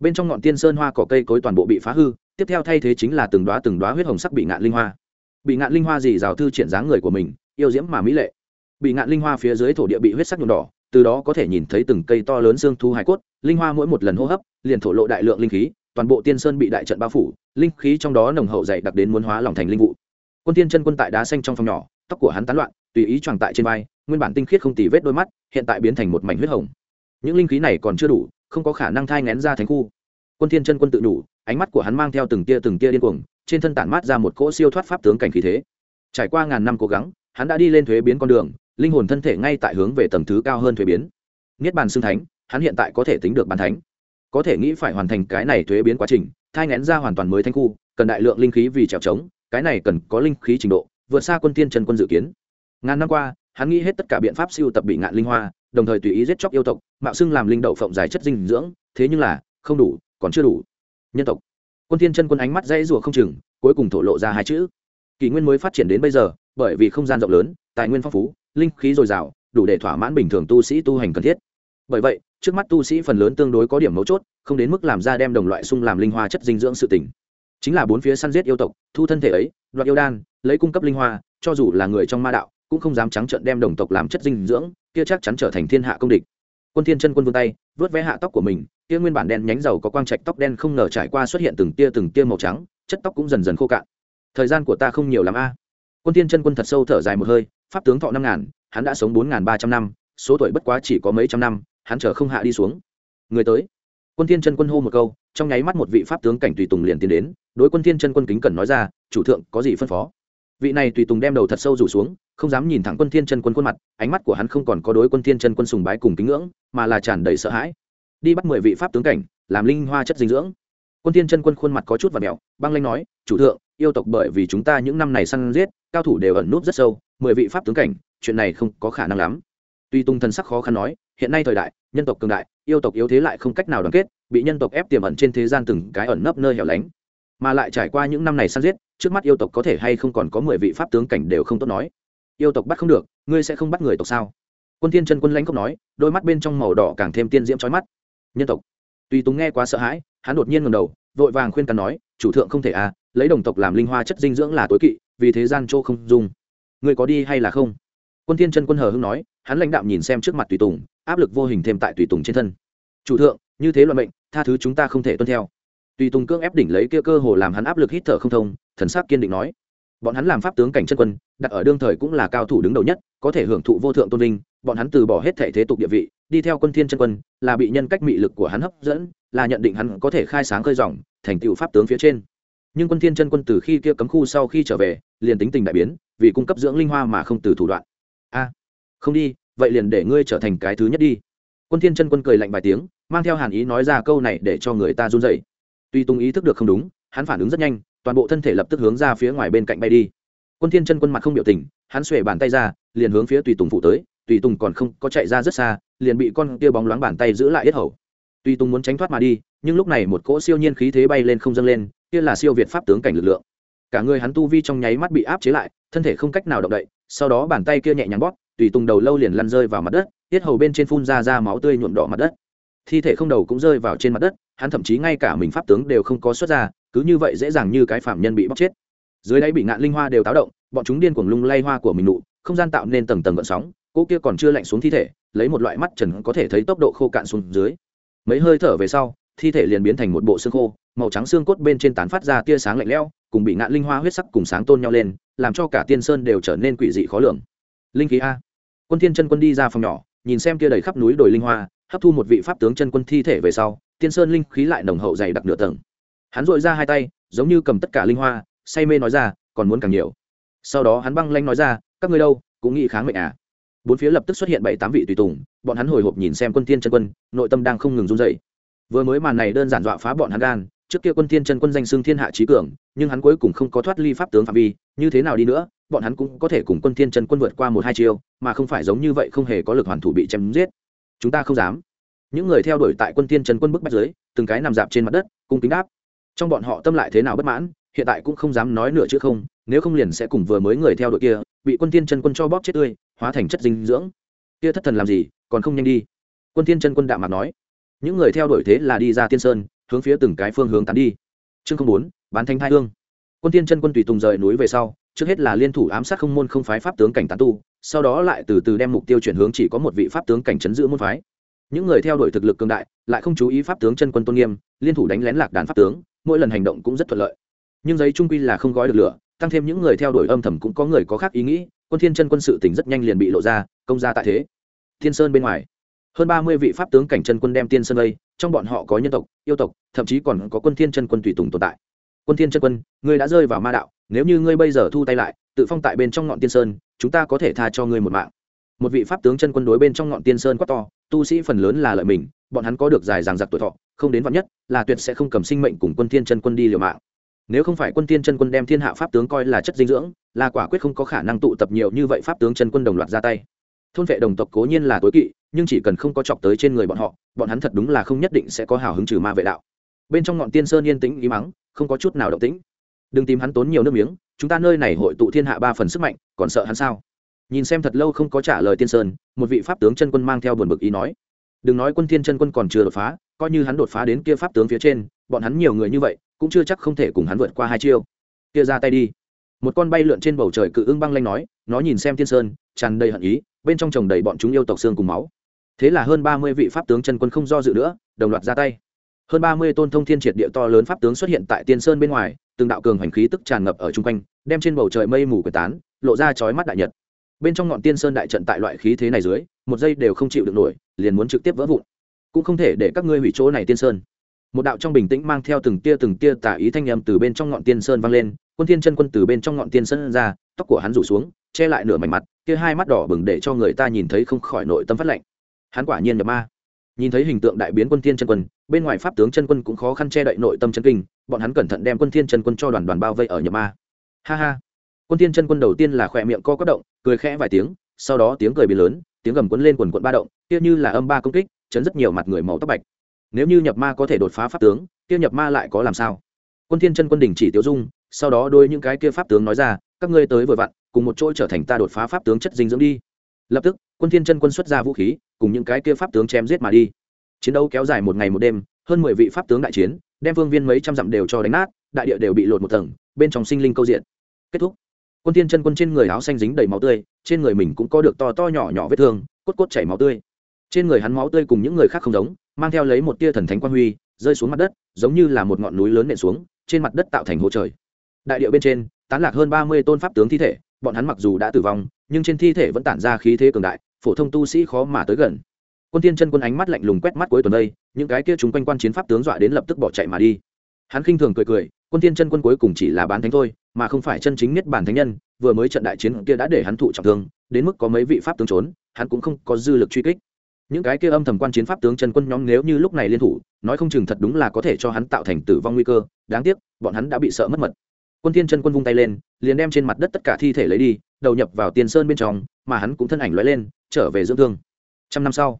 Bên trong ngọn tiên sơn hoa cỏ cây cối toàn bộ bị phá hư, tiếp theo thay thế chính là từng đóa từng đóa huyết hồng sắc bị ngạn linh hoa. Bị ngạn linh hoa gì rào thư triển dáng người của mình, yêu diễm mà mỹ lệ. Bị ngạn linh hoa phía dưới thổ địa bị huyết sắc nhuộm đỏ từ đó có thể nhìn thấy từng cây to lớn xương thu hải cốt, linh hoa mỗi một lần hô hấp, liền thổ lộ đại lượng linh khí, toàn bộ tiên sơn bị đại trận bao phủ, linh khí trong đó nồng hậu dày đặc đến muốn hóa lòng thành linh vụ. Quân tiên chân quân tại đá xanh trong phòng nhỏ, tóc của hắn tán loạn, tùy ý tròn tại trên vai, nguyên bản tinh khiết không tì vết đôi mắt, hiện tại biến thành một mảnh huyết hồng. Những linh khí này còn chưa đủ, không có khả năng thai ngén ra thành khu. Quân thiên chân quân tự đủ, ánh mắt của hắn mang theo từng tia từng tia điên cuồng, trên thân tản mát ra một cỗ siêu thoát pháp tướng cảnh khí thế. Trải qua ngàn năm cố gắng, hắn đã đi lên thuế biến con đường linh hồn thân thể ngay tại hướng về tầng thứ cao hơn thuế biến. Niết bàn xương thánh, hắn hiện tại có thể tính được bàn thánh. Có thể nghĩ phải hoàn thành cái này thuế biến quá trình, thai ngén ra hoàn toàn mới thanh khu, cần đại lượng linh khí vì trèo trống, cái này cần có linh khí trình độ, vượt xa quân tiên trần quân dự kiến. Ngàn năm qua, hắn nghĩ hết tất cả biện pháp siêu tập bị ngạn linh hoa, đồng thời tùy ý giết chóc yêu tộc, mạo xưng làm linh đậu phộng giải chất dinh dưỡng, thế nhưng là, không đủ, còn chưa đủ. Nhân tộc. Quân thiên chân quân ánh mắt dãy rùa không chừng, cuối cùng thổ lộ ra hai chữ. Kỷ nguyên mới phát triển đến bây giờ, bởi vì không gian rộng lớn, tài nguyên phong phú linh khí dồi dào, đủ để thỏa mãn bình thường tu sĩ tu hành cần thiết. Bởi vậy, trước mắt tu sĩ phần lớn tương đối có điểm mấu chốt, không đến mức làm ra đem đồng loại sung làm linh hoa chất dinh dưỡng sự tỉnh chính là bốn phía săn giết yêu tộc, thu thân thể ấy, đoạt yêu đan, lấy cung cấp linh hoa, cho dù là người trong ma đạo, cũng không dám trắng trợn đem đồng tộc làm chất dinh dưỡng, kia chắc chắn trở thành thiên hạ công địch. Quân thiên chân quân vươn tay, vớt vé hạ tóc của mình, kia nguyên bản đen nhánh dầu có quang trạch tóc đen không ngờ trải qua xuất hiện từng tia từng tia màu trắng, chất tóc cũng dần dần khô cạn. Thời gian của ta không nhiều lắm a. Quân thiên chân quân thật sâu thở dài một hơi pháp tướng thọ năm ngàn, hắn đã sống bốn ngàn ba trăm năm, số tuổi bất quá chỉ có mấy trăm năm, hắn chờ không hạ đi xuống. Người tới. Quân thiên chân quân hô một câu, trong nháy mắt một vị pháp tướng cảnh tùy tùng liền tiến đến, đối quân thiên chân quân kính cẩn nói ra, chủ thượng, có gì phân phó? Vị này tùy tùng đem đầu thật sâu rủ xuống, không dám nhìn thẳng quân thiên chân quân khuôn mặt, ánh mắt của hắn không còn có đối quân thiên chân quân sùng bái cùng kính ngưỡng, mà là tràn đầy sợ hãi. Đi bắt mười vị pháp tướng cảnh, làm linh hoa chất dinh dưỡng. Quân thiên chân quân khuôn mặt có chút và mèo băng lanh nói, chủ thượng, yêu tộc bởi vì chúng ta những năm này săn giết, cao thủ đều ẩn núp rất sâu mười vị pháp tướng cảnh, chuyện này không có khả năng lắm. Tuy tung thần sắc khó khăn nói, hiện nay thời đại, nhân tộc cường đại, yêu tộc yếu thế lại không cách nào đoàn kết, bị nhân tộc ép tiềm ẩn trên thế gian từng cái ẩn nấp nơi hẻo lánh. Mà lại trải qua những năm này săn giết, trước mắt yêu tộc có thể hay không còn có mười vị pháp tướng cảnh đều không tốt nói. Yêu tộc bắt không được, ngươi sẽ không bắt người tộc sao? Quân thiên chân quân lãnh không nói, đôi mắt bên trong màu đỏ càng thêm tiên diễm chói mắt. Nhân tộc. Tuy tùng nghe quá sợ hãi, hắn đột nhiên ngẩng đầu, vội vàng khuyên can nói, chủ thượng không thể à lấy đồng tộc làm linh hoa chất dinh dưỡng là tối kỵ, vì thế gian châu không dùng ngươi có đi hay là không? Quân thiên chân quân hờ hưng nói, hắn lãnh đạm nhìn xem trước mặt tùy tùng, áp lực vô hình thêm tại tùy tùng trên thân. Chủ thượng, như thế luận mệnh, tha thứ chúng ta không thể tuân theo. Tùy tùng cưỡng ép đỉnh lấy kia cơ hồ làm hắn áp lực hít thở không thông, thần sắc kiên định nói. Bọn hắn làm pháp tướng cảnh chân quân, đặt ở đương thời cũng là cao thủ đứng đầu nhất, có thể hưởng thụ vô thượng tôn vinh, bọn hắn từ bỏ hết thể thế tục địa vị, đi theo quân thiên chân quân, là bị nhân cách mị lực của hắn hấp dẫn, là nhận định hắn có thể khai sáng khơi dòng, thành tựu pháp tướng phía trên. Nhưng quân thiên chân quân từ khi kia cấm khu sau khi trở về, liền tính tình đại biến vì cung cấp dưỡng linh hoa mà không từ thủ đoạn. A, không đi, vậy liền để ngươi trở thành cái thứ nhất đi. Quân thiên chân quân cười lạnh vài tiếng, mang theo hàn ý nói ra câu này để cho người ta run rẩy. Tuy tung ý thức được không đúng, hắn phản ứng rất nhanh, toàn bộ thân thể lập tức hướng ra phía ngoài bên cạnh bay đi. Quân thiên chân quân mặt không biểu tình, hắn xuề bàn tay ra, liền hướng phía tùy tùng phụ tới, tùy tùng còn không có chạy ra rất xa, liền bị con kia bóng loáng bàn tay giữ lại yết hầu. Tùy tùng muốn tránh thoát mà đi, nhưng lúc này một cỗ siêu nhiên khí thế bay lên không dâng lên, kia là siêu việt pháp tướng cảnh lực lượng. Cả người hắn tu vi trong nháy mắt bị áp chế lại thân thể không cách nào động đậy, sau đó bàn tay kia nhẹ nhàng bóp, tùy tùng đầu lâu liền lăn rơi vào mặt đất, tiết hầu bên trên phun ra ra máu tươi nhuộm đỏ mặt đất. Thi thể không đầu cũng rơi vào trên mặt đất, hắn thậm chí ngay cả mình pháp tướng đều không có xuất ra, cứ như vậy dễ dàng như cái phạm nhân bị bóc chết. Dưới đáy bị ngạn linh hoa đều táo động, bọn chúng điên cuồng lung lay hoa của mình nụ, không gian tạo nên tầng tầng gợn sóng cô kia còn chưa lạnh xuống thi thể, lấy một loại mắt trần có thể thấy tốc độ khô cạn xuống dưới. Mấy hơi thở về sau, thi thể liền biến thành một bộ xương khô, màu trắng xương cốt bên trên tán phát ra tia sáng lạnh lẽo cùng bị ngạn linh hoa huyết sắc cùng sáng tôn nhau lên, làm cho cả tiên sơn đều trở nên quỷ dị khó lường. Linh khí a. Quân thiên chân quân đi ra phòng nhỏ, nhìn xem kia đầy khắp núi đồi linh hoa, hấp thu một vị pháp tướng chân quân thi thể về sau, tiên sơn linh khí lại nồng hậu dày đặc nửa tầng. Hắn dội ra hai tay, giống như cầm tất cả linh hoa, say mê nói ra, còn muốn càng nhiều. Sau đó hắn băng lanh nói ra, các ngươi đâu, cũng nghĩ kháng mệnh à? Bốn phía lập tức xuất hiện bảy tám vị tùy tùng, bọn hắn hồi hộp nhìn xem quân thiên chân quân, nội tâm đang không ngừng run dậy vừa mới màn này đơn giản dọa phá bọn hắn gan trước kia quân thiên chân quân danh xưng thiên hạ trí cường, nhưng hắn cuối cùng không có thoát ly pháp tướng phạm vi, như thế nào đi nữa, bọn hắn cũng có thể cùng quân thiên chân quân vượt qua một hai chiêu, mà không phải giống như vậy không hề có lực hoàn thủ bị chém giết. Chúng ta không dám. Những người theo đuổi tại quân thiên chân quân bức bách dưới, từng cái nằm dạp trên mặt đất, cung kính đáp. Trong bọn họ tâm lại thế nào bất mãn, hiện tại cũng không dám nói nửa chữ không, nếu không liền sẽ cùng vừa mới người theo đội kia, bị quân thiên chân quân cho bóp chết tươi, hóa thành chất dinh dưỡng. Kia thất thần làm gì, còn không nhanh đi. Quân thiên chân quân đạm mặt nói. Những người theo đuổi thế là đi ra tiên sơn hướng phía từng cái phương hướng tán đi. Chương không bốn, bán thanh thai hương. Quân thiên chân quân tùy tùng rời núi về sau, trước hết là liên thủ ám sát không môn không phái pháp tướng cảnh tán tu, sau đó lại từ từ đem mục tiêu chuyển hướng chỉ có một vị pháp tướng cảnh chấn giữ môn phái. Những người theo đuổi thực lực cường đại, lại không chú ý pháp tướng chân quân tôn nghiêm, liên thủ đánh lén lạc đàn pháp tướng, mỗi lần hành động cũng rất thuận lợi. Nhưng giấy trung quy là không gói được lửa, tăng thêm những người theo đuổi âm thầm cũng có người có khác ý nghĩ, quân thiên chân quân sự tình rất nhanh liền bị lộ ra, công ra tại thế. Thiên sơn bên ngoài, hơn ba mươi vị pháp tướng cảnh chân quân đem tiên sơn vây trong bọn họ có nhân tộc, yêu tộc, thậm chí còn có quân thiên chân quân tùy tùng tồn tại. Quân thiên chân quân, ngươi đã rơi vào ma đạo, nếu như ngươi bây giờ thu tay lại, tự phong tại bên trong ngọn tiên sơn, chúng ta có thể tha cho ngươi một mạng. Một vị pháp tướng chân quân đối bên trong ngọn tiên sơn quá to, tu sĩ phần lớn là lợi mình, bọn hắn có được dài dằng dặc tuổi thọ, không đến vạn nhất, là tuyệt sẽ không cầm sinh mệnh cùng quân thiên chân quân đi liều mạng. Nếu không phải quân thiên chân quân đem thiên hạ pháp tướng coi là chất dinh dưỡng, là quả quyết không có khả năng tụ tập nhiều như vậy pháp tướng chân quân đồng loạt ra tay thôn vệ đồng tộc cố nhiên là tối kỵ, nhưng chỉ cần không có chọc tới trên người bọn họ, bọn hắn thật đúng là không nhất định sẽ có hào hứng trừ ma vệ đạo. Bên trong ngọn tiên sơn yên tĩnh ý mắng, không có chút nào động tĩnh. Đừng tìm hắn tốn nhiều nước miếng, chúng ta nơi này hội tụ thiên hạ ba phần sức mạnh, còn sợ hắn sao? Nhìn xem thật lâu không có trả lời tiên sơn, một vị pháp tướng chân quân mang theo buồn bực ý nói. Đừng nói quân thiên chân quân còn chưa đột phá, coi như hắn đột phá đến kia pháp tướng phía trên, bọn hắn nhiều người như vậy, cũng chưa chắc không thể cùng hắn vượt qua hai chiêu. Kia ra tay đi. Một con bay lượn trên bầu trời cự ưng băng lanh nói, nó nhìn xem tiên sơn, tràn đầy hận ý bên trong chồng đầy bọn chúng yêu tộc xương cùng máu. Thế là hơn ba mươi vị pháp tướng chân quân không do dự nữa, đồng loạt ra tay. Hơn ba mươi tôn thông thiên triệt địa to lớn pháp tướng xuất hiện tại tiên sơn bên ngoài, từng đạo cường hành khí tức tràn ngập ở chung quanh, đem trên bầu trời mây mù quyệt tán, lộ ra chói mắt đại nhật. Bên trong ngọn tiên sơn đại trận tại loại khí thế này dưới, một giây đều không chịu được nổi, liền muốn trực tiếp vỡ vụn. Cũng không thể để các ngươi hủy chỗ này tiên sơn. Một đạo trong bình tĩnh mang theo từng tia từng tia tả ý thanh âm từ bên trong ngọn tiên sơn vang lên, quân thiên chân quân từ bên trong ngọn tiên sơn ra, tóc của hắn rủ xuống, che lại nửa mảnh mặt kia hai mắt đỏ bừng để cho người ta nhìn thấy không khỏi nội tâm phát lạnh. Hắn quả nhiên nhập ma. Nhìn thấy hình tượng đại biến quân thiên chân quân, bên ngoài pháp tướng chân quân cũng khó khăn che đậy nội tâm chân kinh, bọn hắn cẩn thận đem quân thiên chân quân cho đoàn đoàn bao vây ở nhập ma. Ha ha. Quân thiên chân quân đầu tiên là khỏe miệng co quắp động, cười khẽ vài tiếng, sau đó tiếng cười biến lớn, tiếng gầm quấn lên quần quận ba động, kia như là âm ba công kích, chấn rất nhiều mặt người màu tóc bạch. Nếu như nhập ma có thể đột phá pháp tướng, kia nhập ma lại có làm sao? Quân thiên chân quân đình chỉ tiêu dung, sau đó đôi những cái kia pháp tướng nói ra các ngươi tới vừa vặn, cùng một chỗ trở thành ta đột phá pháp tướng chất dinh dưỡng đi. Lập tức, quân thiên chân quân xuất ra vũ khí, cùng những cái kia pháp tướng chém giết mà đi. Chiến đấu kéo dài một ngày một đêm, hơn mười vị pháp tướng đại chiến, đem vương viên mấy trăm dặm đều cho đánh nát, đại địa đều bị lột một tầng, bên trong sinh linh câu diện. Kết thúc. Quân thiên chân quân trên người áo xanh dính đầy máu tươi, trên người mình cũng có được to to nhỏ nhỏ vết thương, cốt cốt chảy máu tươi. Trên người hắn máu tươi cùng những người khác không giống, mang theo lấy một tia thần thánh quan huy, rơi xuống mặt đất, giống như là một ngọn núi lớn nện xuống, trên mặt đất tạo thành hố trời. Đại địa bên trên tán lạc hơn ba mươi tôn pháp tướng thi thể, bọn hắn mặc dù đã tử vong, nhưng trên thi thể vẫn tản ra khí thế cường đại, phổ thông tu sĩ khó mà tới gần. Quân tiên chân quân ánh mắt lạnh lùng quét mắt cuối tuần đây, những cái kia chúng quanh quan chiến pháp tướng dọa đến lập tức bỏ chạy mà đi. Hắn khinh thường cười cười, quân tiên chân quân cuối cùng chỉ là bán thánh thôi, mà không phải chân chính niết bản thánh nhân, vừa mới trận đại chiến kia đã để hắn thụ trọng thương, đến mức có mấy vị pháp tướng trốn, hắn cũng không có dư lực truy kích. Những cái kia âm thầm quan chiến pháp tướng chân quân nhóm nếu như lúc này liên thủ, nói không chừng thật đúng là có thể cho hắn tạo thành tử vong nguy cơ, đáng tiếc, bọn hắn đã bị sợ mất mật quân Thiên chân quân vung tay lên, liền đem trên mặt đất tất cả thi thể lấy đi, đầu nhập vào tiền sơn bên trong, mà hắn cũng thân ảnh lóe lên, trở về dưỡng thương. Trăm năm sau,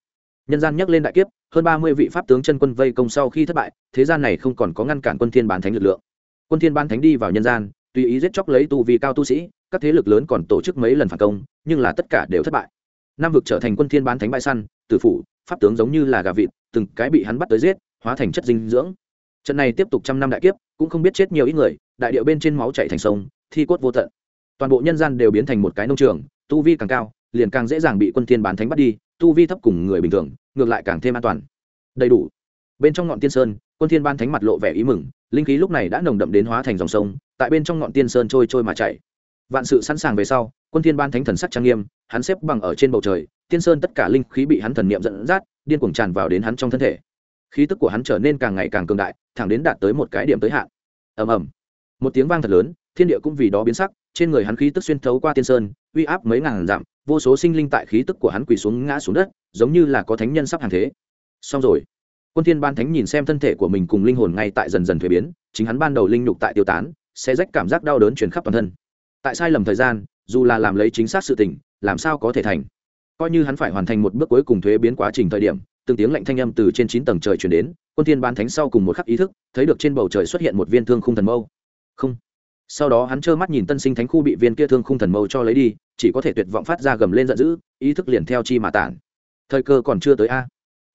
nhân gian nhắc lên đại kiếp, hơn ba mươi vị pháp tướng chân quân vây công sau khi thất bại, thế gian này không còn có ngăn cản quân thiên bán thánh lực lượng. Quân thiên bán thánh đi vào nhân gian, tùy ý giết chóc lấy tu vì cao tu sĩ, các thế lực lớn còn tổ chức mấy lần phản công, nhưng là tất cả đều thất bại. Nam vực trở thành quân thiên bán thánh bãi săn, tử phủ, pháp tướng giống như là gà vịt, từng cái bị hắn bắt tới giết, hóa thành chất dinh dưỡng. Trận này tiếp tục trăm năm đại kiếp cũng không biết chết nhiều ít người, đại điệu bên trên máu chảy thành sông, thi cốt vô tận. Toàn bộ nhân gian đều biến thành một cái nông trường, tu vi càng cao, liền càng dễ dàng bị quân thiên bán thánh bắt đi, tu vi thấp cùng người bình thường, ngược lại càng thêm an toàn. Đầy đủ. Bên trong ngọn tiên sơn, quân thiên ban thánh mặt lộ vẻ ý mừng, linh khí lúc này đã nồng đậm đến hóa thành dòng sông, tại bên trong ngọn tiên sơn trôi trôi mà chảy. Vạn sự sẵn sàng về sau, quân thiên ban thánh thần sắc trang nghiêm, hắn xếp bằng ở trên bầu trời, tiên sơn tất cả linh khí bị hắn thần niệm dẫn dắt, điên cuồng tràn vào đến hắn trong thân thể khí tức của hắn trở nên càng ngày càng cường đại, thẳng đến đạt tới một cái điểm tới hạn. Ầm ầm. Một tiếng vang thật lớn, thiên địa cũng vì đó biến sắc, trên người hắn khí tức xuyên thấu qua tiên sơn, uy áp mấy ngàn dặm, vô số sinh linh tại khí tức của hắn quỳ xuống ngã xuống đất, giống như là có thánh nhân sắp hàng thế. Xong rồi. Quân thiên ban thánh nhìn xem thân thể của mình cùng linh hồn ngay tại dần dần thuế biến, chính hắn ban đầu linh nhục tại tiêu tán, sẽ rách cảm giác đau đớn truyền khắp toàn thân. Tại sai lầm thời gian, dù là làm lấy chính xác sự tình, làm sao có thể thành? Coi như hắn phải hoàn thành một bước cuối cùng thuế biến quá trình thời điểm từng tiếng lạnh thanh âm từ trên chín tầng trời truyền đến, quân thiên ban thánh sau cùng một khắc ý thức, thấy được trên bầu trời xuất hiện một viên thương khung thần mâu. Không. Sau đó hắn trơ mắt nhìn tân sinh thánh khu bị viên kia thương khung thần mâu cho lấy đi, chỉ có thể tuyệt vọng phát ra gầm lên giận dữ, ý thức liền theo chi mà tản. Thời cơ còn chưa tới a.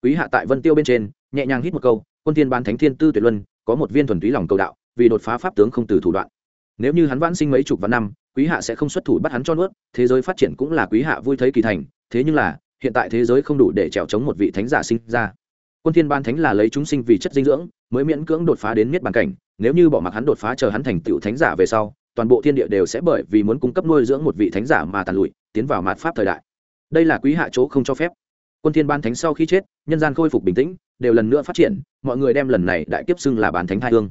Quý hạ tại vân tiêu bên trên, nhẹ nhàng hít một câu, quân thiên ban thánh thiên tư tuyệt luân, có một viên thuần túy lòng cầu đạo, vì đột phá pháp tướng không từ thủ đoạn. Nếu như hắn vãn sinh mấy chục vạn năm, quý hạ sẽ không xuất thủ bắt hắn cho nuốt, thế giới phát triển cũng là quý hạ vui thấy kỳ thành, thế nhưng là hiện tại thế giới không đủ để trèo chống một vị thánh giả sinh ra. Quân thiên ban thánh là lấy chúng sinh vì chất dinh dưỡng, mới miễn cưỡng đột phá đến miết bàn cảnh. Nếu như bỏ mặc hắn đột phá chờ hắn thành tựu thánh giả về sau, toàn bộ thiên địa đều sẽ bởi vì muốn cung cấp nuôi dưỡng một vị thánh giả mà tàn lụi, tiến vào mạt pháp thời đại. Đây là quý hạ chỗ không cho phép. Quân thiên ban thánh sau khi chết, nhân gian khôi phục bình tĩnh, đều lần nữa phát triển, mọi người đem lần này đại kiếp xưng là bán thánh hai hương.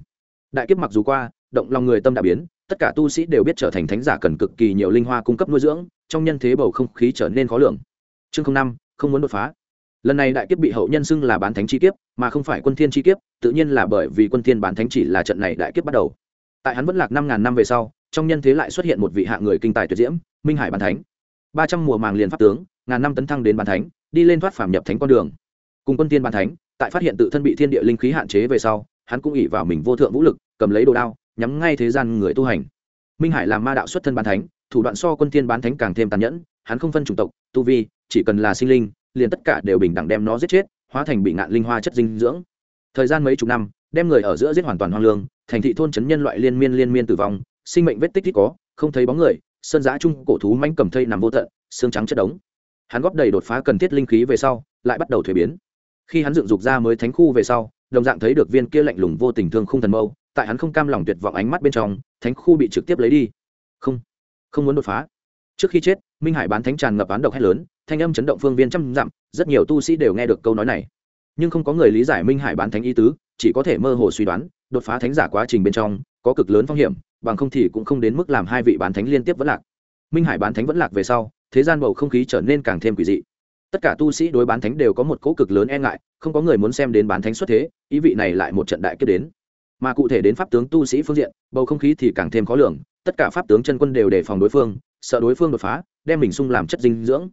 Đại kiếp mặc dù qua, động lòng người tâm đã biến, tất cả tu sĩ đều biết trở thành thánh giả cần cực kỳ nhiều linh hoa cung cấp nuôi dưỡng, trong nhân thế bầu không khí trở nên khó lường chương năm, không muốn đột phá. Lần này đại kiếp bị hậu nhân xưng là bán thánh chi kiếp, mà không phải quân thiên chi kiếp, tự nhiên là bởi vì quân thiên bán thánh chỉ là trận này đại kiếp bắt đầu. Tại hắn vẫn lạc năm ngàn năm về sau, trong nhân thế lại xuất hiện một vị hạng người kinh tài tuyệt diễm, minh hải bán thánh. Ba trăm mùa màng liền pháp tướng, ngàn năm tấn thăng đến bán thánh, đi lên thoát phàm nhập thánh con đường. Cùng quân tiên bán thánh, tại phát hiện tự thân bị thiên địa linh khí hạn chế về sau, hắn cũng ỉ vào mình vô thượng vũ lực, cầm lấy đồ đao, nhắm ngay thế gian người tu hành. Minh hải làm ma đạo xuất thân bán thánh, thủ đoạn so quân tiên bán thánh càng thêm tàn nhẫn, hắn không phân chủng tộc, tu vi chỉ cần là sinh linh, liền tất cả đều bình đẳng đem nó giết chết, hóa thành bị ngạn linh hoa chất dinh dưỡng. Thời gian mấy chục năm, đem người ở giữa giết hoàn toàn hoang lương, thành thị thôn trấn nhân loại liên miên liên miên tử vong, sinh mệnh vết tích ít có, không thấy bóng người, sơn giã chung cổ thú mánh cầm thây nằm vô tận, xương trắng chất đống. Hắn góp đầy đột phá cần thiết linh khí về sau, lại bắt đầu thuế biến. Khi hắn dựng dục ra mới thánh khu về sau, đồng dạng thấy được viên kia lạnh lùng vô tình thương không thần mâu, tại hắn không cam lòng tuyệt vọng ánh mắt bên trong, thánh khu bị trực tiếp lấy đi. Không không muốn đột phá trước khi chết, minh hải bán thánh tràn ngập án độc hét lớn, thanh âm chấn động phương viên trăm dặm, rất nhiều tu sĩ đều nghe được câu nói này. Nhưng không có người lý giải minh hải bán thánh ý tứ, chỉ có thể mơ hồ suy đoán, đột phá thánh giả quá trình bên trong, có cực lớn phong hiểm, bằng không thì cũng không đến mức làm hai vị bán thánh liên tiếp vẫn lạc. Minh hải bán thánh vẫn lạc về sau, thế gian bầu không khí trở nên càng thêm quỷ dị. Tất cả tu sĩ đối bán thánh đều có một cỗ cực lớn e ngại, không có người muốn xem đến bán thánh xuất thế, ý vị này lại một trận đại kết đến. Mà cụ thể đến pháp tướng tu sĩ phương diện, bầu không khí thì càng thêm khó lường, tất cả pháp tướng chân quân đều đề phòng đối phương sợ đối phương đột phá, đem mình sung làm chất dinh dưỡng.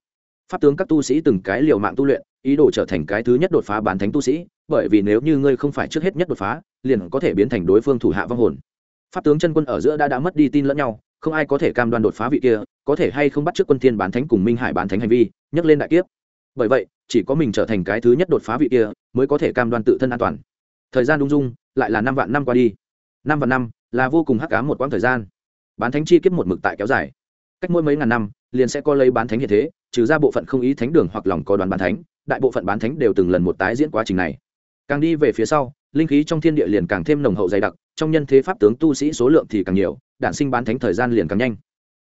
Pháp tướng các tu sĩ từng cái liều mạng tu luyện, ý đồ trở thành cái thứ nhất đột phá bán thánh tu sĩ, bởi vì nếu như ngươi không phải trước hết nhất đột phá, liền có thể biến thành đối phương thủ hạ vong hồn. Pháp tướng chân quân ở giữa đã đã mất đi tin lẫn nhau, không ai có thể cam đoan đột phá vị kia, có thể hay không bắt trước quân thiên bán thánh cùng minh hải bán thánh hành vi nhấc lên đại kiếp. Bởi vậy, chỉ có mình trở thành cái thứ nhất đột phá vị kia, mới có thể cam đoan tự thân an toàn. Thời gian đung dung, lại là năm vạn năm qua đi. Năm vạn năm, là vô cùng hắc cám một quãng thời gian. Bán thánh chi kiếp một mực tại kéo dài cách mỗi mấy ngàn năm, liền sẽ có lấy bán thánh hiện thế, trừ ra bộ phận không ý thánh đường hoặc lòng có đoàn bán thánh, đại bộ phận bán thánh đều từng lần một tái diễn quá trình này. Càng đi về phía sau, linh khí trong thiên địa liền càng thêm nồng hậu dày đặc, trong nhân thế pháp tướng tu sĩ số lượng thì càng nhiều, đản sinh bán thánh thời gian liền càng nhanh.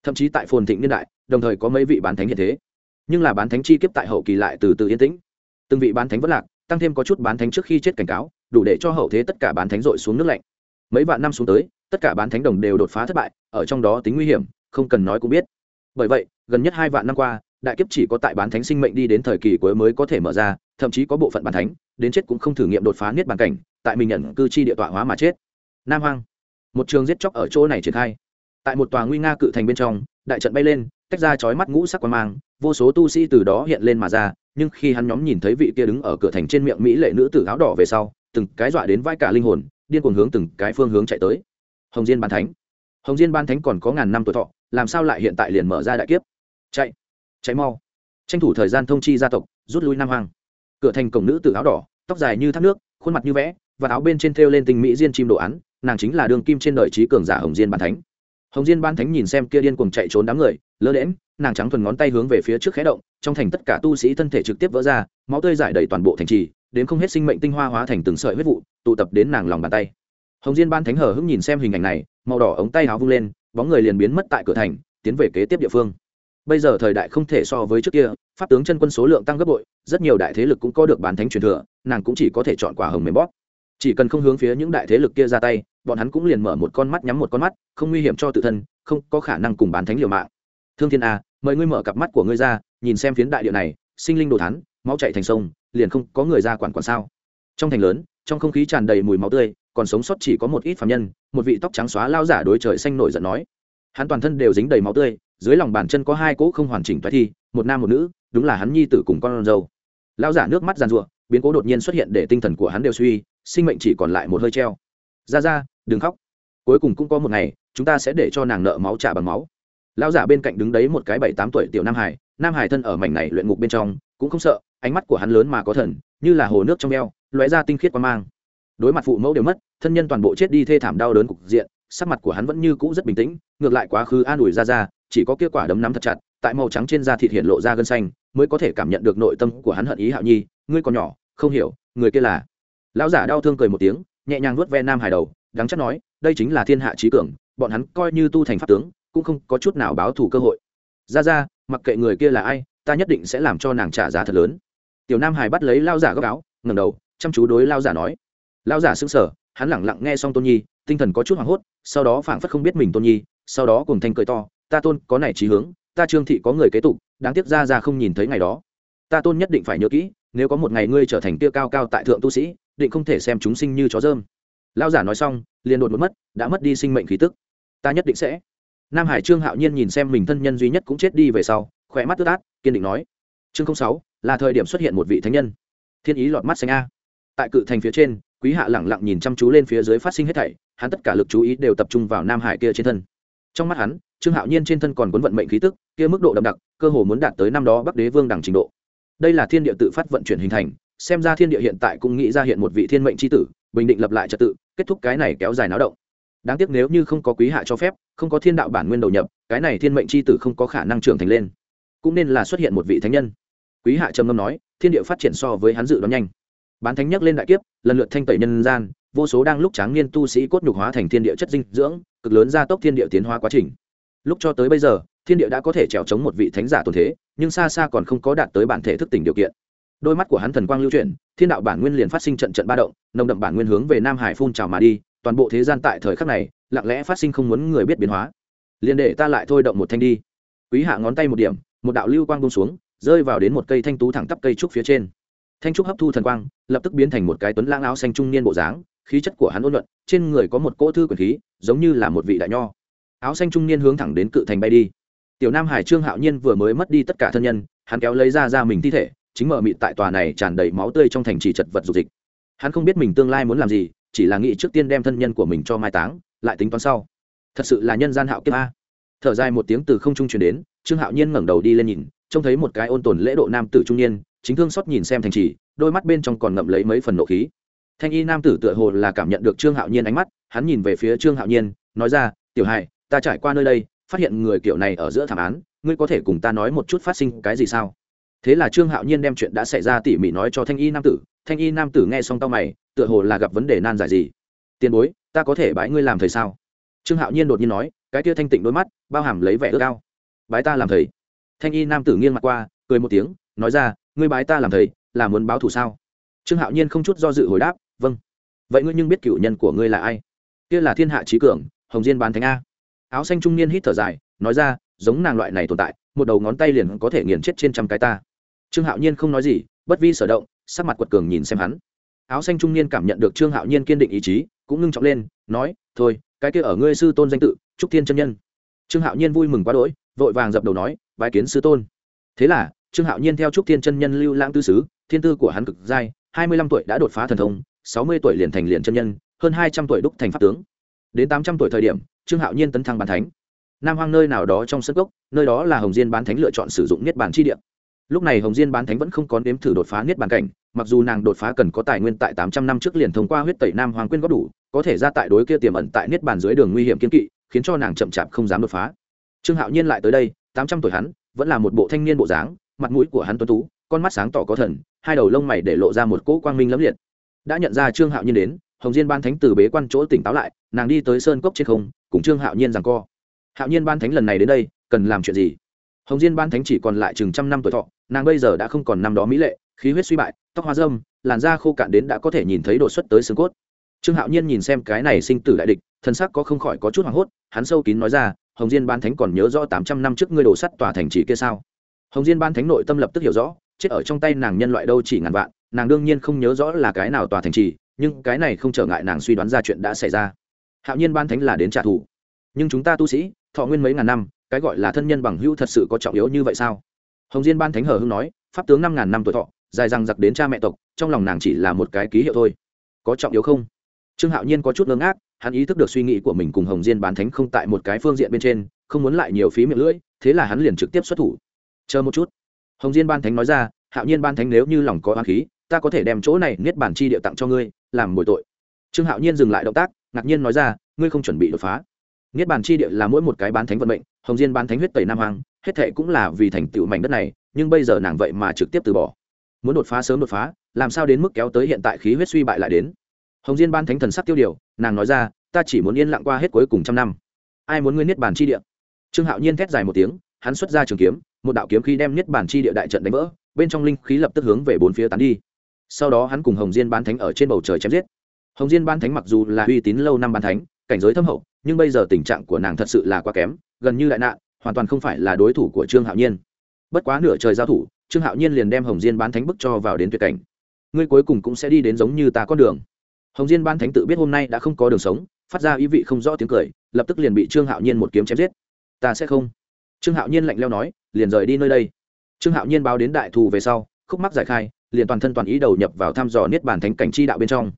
Thậm chí tại phồn thịnh niên đại, đồng thời có mấy vị bán thánh hiện thế. Nhưng là bán thánh chi kiếp tại hậu kỳ lại từ từ yên tĩnh. Từng vị bán thánh vẫn lạc, tăng thêm có chút bán thánh trước khi chết cảnh cáo, đủ để cho hậu thế tất cả bán thánh dội xuống nước lạnh. Mấy vạn năm xuống tới, tất cả bán thánh đồng đều đột phá thất bại, ở trong đó tính nguy hiểm không cần nói cũng biết. Bởi vậy, gần nhất hai vạn năm qua, đại kiếp chỉ có tại bán thánh sinh mệnh đi đến thời kỳ cuối mới có thể mở ra, thậm chí có bộ phận bán thánh, đến chết cũng không thử nghiệm đột phá niết bàn cảnh, tại mình nhận cư chi địa tọa hóa mà chết. Nam hoang. Một trường giết chóc ở chỗ này triển khai. Tại một tòa nguy nga cự thành bên trong, đại trận bay lên, tách ra chói mắt ngũ sắc quan mang, vô số tu sĩ từ đó hiện lên mà ra, nhưng khi hắn nhóm nhìn thấy vị kia đứng ở cửa thành trên miệng mỹ lệ nữ tử áo đỏ về sau, từng cái dọa đến vai cả linh hồn, điên cuồng hướng từng cái phương hướng chạy tới. Hồng diên ban thánh. Hồng diên ban thánh còn có ngàn năm tuổi thọ làm sao lại hiện tại liền mở ra đại kiếp? Chạy chạy mau. Tranh thủ thời gian thông chi gia tộc, rút lui nam hoàng. cửa thành cổng nữ tử áo đỏ, tóc dài như thác nước, khuôn mặt như vẽ, và áo bên trên thêu lên tình mỹ diên chim đồ án, nàng chính là đường kim trên đời trí cường giả hồng diên ban thánh. Hồng diên ban thánh nhìn xem kia điên cuồng chạy trốn đám người, lơ lẽm nàng trắng thuần ngón tay hướng về phía trước khé động, trong thành tất cả tu sĩ thân thể trực tiếp vỡ ra, máu tươi giải đầy toàn bộ thành trì, đến không hết sinh mệnh tinh hoa hóa thành từng sợi huyết vụ, tụ tập đến nàng lòng bàn tay. Hồng diên ban thánh hờ hững nhìn xem hình ảnh này, màu đỏ ống tay áo vung lên bóng người liền biến mất tại cửa thành, tiến về kế tiếp địa phương. Bây giờ thời đại không thể so với trước kia, pháp tướng chân quân số lượng tăng gấp bội, rất nhiều đại thế lực cũng có được bán thánh truyền thừa, nàng cũng chỉ có thể chọn quả hồng mềm bóp. Chỉ cần không hướng phía những đại thế lực kia ra tay, bọn hắn cũng liền mở một con mắt nhắm một con mắt, không nguy hiểm cho tự thân, không có khả năng cùng bán thánh liều mạng. Thương thiên a mời ngươi mở cặp mắt của ngươi ra, nhìn xem phiến đại địa này, sinh linh đồ thắn máu chạy thành sông, liền không có người ra quản quản sao. Trong thành lớn, trong không khí tràn đầy mùi máu tươi còn sống sót chỉ có một ít phạm nhân, một vị tóc trắng xóa lao giả đối trời xanh nổi giận nói. Hắn toàn thân đều dính đầy máu tươi, dưới lòng bàn chân có hai cỗ không hoàn chỉnh toái thi, một nam một nữ, đúng là hắn nhi tử cùng con dâu. Lao giả nước mắt giàn ruộng biến cố đột nhiên xuất hiện để tinh thần của hắn đều suy, sinh mệnh chỉ còn lại một hơi treo. Ra ra, đừng khóc. Cuối cùng cũng có một ngày, chúng ta sẽ để cho nàng nợ máu trả bằng máu. Lao giả bên cạnh đứng đấy một cái bảy tám tuổi tiểu nam hải nam hải thân ở mảnh này luyện ngục bên trong, cũng không sợ, ánh mắt của hắn lớn mà có thần, như là hồ nước trong eo, lóe ra tinh khiết quan mang đối mặt phụ mẫu đều mất, thân nhân toàn bộ chết đi thê thảm đau đớn cục diện, sắc mặt của hắn vẫn như cũ rất bình tĩnh, ngược lại quá khứ an ủi ra ra, chỉ có kết quả đấm nắm thật chặt, tại màu trắng trên da thịt hiện lộ ra gân xanh, mới có thể cảm nhận được nội tâm của hắn hận ý hạo nhi, ngươi còn nhỏ, không hiểu, người kia là lão giả đau thương cười một tiếng, nhẹ nhàng nuốt ve nam hài đầu đáng chắc nói, đây chính là thiên hạ trí cường, bọn hắn coi như tu thành pháp tướng, cũng không có chút nào báo thù cơ hội. Ra ra, mặc kệ người kia là ai, ta nhất định sẽ làm cho nàng trả giá thật lớn. Tiểu nam hải bắt lấy lao giả góc áo, ngẩng đầu, chăm chú đối lao giả nói lão giả sững sờ, hắn lẳng lặng nghe xong tôn nhi, tinh thần có chút hoảng hốt, sau đó phảng phất không biết mình tôn nhi, sau đó cùng thanh cười to, ta tôn, có này trí hướng, ta trương thị có người kế tục, đáng tiếc ra ra không nhìn thấy ngày đó. Ta tôn nhất định phải nhớ kỹ, nếu có một ngày ngươi trở thành tiêu cao cao tại thượng tu sĩ, định không thể xem chúng sinh như chó dơm. Lão giả nói xong, liền đột một mất, đã mất đi sinh mệnh khí tức. Ta nhất định sẽ. Nam hải trương hạo nhiên nhìn xem mình thân nhân duy nhất cũng chết đi về sau, khỏe mắt tức át, kiên định nói, chương sáu, là thời điểm xuất hiện một vị thánh nhân. Thiên ý lọt mắt xanh a. Tại cự thành phía trên quý hạ lẳng lặng nhìn chăm chú lên phía dưới phát sinh hết thảy, hắn tất cả lực chú ý đều tập trung vào nam hải kia trên thân. Trong mắt hắn, trương hạo nhiên trên thân còn cuốn vận mệnh khí tức, kia mức độ đậm đặc, cơ hồ muốn đạt tới năm đó bắc đế vương đẳng trình độ. Đây là thiên địa tự phát vận chuyển hình thành, xem ra thiên địa hiện tại cũng nghĩ ra hiện một vị thiên mệnh c tử, bình định lập lại trật tự, kết thúc cái này kéo dài náo động. Đáng tiếc nếu như không có quý hạ cho phép, không có thiên đạo bản nguyên đầu nhập, cái này thiên mệnh c tử không có khả năng trưởng thành lên. Cũng nên là xuất hiện một vị thánh nhân. Quý hạ trầm ngâm nói, thiên địa phát triển so với hắn dự đoán nhanh bán thánh nhắc lên đại kiếp, lần lượt thanh tẩy nhân gian, vô số đang lúc tráng niên tu sĩ cốt nhục hóa thành thiên địa chất dinh dưỡng, cực lớn gia tốc thiên địa tiến hóa quá trình. Lúc cho tới bây giờ, thiên địa đã có thể trèo chống một vị thánh giả tồn thế, nhưng xa xa còn không có đạt tới bản thể thức tỉnh điều kiện. Đôi mắt của hắn thần quang lưu chuyển, thiên đạo bản nguyên liền phát sinh trận trận ba động, nồng đậm bản nguyên hướng về nam hải phun trào mà đi, toàn bộ thế gian tại thời khắc này, lặng lẽ phát sinh không muốn người biết biến hóa. Liền để ta lại thôi động một thanh đi. Quý hạ ngón tay một điểm, một đạo lưu quang bông xuống, rơi vào đến một cây thanh tú thẳng tắp cây trúc phía trên thanh trúc hấp thu thần quang, lập tức biến thành một cái tuấn lãng áo xanh trung niên bộ dáng, khí chất của hắn ôn luận trên người có một cỗ thư quyền khí, giống như là một vị đại nho. Áo xanh trung niên hướng thẳng đến cự thành bay đi. Tiểu nam hải trương hạo nhiên vừa mới mất đi tất cả thân nhân, hắn kéo lấy ra ra mình thi thể, chính mở mịt tại tòa này tràn đầy máu tươi trong thành trì chật vật dục dịch. Hắn không biết mình tương lai muốn làm gì, chỉ là nghĩ trước tiên đem thân nhân của mình cho mai táng, lại tính toán sau. Thật sự là nhân gian hạo kiếp a. Thở dài một tiếng từ không trung truyền đến, trương hạo nhiên ngẩng đầu đi lên nhìn, trông thấy một cái ôn tồn lễ độ nam tử trung niên chính thương xót nhìn xem thành trì, đôi mắt bên trong còn ngậm lấy mấy phần nộ khí. Thanh y nam tử tựa hồ là cảm nhận được trương hạo nhiên ánh mắt, hắn nhìn về phía trương hạo nhiên, nói ra, tiểu hài ta trải qua nơi đây, phát hiện người kiểu này ở giữa thảm án, ngươi có thể cùng ta nói một chút phát sinh cái gì sao? Thế là trương hạo nhiên đem chuyện đã xảy ra tỉ mỉ nói cho thanh y nam tử, thanh y nam tử nghe xong tao mày, tựa hồ là gặp vấn đề nan giải gì. Tiền bối, ta có thể bãi ngươi làm thầy sao? Trương hạo nhiên đột nhiên nói, cái kia thanh tịnh đôi mắt, bao hàm lấy vẻ ước ao. Bái ta làm thầy. Thanh y nam tử nghiêng mặt qua, cười một tiếng, nói ra ngươi bái ta làm thầy, là muốn báo thù sao? Trương hạo nhiên không chút do dự hồi đáp vâng. Vậy ngươi nhưng biết cựu nhân của ngươi là ai? Kia là thiên hạ trí cường, hồng diên bán thánh a. Áo xanh trung niên hít thở dài, nói ra, giống nàng loại này tồn tại, một đầu ngón tay liền có thể nghiền chết trên trăm cái ta. Trương hạo nhiên không nói gì, bất vi sở động, sắc mặt quật cường nhìn xem hắn. Áo xanh trung niên cảm nhận được trương hạo nhiên kiên định ý chí, cũng ngưng trọng lên, nói, thôi, cái kia ở ngươi sư tôn danh tự, trúc thiên chân nhân. Trương hạo nhiên vui mừng quá đỗi, vội vàng dập đầu nói, bái kiến sư tôn. Thế là trương hạo nhiên theo trúc thiên chân nhân lưu lãng tư sứ thiên tư của hắn cực giai hai mươi lăm tuổi đã đột phá thần thông, sáu mươi tuổi liền thành liền chân nhân, hơn hai trăm tuổi đúc thành pháp tướng. Đến tám trăm tuổi thời điểm, trương hạo nhiên tấn thăng bàn thánh. Nam hoang nơi nào đó trong sân gốc nơi đó là hồng diên bán thánh lựa chọn sử dụng niết bàn chi địa. Lúc này hồng diên bán thánh vẫn không có nếm thử đột phá niết bàn cảnh, mặc dù nàng đột phá cần có tài nguyên tại tám trăm năm trước liền thông qua huyết tẩy nam hoàng quyên góp đủ, có thể ra tại đối kia tiềm ẩn tại niết bàn dưới đường nguy hiểm kiên kỵ, khiến cho nàng chậm chạp không dám đột phá. Trương hạo nhiên lại tới đây, tám trăm tuổi hắn, vẫn là một bộ thanh niên bộ dáng mặt mũi của hắn tuấn tú, con mắt sáng tỏ có thần, hai đầu lông mày để lộ ra một cỗ quang minh lẫm liệt. Đã nhận ra trương hạo nhiên đến, hồng diên ban thánh từ bế quan chỗ tỉnh táo lại, nàng đi tới sơn cốc trên không, cùng trương hạo nhiên rằng co. Hạo nhiên ban thánh lần này đến đây, cần làm chuyện gì? Hồng diên ban thánh chỉ còn lại chừng trăm năm tuổi thọ, nàng bây giờ đã không còn năm đó mỹ lệ, khí huyết suy bại, tóc hoa dâm làn da khô cạn đến đã có thể nhìn thấy đột xuất tới xương cốt. Trương hạo nhiên nhìn xem cái này sinh tử đại địch, thân sắc có không khỏi có chút hoảng hốt, hắn sâu kín nói ra, hồng diên ban thánh còn nhớ rõ tám trăm năm trước ngươi đổ sắt tòa thành trì kia sao? Hồng diên ban thánh nội tâm lập tức hiểu rõ chết ở trong tay nàng nhân loại đâu chỉ ngàn vạn nàng đương nhiên không nhớ rõ là cái nào tòa thành trì nhưng cái này không trở ngại nàng suy đoán ra chuyện đã xảy ra. Hạo nhiên ban thánh là đến trả thù. Nhưng chúng ta tu sĩ thọ nguyên mấy ngàn năm cái gọi là thân nhân bằng hữu thật sự có trọng yếu như vậy sao? Hồng diên ban thánh hờ hưng nói pháp tướng năm ngàn năm tuổi thọ dài răng giặc đến cha mẹ tộc trong lòng nàng chỉ là một cái ký hiệu thôi. Có trọng yếu không? Trương hạo nhiên có chút lương ác, hắn ý thức được suy nghĩ của mình cùng hồng diên bán thánh không tại một cái phương diện bên trên không muốn lại nhiều phí miệng lưỡi thế là hắn liền trực tiếp xuất thủ chờ một chút. Hồng diên ban thánh nói ra, hạo nhiên ban thánh nếu như lòng có oán khí, ta có thể đem chỗ này niết bản chi địa tặng cho ngươi, làm bồi tội. Trương hạo nhiên dừng lại động tác, ngạc nhiên nói ra, ngươi không chuẩn bị đột phá. Niết bàn chi địa là mỗi một cái bán thánh vận mệnh, hồng diên Ban thánh huyết tẩy nam hoàng hết thệ cũng là vì thành tựu mảnh đất này, nhưng bây giờ nàng vậy mà trực tiếp từ bỏ. Muốn đột phá sớm đột phá, làm sao đến mức kéo tới hiện tại khí huyết suy bại lại đến? Hồng diên ban thánh thần sắc tiêu điều, nàng nói ra, ta chỉ muốn yên lặng qua hết cuối cùng trăm năm. Ai muốn ngươi niết bàn chi địa? Trương hạo nhiên thét dài một tiếng hắn xuất ra trường kiếm, một đạo kiếm khí đem niết bàn chi địa đại trận đánh vỡ, bên trong linh khí lập tức hướng về bốn phía tán đi. Sau đó hắn cùng hồng diên ban thánh ở trên bầu trời chém giết. Hồng diên ban thánh mặc dù là uy tín lâu năm ban thánh, cảnh giới thâm hậu, nhưng bây giờ tình trạng của nàng thật sự là quá kém, gần như đại nạn, hoàn toàn không phải là đối thủ của trương hạo nhiên. Bất quá nửa trời giao thủ, trương hạo nhiên liền đem hồng diên bán thánh bức cho vào đến tuyệt cảnh. Ngươi cuối cùng cũng sẽ đi đến giống như ta con đường. Hồng diên ban thánh tự biết hôm nay đã không có đường sống, phát ra ý vị không rõ tiếng cười, lập tức liền bị trương hạo nhiên một kiếm chém giết. Ta sẽ không trương hạo nhiên lạnh leo nói, liền rời đi nơi đây. Trương hạo nhiên báo đến đại thù về sau, khúc mắc giải khai, liền toàn thân toàn ý đầu nhập vào thăm dò niết bàn thánh cảnh chi đạo bên trong.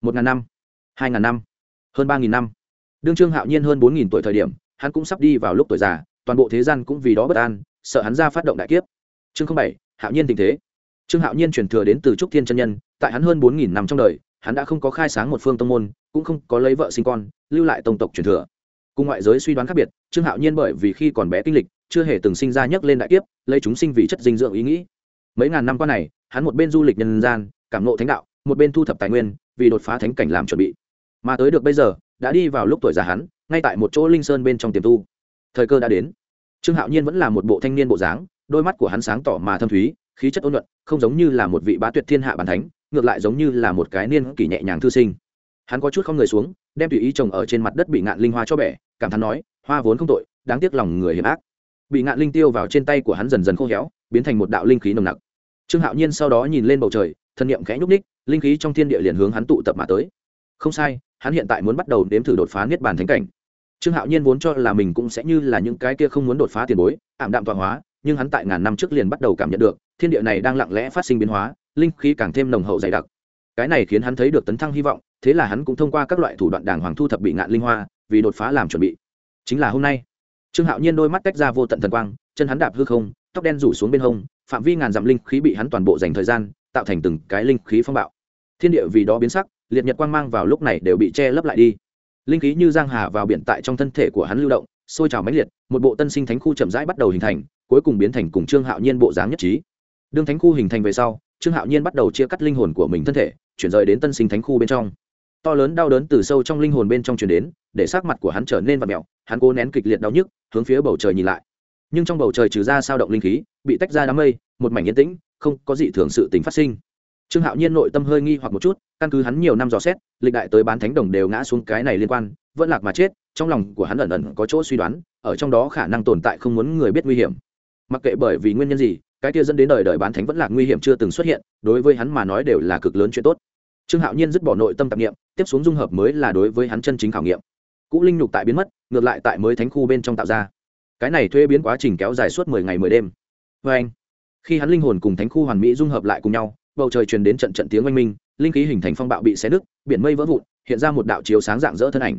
Một ngàn năm, hai ngàn năm, hơn ba nghìn năm. Đương trương hạo nhiên hơn bốn nghìn tuổi thời điểm, hắn cũng sắp đi vào lúc tuổi già, toàn bộ thế gian cũng vì đó bất an, sợ hắn ra phát động đại kiếp. Chương bảy, hạo nhiên tình thế. Trương hạo nhiên truyền thừa đến từ trúc thiên chân nhân, tại hắn hơn bốn nghìn năm trong đời, hắn đã không có khai sáng một phương tông môn, cũng không có lấy vợ sinh con, lưu lại tông tộc truyền thừa cùng ngoại giới suy đoán khác biệt, trương hạo nhiên bởi vì khi còn bé kinh lịch, chưa hề từng sinh ra nhấc lên đại kiếp, lấy chúng sinh vì chất dinh dưỡng ý nghĩ. Mấy ngàn năm qua này, hắn một bên du lịch nhân gian, cảm nộ thánh đạo, một bên thu thập tài nguyên, vì đột phá thánh cảnh làm chuẩn bị. Mà tới được bây giờ, đã đi vào lúc tuổi già hắn, ngay tại một chỗ linh sơn bên trong tiềm tu. Thời cơ đã đến. Trương hạo nhiên vẫn là một bộ thanh niên bộ dáng, đôi mắt của hắn sáng tỏ mà thâm thúy, khí chất ôn luận không giống như là một vị bá tuyệt thiên hạ bàn thánh, ngược lại giống như là một cái niên kỷ nhẹ nhàng thư sinh hắn có chút không người xuống, đem tùy ý trồng ở trên mặt đất bị ngạn linh hoa cho bẻ, cảm thán nói, hoa vốn không tội, đáng tiếc lòng người hiểm ác. Bị ngạn linh tiêu vào trên tay của hắn dần dần khô héo, biến thành một đạo linh khí nồng nặc. Trương hạo nhiên sau đó nhìn lên bầu trời, thân nhiệm khẽ nhúc ních linh khí trong thiên địa liền hướng hắn tụ tập mà tới. Không sai, hắn hiện tại muốn bắt đầu nếm thử đột phá niết bàn thánh cảnh. Trương hạo nhiên vốn cho là mình cũng sẽ như là những cái kia không muốn đột phá tiền bối, ảm đạm tọa hóa, nhưng hắn tại ngàn năm trước liền bắt đầu cảm nhận được, thiên địa này đang lặng lẽ phát sinh biến hóa, linh khí càng thêm nồng hậu dày đặc. Cái này khiến hắn thấy được tấn thăng hy vọng thế là hắn cũng thông qua các loại thủ đoạn đàng hoàng thu thập bị ngạn linh hoa, vì đột phá làm chuẩn bị. Chính là hôm nay, trương hạo nhiên đôi mắt tách ra vô tận thần quang, chân hắn đạp hư không, tóc đen rủ xuống bên hông, phạm vi ngàn dặm linh khí bị hắn toàn bộ dành thời gian, tạo thành từng cái linh khí phong bạo. Thiên địa vì đó biến sắc, liệt nhật quang mang vào lúc này đều bị che lấp lại đi. Linh khí như giang hà vào biển tại trong thân thể của hắn lưu động, sôi trào mãnh liệt, một bộ tân sinh thánh khu chậm rãi bắt đầu hình thành, cuối cùng biến thành cùng trương hạo nhiên bộ dáng nhất trí. Đương thánh khu hình thành về sau, trương hạo nhiên bắt đầu chia cắt linh hồn của mình thân thể, chuyển rời đến tân sinh thánh khu bên trong to lớn đau đớn từ sâu trong linh hồn bên trong truyền đến, để sắc mặt của hắn trở nên vặn mẹo hắn cố nén kịch liệt đau nhức, hướng phía bầu trời nhìn lại. Nhưng trong bầu trời trừ ra sao động linh khí, bị tách ra đám mây, một mảnh yên tĩnh, không có gì thường sự tình phát sinh. Trương hạo nhiên nội tâm hơi nghi hoặc một chút, căn cứ hắn nhiều năm dò xét, lịch đại tới bán thánh đồng đều ngã xuống cái này liên quan, vẫn lạc mà chết, trong lòng của hắn ẩn ẩn có chỗ suy đoán, ở trong đó khả năng tồn tại không muốn người biết nguy hiểm. Mặc kệ bởi vì nguyên nhân gì, cái kia dẫn đến đời đời bán thánh vẫn là nguy hiểm chưa từng xuất hiện, đối với hắn mà nói đều là cực lớn chuyện tốt. Trương hạo nhiên dứt bỏ nội tâm tạp nghiệm tiếp xuống dung hợp mới là đối với hắn chân chính khảo nghiệm. Cũ linh nhục tại biến mất, ngược lại tại mới thánh khu bên trong tạo ra. Cái này thuê biến quá trình kéo dài suốt mười ngày mười đêm. Vê anh, khi hắn linh hồn cùng thánh khu hoàn mỹ dung hợp lại cùng nhau, bầu trời truyền đến trận trận tiếng oanh minh, linh khí hình thành phong bạo bị xé nứt, biển mây vỡ vụn, hiện ra một đạo chiếu sáng dạng dỡ thân ảnh.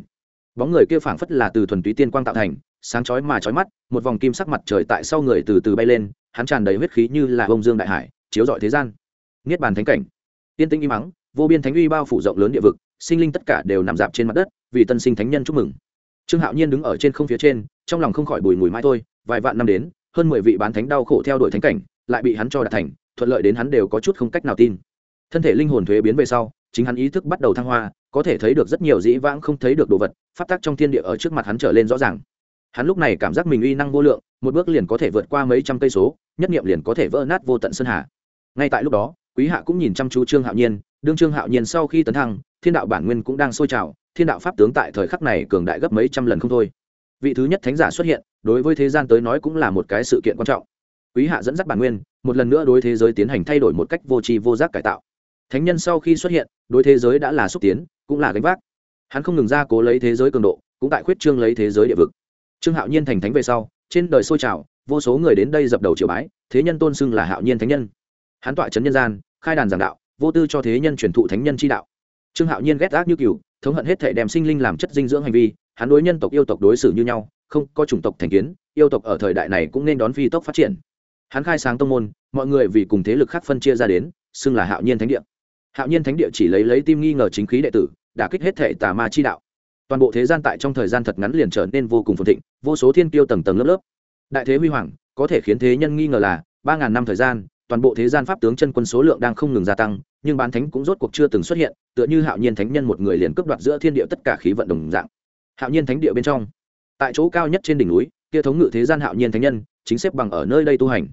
Bóng người kia phảng phất là từ thuần túy tiên quang tạo thành, sáng chói mà chói mắt, một vòng kim sắc mặt trời tại sau người từ từ bay lên, hắn tràn đầy huyết khí như là bông dương đại hải, chiếu rọi thế gian. Niết bàn thánh cảnh. Tiên tinh im mắng vô biên thánh uy bao phủ rộng lớn địa vực sinh linh tất cả đều nằm dạp trên mặt đất, vì tân sinh thánh nhân chúc mừng. Trương hạo nhiên đứng ở trên không phía trên, trong lòng không khỏi bùi mùi mãi thôi, vài vạn năm đến, hơn mười vị bán thánh đau khổ theo đuổi thánh cảnh, lại bị hắn cho đạt thành, thuận lợi đến hắn đều có chút không cách nào tin. Thân thể linh hồn thuế biến về sau, chính hắn ý thức bắt đầu thăng hoa, có thể thấy được rất nhiều dĩ vãng không thấy được đồ vật phát tác trong thiên địa ở trước mặt hắn trở lên rõ ràng. Hắn lúc này cảm giác mình uy năng vô lượng, một bước liền có thể vượt qua mấy trăm cây số, nhất nghiệm liền có thể vỡ nát vô tận sơn hà. Ngay tại lúc đó, quý hạ cũng nhìn chăm chú trương hạo nhiên, đương trương hạo nhiên sau khi tấn thăng thiên đạo bản nguyên cũng đang sôi trào, thiên đạo pháp tướng tại thời khắc này cường đại gấp mấy trăm lần không thôi. Vị thứ nhất thánh giả xuất hiện, đối với thế gian tới nói cũng là một cái sự kiện quan trọng. Quý hạ dẫn dắt bản nguyên, một lần nữa đối thế giới tiến hành thay đổi một cách vô tri vô giác cải tạo. Thánh nhân sau khi xuất hiện, đối thế giới đã là xúc tiến, cũng là gánh vác. Hắn không ngừng ra cố lấy thế giới cường độ, cũng tại khuyết trương lấy thế giới địa vực. Trương hạo nhiên thành thánh về sau, trên đời sôi trào, vô số người đến đây dập đầu triều bái, thế nhân tôn xưng là hạo nhiên thánh nhân. Hắn tọa trấn nhân gian, khai đàn giảng đạo, vô tư cho thế nhân truyền thụ thánh nhân chi đạo trương hạo nhiên ghét ác như cựu thống hận hết thể đem sinh linh làm chất dinh dưỡng hành vi, hắn đối nhân tộc yêu tộc đối xử như nhau, không có chủng tộc thành kiến, yêu tộc ở thời đại này cũng nên đón phi tốc phát triển. Hắn khai sáng tông môn, mọi người vì cùng thế lực khác phân chia ra đến, xưng là hạo nhiên thánh địa. Hạo nhiên thánh địa chỉ lấy lấy tim nghi ngờ chính khí đệ tử đã kích hết thể tà ma chi đạo. Toàn bộ thế gian tại trong thời gian thật ngắn liền trở nên vô cùng phồn thịnh, vô số thiên tiêu tầng tầng lớp lớp. Đại thế huy hoàng, có thể khiến thế nhân nghi ngờ là, ba ngàn năm thời gian toàn bộ thế gian pháp tướng chân quân số lượng đang không ngừng gia tăng nhưng bán thánh cũng rốt cuộc chưa từng xuất hiện tựa như hạo nhiên thánh nhân một người liền cướp đoạt giữa thiên địa tất cả khí vận đồng dạng. Hạo nhiên thánh địa bên trong tại chỗ cao nhất trên đỉnh núi kia thống ngự thế gian hạo nhiên thánh nhân chính xếp bằng ở nơi đây tu hành.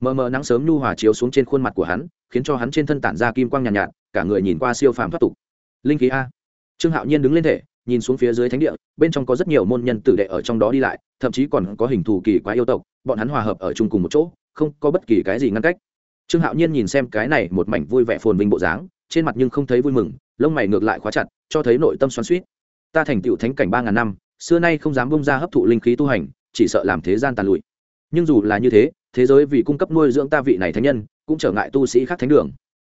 Mờ mờ nắng sớm nhu hòa chiếu xuống trên khuôn mặt của hắn khiến cho hắn trên thân tản ra kim quang nhàn nhạt, nhạt cả người nhìn qua siêu phàm thoát tục. Linh khí a. Trương hạo nhiên đứng lên thể nhìn xuống phía dưới thánh địa bên trong có rất nhiều môn nhân tử đệ ở trong đó đi lại thậm chí còn có hình thù kỳ quái yêu tộc bọn hắn hòa hợp ở chung cùng một chỗ không có bất kỳ cái gì ngăn cách trương hạo nhiên nhìn xem cái này một mảnh vui vẻ phồn vinh bộ dáng, trên mặt nhưng không thấy vui mừng, lông mày ngược lại khóa chặt, cho thấy nội tâm xoắn suýt ta thành tựu thánh cảnh ba ngàn năm, xưa nay không dám bông ra hấp thụ linh khí tu hành, chỉ sợ làm thế gian tàn lụi. Nhưng dù là như thế thế giới vì cung cấp nuôi dưỡng ta vị này thánh nhân, cũng trở ngại tu sĩ khác thánh đường.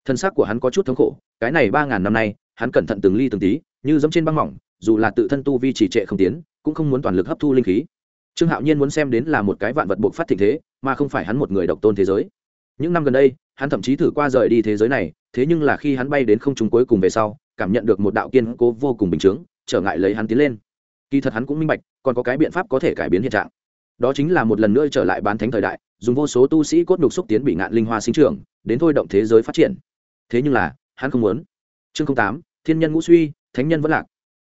Thân xác của hắn có chút thống khổ, cái này ba ngàn năm nay, hắn cẩn thận từng ly từng tí, như dẫm trên băng mỏng, dù là tự thân tu vi trì trệ không tiến, cũng không muốn toàn lực hấp thu linh khí. Trương hạo nhiên muốn xem đến là một cái vạn vật buộc phát thịnh thế, mà không phải hắn một người độc tôn thế giới những năm gần đây, hắn thậm chí thử qua rời đi thế giới này, thế nhưng là khi hắn bay đến không trung cuối cùng về sau, cảm nhận được một đạo kiên cố vô cùng bình chướng, trở ngại lấy hắn tiến lên. Kỳ thật hắn cũng minh bạch, còn có cái biện pháp có thể cải biến hiện trạng. Đó chính là một lần nữa trở lại bán thánh thời đại, dùng vô số tu sĩ cốt đục xúc tiến bị ngạn linh hoa sinh trưởng, đến thôi động thế giới phát triển. Thế nhưng là, hắn không muốn. Chương tám, thiên nhân ngũ suy, thánh nhân vẫn lạc.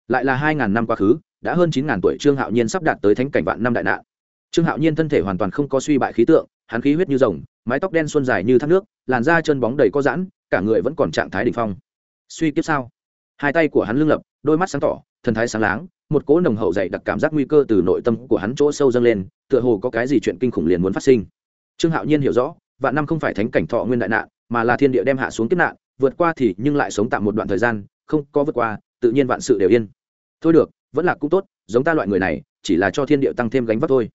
Lại là hai ngàn năm quá khứ, đã hơn chín ngàn tuổi trương hạo nhiên sắp đạt tới thánh cảnh vạn năm đại nạn. Trương hạo nhiên thân thể hoàn toàn không có suy bại khí tượng hắn khí huyết như rồng, mái tóc đen xuân dài như thác nước, làn da chân bóng đầy có giãn, cả người vẫn còn trạng thái đ ỉ n h phong. Suy kiếp sao? Hai tay của hắn lưng lập, đôi mắt sáng tỏ, thần thái sáng láng, một cỗ nồng hậu dày đặc cảm giác nguy cơ từ nội tâm của hắn chỗ sâu dâng lên, tựa hồ có cái gì chuyện kinh khủng liền muốn phát sinh. Trương hạo nhiên hiểu rõ, vạn năm không phải thánh cảnh thọ nguyên đại nạn, mà là thiên địa đem hạ xuống kiếp nạn, vượt qua thì nhưng lại sống tạm một đoạn thời gian, không có vượt qua, tự nhiên vạn sự đều yên. Thôi được, vẫn là cũng tốt, giống ta loại người này, chỉ là cho thiên địa tăng thêm gánh vác thôi.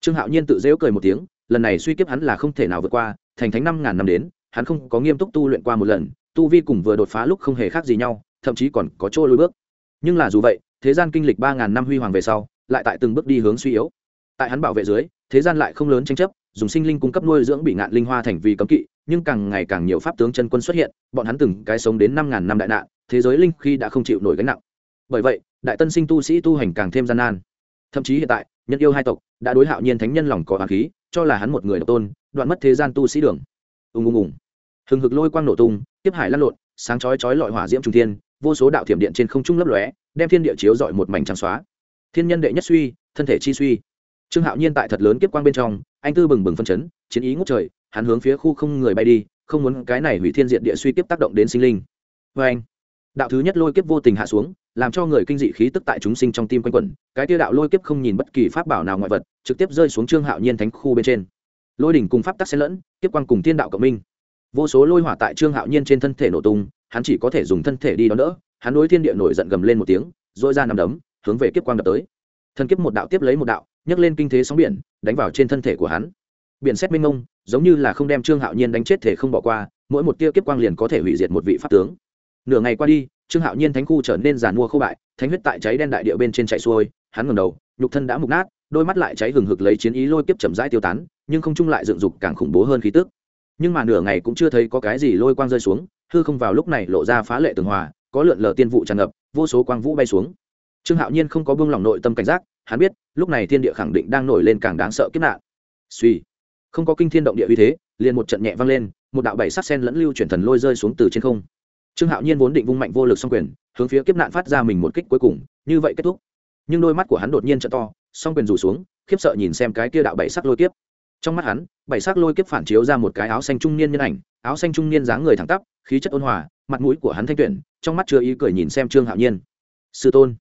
Trương hạo nhiên tự dễu cười một tiếng lần này suy kiếp hắn là không thể nào vượt qua, thành thánh năm ngàn năm đến, hắn không có nghiêm túc tu luyện qua một lần, tu vi cùng vừa đột phá lúc không hề khác gì nhau, thậm chí còn có chỗ lùi bước. Nhưng là dù vậy, thế gian kinh lịch ba ngàn năm huy hoàng về sau, lại tại từng bước đi hướng suy yếu. Tại hắn bảo vệ dưới, thế gian lại không lớn tranh chấp, dùng sinh linh cung cấp nuôi dưỡng bị ngạn linh hoa thành vì cấm kỵ, nhưng càng ngày càng nhiều pháp tướng chân quân xuất hiện, bọn hắn từng cái sống đến năm ngàn năm đại nạn, thế giới linh khi đã không chịu nổi gánh nặng. Bởi vậy, đại tân sinh tu sĩ tu hành càng thêm gian nan. Thậm chí hiện tại, nhân yêu hai tộc, đã đối hạo nhiên thánh nhân lòng có hoàng khí cho là hắn một người độc tôn, đoạn mất thế gian tu sĩ đường. Ùng ùng ùng. Hừng hực lôi quang nổ tung, tiếp hải lăn lộn, sáng chói chói lọi hỏa diễm trung thiên, vô số đạo thiểm điện trên không trung lấp lóe, đem thiên địa chiếu dọi một mảnh trắng xóa. Thiên nhân đệ nhất suy, thân thể chi suy. Trương hạo nhiên tại thật lớn kiếp quang bên trong, anh tư bừng bừng phân chấn, chiến ý ngút trời, hắn hướng phía khu không người bay đi, không muốn cái này hủy thiên diện địa suy tiếp tác động đến sinh linh. Vê anh đạo thứ nhất lôi kiếp vô tình hạ xuống, làm cho người kinh dị khí tức tại chúng sinh trong tim quanh quẩn, cái tiêu đạo lôi kiếp không nhìn bất kỳ pháp bảo nào ngoại vật, trực tiếp rơi xuống trương hạo nhiên thánh khu bên trên. Lôi đỉnh cùng pháp tắc xen lẫn, kiếp quang cùng thiên đạo cộng minh. Vô số lôi hỏa tại trương hạo nhiên trên thân thể nổ tung, hắn chỉ có thể dùng thân thể đi đón đỡ, hắn đối thiên địa nổi giận gầm lên một tiếng dội ra nằm đấm, hướng về kiếp quang đập tới. Thân kiếp một đạo tiếp lấy một đạo, nhấc lên kinh thế sóng biển, đánh vào trên thân thể của hắn. Biển xét minh ngông giống như là không đem trương hạo nhiên đánh chết thể không bỏ qua, mỗi một tia kiếp quang liền có thể hủy diệt một vị pháp tướng nửa ngày qua đi, trương hạo nhiên thánh khu trở nên giàn mua khô bại, thánh huyết tại cháy đen đại địa bên trên chạy xuôi, hắn ngầm đầu, nhục thân đã mục nát, đôi mắt lại cháy hừng hực lấy chiến ý lôi kiếp chậm rãi tiêu tán, nhưng không trung lại dựng dục càng khủng bố hơn khí tức. Nhưng mà nửa ngày cũng chưa thấy có cái gì lôi quang rơi xuống, hư không vào lúc này lộ ra phá lệ tường hòa, có lượn lờ tiên vụ tràn ngập, vô số quang vũ bay xuống. Trương hạo nhiên không có buông lỏng nội tâm cảnh giác, hắn biết, lúc này thiên địa khẳng định đang nổi lên càng đáng sợ kiếp nạn. Suy, không có kinh thiên động địa uy thế, liền một trận nhẹ vang lên, một đạo bảy sắc sen lẫn lưu chuyển thần lôi rơi xuống từ trên không trương hạo nhiên vốn định vung mạnh vô lực song quyền, hướng phía kiếp nạn phát ra mình một kích cuối cùng, như vậy kết thúc. Nhưng đôi mắt của hắn đột nhiên t to, song quyền rủ xuống, khiếp sợ nhìn xem cái kia đạo bảy sắc lôi kiếp. Trong mắt hắn, bảy sắc lôi kiếp phản chiếu ra một cái áo xanh trung niên nhân ảnh, áo xanh trung niên dáng người thẳng tắp, khí chất ôn hòa, mặt mũi của hắn thanh tuyển, trong mắt chưa ý cười nhìn xem trương hạo nhiên. Sư tôn.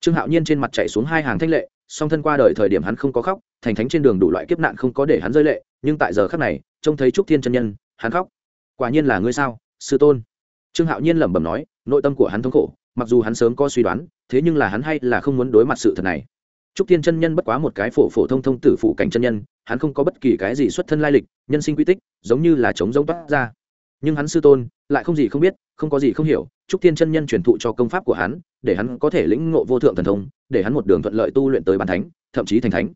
Trương hạo nhiên trên mặt chạy xuống hai hàng thanh lệ, song thân qua đời thời điểm hắn không có khóc, thành thánh trên đường đủ loại kiếp nạn không có để hắn rơi lệ, nhưng tại giờ khắc này, trông thấy trúc thiên chân nhân, hắn khóc. Quả nhiên là ngươi sao, sư tôn? Trương hạo nhiên lẩm bẩm nói, nội tâm của hắn thống khổ, mặc dù hắn sớm có suy đoán, thế nhưng là hắn hay là không muốn đối mặt sự thật này. Trúc thiên chân nhân bất quá một cái phổ phổ thông thông tử phụ cảnh chân nhân, hắn không có bất kỳ cái gì xuất thân lai lịch, nhân sinh quy tích, giống như là chống giống toát ra. Nhưng hắn sư tôn, lại không gì không biết, không có gì không hiểu, trúc thiên chân nhân truyền thụ cho công pháp của hắn, để hắn có thể lĩnh ngộ vô thượng thần thông, để hắn một đường thuận lợi tu luyện tới bàn thánh, thậm chí thành thánh.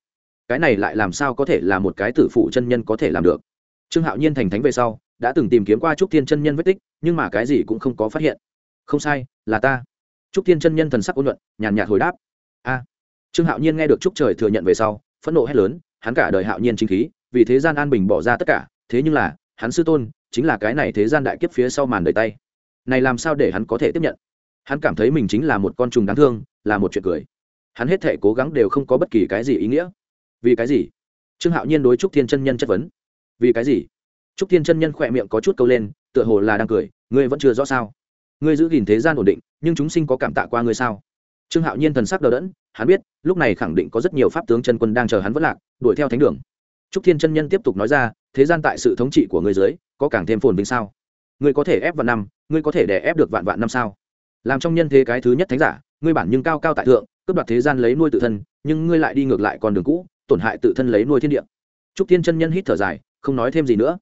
Cái này lại làm sao có thể là một cái tử phụ chân nhân có thể làm được? Trương hạo nhiên thành thánh về sau đã từng tìm kiếm qua trúc thiên chân nhân vết tích, nhưng mà cái gì cũng không có phát hiện. Không sai, là ta. Trúc thiên chân nhân thần sắc ôn luận nhàn nhạt hồi đáp. A. Trương hạo nhiên nghe được trúc trời thừa nhận về sau, phẫn nộ hét lớn, hắn cả đời hạo nhiên chính khí, vì thế gian an bình bỏ ra tất cả, thế nhưng là, hắn sư tôn, chính là cái này thế gian đại kiếp phía sau màn đời tay. Này làm sao để hắn có thể tiếp nhận? Hắn cảm thấy mình chính là một con trùng đáng thương, là một chuyện cười. Hắn hết thể cố gắng đều không có bất kỳ cái gì ý nghĩa. Vì cái gì? Trương hạo nhiên đối trúc thiên chân nhân chất vấn. Vì cái gì? Trúc thiên chân nhân khỏe miệng có chút câu lên, tựa hồ là đang cười, ngươi vẫn chưa rõ sao? Ngươi giữ gìn thế gian ổn định, nhưng chúng sinh có cảm tạ qua ngươi sao? Trương hạo nhiên thần sắc đờ đẫn, hắn biết, lúc này khẳng định có rất nhiều pháp tướng chân quân đang chờ hắn vất lạc, đuổi theo thánh đường. Trúc thiên chân nhân tiếp tục nói ra, thế gian tại sự thống trị của ngươi dưới, có càng thêm phồn vinh sao? Ngươi có thể ép vạn năm, ngươi có thể đè ép được vạn vạn năm sao? Làm trong nhân thế cái thứ nhất thánh giả, ngươi bản nhưng cao cao tại thượng, cướp đoạt thế gian lấy nuôi tự thân, nhưng ngươi lại đi ngược lại con đường cũ, tổn hại tự thân lấy nuôi thiên địa. Trúc thiên chân nhân hít thở dài, không nói thêm gì nữa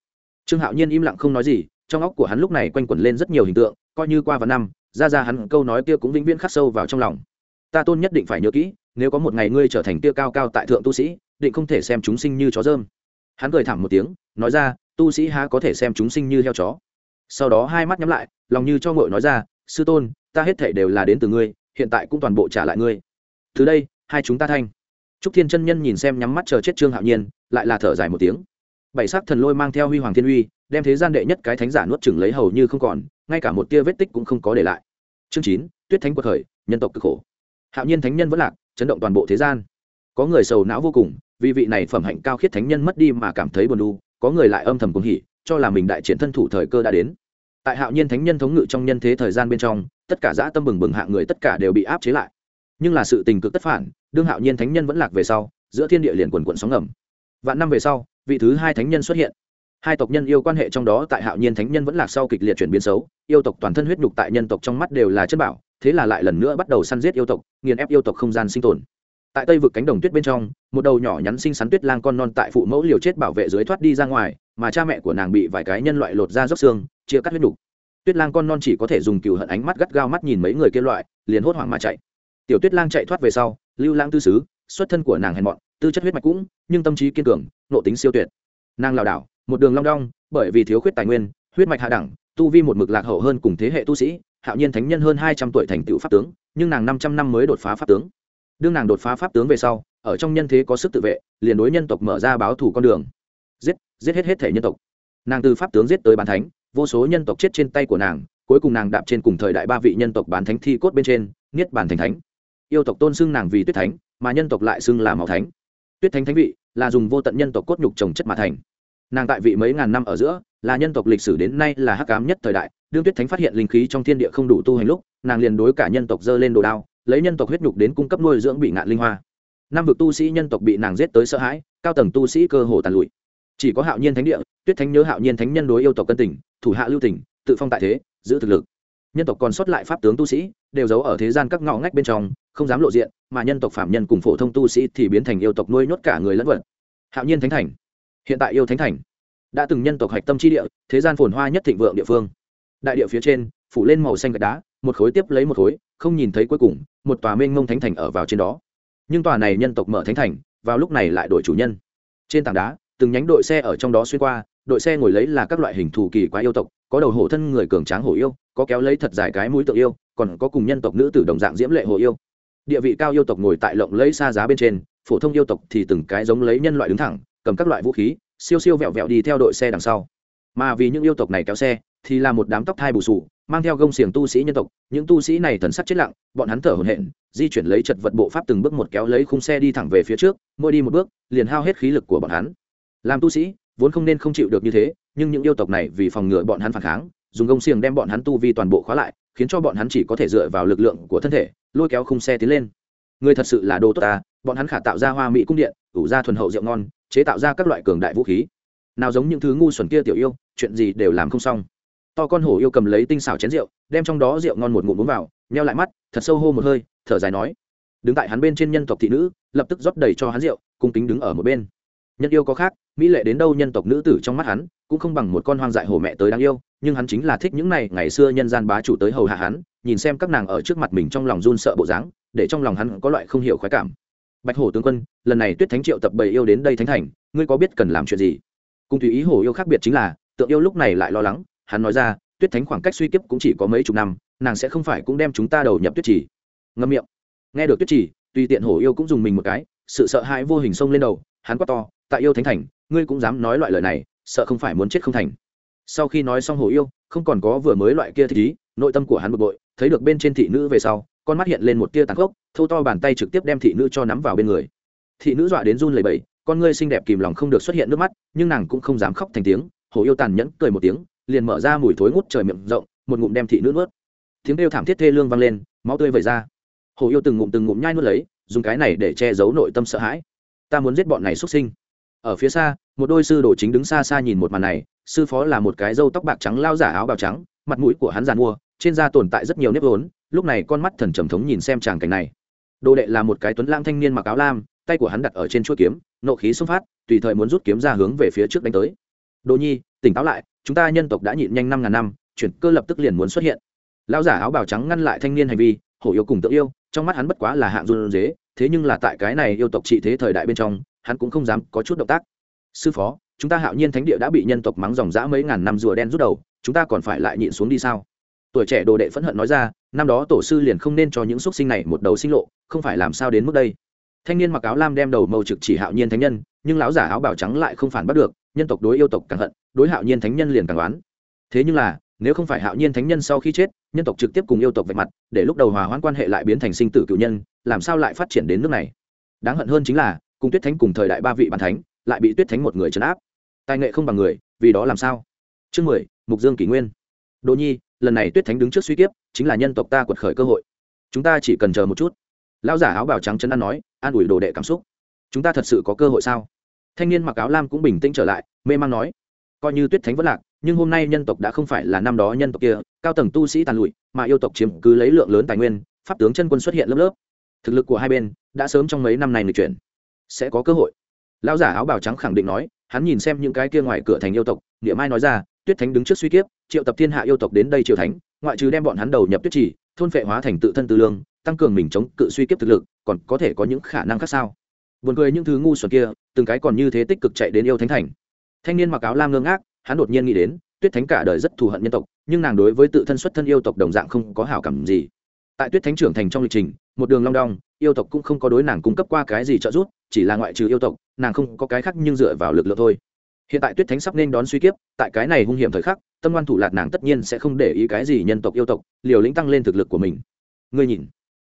trương hạo nhiên im lặng không nói gì, trong óc của hắn lúc này quanh quẩn lên rất nhiều hình tượng, coi như qua vạn năm, ra ra hắn câu nói kia cũng vĩnh viễn khắc sâu vào trong lòng. Ta tôn nhất định phải nhớ kỹ, nếu có một ngày ngươi trở thành tia cao cao tại thượng tu sĩ, định không thể xem chúng sinh như chó dơm. Hắn cười thẳng một tiếng, nói ra, tu sĩ há có thể xem chúng sinh như heo chó. Sau đó hai mắt nhắm lại, lòng như cho ngội nói ra, sư tôn, ta hết thể đều là đến từ ngươi, hiện tại cũng toàn bộ trả lại ngươi. Từ đây, hai chúng ta thanh. Trúc thiên chân nhân nhìn xem nhắm mắt chờ chết trương hạo nhiên, lại là thở dài một tiếng bảy sắc thần lôi mang theo huy hoàng thiên uy, đem thế gian đệ nhất cái thánh giả nuốt chừng lấy hầu như không còn, ngay cả một tia vết tích cũng không có để lại. Chương chín, tuyết thánh quật khởi, nhân tộc cực khổ. Hạo nhiên thánh nhân vẫn lạc, chấn động toàn bộ thế gian. Có người sầu não vô cùng, vì vị này phẩm hạnh cao khiết thánh nhân mất đi mà cảm thấy buồn đu có người lại âm thầm cuồng hỉ, cho là mình đại triển thân thủ thời cơ đã đến. Tại hạo nhiên thánh nhân thống ngự trong nhân thế thời gian bên trong, tất cả dã tâm bừng bừng hạng người tất cả đều bị áp chế lại. Nhưng là sự tình cực tất phản, đương hạo nhiên thánh nhân vẫn lạc về sau, giữa thiên địa liền quần quận sóng ngầm. Vạn năm về sau vị thứ hai thánh nhân xuất hiện. Hai tộc nhân yêu quan hệ trong đó tại hạo nhiên thánh nhân vẫn lạc sau kịch liệt chuyển biến xấu, yêu tộc toàn thân huyết nhục tại nhân tộc trong mắt đều là chất bảo, thế là lại lần nữa bắt đầu săn giết yêu tộc, nghiền ép yêu tộc không gian sinh tồn. Tại tây vực cánh đồng tuyết bên trong, một đầu nhỏ nhắn xinh xắn tuyết lang con non tại phụ mẫu liều chết bảo vệ dưới thoát đi ra ngoài, mà cha mẹ của nàng bị vài cái nhân loại lột ra dốc xương, chia cắt huyết nhục. Tuyết lang con non chỉ có thể dùng cừu hận ánh mắt gắt gao mắt nhìn mấy người kia loại, liền hốt hoảng mà chạy. Tiểu tuyết lang chạy thoát về sau, lưu lang tư xứ, xuất thân của nàng hèn mọn, tư chất huyết mạch cũng, nhưng tâm trí kiên cường nộ tính siêu tuyệt. Nàng lảo đảo, một đường long đong, bởi vì thiếu khuyết tài nguyên, huyết mạch hạ đẳng, tu vi một mực lạc hậu hơn cùng thế hệ tu sĩ, hạo nhiên thánh nhân hơn hai trăm tuổi thành tựu pháp tướng, nhưng nàng năm trăm năm mới đột phá pháp tướng. Đương nàng đột phá pháp tướng về sau, ở trong nhân thế có sức tự vệ, liền đối nhân tộc mở ra báo thủ con đường. Giết giết hết hết thể nhân tộc. Nàng từ pháp tướng giết tới bán thánh, vô số nhân tộc chết trên tay của nàng, cuối cùng nàng đạp trên cùng thời đại ba vị nhân tộc bán thánh thi cốt bên trên, niết bàn thành thánh. Yêu tộc tôn xưng nàng vì tuyết thánh, mà nhân tộc lại xưng là màu thánh. Tuyết thánh thánh vị là dùng vô tận nhân tộc cốt nhục trồng chất mà thành. Nàng tại vị mấy ngàn năm ở giữa, là nhân tộc lịch sử đến nay là hắc ám nhất thời đại, đương tuyết thánh phát hiện linh khí trong thiên địa không đủ tu hành lúc, nàng liền đối cả nhân tộc dơ lên đồ đao, lấy nhân tộc huyết nhục đến cung cấp nuôi dưỡng bị ngạn linh hoa. Năm vực tu sĩ nhân tộc bị nàng giết tới sợ hãi, cao tầng tu sĩ cơ hồ tàn lụi. Chỉ có hạo nhiên thánh địa, tuyết thánh nhớ hạo nhiên thánh nhân đối yêu tộc cân tình, thủ hạ lưu tình, tự phong tại thế, giữ thực lực nhân tộc còn sót lại pháp tướng tu sĩ, đều giấu ở thế gian các ngõ ngách bên trong, không dám lộ diện, mà nhân tộc phạm nhân cùng phổ thông tu sĩ thì biến thành yêu tộc nuôi nhốt cả người lẫn vật. Hạo nhiên thánh thành. Hiện tại yêu thánh thành đã từng nhân tộc hạch tâm chi địa, thế gian phồn hoa nhất thịnh vượng địa phương. Đại địa phía trên, phủ lên màu xanh gạch đá, một khối tiếp lấy một khối, không nhìn thấy cuối cùng, một tòa mênh mông thánh thành ở vào trên đó. Nhưng tòa này nhân tộc mở thánh thành, vào lúc này lại đổi chủ nhân. Trên tảng đá, từng nhánh đội xe ở trong đó xuyên qua đội xe ngồi lấy là các loại hình thù kỳ quái yêu tộc, có đầu hổ thân người cường tráng hổ yêu, có kéo lấy thật dài cái mũi tượng yêu, còn có cùng nhân tộc nữ tử đồng dạng diễm lệ hổ yêu. Địa vị cao yêu tộc ngồi tại lộng lấy xa giá bên trên, phổ thông yêu tộc thì từng cái giống lấy nhân loại đứng thẳng, cầm các loại vũ khí, siêu siêu vẹo vẹo đi theo đội xe đằng sau. Mà vì những yêu tộc này kéo xe, thì là một đám tóc thai bù sù, mang theo gông xiềng tu sĩ nhân tộc. Những tu sĩ này thần sắc chết lặng, bọn hắn thở hổn hển, di chuyển lấy chật vật bộ pháp từng bước một kéo lấy khung xe đi thẳng về phía trước, mỗi đi một bước, liền hao hết khí lực của bọn hắn. Làm tu sĩ vốn không nên không chịu được như thế, nhưng những yêu tộc này vì phòng ngừa bọn hắn phản kháng, dùng gông xiềng đem bọn hắn tu vi toàn bộ khóa lại, khiến cho bọn hắn chỉ có thể dựa vào lực lượng của thân thể, lôi kéo khung xe tiến lên. Người thật sự là đồ tốt ta, bọn hắn khả tạo ra hoa mỹ cung điện, ủ ra thuần hậu rượu ngon, chế tạo ra các loại cường đại vũ khí. Nào giống những thứ ngu xuẩn kia tiểu yêu, chuyện gì đều làm không xong. To con hổ yêu cầm lấy tinh xảo chén rượu, đem trong đó rượu ngon một ngụm uống vào neo lại mắt, thật sâu hô một hơi, thở dài nói. Đứng tại hắn bên trên nhân tộc thị nữ, lập tức rót đầy cho hắn rượu, cung kính đứng ở một bên nhân yêu có khác, mỹ lệ đến đâu nhân tộc nữ tử trong mắt hắn cũng không bằng một con hoang dại hổ mẹ tới đáng yêu, nhưng hắn chính là thích những này ngày xưa nhân gian bá chủ tới hầu hạ hắn, nhìn xem các nàng ở trước mặt mình trong lòng run sợ bộ dáng, để trong lòng hắn có loại không hiểu khoái cảm. Bạch hổ tướng quân, lần này tuyết thánh triệu tập bầy yêu đến đây thánh thành, ngươi có biết cần làm chuyện gì? Cùng tùy ý hổ yêu khác biệt chính là, tượng yêu lúc này lại lo lắng, hắn nói ra, tuyết thánh khoảng cách suy kiếp cũng chỉ có mấy chục năm, nàng sẽ không phải cũng đem chúng ta đầu nhập tuyết trì. Ngâm miệng. Nghe được tuyết trì, tùy tiện hổ yêu cũng dùng mình một cái, sự sợ hãi vô hình xông lên đầu, hắn quát to tại yêu thánh thành, ngươi cũng dám nói loại lời này, sợ không phải muốn chết không thành. Sau khi nói xong hổ yêu, không còn có vừa mới loại kia thì nội tâm của hắn bực bội, thấy được bên trên thị nữ về sau, con mắt hiện lên một tia tàn khốc, thâu to bàn tay trực tiếp đem thị nữ cho nắm vào bên người. Thị nữ dọa đến run lầy bẫy con ngươi xinh đẹp kìm lòng không được xuất hiện nước mắt, nhưng nàng cũng không dám khóc thành tiếng hồ yêu tàn nhẫn cười một tiếng, liền mở ra mùi thối ngút trời miệng rộng, một ngụm đem thị nữ nuốt. Tiếng kêu thảm thiết thê lương vang lên, máu tươi vẩy ra. Hồ yêu từng ngụm từng ngụm nhai nuốt lấy, dùng cái này để che giấu nội tâm sợ hãi. Ta muốn giết bọn này xuất sinh ở phía xa, một đôi sư đồ chính đứng xa xa nhìn một màn này, sư phó là một cái râu tóc bạc trắng lao giả áo bào trắng, mặt mũi của hắn giàn mua, trên da tồn tại rất nhiều nếp vốn, lúc này con mắt thần trầm thống nhìn xem tràng cảnh này. Đồ đệ là một cái tuấn lang thanh niên mặc áo lam, tay của hắn đặt ở trên chuỗi kiếm, nộ khí xông phát, tùy thời muốn rút kiếm ra hướng về phía trước đánh tới. Đồ nhi, tỉnh táo lại, chúng ta nhân tộc đã nhịn nhanh năm ngàn năm, chuyển cơ lập tức liền muốn xuất hiện. Lão giả áo bào trắng ngăn lại thanh niên hành vi, hổ yêu cùng tự yêu, trong mắt hắn bất quá là hạng run dế thế nhưng là tại cái này yêu tộc trị thế thời đại bên trong hắn cũng không dám có chút động tác. Sư phó, chúng ta hạo nhiên thánh địa đã bị nhân tộc mắng dòng dã mấy ngàn năm rùa đen rút đầu, chúng ta còn phải lại nhịn xuống đi sao? Tuổi trẻ đồ đệ phẫn hận nói ra, năm đó tổ sư liền không nên cho những xuất sinh này một đầu sinh lộ, không phải làm sao đến mức đây. Thanh niên mặc áo lam đem đầu màu trực chỉ hạo nhiên thánh nhân, nhưng lão giả áo bào trắng lại không phản bắt được, nhân tộc đối yêu tộc càng hận, đối hạo nhiên thánh nhân liền càng oán. thế nhưng là, nếu không phải hạo nhiên thánh nhân sau khi chết, nhân tộc trực tiếp cùng yêu tộc vạch mặt, để lúc đầu hòa hoãn quan hệ lại biến thành sinh tử cựu nhân, làm sao lại phát triển đến nước này? Đáng hận hơn chính là cùng tuyết thánh cùng thời đại ba vị bàn thánh, lại bị tuyết thánh một người trấn áp. Tài nghệ không bằng người, vì đó làm sao? Chương mười, mục dương kỷ nguyên. Đỗ nhi, lần này tuyết thánh đứng trước suy kiếp, chính là nhân tộc ta quật khởi cơ hội. Chúng ta chỉ cần chờ một chút. Lão giả áo bào trắng chân ăn nói, an ủi đồ đệ cảm xúc. Chúng ta thật sự có cơ hội sao? Thanh niên mặc áo lam cũng bình tĩnh trở lại, mê man nói, coi như tuyết thánh vất lạc, nhưng hôm nay nhân tộc đã không phải là năm đó nhân tộc kia, cao tầng tu sĩ tàn lụi, mà yêu tộc chiếm cứ lấy lượng lớn tài nguyên, pháp tướng chân quân xuất hiện lớp lớp. Thực lực của hai bên đã sớm trong mấy năm này người chuyển sẽ có cơ hội. Lão giả áo bào trắng khẳng định nói, hắn nhìn xem những cái kia ngoài cửa thành yêu tộc địa mai nói ra, tuyết thánh đứng trước suy kiếp, triệu tập thiên hạ yêu tộc đến đây triều thánh, ngoại trừ đem bọn hắn đầu nhập tuyết trì thôn phệ hóa thành tự thân tư lương, tăng cường mình chống cự suy kiếp thực lực, còn có thể có những khả năng khác sao? Buồn cười những thứ ngu xuẩn kia, từng cái còn như thế tích cực chạy đến yêu thánh thành. Thanh niên mặc áo lam ngơ ngác, hắn đột nhiên nghĩ đến, tuyết thánh cả đời rất thù hận nhân tộc, nhưng nàng đối với tự thân xuất thân yêu tộc đồng dạng không có hảo cảm gì. Tại tuyết thánh trưởng thành trong lịch trình, một đường long đong, yêu tộc cũng không có đối nàng cung cấp qua cái gì trợ giúp chỉ là ngoại trừ yêu tộc, nàng không có cái khác nhưng dựa vào lực lượng thôi. Hiện tại tuyết thánh sắp nên đón suy kiếp, tại cái này hung hiểm thời khắc, tâm ngoan thủ lạc nàng tất nhiên sẽ không để ý cái gì nhân tộc yêu tộc, liều lĩnh tăng lên thực lực của mình. Ngươi nhìn,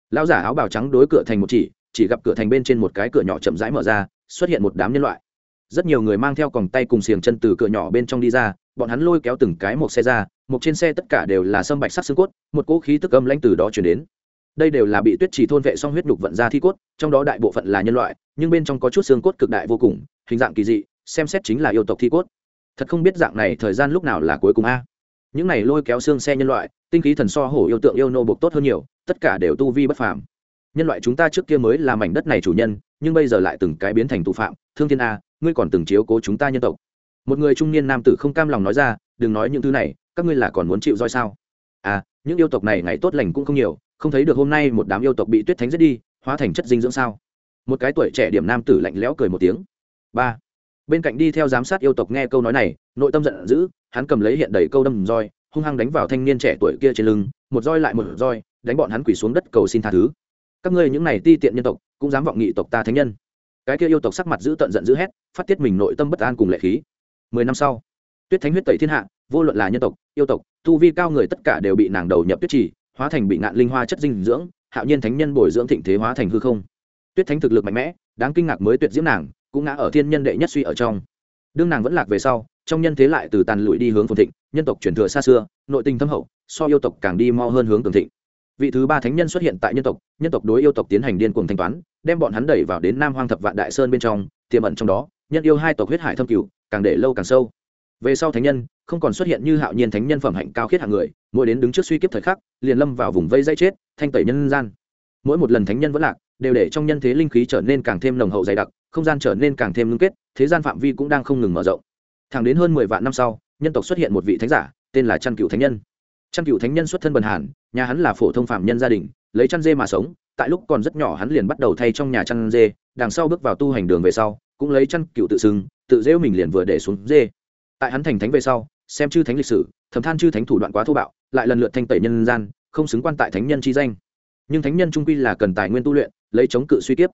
lão giả áo bào trắng đối cửa thành một chỉ chỉ gặp cửa thành bên trên một cái cửa nhỏ chậm rãi mở ra, xuất hiện một đám nhân loại. Rất nhiều người mang theo còng tay cùng xiềng chân từ cửa nhỏ bên trong đi ra, bọn hắn lôi kéo từng cái một xe ra, một trên xe tất cả đều là sâm bạch sắc xương cốt, một cỗ khí tức âm lãnh từ đó chuyển đến đây đều là bị tuyết chỉ thôn vệ xong huyết nhục vận ra thi cốt, trong đó đại bộ phận là nhân loại, nhưng bên trong có chút xương cốt cực đại vô cùng, hình dạng kỳ dị, xem xét chính là yêu tộc thi cốt. Thật không biết dạng này thời gian lúc nào là cuối cùng a. Những này lôi kéo xương xe nhân loại, tinh khí thần so hổ yêu tượng yêu nô bộc tốt hơn nhiều, tất cả đều tu vi bất phàm. Nhân loại chúng ta trước kia mới là mảnh đất này chủ nhân, nhưng bây giờ lại từng cái biến thành tù phạm, thương thiên a, ngươi còn từng chiếu cố chúng ta nhân tộc. Một người trung niên nam tử không cam lòng nói ra, đừng nói những thứ này, các ngươi là còn muốn chịu roi sao? À những yêu tộc này ngày tốt lành cũng không nhiều không thấy được hôm nay một đám yêu tộc bị tuyết thánh giết đi, hóa thành chất dinh dưỡng sao? Một cái tuổi trẻ điểm nam tử lạnh lẽo cười một tiếng. Ba. Bên cạnh đi theo giám sát yêu tộc nghe câu nói này, nội tâm giận dữ, hắn cầm lấy hiện đầy câu đâm roi, hung hăng đánh vào thanh niên trẻ tuổi kia trên lưng, một roi lại một roi, đánh bọn hắn quỳ xuống đất cầu xin tha thứ. Các ngươi những này ti tiện nhân tộc, cũng dám vọng nghị tộc ta thánh nhân. Cái kia yêu tộc sắc mặt giữ tận giận dữ hét, phát tiết mình nội tâm bất an cùng lệ khí. Mười năm sau, tuyết thánh huyết tẩy thiên hạ, vô luận là nhân tộc, yêu tộc, tu vi cao người tất cả đều bị nàng đầu nhập tuyết trì hóa thành bị ngạn linh hoa chất dinh dưỡng, hạo nhiên thánh nhân bồi dưỡng thịnh thế hóa thành hư không. Tuyết thánh thực lực mạnh mẽ, đáng kinh ngạc mới tuyệt diễm nàng, cũng ngã ở thiên nhân đệ nhất suy ở trong. Đương nàng vẫn lạc về sau, trong nhân thế lại từ tàn lụi đi hướng phồn thịnh, nhân tộc truyền thừa xa xưa, nội tình thâm hậu, so yêu tộc càng đi mo hơn hướng cường thịnh. Vị thứ ba thánh nhân xuất hiện tại nhân tộc nhân tộc đối yêu tộc tiến hành điên cuồng thanh toán, đem bọn hắn đẩy vào đến nam hoang thập vạn đại sơn bên trong, tiềm ẩn trong đó, nhân yêu hai tộc huyết hải thâm cửu, càng để lâu càng sâu về sau thánh nhân, không còn xuất hiện như hạo nhiên thánh nhân phẩm hạnh cao khiết hạng người, mỗi đến đứng trước suy kiếp thời khắc, liền lâm vào vùng vây dây chết, thanh tẩy nhân gian. Mỗi một lần thánh nhân vẫn lạc, đều để trong nhân thế linh khí trở nên càng thêm nồng hậu dày đặc, không gian trở nên càng thêm ngưng kết, thế gian phạm vi cũng đang không ngừng mở rộng. Thẳng đến hơn mười vạn năm sau, nhân tộc xuất hiện một vị thánh giả, tên là trăn cựu thánh nhân. Trăn cựu thánh nhân xuất thân bần hàn, nhà hắn là phổ thông phạm nhân gia đình, lấy chăn dê mà sống, tại lúc còn rất nhỏ hắn liền bắt đầu thay trong nhà chăn dê, đằng sau bước vào tu hành đường về sau, cũng lấy chăn cựu tự xưng, tự dễu mình liền vừa để xuống dê tại hắn thành thánh về sau, xem chư thánh lịch sử, thầm than chư thánh thủ đoạn quá thô bạo, lại lần lượt thanh tẩy nhân gian, không xứng quan tại thánh nhân chi danh. Nhưng thánh nhân trung quy là cần tài nguyên tu luyện, lấy chống cự suy tiếp.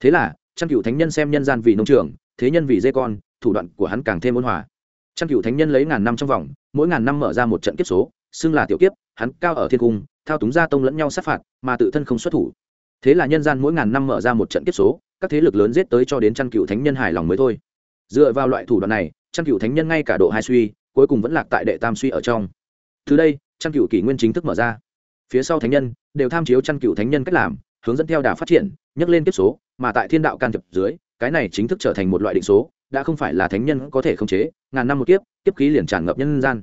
thế là, trăm cựu thánh nhân xem nhân gian vì nông trường, thế nhân vì dê con, thủ đoạn của hắn càng thêm ôn hòa. Trăm cựu thánh nhân lấy ngàn năm trong vòng, mỗi ngàn năm mở ra một trận kiếp số, xưng là tiểu kiếp, hắn cao ở thiên cung, thao túng gia tông lẫn nhau sát phạt, mà tự thân không xuất thủ. Thế là nhân gian mỗi ngàn năm mở ra một trận kiếp số, các thế lực lớn giết tới cho đến trăm cựu thánh nhân hài lòng mới thôi. Dựa vào loại thủ đoạn này trăm cựu thánh nhân ngay cả độ hai suy, cuối cùng vẫn lạc tại đệ tam suy ở trong. Từ đây trăm cựu kỷ nguyên chính thức mở ra. Phía sau thánh nhân, đều tham chiếu trăm cựu thánh nhân cách làm, hướng dẫn theo đà phát triển, nhấc lên kiếp số, mà tại thiên đạo can thiệp dưới, cái này chính thức trở thành một loại định số, đã không phải là thánh nhân có thể khống chế, ngàn năm một kiếp kiếp khí liền tràn ngập nhân gian.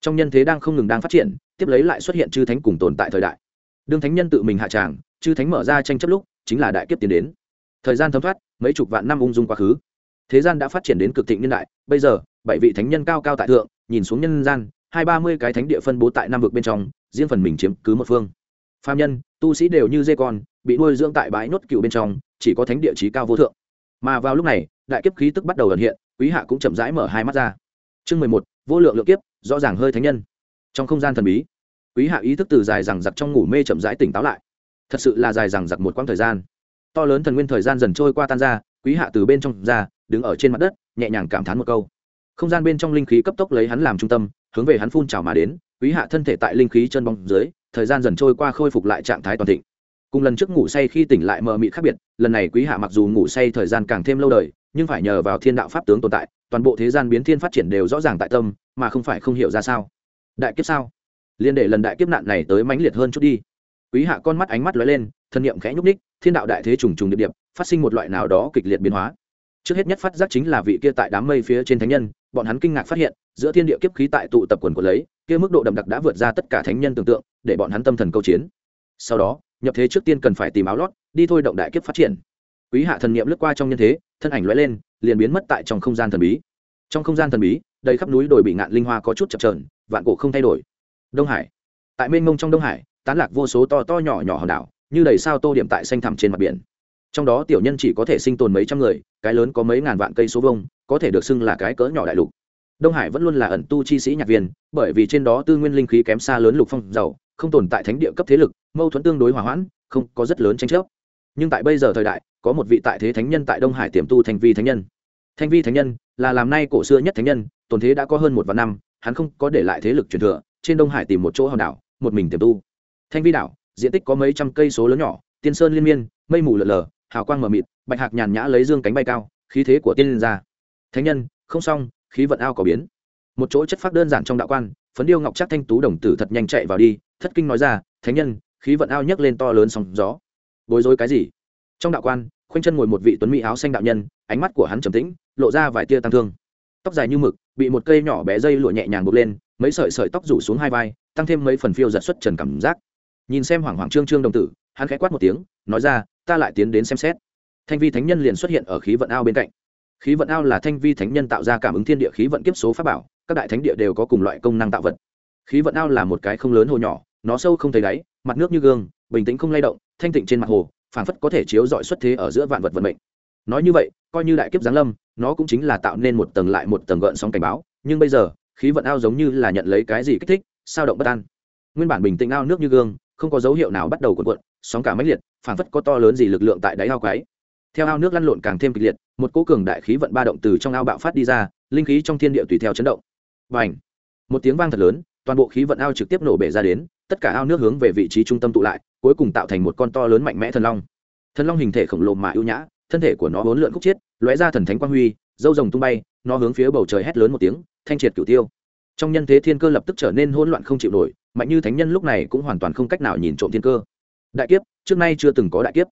Trong nhân thế đang không ngừng đang phát triển, tiếp lấy lại xuất hiện chư thánh cùng tồn tại thời đại. Đương thánh nhân tự mình hạ tràng, chư thánh mở ra tranh chấp lúc, chính là đại kiếp tiến đến. Thời gian thấm thoát, mấy chục vạn năm ung dung quá khứ thế gian đã phát triển đến cực thịnh niên đại, bây giờ, bảy vị thánh nhân cao cao tại thượng, nhìn xuống nhân gian, hai ba mươi cái thánh địa phân bố tại năm vực bên trong, riêng phần mình chiếm cứ một phương. Phạm nhân, tu sĩ đều như dê con, bị nuôi dưỡng tại bãi nốt cựu bên trong, chỉ có thánh địa trí cao vô thượng. Mà vào lúc này, đại kiếp khí tức bắt đầu ẩn hiện, quý hạ cũng chậm rãi mở hai mắt ra. Chương mười một, vô lượng lượng kiếp, rõ ràng hơi thánh nhân. Trong không gian thần bí, quý hạ ý thức từ dài rằng giặc trong ngủ mê chậm rãi tỉnh táo lại. Thật sự là dài rằng giặc một quãng thời gian. To lớn thần nguyên thời gian dần trôi qua tan ra quý hạ từ bên trong ra, đứng ở trên mặt đất, nhẹ nhàng cảm thán một câu. Không gian bên trong linh khí cấp tốc lấy hắn làm trung tâm, hướng về hắn phun trào mà đến, quý hạ thân thể tại linh khí chân bóng dưới, thời gian dần trôi qua khôi phục lại trạng thái toàn thịnh. Cùng lần trước ngủ say khi tỉnh lại mờ mị khác biệt, lần này quý hạ mặc dù ngủ say thời gian càng thêm lâu đời, nhưng phải nhờ vào thiên đạo pháp tướng tồn tại, toàn bộ thế gian biến thiên phát triển đều rõ ràng tại tâm, mà không phải không hiểu ra sao. Đại kiếp sao? Liên để lần đại kiếp nạn này tới mãnh liệt hơn chút đi. Quý hạ con mắt ánh mắt lóe lên thân niệm khẽ nhúc ních thiên đạo đại thế trùng trùng điệp điệp, phát sinh một loại nào đó kịch liệt biến hóa. Trước hết nhất phát giác chính là vị kia tại đám mây phía trên thánh nhân, bọn hắn kinh ngạc phát hiện, giữa thiên địa kiếp khí tại tụ tập quần của lấy, kia mức độ đậm đặc đã vượt ra tất cả thánh nhân tưởng tượng, để bọn hắn tâm thần câu chiến. Sau đó, nhập thế trước tiên cần phải tìm áo lót, đi thôi động đại kiếp phát triển. Quý hạ thần niệm lướt qua trong nhân thế, thân ảnh lóe lên, liền biến mất tại trong không gian thần bí. Trong không gian thần bí, đầy khắp núi đồi bị ngạn linh hoa có chút chập trờn vạn cổ không thay đổi. Đông hải. Tại mênh mông trong đông hải, tán lạc vô số to to nhỏ nhỏ hòn đảo như đầy sao tô điểm tại xanh thẳm trên mặt biển. Trong đó tiểu nhân chỉ có thể sinh tồn mấy trăm người, cái lớn có mấy ngàn vạn cây số vông có thể được xưng là cái cỡ nhỏ đại lục. Đông hải vẫn luôn là ẩn tu chi sĩ nhạc viên, bởi vì trên đó tư nguyên linh khí kém xa lớn lục phong giàu, không tồn tại thánh địa cấp thế lực, mâu thuẫn tương đối hòa hoãn, không có rất lớn tranh chấp. Nhưng tại bây giờ thời đại, có một vị tại thế thánh nhân tại đông hải tiềm tu thành vi thánh nhân. Thanh vi thánh nhân là làm nay cổ xưa nhất thánh nhân, tồn thế đã có hơn một vạn năm, hắn không có để lại thế lực truyền thừa, trên đông hải tìm một chỗ hòn đảo, một mình tiềm tu. Thanh vi đảo diện tích có mấy trăm cây số lớn nhỏ, tiên sơn liên miên, mây mù lợn lờ hào quang mờ mịt, bạch hạc nhàn nhã lấy dương cánh bay cao, khí thế của tiên liên ra thánh nhân, không xong, khí vận ao có biến. Một chỗ chất phác đơn giản trong đạo quan, phấn điêu ngọc chắc thanh tú đồng tử thật nhanh chạy vào đi, thất kinh nói ra, thánh nhân, khí vận ao nhấc lên to lớn sóng gió. Bối rối cái gì? Trong đạo quan, khoanh chân ngồi một vị tuấn mỹ áo xanh đạo nhân, ánh mắt của hắn trầm tĩnh, lộ ra vài tia tăng thương. Tóc dài như mực, bị một cây nhỏ bé dây lụa nhẹ nhàng buộc lên, mấy sợi sợi tóc rủ xuống hai vai, tăng thêm mấy phần phiêu giật xuất trần cảm giác nhìn xem hoảng hoảng trương trương đồng tử, hắn khẽ quát một tiếng, nói ra, ta lại tiến đến xem xét. Thanh vi thánh nhân liền xuất hiện ở khí vận ao bên cạnh. Khí vận ao là thanh vi thánh nhân tạo ra cảm ứng thiên địa khí vận kiếp số pháp bảo, các đại thánh địa đều có cùng loại công năng tạo vật. Khí vận ao là một cái không lớn hồ nhỏ, nó sâu không thấy đáy, mặt nước như gương, bình tĩnh không lay động, thanh tịnh trên mặt hồ, phảng phất có thể chiếu dọi xuất thế ở giữa vạn vật vận mệnh. Nói như vậy, coi như đại kiếp giáng lâm, nó cũng chính là tạo nên một tầng lại một tầng gợn sóng cảnh báo, nhưng bây giờ, khí vận ao giống như là nhận lấy cái gì kích thích, sao động bất an. Nguyên bản bình tĩnh ao nước như gương không có dấu hiệu nào bắt đầu cuộn cuộn, sóng cả máy liệt, phảng phất có to lớn gì lực lượng tại đáy ao quái theo ao nước lăn lộn càng thêm kịch liệt, một cỗ cường đại khí vận ba động từ trong ao bạo phát đi ra, linh khí trong thiên địa tùy theo chấn động. Và ảnh một tiếng vang thật lớn, toàn bộ khí vận ao trực tiếp nổ bể ra đến, tất cả ao nước hướng về vị trí trung tâm tụ lại, cuối cùng tạo thành một con to lớn mạnh mẽ thần long. Thần long hình thể khổng lồ mà ưu nhã, thân thể của nó vốn lượn khúc chiết, lóe ra thần thánh quang huy, dâu rồng tung bay, nó hướng phía bầu trời hét lớn một tiếng, thanh triệt cửu tiêu. Trong nhân thế thiên cơ lập tức trở nên hỗn loạn không chịu nổi mạnh như thánh nhân lúc này cũng hoàn toàn không cách nào nhìn trộm thiên cơ. Đại kiếp, trước nay chưa từng có đại kiếp.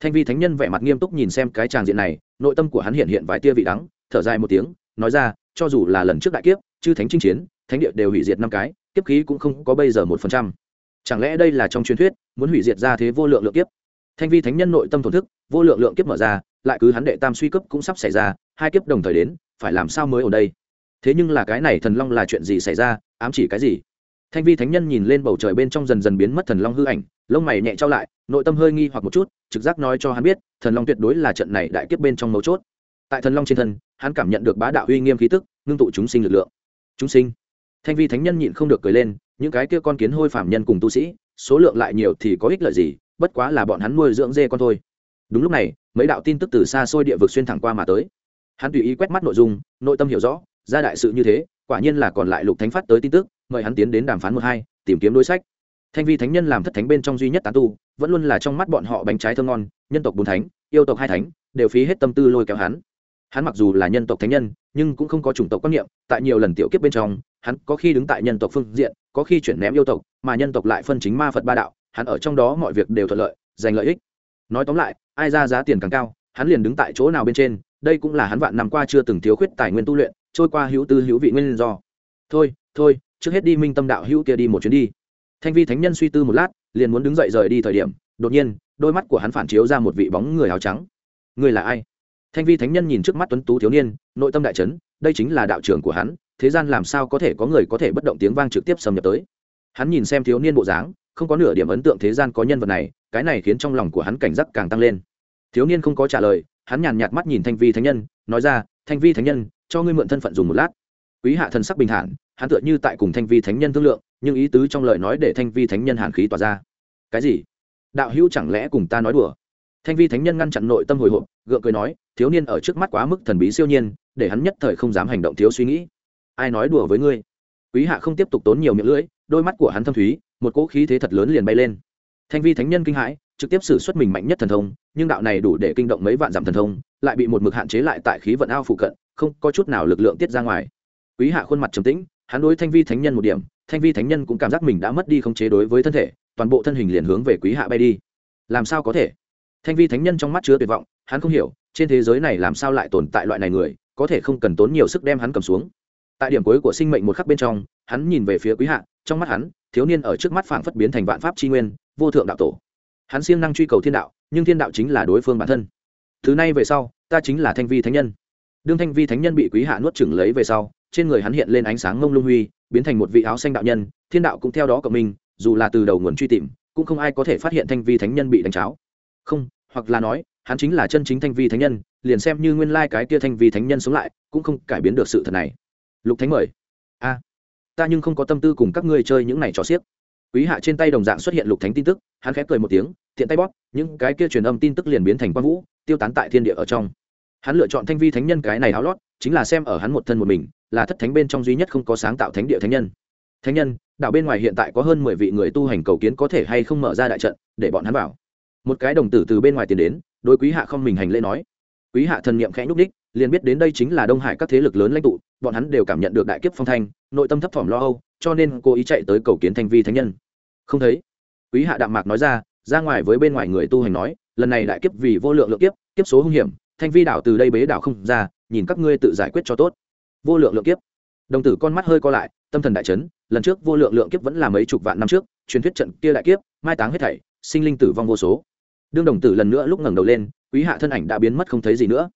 Thanh vi thánh nhân vẻ mặt nghiêm túc nhìn xem cái tràng diện này, nội tâm của hắn hiện hiện vài tia vị đắng, thở dài một tiếng, nói ra, cho dù là lần trước đại kiếp, chư thánh chinh chiến, thánh địa đều hủy diệt năm cái, kiếp khí cũng không có bây giờ một phần trăm. Chẳng lẽ đây là trong truyền thuyết, muốn hủy diệt ra thế vô lượng lượng kiếp? Thanh vi thánh nhân nội tâm thổn thức, vô lượng lượng kiếp mở ra, lại cứ hắn đệ tam suy cấp cũng sắp xảy ra, hai kiếp đồng thời đến, phải làm sao mới ở đây? Thế nhưng là cái này thần long là chuyện gì xảy ra, ám chỉ cái gì? Thanh vi thánh nhân nhìn lên bầu trời bên trong dần dần biến mất thần long hư ảnh, lông mày nhẹ trao lại, nội tâm hơi nghi hoặc một chút, trực giác nói cho hắn biết, thần long tuyệt đối là trận này đại kiếp bên trong mấu chốt. Tại thần long trên thân, hắn cảm nhận được bá đạo uy nghiêm khí tức, ngưng tụ chúng sinh lực lượng. Chúng sinh. Thanh vi thánh nhân nhịn không được cười lên, những cái kia con kiến hôi phạm nhân cùng tu sĩ, số lượng lại nhiều thì có ích lợi gì, bất quá là bọn hắn nuôi dưỡng dê con thôi. Đúng lúc này, mấy đạo tin tức từ xa xôi địa vực xuyên thẳng qua mà tới. Hắn tùy ý quét mắt nội dung, nội tâm hiểu rõ, ra đại sự như thế, quả nhiên là còn lại lục thánh phát tới tin tức mời hắn tiến đến đàm phán một hai, tìm kiếm đối sách. Thanh vi thánh nhân làm thất thánh bên trong duy nhất tán tu, vẫn luôn là trong mắt bọn họ bánh trái thơ ngon, nhân tộc bốn thánh, yêu tộc hai thánh, đều phí hết tâm tư lôi kéo hắn. Hắn mặc dù là nhân tộc thánh nhân, nhưng cũng không có chủng tộc quan niệm, tại nhiều lần tiểu kiếp bên trong, hắn có khi đứng tại nhân tộc phương diện, có khi chuyển ném yêu tộc, mà nhân tộc lại phân chính ma phật ba đạo, hắn ở trong đó mọi việc đều thuận lợi, giành lợi ích. Nói tóm lại, ai ra giá tiền càng cao, hắn liền đứng tại chỗ nào bên trên, đây cũng là hắn vạn năm qua chưa từng thiếu khuyết tài nguyên tu luyện, trôi qua hữu tư hữu vị nguyên do. Thôi thôi trước hết đi minh tâm đạo hữu kia đi một chuyến đi. Thanh vi thánh nhân suy tư một lát, liền muốn đứng dậy rời đi thời điểm, đột nhiên, đôi mắt của hắn phản chiếu ra một vị bóng người áo trắng. Người là ai? Thanh vi thánh nhân nhìn trước mắt tuấn tú thiếu niên, nội tâm đại trấn đây chính là đạo trưởng của hắn, thế gian làm sao có thể có người có thể bất động tiếng vang trực tiếp xâm nhập tới? Hắn nhìn xem thiếu niên bộ dáng, không có nửa điểm ấn tượng thế gian có nhân vật này, cái này khiến trong lòng của hắn cảnh giác càng tăng lên. Thiếu niên không có trả lời, hắn nhàn nhạt mắt nhìn thanh vi thánh nhân, nói ra, thanh vi thánh nhân, cho ngươi mượn thân phận dùng một lát quý hạ thần sắc bình thản, hắn tựa như tại cùng thanh vi thánh nhân thương lượng, nhưng ý tứ trong lời nói để thanh vi thánh nhân hàn khí tỏa ra. Cái gì? Đạo hữu chẳng lẽ cùng ta nói đùa? Thanh vi thánh nhân ngăn chặn nội tâm hồi hộp, gượng cười nói, thiếu niên ở trước mắt quá mức thần bí siêu nhiên, để hắn nhất thời không dám hành động thiếu suy nghĩ. Ai nói đùa với ngươi? Quý hạ không tiếp tục tốn nhiều miệng lưỡi, đôi mắt của hắn thâm thúy, một cỗ khí thế thật lớn liền bay lên. Thanh vi thánh nhân kinh hãi, trực tiếp xử xuất mình mạnh nhất thần thông, nhưng đạo này đủ để kinh động mấy vạn dặm thần thông, lại bị một mực hạn chế lại tại khí vận ao phụ cận, không có chút nào lực lượng tiết ra ngoài quý hạ khuôn mặt trầm tĩnh, hắn đối thanh vi thánh nhân một điểm, thanh vi thánh nhân cũng cảm giác mình đã mất đi khống chế đối với thân thể, toàn bộ thân hình liền hướng về quý hạ bay đi. Làm sao có thể? Thanh vi thánh nhân trong mắt chứa tuyệt vọng, hắn không hiểu, trên thế giới này làm sao lại tồn tại loại này người, có thể không cần tốn nhiều sức đem hắn cầm xuống. Tại điểm cuối của sinh mệnh một khắc bên trong, hắn nhìn về phía quý hạ, trong mắt hắn, thiếu niên ở trước mắt phảng phất biến thành vạn pháp tri nguyên, vô thượng đạo tổ. Hắn siêng năng truy cầu thiên đạo, nhưng thiên đạo chính là đối phương bản thân. Thứ này về sau, ta chính là thanh vi thánh nhân. Đương thanh vi thánh nhân bị quý hạ nuốt chửng lấy về sau trên người hắn hiện lên ánh sáng ngông lung huy, biến thành một vị áo xanh đạo nhân, thiên đạo cũng theo đó cộng minh, dù là từ đầu nguồn truy tìm, cũng không ai có thể phát hiện thanh vi thánh nhân bị đánh cháo. Không, hoặc là nói, hắn chính là chân chính thanh vi thánh nhân, liền xem như nguyên lai cái kia thanh vi thánh nhân sống lại, cũng không cải biến được sự thật này. Lục thánh mời. A, ta nhưng không có tâm tư cùng các ngươi chơi những này trò xiếc. Quý hạ trên tay đồng dạng xuất hiện lục thánh tin tức, hắn khép cười một tiếng, tiện tay bóp, những cái kia truyền âm tin tức liền biến thành quang vũ, tiêu tán tại thiên địa ở trong. Hắn lựa chọn thanh vi thánh nhân cái này háo lót, chính là xem ở hắn một thân một mình là thất thánh bên trong duy nhất không có sáng tạo thánh địa thánh nhân. Thánh nhân đạo bên ngoài hiện tại có hơn mười vị người tu hành cầu kiến có thể hay không mở ra đại trận, để bọn hắn vào. Một cái đồng tử từ bên ngoài tiến đến, đối quý hạ không mình hành lễ nói. Quý hạ thần niệm khẽ nhúc đích liền biết đến đây chính là đông hải các thế lực lớn lãnh tụ, bọn hắn đều cảm nhận được đại kiếp phong thanh, nội tâm thấp thỏm lo âu, cho nên cố ý chạy tới cầu kiến thanh vi thánh nhân. Không thấy. Quý hạ đạm mạc nói ra ra ngoài với bên ngoài người tu hành nói, lần này đại kiếp vì vô lượng lượng kiếp kiếp số hung hiểm, thanh vi đảo từ đây bế đảo không ra, nhìn các ngươi tự giải quyết cho tốt vô lượng lượng kiếp. Đồng tử con mắt hơi co lại, tâm thần đại chấn, lần trước vô lượng lượng kiếp vẫn là mấy chục vạn năm trước, truyền thuyết trận kia đại kiếp, mai táng hết thảy, sinh linh tử vong vô số. Đương đồng tử lần nữa lúc ngẩng đầu lên, quý hạ thân ảnh đã biến mất không thấy gì nữa.